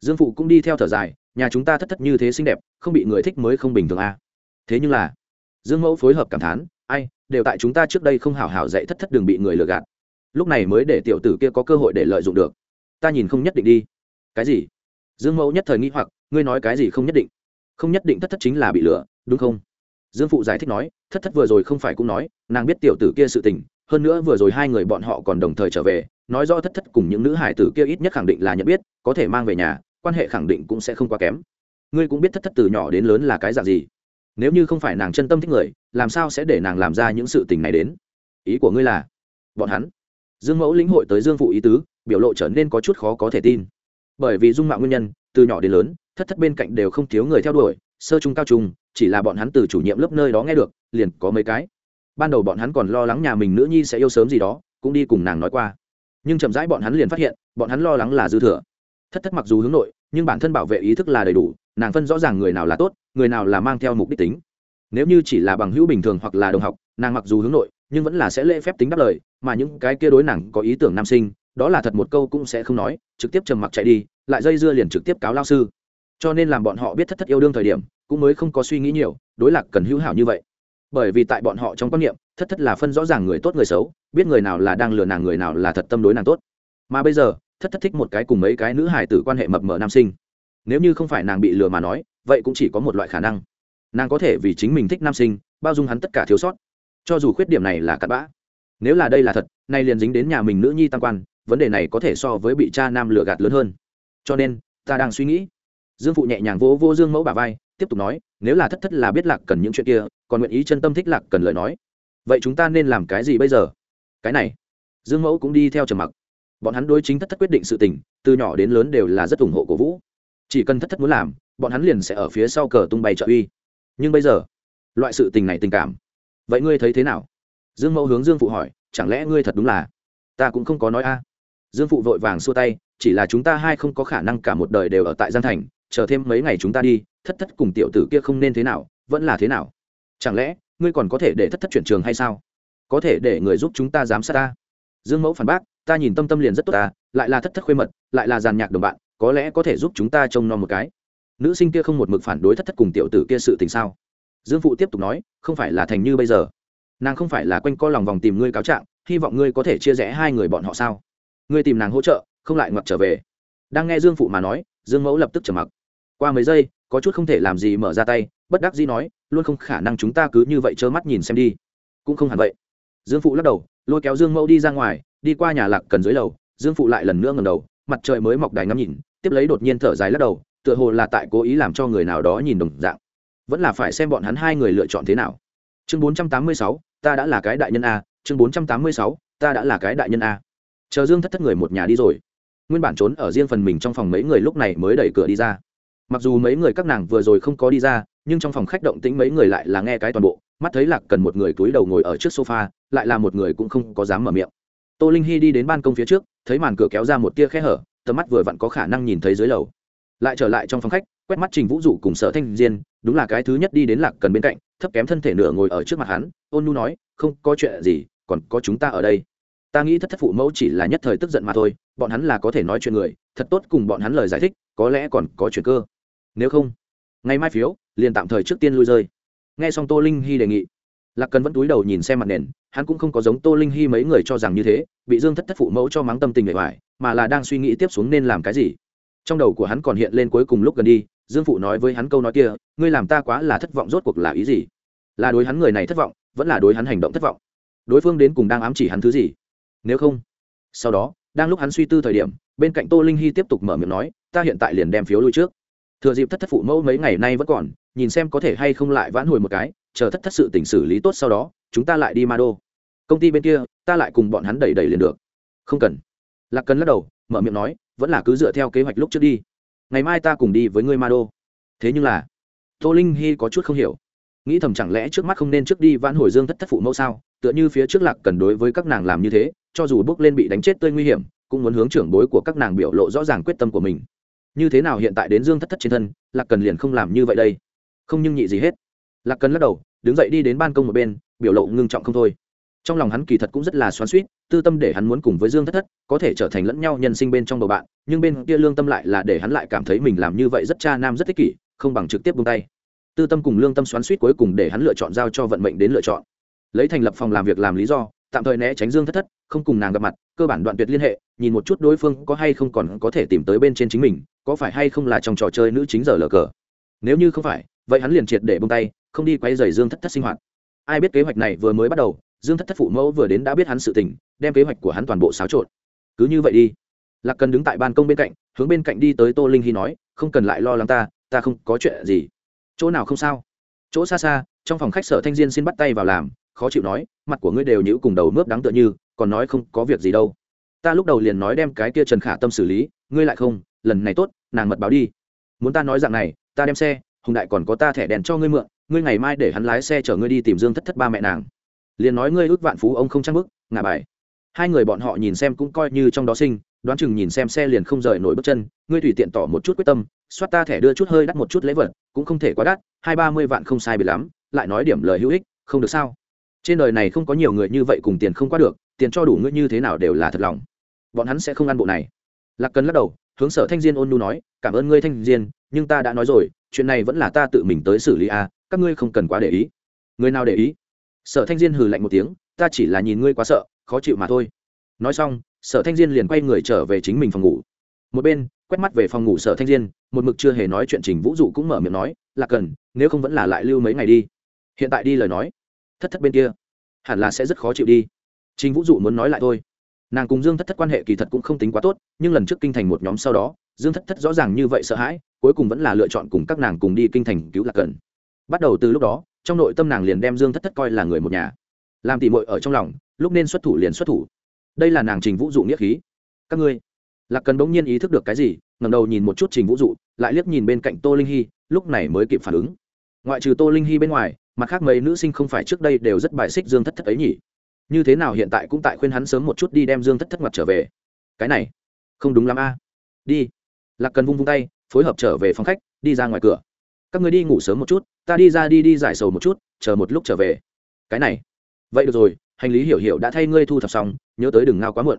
Dương phụ cũng đi theo thở dài nhà chúng ta thất thất như thế xinh đẹp, không bị người thích mới không bình thường à. thế nhưng là, dương mẫu phối hợp cảm thán, ai, đều tại chúng ta trước đây không hảo hảo dạy thất thất đừng bị người lừa gạt. Lúc này mới để tiểu tử kia có cơ hội để lợi dụng được. Ta nhìn không nhất định đi. Cái gì? Dương mẫu nhất thời nghĩ hoặc, ngươi nói cái gì không nhất định? Không nhất định thất thất chính là bị lừa, đúng không? Dương phụ giải thích nói, thất thất vừa rồi không phải cũng nói, nàng biết tiểu tử kia sự tình, hơn nữa vừa rồi hai người bọn họ còn đồng thời trở về, nói rõ thất thất cùng những nữ hải tử kia ít nhất khẳng định là nhận biết, có thể mang về nhà quan hệ khẳng định cũng sẽ không quá kém. Ngươi cũng biết thất thất từ nhỏ đến lớn là cái dạng gì. Nếu như không phải nàng chân tâm thích người, làm sao sẽ để nàng làm ra những sự tình này đến? Ý của ngươi là, bọn hắn, dương mẫu lĩnh hội tới dương phụ ý tứ, biểu lộ trở nên có chút khó có thể tin. Bởi vì dung mạo nguyên nhân, từ nhỏ đến lớn, thất thất bên cạnh đều không thiếu người theo đuổi, sơ trung cao trung, chỉ là bọn hắn từ chủ nhiệm lớp nơi đó nghe được, liền có mấy cái. Ban đầu bọn hắn còn lo lắng nhà mình nữ nhi sẽ yêu sớm gì đó, cũng đi cùng nàng nói qua. Nhưng chậm rãi bọn hắn liền phát hiện, bọn hắn lo lắng là dư thừa. Thất thất mặc dù hướng nội nhưng bản thân bảo vệ ý thức là đầy đủ, nàng phân rõ ràng người nào là tốt, người nào là mang theo mục đích tính. Nếu như chỉ là bằng hữu bình thường hoặc là đồng học, nàng mặc dù hướng nội, nhưng vẫn là sẽ lễ phép tính đáp lời, mà những cái kia đối nàng có ý tưởng nam sinh, đó là thật một câu cũng sẽ không nói, trực tiếp trầm mặc chạy đi, lại dây dưa liền trực tiếp cáo lao sư. Cho nên làm bọn họ biết thất thất yêu đương thời điểm, cũng mới không có suy nghĩ nhiều, đối lạc cần hữu hảo như vậy. Bởi vì tại bọn họ trong quan niệm, thất thất là phân rõ ràng người tốt người xấu, biết người nào là đang lừa nàng, người nào là thật tâm đối nàng tốt. Mà bây giờ thất thất thích một cái cùng mấy cái nữ hài tử quan hệ mập mờ nam sinh. Nếu như không phải nàng bị lừa mà nói, vậy cũng chỉ có một loại khả năng. Nàng có thể vì chính mình thích nam sinh, bao dung hắn tất cả thiếu sót. Cho dù khuyết điểm này là cặn bã, nếu là đây là thật, nay liền dính đến nhà mình nữ nhi tam quan, vấn đề này có thể so với bị cha nam lừa gạt lớn hơn. Cho nên, ta đang suy nghĩ. Dương phụ nhẹ nhàng vỗ vô dương mẫu bà vai, tiếp tục nói, nếu là thất thất là biết lạc cần những chuyện kia, còn nguyện ý chân tâm thích lạc cần lời nói, vậy chúng ta nên làm cái gì bây giờ? Cái này, dương mẫu cũng đi theo trầm mặc bọn hắn đối chính thất thất quyết định sự tình, từ nhỏ đến lớn đều là rất ủng hộ của vũ. Chỉ cần thất thất muốn làm, bọn hắn liền sẽ ở phía sau cờ tung bay trợ uy. Nhưng bây giờ, loại sự tình này tình cảm, vậy ngươi thấy thế nào? Dương mẫu hướng dương phụ hỏi, chẳng lẽ ngươi thật đúng là? Ta cũng không có nói a. Dương phụ vội vàng xua tay, chỉ là chúng ta hai không có khả năng cả một đời đều ở tại gian thành, chờ thêm mấy ngày chúng ta đi, thất thất cùng tiểu tử kia không nên thế nào, vẫn là thế nào? Chẳng lẽ, ngươi còn có thể để thất thất chuyển trường hay sao? Có thể để người giúp chúng ta giám sát ta. Dương mẫu phản bác ta nhìn tâm tâm liền rất tốt ta, lại là thất thất khuê mật, lại là giàn nhạc đồng bạn, có lẽ có thể giúp chúng ta trông nom một cái. Nữ sinh kia không một mực phản đối thất thất cùng tiểu tử kia sự tình sao? Dương phụ tiếp tục nói, không phải là thành như bây giờ. Nàng không phải là quanh co lòng vòng tìm ngươi cáo trạng, hy vọng ngươi có thể chia rẽ hai người bọn họ sao? Ngươi tìm nàng hỗ trợ, không lại ngoặt trở về. Đang nghe dương phụ mà nói, dương mẫu lập tức trở mặc. Qua mấy giây, có chút không thể làm gì mở ra tay, bất đắc dĩ nói, luôn không khả năng chúng ta cứ như vậy trơ mắt nhìn xem đi. Cũng không hẳn vậy. Dương phụ lắc đầu, lôi kéo dương mẫu đi ra ngoài đi qua nhà lạc cần dưới lầu, dương phụ lại lần nữa ngầm đầu, mặt trời mới mọc đài ngắm nhìn, tiếp lấy đột nhiên thở dài lắc đầu, tựa hồ là tại cố ý làm cho người nào đó nhìn đồng dạng. Vẫn là phải xem bọn hắn hai người lựa chọn thế nào. Chương bốn trăm tám mươi sáu, ta đã là cái đại nhân a, chương bốn trăm tám mươi sáu, ta đã là cái đại nhân a. Chờ dương thất thất người một nhà đi rồi. Nguyên bản trốn ở riêng phần mình trong phòng mấy người lúc này mới đẩy cửa đi ra. Mặc dù mấy người các nàng vừa rồi không có đi ra, nhưng trong phòng khách động tĩnh mấy người lại là nghe cái toàn bộ, mắt thấy lạc cần một người túi đầu ngồi ở trước sofa, lại là một người cũng không có dám mở miệng tô linh hy đi đến ban công phía trước, thấy màn cửa kéo ra một tia khe hở, tầm mắt vừa vặn có khả năng nhìn thấy dưới lầu. Lại trở lại trong phòng khách, quét mắt trình vũ dụ cùng sở thanh diên, đúng là cái thứ nhất đi đến lạc cần bên cạnh, thấp kém thân thể nửa ngồi ở trước mặt hắn, ôn nu nói, không có chuyện gì, còn có chúng ta ở đây. Ta nghĩ thất thất phụ mẫu chỉ là nhất thời tức giận mà thôi, bọn hắn là có thể nói chuyện người, thật tốt cùng bọn hắn lời giải thích, có lẽ còn có chuyện cơ. Nếu không, ngày mai phiếu, liền tạm thời trước tiên lui rơi. Nghe xong tô linh hy đề nghị, lạc cần vẫn túi đầu nhìn xem mặt nền hắn cũng không có giống tô linh hy mấy người cho rằng như thế, bị dương thất thất phụ mẫu cho mắng tâm tình bề ngoài mà là đang suy nghĩ tiếp xuống nên làm cái gì. Trong đầu của hắn còn hiện lên cuối cùng lúc gần đi, dương phụ nói với hắn câu nói kia, ngươi làm ta quá là thất vọng rốt cuộc là ý gì? Là đối hắn người này thất vọng, vẫn là đối hắn hành động thất vọng? Đối phương đến cùng đang ám chỉ hắn thứ gì? Nếu không? Sau đó, đang lúc hắn suy tư thời điểm, bên cạnh tô linh hy tiếp tục mở miệng nói, ta hiện tại liền đem phiếu lui trước. Thừa dịp thất thất phụ mẫu mấy ngày nay vẫn còn, nhìn xem có thể hay không lại vãn hồi một cái, chờ thất thất sự tỉnh xử lý tốt sau đó chúng ta lại đi ma đô. Công ty bên kia, ta lại cùng bọn hắn đẩy đẩy liền được. Không cần. Lạc cần lắc đầu, mở miệng nói, vẫn là cứ dựa theo kế hoạch lúc trước đi. Ngày mai ta cùng đi với ngươi ma đô. Thế nhưng là, tô linh hy có chút không hiểu. Nghĩ thầm chẳng lẽ trước mắt không nên trước đi vãn hồi dương thất thất phụ mẫu sao? Tựa như phía trước lạc cần đối với các nàng làm như thế, cho dù bước lên bị đánh chết tươi nguy hiểm, cũng muốn hướng trưởng bối của các nàng biểu lộ rõ ràng quyết tâm của mình. Như thế nào hiện tại đến dương thất thất trên thân, lạc cần liền không làm như vậy đây. Không nhưng nhị gì hết. Lạc cần lắc đầu, đứng dậy đi đến ban công một bên biểu lộ ngưng trọng không thôi. Trong lòng hắn kỳ thật cũng rất là xoắn suýt tư tâm để hắn muốn cùng với dương thất thất có thể trở thành lẫn nhau nhân sinh bên trong bầu bạn, nhưng bên kia lương tâm lại là để hắn lại cảm thấy mình làm như vậy rất cha nam rất thích kỷ, không bằng trực tiếp buông tay. Tư tâm cùng lương tâm xoắn suýt cuối cùng để hắn lựa chọn giao cho vận mệnh đến lựa chọn. Lấy thành lập phòng làm việc làm lý do, tạm thời né tránh dương thất thất, không cùng nàng gặp mặt, cơ bản đoạn tuyệt liên hệ, nhìn một chút đối phương có hay không còn có thể tìm tới bên trên chính mình, có phải hay không là trong trò chơi nữ chính giờ lờ cờ. Nếu như không phải, vậy hắn liền triệt để bông tay, không đi quay dày dương thất thất sinh hoạt ai biết kế hoạch này vừa mới bắt đầu, dương thất thất phụ mẫu vừa đến đã biết hắn sự tình, đem kế hoạch của hắn toàn bộ xáo trộn. Cứ như vậy đi. Lạc cần đứng tại ban công bên cạnh, hướng bên cạnh đi tới tô linh hy nói, không cần lại lo lắng ta ta không có chuyện gì. Chỗ nào không sao? Chỗ xa xa, trong phòng khách sở thanh diên xin bắt tay vào làm, khó chịu nói, mặt của ngươi đều nhữ cùng đầu mướp đáng tựa như, còn nói không có việc gì đâu. Ta lúc đầu liền nói đem cái kia trần khả tâm xử lý, ngươi lại không, lần này tốt, nàng mật báo đi. Muốn ta nói dạng này, ta đem xe, hùng đại còn có ta thẻ đèn cho ngươi mượn ngươi ngày mai để hắn lái xe chở ngươi đi tìm dương thất thất ba mẹ nàng. Liền nói ngươi ước vạn phú ông không trang bức ngả bài. Hai người bọn họ nhìn xem cũng coi như trong đó sinh đoán chừng nhìn xem xe liền không rời nổi bước chân ngươi tùy tiện tỏ một chút quyết tâm soát ta thẻ đưa chút hơi đắt một chút lễ vật cũng không thể quá đắt hai ba mươi vạn không sai bị lắm lại nói điểm lời hữu ích không được sao? Trên đời này không có nhiều người như vậy cùng tiền không qua được tiền cho đủ ngươi như thế nào đều là thật lòng. Bọn hắn sẽ không ăn bộ này. Lạc cần lắc đầu hướng sở thanh diên ôn nu nói cảm ơn ngươi thanh diên nhưng ta đã nói rồi chuyện này vẫn là ta tự mình tới xử lý a à, các ngươi không cần quá để ý. Người nào để ý? Sở thanh diên hừ lạnh một tiếng, ta chỉ là nhìn ngươi quá sợ, khó chịu mà thôi. Nói xong, sở thanh diên liền quay người trở về chính mình phòng ngủ. Một bên, quét mắt về phòng ngủ sở thanh diên, một mực chưa hề nói chuyện trình vũ dụ cũng mở miệng nói là cần nếu không vẫn là lại lưu mấy ngày đi. Hiện tại đi lời nói. Thất thất bên kia. Hẳn là sẽ rất khó chịu đi. Trình vũ dụ muốn nói lại thôi. Nàng cùng dương thất thất quan hệ kỳ thật cũng không tính quá tốt, nhưng lần trước kinh thành một nhóm sau đó, dương thất thất rõ ràng như vậy sợ hãi, cuối cùng vẫn là lựa chọn cùng các nàng cùng đi kinh thành cứu lạc cần bắt đầu từ lúc đó, trong nội tâm nàng liền đem dương thất thất coi là người một nhà. Làm tỉ mội ở trong lòng, lúc nên xuất thủ liền xuất thủ. Đây là nàng trình vũ dụ nghĩa khí. Các ngươi, lạc cần bỗng nhiên ý thức được cái gì ngầm đầu nhìn một chút trình vũ dụ, lại liếc nhìn bên cạnh tô linh hy, lúc này mới kịp phản ứng. Ngoại trừ tô linh hy bên ngoài, mặt khác mấy nữ sinh không phải trước đây đều rất bài xích dương thất thất ấy nhỉ? Như thế nào hiện tại cũng tại khuyên hắn sớm một chút đi đem dương thất thất mặt trở về. Cái này, không đúng lắm a. Đi. Lạc cần vung vung tay, phối hợp trở về phòng khách, đi ra ngoài cửa các người đi ngủ sớm một chút, ta đi ra đi đi giải sầu một chút, chờ một lúc trở về. Cái này. Vậy được rồi, hành lý hiểu hiểu đã thay ngươi thu thập xong, nhớ tới đừng ngao quá muộn.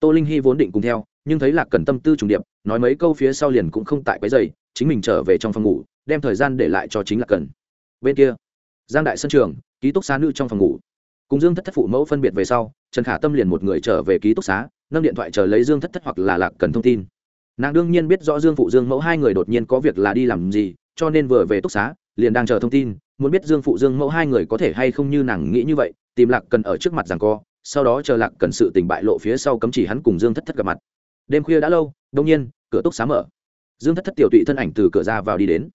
Tô linh hy vốn định cùng theo, nhưng thấy lạc cần tâm tư trùng điệp, nói mấy câu phía sau liền cũng không tại cái giày chính mình trở về trong phòng ngủ, đem thời gian để lại cho chính lạc cần bên kia, giang đại sân trường, ký túc xá nữ trong phòng ngủ. Cùng dương thất thất phụ mẫu phân biệt về sau, trần khả tâm liền một người trở về ký túc xá, nâng điện thoại chờ lấy dương thất thất hoặc là lạc cần thông tin. Nàng đương nhiên biết rõ dương phụ dương mẫu hai người đột nhiên có việc là đi làm gì cho nên vừa về túc xá, liền đang chờ thông tin, muốn biết dương phụ dương mẫu hai người có thể hay không như nàng nghĩ như vậy, tìm lạc cần ở trước mặt rằng co, sau đó chờ lạc cần sự tình bại lộ phía sau cấm chỉ hắn cùng dương thất thất gặp mặt. Đêm khuya đã lâu, đông nhiên, cửa túc xá mở. Dương thất thất tiểu tụy thân ảnh từ cửa ra vào đi đến.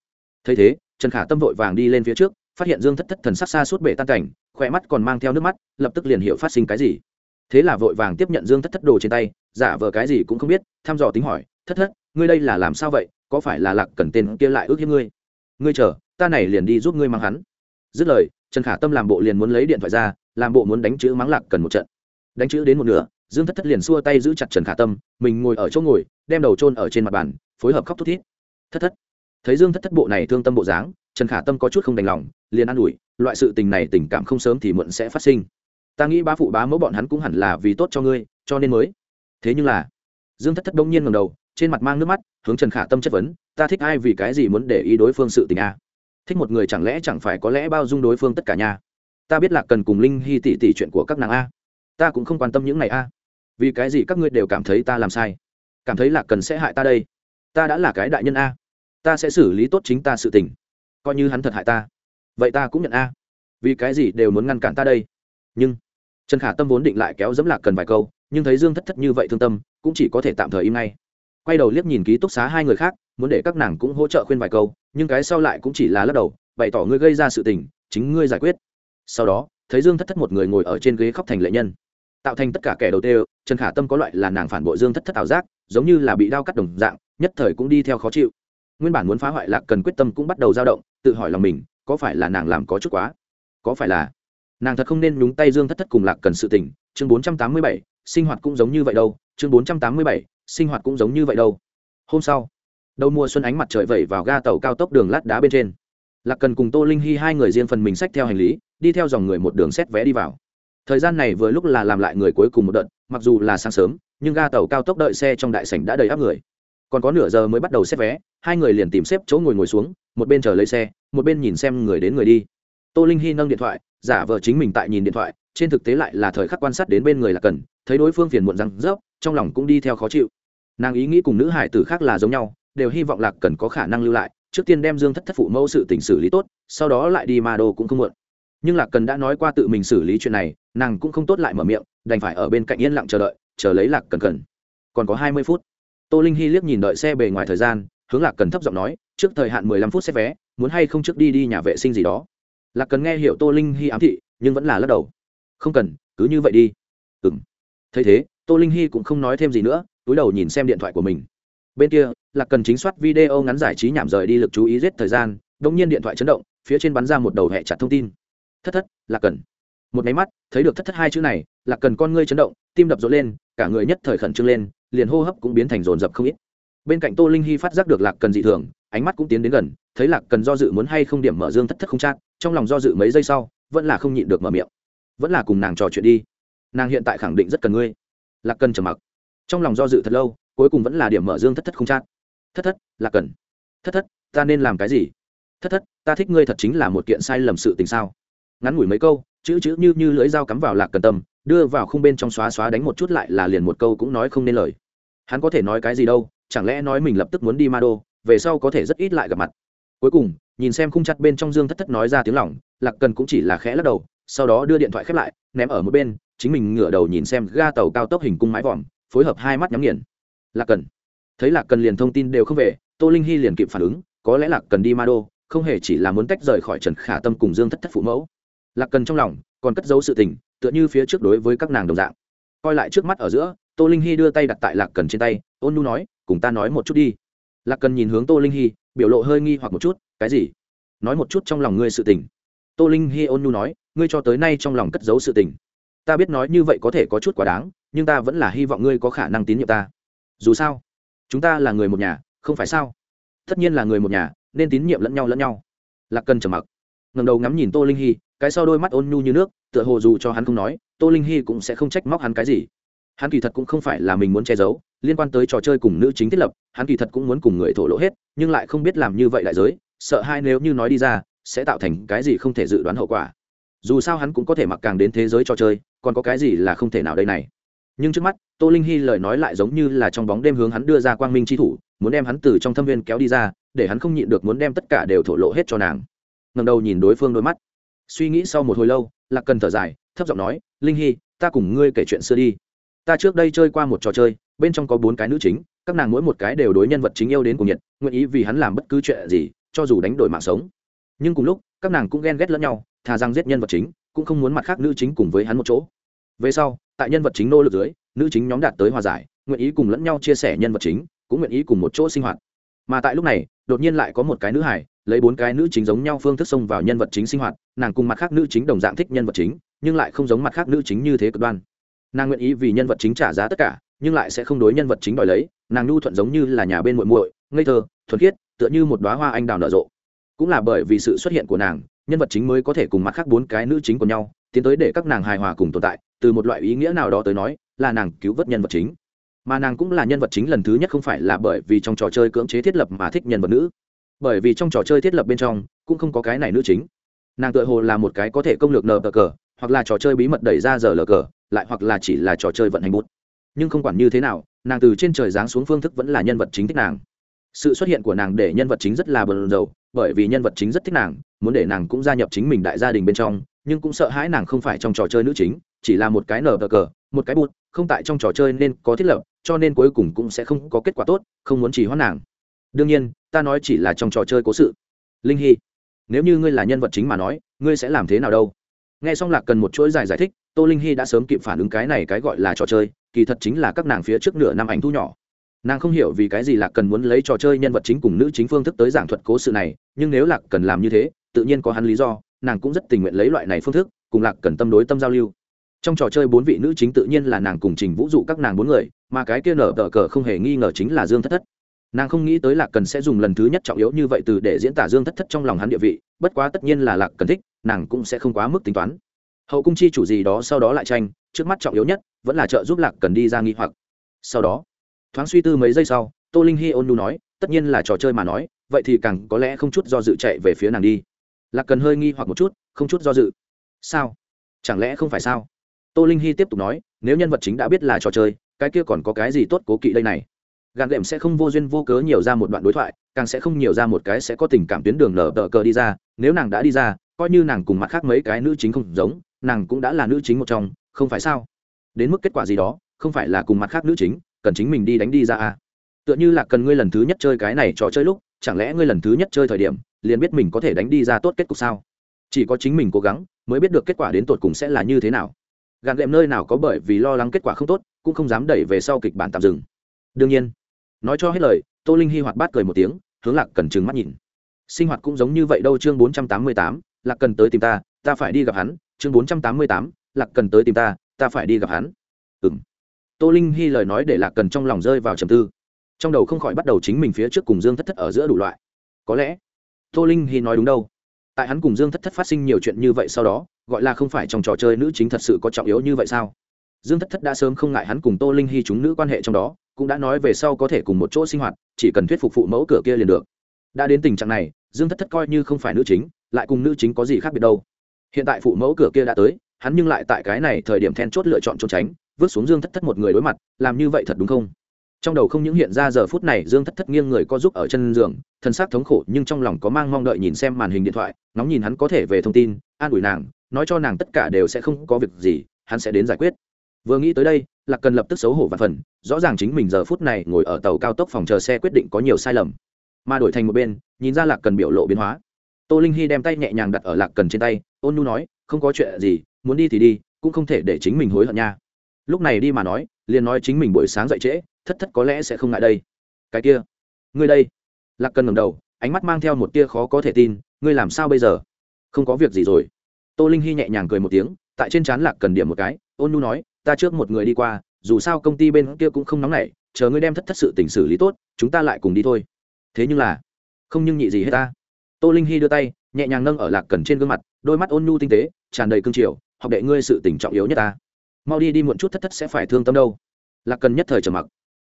Thấy thế, trần khả tâm vội vàng đi lên phía trước, phát hiện dương thất thất thần sắc xa suốt bể tan cảnh, khỏe mắt còn mang theo nước mắt, lập tức liền hiểu phát sinh cái gì. Thế là vội vàng tiếp nhận dương thất thất đồ trên tay, giả vờ cái gì cũng không biết, thăm dò tính hỏi, thất thất, ngươi đây là làm sao vậy? Có phải là lạc cần tên kia lại ước hiếp ngươi? Ngươi chờ, ta này liền đi giúp ngươi mang hắn. Dứt lời, trần khả tâm làm bộ liền muốn lấy điện thoại ra, làm bộ muốn đánh chữ mắng lạc cần một trận. Đánh chữ đến một nửa, dương thất thất liền xua tay giữ chặt trần khả tâm, mình ngồi ở chỗ ngồi, đem đầu trôn ở trên mặt bàn, phối hợp khóc thút thít. Thất thất, thấy dương thất thất bộ này thương tâm bộ dáng, trần khả tâm có chút không đành lòng, liền an ủi, loại sự tình này tình cảm không sớm thì muộn sẽ phát sinh. Ta nghĩ ba phụ bá mẫu bọn hắn cũng hẳn là vì tốt cho ngươi, cho nên mới. Thế nhưng là, dương thất thất đông nhiên ngầm đầu trên mặt mang nước mắt, hướng trần khả tâm chất vấn, ta thích ai vì cái gì muốn để ý đối phương sự tình a? À? thích một người chẳng lẽ chẳng phải có lẽ bao dung đối phương tất cả nhà ta biết là cần cùng linh hy tỷ tỷ chuyện của các nàng a. Ta cũng không quan tâm những này a. Vì cái gì các ngươi đều cảm thấy ta làm sai? Cảm thấy là cần sẽ hại ta đây? Ta đã là cái đại nhân a. Ta sẽ xử lý tốt chính ta sự tình. Coi như hắn thật hại ta. Vậy ta cũng nhận a. Vì cái gì đều muốn ngăn cản ta đây? Nhưng trần khả tâm vốn định lại kéo dẫm lạc cần vài câu, nhưng thấy dương thất thất như vậy thương tâm, cũng chỉ có thể tạm thời im ngay quay đầu liếc nhìn ký túc xá hai người khác, muốn để các nàng cũng hỗ trợ khuyên vài câu, nhưng cái sau lại cũng chỉ là lắc đầu, bày tỏ ngươi gây ra sự tình, chính ngươi giải quyết. Sau đó, thấy dương thất thất một người ngồi ở trên ghế khóc thành lệ nhân. Tạo thành tất cả kẻ đầu tê, trần khả tâm có loại là nàng phản bội dương thất thất ảo giác, giống như là bị đau cắt đồng dạng, nhất thời cũng đi theo khó chịu. Nguyên bản muốn phá hoại lạc cần quyết tâm cũng bắt đầu dao động, tự hỏi lòng mình, có phải là nàng làm có chút quá? Có phải là nàng thật không nên nhúng tay dương thất thất cùng lạc cần sự tình? Chương bốn trăm tám mươi bảy, sinh hoạt cũng giống như vậy đâu. Chương bốn trăm tám mươi bảy sinh hoạt cũng giống như vậy đâu. Hôm sau, đầu mùa xuân ánh mặt trời vẩy vào ga tàu cao tốc đường lát đá bên trên. Lạc cần cùng tô linh hy hai người riêng phần mình sách theo hành lý, đi theo dòng người một đường xét vé đi vào. Thời gian này vừa lúc là làm lại người cuối cùng một đợt, mặc dù là sáng sớm, nhưng ga tàu cao tốc đợi xe trong đại sảnh đã đầy áp người. Còn có nửa giờ mới bắt đầu xét vé, hai người liền tìm xếp chỗ ngồi ngồi xuống, một bên chờ lấy xe, một bên nhìn xem người đến người đi. Tô linh hy nâng điện thoại, giả vờ chính mình tại nhìn điện thoại, trên thực tế lại là thời khắc quan sát đến bên người là cần, thấy đối phương phiền muộn răng rớp trong lòng cũng đi theo khó chịu. Nàng ý nghĩ cùng nữ hải tử khác là giống nhau, đều hy vọng lạc cần có khả năng lưu lại, trước tiên đem dương thất thất phụ mẫu sự tình xử lý tốt, sau đó lại đi mà đồ cũng không muộn. Nhưng lạc cần đã nói qua tự mình xử lý chuyện này, nàng cũng không tốt lại mở miệng, đành phải ở bên cạnh yên lặng chờ đợi, chờ lấy lạc cần cần. Còn có hai mươi phút. Tô linh hy liếc nhìn đợi xe bề ngoài thời gian, hướng lạc cần thấp giọng nói, trước thời hạn mười lăm phút xét vé, muốn hay không trước đi đi nhà vệ sinh gì đó. Lạc cần nghe hiểu tô linh hy ám thị, nhưng vẫn là lắc đầu. Không cần, cứ như vậy đi. Ừ m thấy thế tô linh hy cũng không nói thêm gì nữa, túi đầu nhìn xem điện thoại của mình. Bên kia, lạc cần chính soát video ngắn giải trí nhảm rời đi lực chú ý giết thời gian đ ỗ n g nhiên điện thoại chấn động, phía trên bắn ra một đầu hẹ chặt thông tin. Thất thất, lạc cần. Một máy mắt, thấy được thất thất hai chữ này, lạc cần con ngươi chấn động, tim đập rộn lên, cả người nhất thời khẩn trương lên, liền hô hấp cũng biến thành rồn rập không ít. Bên cạnh tô linh hy phát giác được lạc cần dị thường, ánh mắt cũng tiến đến gần, thấy lạc cần do dự muốn hay không điểm mở dương thất thất không chát trong lòng do dự mấy giây sau, vẫn là không nhịn được mở miệng. Vẫn là cùng nàng trò chuyện đi. Nàng hiện tại khẳng định rất cần ngươi lạc cần trầm mặc. Trong lòng do dự thật lâu, cuối cùng vẫn là điểm mở dương thất thất không chát. Thất thất, lạc cần. Thất thất, ta nên làm cái gì? Thất thất, ta thích ngươi thật chính là một kiện sai lầm sự tình sao? Ngắn ngủi mấy câu, chữ chữ như như lưỡi dao cắm vào lạc cần tâm, đưa vào khung bên trong xóa xóa đánh một chút lại là liền một câu cũng nói không nên lời. Hắn có thể nói cái gì đâu, chẳng lẽ nói mình lập tức muốn đi ma đô về sau có thể rất ít lại gặp mặt. Cuối cùng, nhìn xem khung chặt bên trong dương thất thất nói ra tiếng lỏng lạc cần cũng chỉ là khẽ lắc đầu, sau đó đưa điện thoại khép lại, ném ở một bên chính mình ngửa đầu nhìn xem ga tàu cao tốc hình cung mái vòm, phối hợp hai mắt nhắm nghiền. Lạc cần. Thấy lạc cần liền thông tin đều không về, tô linh hy liền kịp phản ứng, có lẽ lạc cần đi ma đô, không hề chỉ là muốn tách rời khỏi trần khả tâm cùng dương thất thất phụ mẫu. Lạc cần trong lòng còn cất giấu sự tình, tựa như phía trước đối với các nàng đồng dạng. Coi lại trước mắt ở giữa, tô linh hy đưa tay đặt tại lạc cần trên tay, ôn nu nói, cùng ta nói một chút đi. Lạc cần nhìn hướng tô linh hy biểu lộ hơi nghi hoặc một chút, cái gì? Nói một chút trong lòng ngươi sự tình. Tô linh hy ôn nu nói, ngươi cho tới nay trong lòng cất giấu sự tình ta biết nói như vậy có thể có chút quá đáng, nhưng ta vẫn là hy vọng ngươi có khả năng tín nhiệm ta. Dù sao, chúng ta là người một nhà, không phải sao? Tất nhiên là người một nhà, nên tín nhiệm lẫn nhau lẫn nhau. Lạc cần trầm mặc ngầm đầu ngắm nhìn tô linh hy, cái sau đôi mắt ôn nhu như nước, tựa hồ dù cho hắn không nói, tô linh hy cũng sẽ không trách móc hắn cái gì. Hắn kỳ thật cũng không phải là mình muốn che giấu, liên quan tới trò chơi cùng nữ chính thiết lập, hắn kỳ thật cũng muốn cùng người thổ lộ hết, nhưng lại không biết làm như vậy đại giới, sợ hai nếu như nói đi ra, sẽ tạo thành cái gì không thể dự đoán hậu quả. Dù sao hắn cũng có thể mặc càng đến thế giới trò chơi còn có cái gì là không thể nào đây này? Nhưng trước mắt, tô linh hy lời nói lại giống như là trong bóng đêm hướng hắn đưa ra quang minh tri thủ, muốn đem hắn từ trong thâm viên kéo đi ra, để hắn không nhịn được muốn đem tất cả đều thổ lộ hết cho nàng. Ngầm đầu nhìn đối phương đôi mắt. Suy nghĩ sau một hồi lâu, lạc cần thở dài, thấp giọng nói, linh hy, ta cùng ngươi kể chuyện xưa đi. Ta trước đây chơi qua một trò chơi, bên trong có bốn cái nữ chính, các nàng mỗi một cái đều đối nhân vật chính yêu đến cùng nhiệt, nguyện ý vì hắn làm bất cứ chuyện gì, cho dù đánh đổi mạng sống. Nhưng cùng lúc, các nàng cũng ghen ghét lẫn nhau, thà rằng giết nhân vật chính cũng không muốn mặt khác nữ chính cùng với hắn một chỗ. Về sau, tại nhân vật chính nô lực dưới, nữ chính nhóm đạt tới hòa giải, nguyện ý cùng lẫn nhau chia sẻ nhân vật chính, cũng nguyện ý cùng một chỗ sinh hoạt. Mà tại lúc này, đột nhiên lại có một cái nữ hải lấy bốn cái nữ chính giống nhau phương thức xông vào nhân vật chính sinh hoạt, nàng cùng mặt khác nữ chính đồng dạng thích nhân vật chính, nhưng lại không giống mặt khác nữ chính như thế cực đoan. Nàng nguyện ý vì nhân vật chính trả giá tất cả, nhưng lại sẽ không đối nhân vật chính đòi lấy, nàng nhu thuận giống như là nhà bên muội muội, ngây thơ, thuần khiết, tựa như một đóa hoa anh đào nở rộ. Cũng là bởi vì sự xuất hiện của nàng nhân vật chính mới có thể cùng mặt khác bốn cái nữ chính của nhau, tiến tới để các nàng hài hòa cùng tồn tại, từ một loại ý nghĩa nào đó tới nói, là nàng cứu vớt nhân vật chính. Mà nàng cũng là nhân vật chính lần thứ nhất không phải là bởi vì trong trò chơi cưỡng chế thiết lập mà thích nhân vật nữ. Bởi vì trong trò chơi thiết lập bên trong, cũng không có cái này nữ chính. Nàng tự hồ là một cái có thể công lược nờ cờ, hoặc là trò chơi bí mật đẩy ra giờ lờ cờ, lại hoặc là chỉ là trò chơi vận hành bút. Nhưng không quản như thế nào, nàng từ trên trời giáng xuống phương thức vẫn là nhân vật chính thích nàng sự xuất hiện của nàng để nhân vật chính rất là bờn dầu bởi vì nhân vật chính rất thích nàng, muốn để nàng cũng gia nhập chính mình đại gia đình bên trong, nhưng cũng sợ hãi nàng không phải trong trò chơi nữ chính, chỉ là một cái nở cờ, một cái bút không tại trong trò chơi nên có thiết lập, cho nên cuối cùng cũng sẽ không có kết quả tốt, không muốn chỉ hoãn nàng. Đương nhiên, ta nói chỉ là trong trò chơi cố sự. Linh hy, nếu như ngươi là nhân vật chính mà nói, ngươi sẽ làm thế nào đâu? Nghe xong lạc cần một chuỗi dài giải thích, tô linh hy đã sớm kịp phản ứng cái này cái gọi là trò chơi, kỳ thật chính là các nàng phía trước nửa năm ảnh thu nhỏ nàng không hiểu vì cái gì lạc cần muốn lấy trò chơi nhân vật chính cùng nữ chính phương thức tới giảng thuật cố sự này, nhưng nếu lạc cần làm như thế, tự nhiên có hắn lý do, nàng cũng rất tình nguyện lấy loại này phương thức, cùng lạc cần tâm đối tâm giao lưu. Trong trò chơi bốn vị nữ chính tự nhiên là nàng cùng trình vũ dụ các nàng bốn người, mà cái kia nở tờ cờ không hề nghi ngờ chính là dương thất thất. Nàng không nghĩ tới lạc cần sẽ dùng lần thứ nhất trọng yếu như vậy từ để diễn tả dương thất thất trong lòng hắn địa vị, bất quá tất nhiên là lạc cần thích, nàng cũng sẽ không quá mức tính toán. Hậu cung chi chủ gì đó sau đó lại tranh, trước mắt trọng yếu nhất, vẫn là trợ giúp lạc cần đi ra nghi hoặc. Sau đó thoáng suy tư mấy giây sau, tô linh hi ôn nu nói, tất nhiên là trò chơi mà nói, vậy thì càng có lẽ không chút do dự chạy về phía nàng đi. Lạc cần hơi nghi hoặc một chút, không chút do dự. Sao? Chẳng lẽ không phải sao? Tô linh hy tiếp tục nói, nếu nhân vật chính đã biết là trò chơi, cái kia còn có cái gì tốt cố kỵ đây này? Gạn đệm sẽ không vô duyên vô cớ nhiều ra một đoạn đối thoại, càng sẽ không nhiều ra một cái sẽ có tình cảm tuyến đường nở tờ cờ đi ra. Nếu nàng đã đi ra, coi như nàng cùng mặt khác mấy cái nữ chính không giống, nàng cũng đã là nữ chính một trong, không phải sao? Đến mức kết quả gì đó, không phải là cùng mặt khác nữ chính cần chính mình đi đánh đi ra à? Tựa như là cần ngươi lần thứ nhất chơi cái này trò chơi lúc, chẳng lẽ ngươi lần thứ nhất chơi thời điểm, liền biết mình có thể đánh đi ra tốt kết cục sao? Chỉ có chính mình cố gắng, mới biết được kết quả đến tột cùng sẽ là như thế nào. Gạt lệm nơi nào có bởi vì lo lắng kết quả không tốt, cũng không dám đẩy về sau kịch bản tạm dừng. Đương nhiên, nói cho hết lời, tô linh hy hoạt bát cười một tiếng, hướng lạc cần trừng mắt nhìn. Sinh hoạt cũng giống như vậy đâu, chương bốn trăm tám mươi tám, lạc cần tới tìm ta ta phải đi gặp hắn. Chương bốn trăm tám mươi tám, lạc cần tới tìm ta ta phải đi gặp hắn. Ừ m tô linh hy lời nói để lạc cần trong lòng rơi vào trầm tư. Trong đầu không khỏi bắt đầu chính mình phía trước cùng dương thất thất ở giữa đủ loại. Có lẽ, tô linh hy nói đúng đâu. Tại hắn cùng dương thất thất phát sinh nhiều chuyện như vậy sau đó, gọi là không phải trong trò chơi nữ chính thật sự có trọng yếu như vậy sao? Dương thất thất đã sớm không ngại hắn cùng tô linh hy chúng nữ quan hệ trong đó, cũng đã nói về sau có thể cùng một chỗ sinh hoạt, chỉ cần thuyết phục phụ mẫu cửa kia liền được. Đã đến tình trạng này, dương thất thất coi như không phải nữ chính, lại cùng nữ chính có gì khác biệt đâu. Hiện tại phụ mẫu cửa kia đã tới, hắn nhưng lại tại cái này thời điểm then chốt lựa chọn trốn tránh vứt xuống dương thất thất một người đối mặt, làm như vậy thật đúng không? Trong đầu không những hiện ra giờ phút này dương thất thất nghiêng người co giúp ở chân giường thân xác thống khổ nhưng trong lòng có mang mong đợi nhìn xem màn hình điện thoại nóng nhìn hắn có thể về thông tin, an ủi nàng, nói cho nàng tất cả đều sẽ không có việc gì, hắn sẽ đến giải quyết. Vừa nghĩ tới đây, lạc cần lập tức xấu hổ và phần, rõ ràng chính mình giờ phút này ngồi ở tàu cao tốc phòng chờ xe quyết định có nhiều sai lầm. Mà đổi thành một bên, nhìn ra lạc cần biểu lộ biến hóa. Tô linh hy đem tay nhẹ nhàng đặt ở lạc cần trên tay, ôn nu nói, không có chuyện gì, muốn đi thì đi, cũng không thể để chính mình hối hận nha lúc này đi mà nói, liền nói chính mình buổi sáng dậy trễ, thất thất có lẽ sẽ không ngại đây. Cái kia, ngươi đây. Lạc cần ngầm đầu, ánh mắt mang theo một tia khó có thể tin, ngươi làm sao bây giờ? Không có việc gì rồi. Tô linh hy nhẹ nhàng cười một tiếng, tại trên trán lạc cần điểm một cái, ôn nhu nói, ta trước một người đi qua, dù sao công ty bên kia cũng không nóng nảy, chờ ngươi đem thất thất sự tình xử lý tốt, chúng ta lại cùng đi thôi. Thế nhưng là, không nhưng nhị gì hết ta. Tô linh hy đưa tay, nhẹ nhàng nâng ở lạc cần trên gương mặt, đôi mắt ôn nhu tinh tế, tràn đầy cương triều, học đệ ngươi sự tình trọng yếu nhất ta mau đi đi muộn chút thất thất sẽ phải thương tâm đâu. Lạc cần nhất thời trầm mặc.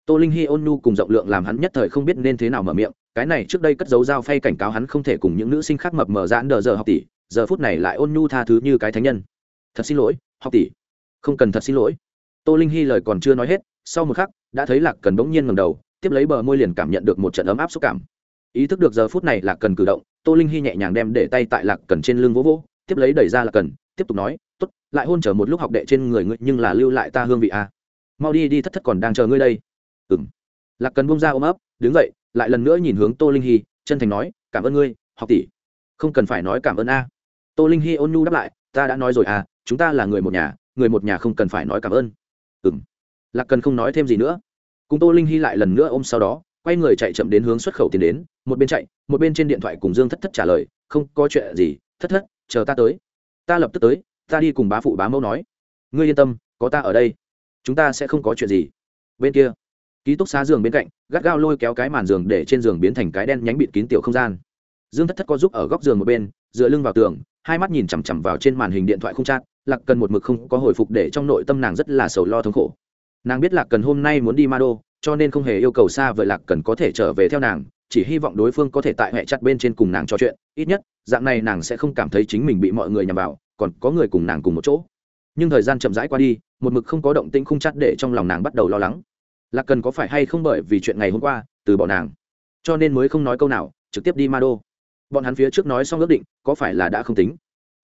Tô linh hy ôn nhu cùng rộng lượng làm hắn nhất thời không biết nên thế nào mở miệng, cái này trước đây cất dấu dao phay cảnh cáo hắn không thể cùng những nữ sinh khác mập mờ giãn đờ giờ học tỷ, giờ phút này lại ôn nhu tha thứ như cái thánh nhân. Thật xin lỗi, học tỷ. Không cần thật xin lỗi. Tô linh hy lời còn chưa nói hết, sau một khắc, đã thấy lạc cần bỗng nhiên ngầm đầu, tiếp lấy bờ môi liền cảm nhận được một trận ấm áp xúc cảm. Ý thức được giờ phút này lạc cần cử động, tô linh hy nhẹ nhàng đem để tay tại lạc cần trên lưng vỗ vỗ, tiếp lấy đẩy ra lạc cần, tiếp tục nói tốt, lại hôn trở một lúc học đệ trên người ngươi, nhưng là lưu lại ta hương vị à. mau đi đi, thất thất còn đang chờ ngươi đây. Ừ m lạc cần bông ra ôm ấp, đứng dậy, lại lần nữa nhìn hướng tô linh hy, chân thành nói, cảm ơn ngươi, học tỷ. Không cần phải nói cảm ơn a. Tô linh hy ôn nhu đáp lại, ta đã nói rồi à chúng ta là người một nhà, người một nhà không cần phải nói cảm ơn. Ừ m lạc cần không nói thêm gì nữa. Cùng tô linh hy lại lần nữa ôm sau đó, quay người chạy chậm đến hướng xuất khẩu tiến đến, một bên chạy, một bên trên điện thoại cùng dương thất thất trả lời, không có chuyện gì, thất thất, chờ ta tới. Ta lập tức tới ta đi cùng bá phụ bá mẫu nói. Ngươi yên tâm, có ta ở đây, chúng ta sẽ không có chuyện gì. Bên kia, ký túc xá giường bên cạnh, gắt gao lôi kéo cái màn giường để trên giường biến thành cái đen nhánh bịt kín tiểu không gian. Dương thất thất có giúp ở góc giường một bên, dựa lưng vào tường, hai mắt nhìn chằm chằm vào trên màn hình điện thoại không chát lạc cần một mực không có hồi phục để trong nội tâm nàng rất là sầu lo thống khổ. Nàng biết lạc cần hôm nay muốn đi ma đô cho nên không hề yêu cầu xa vời lạc cần có thể trở về theo nàng, chỉ hy vọng đối phương có thể tại hệ chặt bên trên cùng nàng trò chuyện, ít nhất, dạng này nàng sẽ không cảm thấy chính mình bị mọi người nhằm vào còn có người cùng nàng cùng một chỗ. Nhưng thời gian chậm rãi qua đi, một mực không có động tĩnh khung chắt để trong lòng nàng bắt đầu lo lắng. Là cần có phải hay không bởi vì chuyện ngày hôm qua, từ bỏ nàng, cho nên mới không nói câu nào, trực tiếp đi ma đô. Bọn hắn phía trước nói xong ước định, có phải là đã không tính?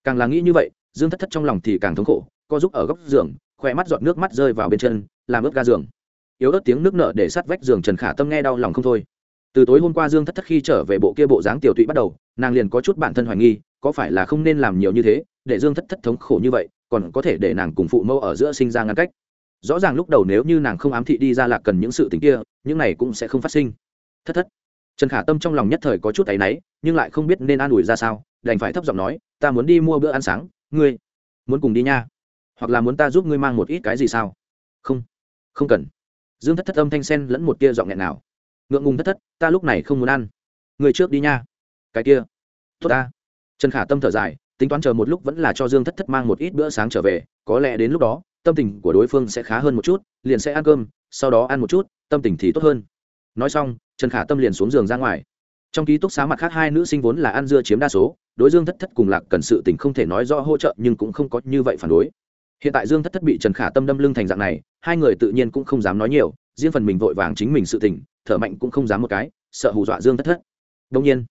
Càng là nghĩ như vậy, dương thất thất trong lòng thì càng thống khổ, co giúp ở góc giường khoe mắt giọt nước mắt rơi vào bên chân, làm ướt ga giường. Yếu ớt tiếng nước nở để sát vách giường trần khả tâm nghe đau lòng không thôi. Từ tối hôm qua dương thất thất khi trở về bộ kia bộ dáng tiểu tụy bắt đầu, nàng liền có chút bản thân hoài nghi, có phải là không nên làm nhiều như thế để dương thất thất thống khổ như vậy, còn có thể để nàng cùng phụ mẫu ở giữa sinh ra ngăn cách. Rõ ràng lúc đầu nếu như nàng không ám thị đi ra lạc cần những sự tình kia, những này cũng sẽ không phát sinh. Thất thất, trần khả tâm trong lòng nhất thời có chút áy náy, nhưng lại không biết nên an ủi ra sao, đành phải thấp giọng nói, ta muốn đi mua bữa ăn sáng, ngươi muốn cùng đi nha. Hoặc là muốn ta giúp ngươi mang một ít cái gì sao? Không không cần. Dương thất thất âm thanh sen lẫn một tia giọng nghẹn nào ngượng ngùng thất thất, ta lúc này không muốn ăn. Người trước đi nha. Cái kia, tốt ta. Trần khả tâm thở dài tính toán chờ một lúc vẫn là cho dương thất thất mang một ít bữa sáng trở về, có lẽ đến lúc đó, tâm tình của đối phương sẽ khá hơn một chút, liền sẽ ăn cơm, sau đó ăn một chút, tâm tình thì tốt hơn. Nói xong, trần khả tâm liền xuống giường ra ngoài. Trong ký túc xá mặt khác hai nữ sinh vốn là ăn dưa chiếm đa số, đối dương thất thất cùng lạc cần sự tình không thể nói rõ hỗ trợ nhưng cũng không có như vậy phản đối. Hiện tại dương thất thất bị trần khả tâm đâm lưng thành dạng này, hai người tự nhiên cũng không dám nói nhiều, riêng phần mình vội vàng chính mình sự tình, thở mạnh cũng không dám một cái, sợ hù dọa dương thất thất. Đông nhiên,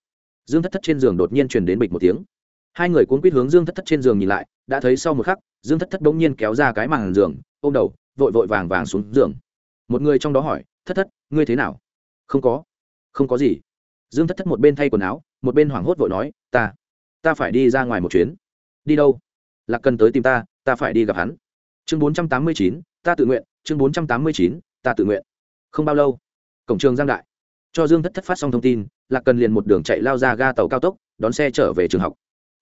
dương thất thất trên giường đột nhiên truyền đến bịch một tiếng hai người cuốn quýt hướng dương thất thất trên giường nhìn lại, đã thấy sau một khắc, dương thất thất bỗng nhiên kéo ra cái màn giường, ôm đầu, vội vội vàng vàng xuống giường. Một người trong đó hỏi, thất thất, ngươi thế nào? Không có. Không có gì. Dương thất thất một bên thay quần áo, một bên hoảng hốt vội nói, ta ta phải đi ra ngoài một chuyến. Đi đâu? Lạc cần tới tìm ta ta phải đi gặp hắn. Chương bốn trăm tám mươi chín, ta tự nguyện. Chương bốn trăm tám mươi chín, ta tự nguyện. Không bao lâu. Cổng trường giang đại. Cho dương thất thất phát xong thông tin, lạc cần liền một đường chạy lao ra ga tàu cao tốc, đón xe trở về trường học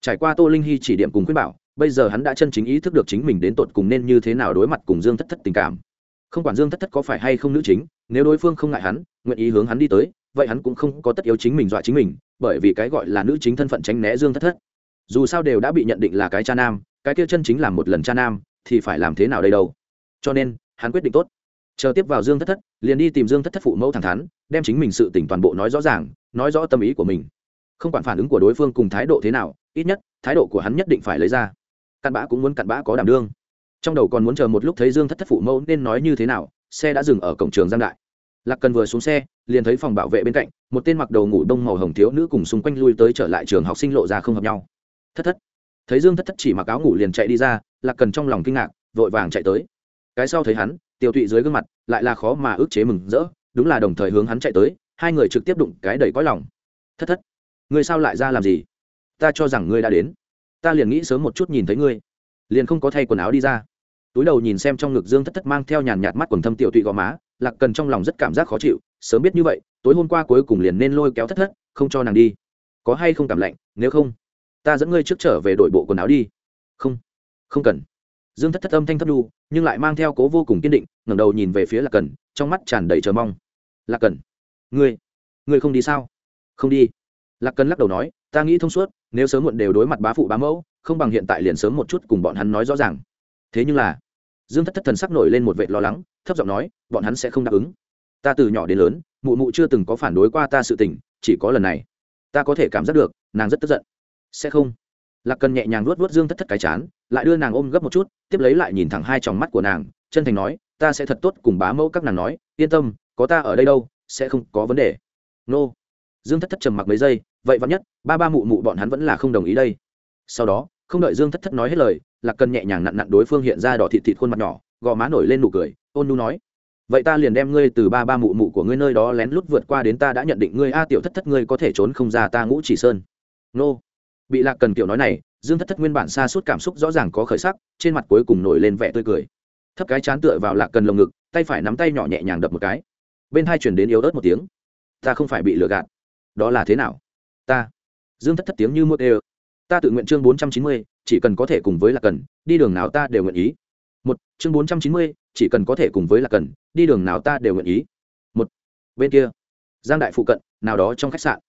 trải qua tô linh hy chỉ điểm cùng khuyên bảo, bây giờ hắn đã chân chính ý thức được chính mình đến tột cùng nên như thế nào đối mặt cùng dương thất thất tình cảm. Không quản dương thất thất có phải hay không nữ chính, nếu đối phương không ngại hắn, nguyện ý hướng hắn đi tới, vậy hắn cũng không có tất yếu chính mình dọa chính mình, bởi vì cái gọi là nữ chính thân phận tránh né dương thất thất. Dù sao đều đã bị nhận định là cái cha nam, cái kia chân chính là một lần cha nam, thì phải làm thế nào đây đâu? Cho nên, hắn quyết định tốt. Chờ tiếp vào dương thất thất, liền đi tìm dương thất thất phụ mẫu thẳng thắn, đem chính mình sự tỉnh toàn bộ nói rõ ràng, nói rõ tâm ý của mình. Không quản phản ứng của đối phương cùng thái độ thế nào ít nhất, thái độ của hắn nhất định phải lấy ra. Cặn bã cũng muốn cặn bã có đảm đương. Trong đầu còn muốn chờ một lúc thấy dương thất thất phụ mẫu nên nói như thế nào, xe đã dừng ở cổng trường giang đại. Lạc cần vừa xuống xe, liền thấy phòng bảo vệ bên cạnh, một tên mặc đầu ngủ đông màu hồng thiếu nữ cùng xung quanh lui tới trở lại trường học sinh lộ ra không hợp nhau. Thất thất. Thấy dương thất thất chỉ mặc áo ngủ liền chạy đi ra, lạc cần trong lòng kinh ngạc, vội vàng chạy tới. Cái sau thấy hắn tiêu tụy dưới gương mặt, lại là khó mà ước chế mừng rỡ, đúng là đồng thời hướng hắn chạy tới, hai người trực tiếp đụng cái đầy cõi lòng. Thất thất. Người sao lại ra làm gì? Ta cho rằng ngươi đã đến. Ta liền nghĩ sớm một chút nhìn thấy ngươi. Liền không có thay quần áo đi ra. Túi đầu nhìn xem trong ngực dương thất thất mang theo nhàn nhạt mắt quần thâm tiểu tụy gò má, lạc cần trong lòng rất cảm giác khó chịu, sớm biết như vậy, tối hôm qua cuối cùng liền nên lôi kéo thất thất, không cho nàng đi. Có hay không cảm lạnh, nếu không, ta dẫn ngươi trước trở về đội bộ quần áo đi. Không không cần. Dương thất thất âm thanh thất đu nhưng lại mang theo cố vô cùng kiên định, ngẩng đầu nhìn về phía lạc cần, trong mắt tràn đầy chờ mong. Lạc cần, ngươi ngươi không đi sao? Không đi. Lạc cần lắc đầu nói, ta nghĩ thông suốt nếu sớm muộn đều đối mặt bá phụ bá mẫu, không bằng hiện tại liền sớm một chút cùng bọn hắn nói rõ ràng. Thế nhưng là, dương thất thất thần sắc nổi lên một vệ lo lắng, thấp giọng nói, bọn hắn sẽ không đáp ứng. Ta từ nhỏ đến lớn, mụ mụ chưa từng có phản đối qua ta sự tình, chỉ có lần này, ta có thể cảm giác được, nàng rất tức giận. Sẽ không. Lạc cần nhẹ nhàng luốt luốt dương thất thất cái chán, lại đưa nàng ôm gấp một chút, tiếp lấy lại nhìn thẳng hai tròng mắt của nàng, chân thành nói, ta sẽ thật tốt cùng bá mẫu các nàng nói, yên tâm, có ta ở đây đâu, sẽ không có vấn đề. Nô. Dương thất thất trầm mặc mấy giây vậy vẫn nhất, ba ba mụ mụ bọn hắn vẫn là không đồng ý đây. Sau đó, không đợi dương thất thất nói hết lời, lạc cần nhẹ nhàng nặn nặn đối phương hiện ra đỏ thịt thịt khuôn mặt nhỏ, gò má nổi lên nụ cười, ôn nu nói, vậy ta liền đem ngươi từ ba ba mụ mụ của ngươi nơi đó lén lút vượt qua đến ta đã nhận định ngươi a tiểu thất thất ngươi có thể trốn không ra ta ngũ chỉ sơn. Nô. Bị lạc cần tiểu nói này, dương thất thất nguyên bản xa suốt cảm xúc rõ ràng có khởi sắc, trên mặt cuối cùng nổi lên vẻ tươi cười. Thấp cái chán tựa vào lạc cần lồng ngực, tay phải nắm tay nhỏ nhẹ nhàng đập một cái. Bên hai chuyển đến yếu ớt một tiếng. Ta không phải bị lừa gạt. Đó là thế nào? Ta. Dương thất thất tiếng như mưa đều ta tự nguyện chương bốn trăm chín mươi, chỉ cần có thể cùng với là cần, đi đường nào ta đều nguyện ý. Một, chương bốn trăm chín mươi, chỉ cần có thể cùng với là cần, đi đường nào ta đều nguyện ý. Một, bên kia, giang đại phụ cận, nào đó trong khách sạn.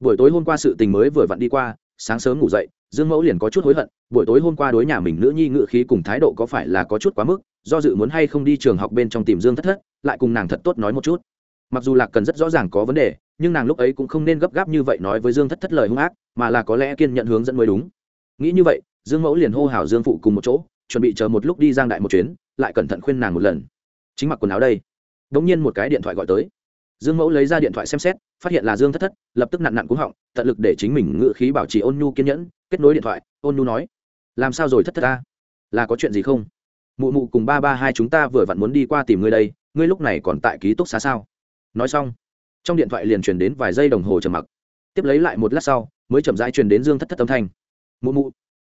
Buổi tối hôm qua sự tình mới vừa vặn đi qua, sáng sớm ngủ dậy, dương mẫu liền có chút hối hận, buổi tối hôm qua đối nhà mình nữ nhi ngự khí cùng thái độ có phải là có chút quá mức, do dự muốn hay không đi trường học bên trong tìm dương thất thất, lại cùng nàng thật tốt nói một chút mặc dù lạc cần rất rõ ràng có vấn đề, nhưng nàng lúc ấy cũng không nên gấp gáp như vậy nói với dương thất thất lời hung ác, mà là có lẽ kiên nhận hướng dẫn mới đúng. Nghĩ như vậy, dương mẫu liền hô hào dương phụ cùng một chỗ, chuẩn bị chờ một lúc đi giang đại một chuyến, lại cẩn thận khuyên nàng một lần. Chính mặc quần áo đây. Đ ỗ n g nhiên một cái điện thoại gọi tới. Dương mẫu lấy ra điện thoại xem xét, phát hiện là dương thất thất, lập tức nặn nặn cúng họng, tận lực để chính mình ngự khí bảo trì ôn nhu kiên nhẫn, kết nối điện thoại, ôn nhu nói, làm sao rồi thất thất ta? Là có chuyện gì không? Mụ mụ cùng ba ba hai chúng ta vừa vặn muốn đi qua tìm ngươi đây, ngươi lúc này còn tại ký túc xá sao? Nói xong, trong điện thoại liền truyền đến vài giây đồng hồ trầm mặc. Tiếp lấy lại một lát sau, mới chậm rãi truyền đến dương thất thất âm thanh. Mụ mụ.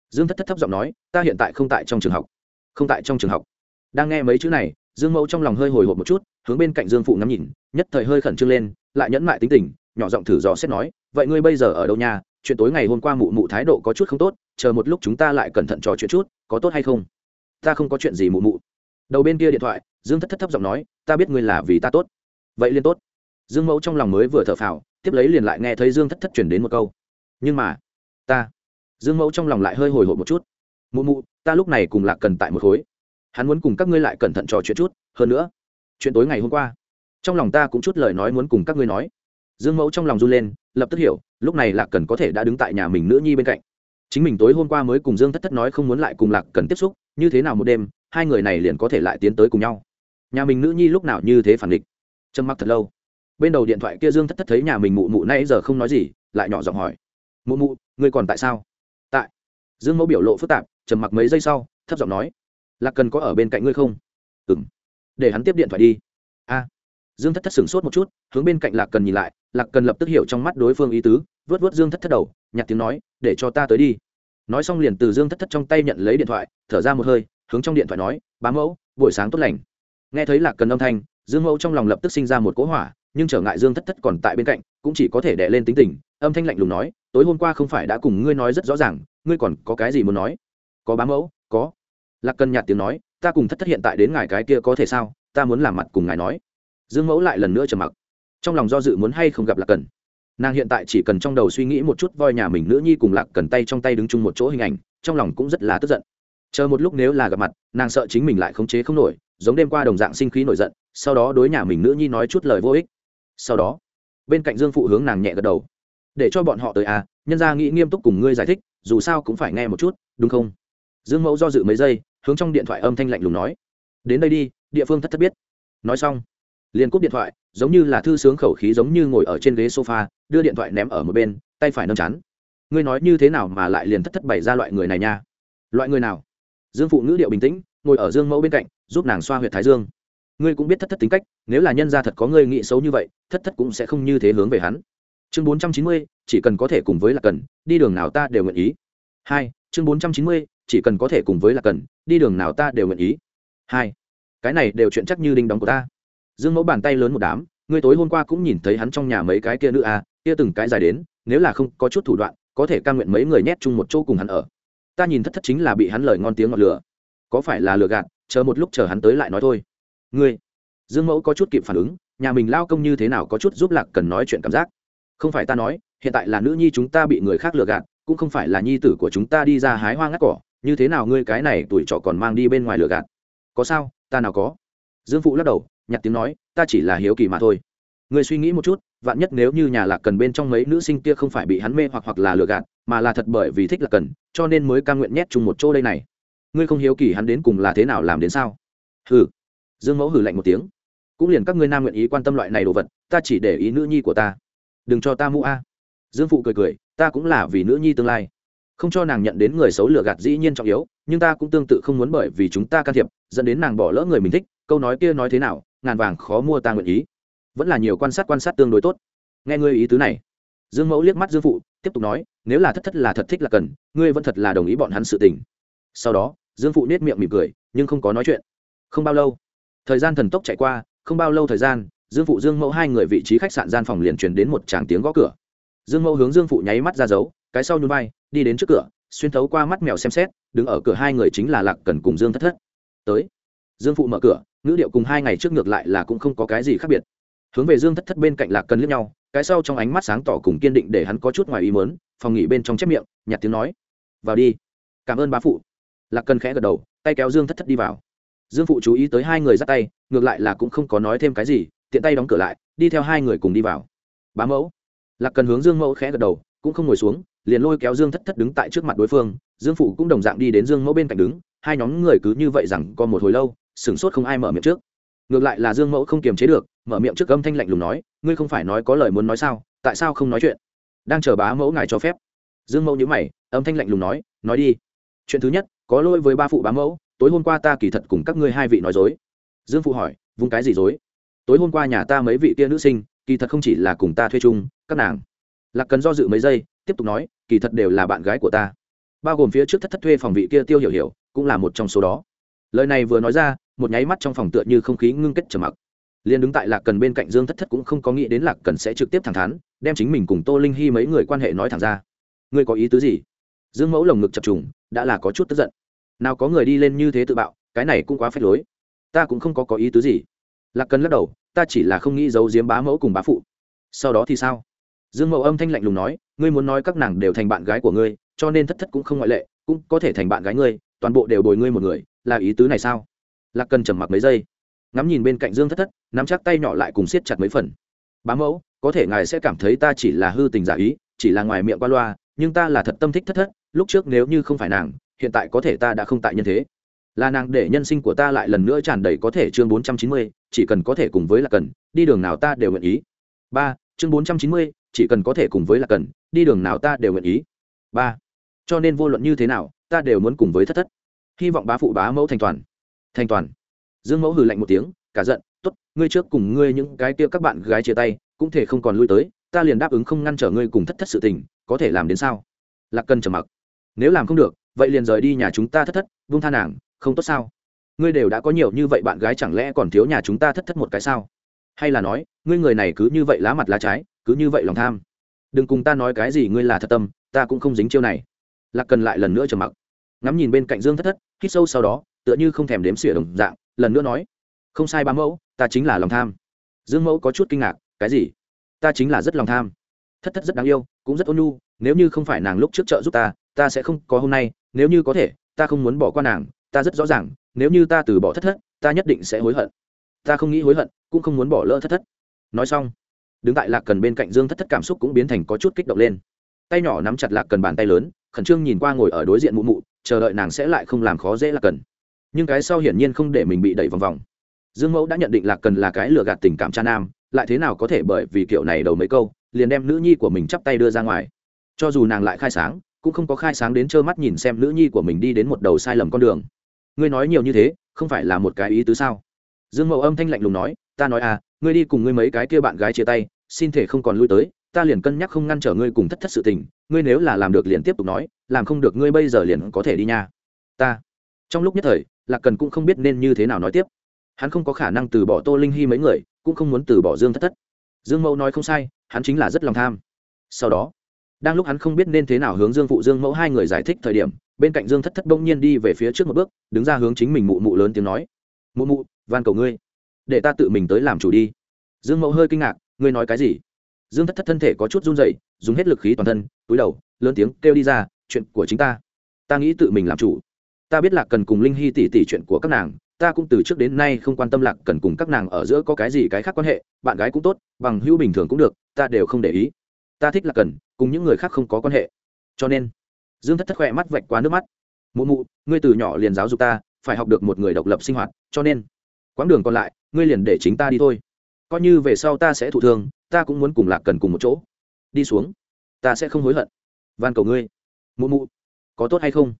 Dương thất thất thấp giọng nói, ta hiện tại không tại trong trường học. Không tại trong trường học. Đang nghe mấy chữ này, dương mẫu trong lòng hơi hồi hộp một chút, hướng bên cạnh dương phụ ngắm nhìn, nhất thời hơi khẩn trương lên, lại nhẫn mại tính tình, nhỏ giọng thử dò xét nói, vậy ngươi bây giờ ở đâu nhà chuyện tối ngày hôm qua mụ mụ thái độ có chút không tốt, chờ một lúc chúng ta lại cẩn thận trò chuyện chút, có tốt hay không? Ta không có chuyện gì mụ mụ. Đầu bên kia điện thoại, dương thất thất thấp giọng nói, ta biết ngươi là vì ta tốt vậy liên tốt. Dương mẫu trong lòng mới vừa thở phào, tiếp lấy liền lại nghe thấy dương thất thất chuyển đến một câu. Nhưng mà, ta, dương mẫu trong lòng lại hơi hồi hộp một chút. Mụ mụ, ta lúc này cùng lạc cần tại một khối. Hắn muốn cùng các ngươi lại cẩn thận trò chuyện chút, hơn nữa, chuyện tối ngày hôm qua, trong lòng ta cũng chút lời nói muốn cùng các ngươi nói. Dương mẫu trong lòng run lên, lập tức hiểu, lúc này lạc cần có thể đã đứng tại nhà mình nữ nhi bên cạnh. Chính mình tối hôm qua mới cùng dương thất thất nói không muốn lại cùng lạc cần tiếp xúc, như thế nào một đêm, hai người này liền có thể lại tiến tới cùng nhau. Nhà mình nữ nhi lúc nào như thế phản địch trầm mặc thật lâu. Bên đầu điện thoại kia dương thất thất thấy nhà mình mụ mụ nay giờ không nói gì, lại nhỏ giọng hỏi, mụ mụ, ngươi còn tại sao? Tại. Dương mẫu biểu lộ phức tạp, trầm mặc mấy giây sau, thấp giọng nói, lạc cần có ở bên cạnh ngươi không? Ừ m để hắn tiếp điện thoại đi. A. Dương thất thất sửng sốt một chút, hướng bên cạnh lạc cần nhìn lại, lạc cần lập tức hiểu trong mắt đối phương ý tứ, vớt vớt dương thất thất đầu, nhặt tiếng nói, để cho ta tới đi. Nói xong liền từ dương thất thất trong tay nhận lấy điện thoại, thở ra một hơi, hướng trong điện thoại nói bám mẫu, buổi sáng tốt lành. Nghe thấy lạc cần âm thanh dương mẫu trong lòng lập tức sinh ra một cỗ hỏa, nhưng trở ngại dương thất thất còn tại bên cạnh, cũng chỉ có thể đè lên tính tình, âm thanh lạnh lùng nói, tối hôm qua không phải đã cùng ngươi nói rất rõ ràng, ngươi còn có cái gì muốn nói? Có bá mẫu, có. Lạc cần nhạt tiếng nói, ta cùng thất thất hiện tại đến ngài cái kia có thể sao? Ta muốn làm mặt cùng ngài nói. Dương mẫu lại lần nữa trầm mặc. Trong lòng do dự muốn hay không gặp lạc cần nàng hiện tại chỉ cần trong đầu suy nghĩ một chút voi nhà mình nữ nhi cùng lạc cần tay trong tay đứng chung một chỗ hình ảnh, trong lòng cũng rất là tức giận. Chờ một lúc nếu là gặp mặt, nàng sợ chính mình lại khống chế không nổi giống đêm qua đồng dạng sinh khí nổi giận, sau đó đối nhà mình nữ nhi nói chút lời vô ích. Sau đó, bên cạnh dương phụ hướng nàng nhẹ gật đầu. Để cho bọn họ tới à nhân ra nghĩ nghiêm túc cùng ngươi giải thích, dù sao cũng phải nghe một chút, đúng không? Dương mẫu do dự mấy giây, hướng trong điện thoại âm thanh lạnh lùng nói. Đến đây đi, địa phương thất thất biết. Nói xong, liền cúp điện thoại, giống như là thư sướng khẩu khí giống như ngồi ở trên ghế sofa, đưa điện thoại ném ở một bên, tay phải nâng chán. Ngươi nói như thế nào mà lại liền thất thất bày ra loại người này nha? Loại người nào? Dương phụ ngữ điệu bình tĩnh, ngồi ở dương mẫu bên cạnh giúp nàng xoa huyệt thái dương. Ngươi cũng biết thất thất tính cách, nếu là nhân gia thật có ngươi nghĩ xấu như vậy, thất thất cũng sẽ không như thế hướng về hắn. Chương bốn trăm chín mươi, chỉ cần có thể cùng với là cần, đi đường nào ta đều nguyện ý. Hai, chương bốn trăm chín mươi, chỉ cần có thể cùng với là cần, đi đường nào ta đều nguyện ý. Hai, cái này đều chuyện chắc như đinh đóng của ta. Dương mẫu bàn tay lớn một đám, ngươi tối hôm qua cũng nhìn thấy hắn trong nhà mấy cái kia nữ à kia từng cái dài đến, nếu là không có chút thủ đoạn, có thể ca nguyện mấy người nhét chung một chỗ cùng hắn ở. Ta nhìn thất thất chính là bị hắn lời ngon tiếng ngọt lửa. Có phải là lừa gạt chờ một lúc chờ hắn tới lại nói thôi. Ngươi, dương mẫu có chút kịp phản ứng, nhà mình lao công như thế nào có chút giúp lạc cần nói chuyện cảm giác. Không phải ta nói, hiện tại là nữ nhi chúng ta bị người khác lừa gạt, cũng không phải là nhi tử của chúng ta đi ra hái hoa ngắt cỏ, như thế nào ngươi cái này tuổi trọ còn mang đi bên ngoài lừa gạt? Có sao, ta nào có? Dương phụ lắc đầu, nhặt tiếng nói, ta chỉ là hiếu kỳ mà thôi. Người suy nghĩ một chút, vạn nhất nếu như nhà lạc cần bên trong mấy nữ sinh kia không phải bị hắn mê hoặc hoặc là lừa gạt, mà là thật bởi vì thích lạc cần, cho nên mới ca nguyện nhét chung một chỗ đây này ngươi không hiếu kỳ hắn đến cùng là thế nào làm đến sao? Hừ. Dương mẫu hừ lạnh một tiếng. Cũng liền các ngươi nam nguyện ý quan tâm loại này đồ vật, ta chỉ để ý nữ nhi của ta. Đừng cho ta mũ a. Dương phụ cười cười, ta cũng là vì nữ nhi tương lai. Không cho nàng nhận đến người xấu lừa gạt dĩ nhiên trọng yếu, nhưng ta cũng tương tự không muốn bởi vì chúng ta can thiệp, dẫn đến nàng bỏ lỡ người mình thích, câu nói kia nói thế nào, ngàn vàng khó mua ta nguyện ý. Vẫn là nhiều quan sát quan sát tương đối tốt. Nghe ngươi ý tứ này. Dương mẫu liếc mắt dương phụ, tiếp tục nói, nếu là thất thất là thật thích là cần, ngươi vẫn thật là đồng ý bọn hắn sự tình sau đó, dương phụ nết miệng mỉm cười, nhưng không có nói chuyện. Không bao lâu, thời gian thần tốc chạy qua, không bao lâu thời gian, dương phụ dương mẫu hai người vị trí khách sạn gian phòng liền truyền đến một tràng tiếng gõ cửa. Dương mẫu hướng dương phụ nháy mắt ra dấu, cái sau nhún vai, đi đến trước cửa, xuyên thấu qua mắt mèo xem xét, đứng ở cửa hai người chính là lạc cần cùng dương thất thất. Tới. Dương phụ mở cửa, ngữ điệu cùng hai ngày trước ngược lại là cũng không có cái gì khác biệt. Hướng về dương thất thất bên cạnh lạc cần liếc nhau, cái sau trong ánh mắt sáng tỏ cùng kiên định để hắn có chút ngoài ý mớn phòng nghỉ bên trong chép miệng, nhặt tiếng nói. Vào đi. Cảm ơn bá phụ lạc cần khẽ gật đầu, tay kéo dương thất thất đi vào. Dương phụ chú ý tới hai người dắt tay, ngược lại là cũng không có nói thêm cái gì, tiện tay đóng cửa lại, đi theo hai người cùng đi vào. Bá mẫu. Lạc cần hướng dương mẫu khẽ gật đầu, cũng không ngồi xuống, liền lôi kéo dương thất thất đứng tại trước mặt đối phương. Dương phụ cũng đồng dạng đi đến dương mẫu bên cạnh đứng, hai nhóm người cứ như vậy rằng còn một hồi lâu, sửng sốt không ai mở miệng trước. Ngược lại là dương mẫu không kiềm chế được, mở miệng trước âm thanh lạnh lùng nói, ngươi không phải nói có lời muốn nói sao, tại sao không nói chuyện? Đang chờ bá mẫu ngài cho phép. Dương mẫu nhữ mày, âm thanh lạnh lùng nói nói đi. Chuyện thứ nhất có lỗi với ba phụ bá mẫu, tối hôm qua ta kỳ thật cùng các ngươi hai vị nói dối. Dương phụ hỏi, vung cái gì dối? Tối hôm qua nhà ta mấy vị kia nữ sinh, kỳ thật không chỉ là cùng ta thuê chung, các nàng. Lạc cần do dự mấy giây, tiếp tục nói, kỳ thật đều là bạn gái của ta. Bao gồm phía trước thất thất thuê phòng vị kia tiêu hiểu hiểu, cũng là một trong số đó. Lời này vừa nói ra, một nháy mắt trong phòng tựa như không khí ngưng kết trầm mặc. Liền đứng tại lạc cần bên cạnh dương thất thất cũng không có nghĩ đến lạc cần sẽ trực tiếp thẳng thắn, đem chính mình cùng tô linh hy mấy người quan hệ nói thẳng ra. Ngươi có ý tứ gì? Dương mẫu lồng ngực chập trùng, đã là có chút tức giận. Nào có người đi lên như thế tự bạo, cái này cũng quá phép lối. Ta cũng không có có ý tứ gì. Lạc cần lắc đầu, ta chỉ là không nghĩ giấu giếm bá mẫu cùng bá phụ. Sau đó thì sao? Dương mẫu âm thanh lạnh lùng nói, ngươi muốn nói các nàng đều thành bạn gái của ngươi, cho nên thất thất cũng không ngoại lệ, cũng có thể thành bạn gái ngươi, toàn bộ đều bồi ngươi một người, là ý tứ này sao? Lạc cần trầm mặc mấy giây, ngắm nhìn bên cạnh dương thất thất, nắm chắc tay nhỏ lại cùng siết chặt mấy phần. Bá mẫu, có thể ngài sẽ cảm thấy ta chỉ là hư tình giả ý, chỉ là ngoài miệng qua loa, nhưng ta là thật tâm thích thất thất lúc trước nếu như không phải nàng, hiện tại có thể ta đã không tại nhân thế. Là nàng để nhân sinh của ta lại lần nữa tràn đầy có thể chương bốn trăm chín mươi, chỉ cần có thể cùng với là cần, đi đường nào ta đều nguyện ý. Ba, chương bốn trăm chín mươi, chỉ cần có thể cùng với là cần, đi đường nào ta đều nguyện ý. Ba, cho nên vô luận như thế nào, ta đều muốn cùng với thất thất. Hy vọng bá phụ bá mẫu thành toàn. Thành toàn. Dương mẫu hừ lạnh một tiếng, cả giận, tốt, ngươi trước cùng ngươi những cái kia các bạn gái chia tay, cũng thể không còn lui tới, ta liền đáp ứng không ngăn trở ngươi cùng thất thất sự tình, có thể làm đến sao? Lạc cần trầm mặc nếu làm không được, vậy liền rời đi nhà chúng ta thất thất, vung tha nàng, không tốt sao? Ngươi đều đã có nhiều như vậy bạn gái chẳng lẽ còn thiếu nhà chúng ta thất thất một cái sao? Hay là nói, ngươi người này cứ như vậy lá mặt lá trái, cứ như vậy lòng tham. Đừng cùng ta nói cái gì ngươi là thật tâm, ta cũng không dính chiêu này. Lạc cần lại lần nữa trầm mặc. Ngắm nhìn bên cạnh dương thất thất, hít sâu sau đó, tựa như không thèm đếm xỉa đồng dạng, lần nữa nói, không sai ba mẫu, ta chính là lòng tham. Dương mẫu có chút kinh ngạc, cái gì? Ta chính là rất lòng tham. Thất thất rất đáng yêu, cũng rất ôn nhu, nếu như không phải nàng lúc trước trợ giúp ta ta sẽ không có hôm nay, nếu như có thể, ta không muốn bỏ qua nàng, ta rất rõ ràng, nếu như ta từ bỏ thất thất, ta nhất định sẽ hối hận. Ta không nghĩ hối hận, cũng không muốn bỏ lỡ thất thất. Nói xong, đứng tại lạc cần bên cạnh dương thất thất cảm xúc cũng biến thành có chút kích động lên. Tay nhỏ nắm chặt lạc cần bàn tay lớn, khẩn trương nhìn qua ngồi ở đối diện mụ mụ, chờ đợi nàng sẽ lại không làm khó dễ lạc cần. Nhưng cái sau hiển nhiên không để mình bị đẩy vòng vòng. Dương mẫu đã nhận định lạc cần là cái lừa gạt tình cảm cha nam, lại thế nào có thể bởi vì kiểu này đầu mấy câu, liền đem nữ nhi của mình chắp tay đưa ra ngoài. Cho dù nàng lại khai sáng cũng không có khai sáng đến trơ mắt nhìn xem nữ nhi của mình đi đến một đầu sai lầm con đường. Ngươi nói nhiều như thế, không phải là một cái ý tứ sao? Dương Mậu âm thanh lạnh lùng nói, ta nói à ngươi đi cùng ngươi mấy cái kia bạn gái chia tay, xin thể không còn lui tới, ta liền cân nhắc không ngăn trở ngươi cùng thất thất sự tình, ngươi nếu là làm được liền tiếp tục nói, làm không được ngươi bây giờ liền có thể đi nha. Ta. Trong lúc nhất thời, lạc cần cũng không biết nên như thế nào nói tiếp. Hắn không có khả năng từ bỏ tô linh hy mấy người, cũng không muốn từ bỏ dương thất thất. Dương mẫu nói không sai, hắn chính là rất lòng tham. Sau đó đang lúc hắn không biết nên thế nào hướng dương phụ dương mẫu hai người giải thích thời điểm, bên cạnh dương thất thất bỗng nhiên đi về phía trước một bước, đứng ra hướng chính mình mụ mụ lớn tiếng nói. Mụ mụ, van cầu ngươi, để ta tự mình tới làm chủ đi. Dương mẫu hơi kinh ngạc, ngươi nói cái gì? Dương thất thất thân thể có chút run dậy dùng hết lực khí toàn thân, túi đầu, lớn tiếng kêu đi ra, chuyện của chính ta ta nghĩ tự mình làm chủ. Ta biết lạc cần cùng linh hy tỉ tỉ chuyện của các nàng, ta cũng từ trước đến nay không quan tâm lạc cần cùng các nàng ở giữa có cái gì cái khác quan hệ, bạn gái cũng tốt, bằng hữu bình thường cũng được, ta đều không để ý. Ta thích lạc cần cùng những người khác không có quan hệ. Cho nên, dương thất thất khỏe mắt vạch qua nước mắt. Mụ mụ, ngươi từ nhỏ liền giáo dục ta, phải học được một người độc lập sinh hoạt, cho nên, quãng đường còn lại, ngươi liền để chính ta đi thôi. Coi như về sau ta sẽ thụ thương, ta cũng muốn cùng lạc cần cùng một chỗ. Đi xuống, ta sẽ không hối hận. Van cầu ngươi. Mụ mụ, có tốt hay không?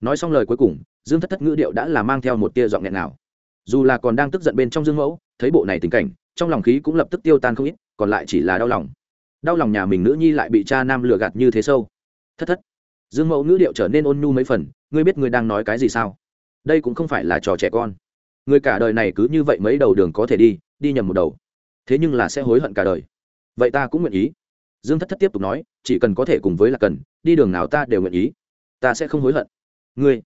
Nói xong lời cuối cùng, dương thất thất ngữ điệu đã là mang theo một tia giọng nghẹn nào. Dù là còn đang tức giận bên trong dương mẫu, thấy bộ này tình cảnh, trong lòng khí cũng lập tức tiêu tan không ít, còn lại chỉ là đau lòng đau lòng nhà mình nữ nhi lại bị cha nam lừa gạt như thế sâu. Thất thất. Dương mẫu ngữ điệu trở nên ôn nhu mấy phần, ngươi biết ngươi đang nói cái gì sao? Đây cũng không phải là trò trẻ con. Người cả đời này cứ như vậy mấy đầu đường có thể đi đi nhầm một đầu. Thế nhưng là sẽ hối hận cả đời. Vậy ta cũng nguyện ý. Dương thất thất tiếp tục nói, chỉ cần có thể cùng với là cần, đi đường nào ta đều nguyện ý. Ta sẽ không hối hận. Ngươi.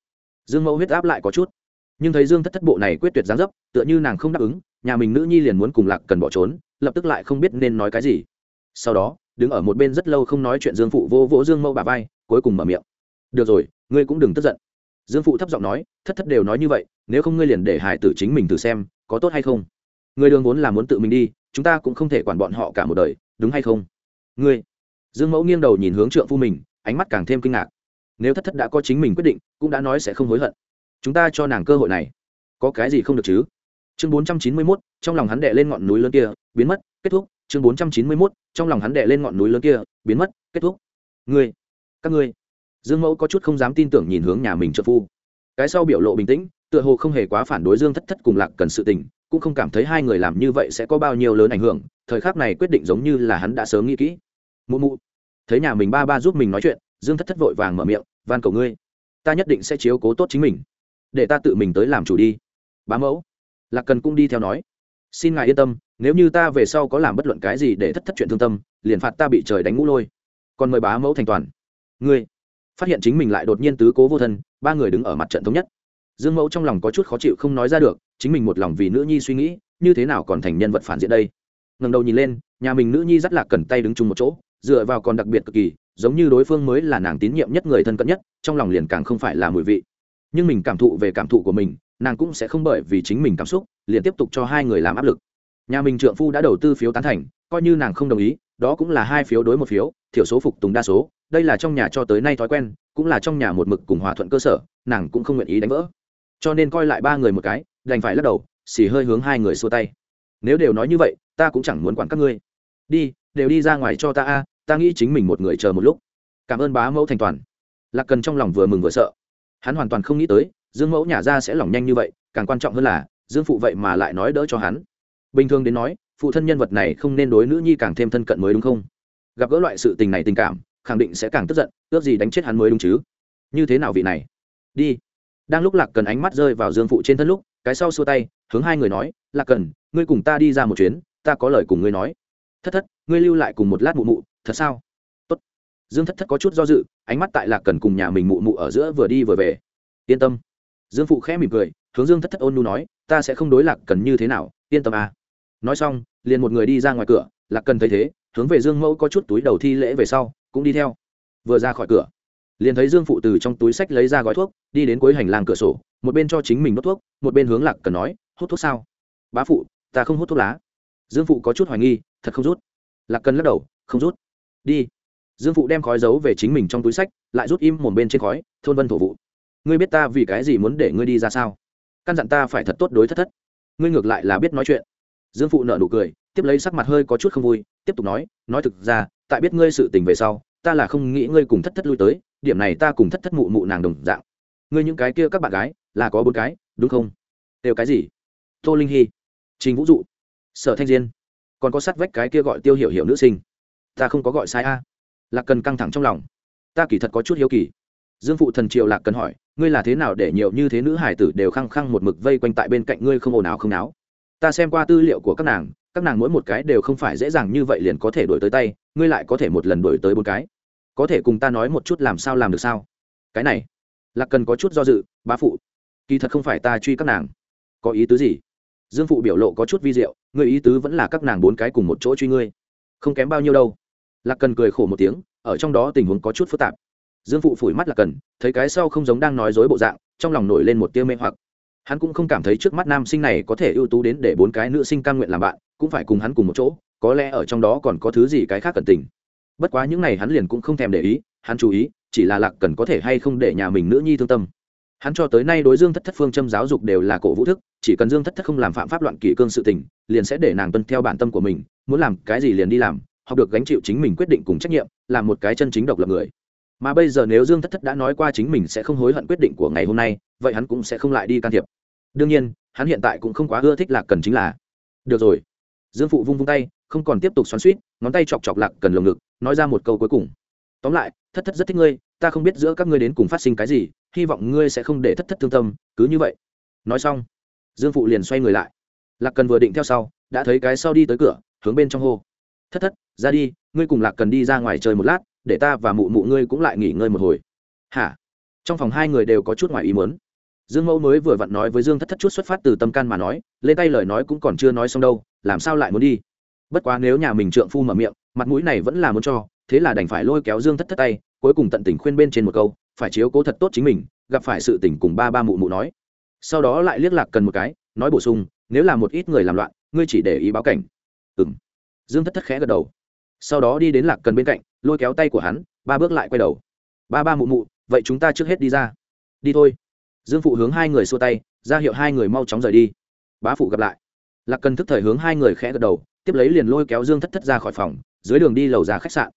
Dương mẫu huyết áp lại có chút. Nhưng thấy dương thất thất bộ này quyết tuyệt gián dấp, tựa như nàng không đáp ứng, nhà mình nữ nhi liền muốn cùng lạc cần bỏ trốn, lập tức lại không biết nên nói cái gì sau đó, đứng ở một bên rất lâu không nói chuyện dương phụ vô vỗ dương mẫu bà vai, cuối cùng mở miệng. Được rồi, ngươi cũng đừng tức giận. Dương phụ thấp giọng nói, thất thất đều nói như vậy, nếu không ngươi liền để hải tử chính mình thử xem, có tốt hay không? Người đường vốn là muốn tự mình đi, chúng ta cũng không thể quản bọn họ cả một đời, đúng hay không? Ngươi. Dương mẫu nghiêng đầu nhìn hướng trượng phu mình, ánh mắt càng thêm kinh ngạc. Nếu thất thất đã có chính mình quyết định, cũng đã nói sẽ không hối hận. Chúng ta cho nàng cơ hội này. Có cái gì không được chứ? Chương bốn trăm chín mươi mốt, trong lòng hắn đệ lên ngọn núi lớn kia, biến mất, kết thúc chương bốn trăm chín mươi mốt, trong lòng hắn đệ lên ngọn núi lớn kia, biến mất, kết thúc. Ngươi, các ngươi. Dương mẫu có chút không dám tin tưởng nhìn hướng nhà mình trợ phu. Cái sau biểu lộ bình tĩnh, tựa hồ không hề quá phản đối dương thất thất cùng lạc cần sự tình, cũng không cảm thấy hai người làm như vậy sẽ có bao nhiêu lớn ảnh hưởng, thời khắc này quyết định giống như là hắn đã sớm nghĩ kỹ. Mụ mụ. Thấy nhà mình ba ba giúp mình nói chuyện, dương thất thất vội vàng mở miệng, van cầu ngươi, ta nhất định sẽ chiếu cố tốt chính mình, để ta tự mình tới làm chủ đi. Bá mẫu. Lạc cần cũng đi theo nói xin ngài yên tâm, nếu như ta về sau có làm bất luận cái gì để thất thất chuyện thương tâm, liền phạt ta bị trời đánh ngũ lôi. Còn mời bá mẫu thành toàn. Ngươi, phát hiện chính mình lại đột nhiên tứ cố vô thân, ba người đứng ở mặt trận thống nhất. Dương mẫu trong lòng có chút khó chịu không nói ra được, chính mình một lòng vì nữ nhi suy nghĩ, như thế nào còn thành nhân vật phản diện đây? Ngần đầu nhìn lên, nhà mình nữ nhi dắt lạc cần tay đứng chung một chỗ, dựa vào còn đặc biệt cực kỳ, giống như đối phương mới là nàng tín nhiệm nhất người thân cận nhất, trong lòng liền càng không phải là mùi vị. Nhưng mình cảm thụ về cảm thụ của mình nàng cũng sẽ không bởi vì chính mình cảm xúc, liền tiếp tục cho hai người làm áp lực. Nhà mình trượng phu đã đầu tư phiếu tán thành, coi như nàng không đồng ý, đó cũng là hai phiếu đối một phiếu, thiểu số phục tùng đa số, đây là trong nhà cho tới nay thói quen, cũng là trong nhà một mực cùng hòa thuận cơ sở, nàng cũng không nguyện ý đánh vỡ. Cho nên coi lại ba người một cái, đành phải lắc đầu, xì hơi hướng hai người xua tay. Nếu đều nói như vậy, ta cũng chẳng muốn quản các ngươi. Đi, đều đi ra ngoài cho ta a, ta nghĩ chính mình một người chờ một lúc. Cảm ơn bá mẫu thành toàn. Lạc cần trong lòng vừa mừng vừa sợ. Hắn hoàn toàn không nghĩ tới dương mẫu nhà ra sẽ lỏng nhanh như vậy, càng quan trọng hơn là, dương phụ vậy mà lại nói đỡ cho hắn. Bình thường đến nói, phụ thân nhân vật này không nên đối nữ nhi càng thêm thân cận mới đúng không? Gặp gỡ loại sự tình này tình cảm, khẳng định sẽ càng tức giận, ước gì đánh chết hắn mới đúng chứ? Như thế nào vị này? Đi. Đang lúc lạc cần ánh mắt rơi vào dương phụ trên thân lúc, cái sau xua tay, hướng hai người nói, lạc cần, ngươi cùng ta đi ra một chuyến, ta có lời cùng ngươi nói. Thất thất, ngươi lưu lại cùng một lát mụ mụ, thật sao? Tốt. dương thất thất có chút do dự, ánh mắt tại lạc cần cùng nhà mình mụ mụ ở giữa vừa đi vừa về. Yên tâm dương phụ khẽ mỉm cười, hướng dương thất thất ôn nu nói, ta sẽ không đối lạc cần như thế nào, yên tâm à. nói xong, liền một người đi ra ngoài cửa, lạc cần thấy thế, hướng về dương mẫu có chút túi đầu thi lễ về sau, cũng đi theo. Vừa ra khỏi cửa, liền thấy dương phụ từ trong túi sách lấy ra gói thuốc, đi đến cuối hành lang cửa sổ, một bên cho chính mình đốt thuốc, một bên hướng lạc cần nói, hút thuốc sao? Bá phụ, ta không hút thuốc lá. Dương phụ có chút hoài nghi, thật không rút? Lạc cần lắc đầu, không rút. Đi. Dương phụ đem khói giấu về chính mình trong túi sách, lại rút im một bên trên khói, thôn vân thổ vụ ngươi biết ta vì cái gì muốn để ngươi đi ra sao? Căn dặn ta phải thật tốt đối thất thất. Ngươi ngược lại là biết nói chuyện. Dương phụ nợ nụ cười, tiếp lấy sắc mặt hơi có chút không vui, tiếp tục nói nói thực ra, tại biết ngươi sự tình về sau, ta là không nghĩ ngươi cùng thất thất lui tới, điểm này ta cùng thất thất mụ mụ nàng đồng dạng. Ngươi những cái kia các bạn gái, là có bốn cái, đúng không? Đều cái gì? Tô linh hy, trình vũ dụ, sở thanh diên, còn có sát vách cái kia gọi tiêu hiểu hiểu nữ sinh. Ta không có gọi sai a. Lạc cần căng thẳng trong lòng. Ta kỳ thật có chút hiếu kỳ dương phụ thần triều lạc cần hỏi, ngươi là thế nào để nhiều như thế nữ hải tử đều khăng khăng một mực vây quanh tại bên cạnh ngươi không ồn ào không náo? Ta xem qua tư liệu của các nàng các nàng mỗi một cái đều không phải dễ dàng như vậy liền có thể đổi tới tay, ngươi lại có thể một lần đổi tới bốn cái. Có thể cùng ta nói một chút làm sao làm được sao? Cái này, lạc cần có chút do dự, bá phụ, kỳ thật không phải ta truy các nàng. Có ý tứ gì? Dương phụ biểu lộ có chút vi diệu, ngươi ý tứ vẫn là các nàng bốn cái cùng một chỗ truy ngươi. Không kém bao nhiêu đâu. Lạc cần cười khổ một tiếng, ở trong đó tình huống có chút phức tạp dương phụ phủi mắt là cần, thấy cái sau không giống đang nói dối bộ dạng, trong lòng nổi lên một tia mê hoặc. Hắn cũng không cảm thấy trước mắt nam sinh này có thể ưu tú đến để bốn cái nữ sinh cam nguyện làm bạn, cũng phải cùng hắn cùng một chỗ, có lẽ ở trong đó còn có thứ gì cái khác cần tình. Bất quá những n à y hắn liền cũng không thèm để ý, hắn chú ý, chỉ là lạc cần có thể hay không để nhà mình nữ nhi thương tâm. Hắn cho tới nay đối dương thất thất phương châm giáo dục đều là cổ vũ thức, chỉ cần dương thất thất không làm phạm pháp loạn kỷ cương sự tình, liền sẽ để nàng tuân theo bản tâm của mình, muốn làm cái gì liền đi làm, học được gánh chịu chính mình quyết định cùng trách nhiệm làm một cái chân chính độc lập người mà bây giờ nếu dương thất thất đã nói qua chính mình sẽ không hối hận quyết định của ngày hôm nay, vậy hắn cũng sẽ không lại đi can thiệp. Đương nhiên, hắn hiện tại cũng không quá ưa thích lạc cần chính là. Được rồi. Dương phụ vung vung tay, không còn tiếp tục xoắn suýt ngón tay chọc chọc lạc cần lồng ngực, nói ra một câu cuối cùng. Tóm lại, thất thất rất thích ngươi, ta không biết giữa các ngươi đến cùng phát sinh cái gì, hy vọng ngươi sẽ không để thất thất thương tâm, cứ như vậy. Nói xong, dương phụ liền xoay người lại. Lạc cần vừa định theo sau, đã thấy cái sau đi tới cửa, hướng bên trong hô. Thất thất, ra đi, ngươi cùng lạc cần đi ra ngoài chơi một lát để ta và mụ mụ ngươi cũng lại nghỉ ngơi một hồi. Hả? Trong phòng hai người đều có chút ngoài ý muốn. Dương mẫu mới vừa vặn nói với dương thất thất chút xuất phát từ tâm can mà nói, lên tay lời nói cũng còn chưa nói xong đâu, làm sao lại muốn đi? Bất quá nếu nhà mình trượng phu mở miệng, mặt mũi này vẫn là muốn cho, thế là đành phải lôi kéo dương thất thất tay, cuối cùng tận tình khuyên bên trên một câu, phải chiếu cố thật tốt chính mình, gặp phải sự tình cùng ba ba mụ mụ nói. Sau đó lại liếc lạc cần một cái, nói bổ sung, nếu là một ít người làm loạn, ngươi chỉ để ý báo cảnh. Ừng dương thất thất khẽ gật đầu. Sau đó đi đến lạc cần bên cạnh lôi kéo tay của hắn, ba bước lại quay đầu. Ba ba mụ mụ, vậy chúng ta trước hết đi ra. Đi thôi. Dương phụ hướng hai người xua tay, ra hiệu hai người mau chóng rời đi. Bá phụ gặp lại. Lạc cần thức thời hướng hai người khẽ gật đầu, tiếp lấy liền lôi kéo dương thất thất ra khỏi phòng, dưới đường đi lầu ra khách sạn.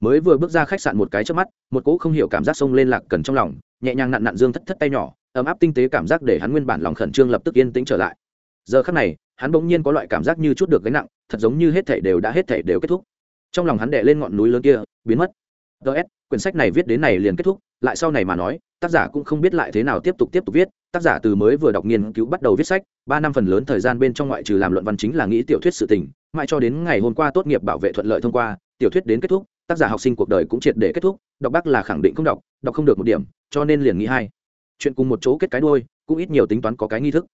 Mới vừa bước ra khách sạn một cái trước mắt, một cỗ không hiểu cảm giác xông lên lạc cần trong lòng, nhẹ nhàng nặn nặn dương thất thất tay nhỏ, ấm áp tinh tế cảm giác để hắn nguyên bản lòng khẩn trương lập tức yên tĩnh trở lại. Giờ khắc này, hắn bỗng nhiên có loại cảm giác như chút được gánh nặng, thật giống như hết thảy đều đã hết thảy đều kết thúc trong lòng hắn đè lên ngọn núi lớn kia, biến mất. Ts quyển sách này viết đến này liền kết thúc, lại sau này mà nói, tác giả cũng không biết lại thế nào tiếp tục tiếp tục viết. Tác giả từ mới vừa đọc nghiên cứu bắt đầu viết sách, ba năm phần lớn thời gian bên trong ngoại trừ làm luận văn chính là nghĩ tiểu thuyết sự tình, mãi cho đến ngày hôm qua tốt nghiệp bảo vệ thuận lợi thông qua, tiểu thuyết đến kết thúc, tác giả học sinh cuộc đời cũng triệt để kết thúc, đọc bác là khẳng định không đọc đọc không được một điểm, cho nên liền nghĩ hai. Chuyện cùng một chỗ kết cái đôi, cũng ít nhiều tính toán có cái nghi thức.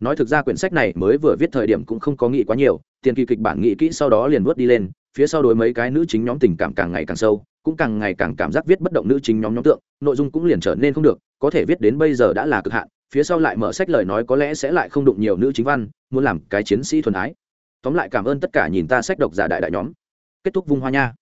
Nói thực ra quyển sách này mới vừa viết thời điểm cũng không có nghĩ quá nhiều, tiền kỳ kịch bản nghĩ kỹ sau đó liền vớt đi lên phía sau đối mấy cái nữ chính nhóm tình cảm càng ngày càng sâu, cũng càng ngày càng cảm giác viết bất động nữ chính nhóm nhóm tượng, nội dung cũng liền trở nên không được, có thể viết đến bây giờ đã là cực hạn, phía sau lại mở sách lời nói có lẽ sẽ lại không đụng nhiều nữ chính văn, muốn làm cái chiến sĩ thuần ái. Tóm lại cảm ơn tất cả nhìn ta sách độc giả đại đại nhóm. Kết thúc vung hoa nha.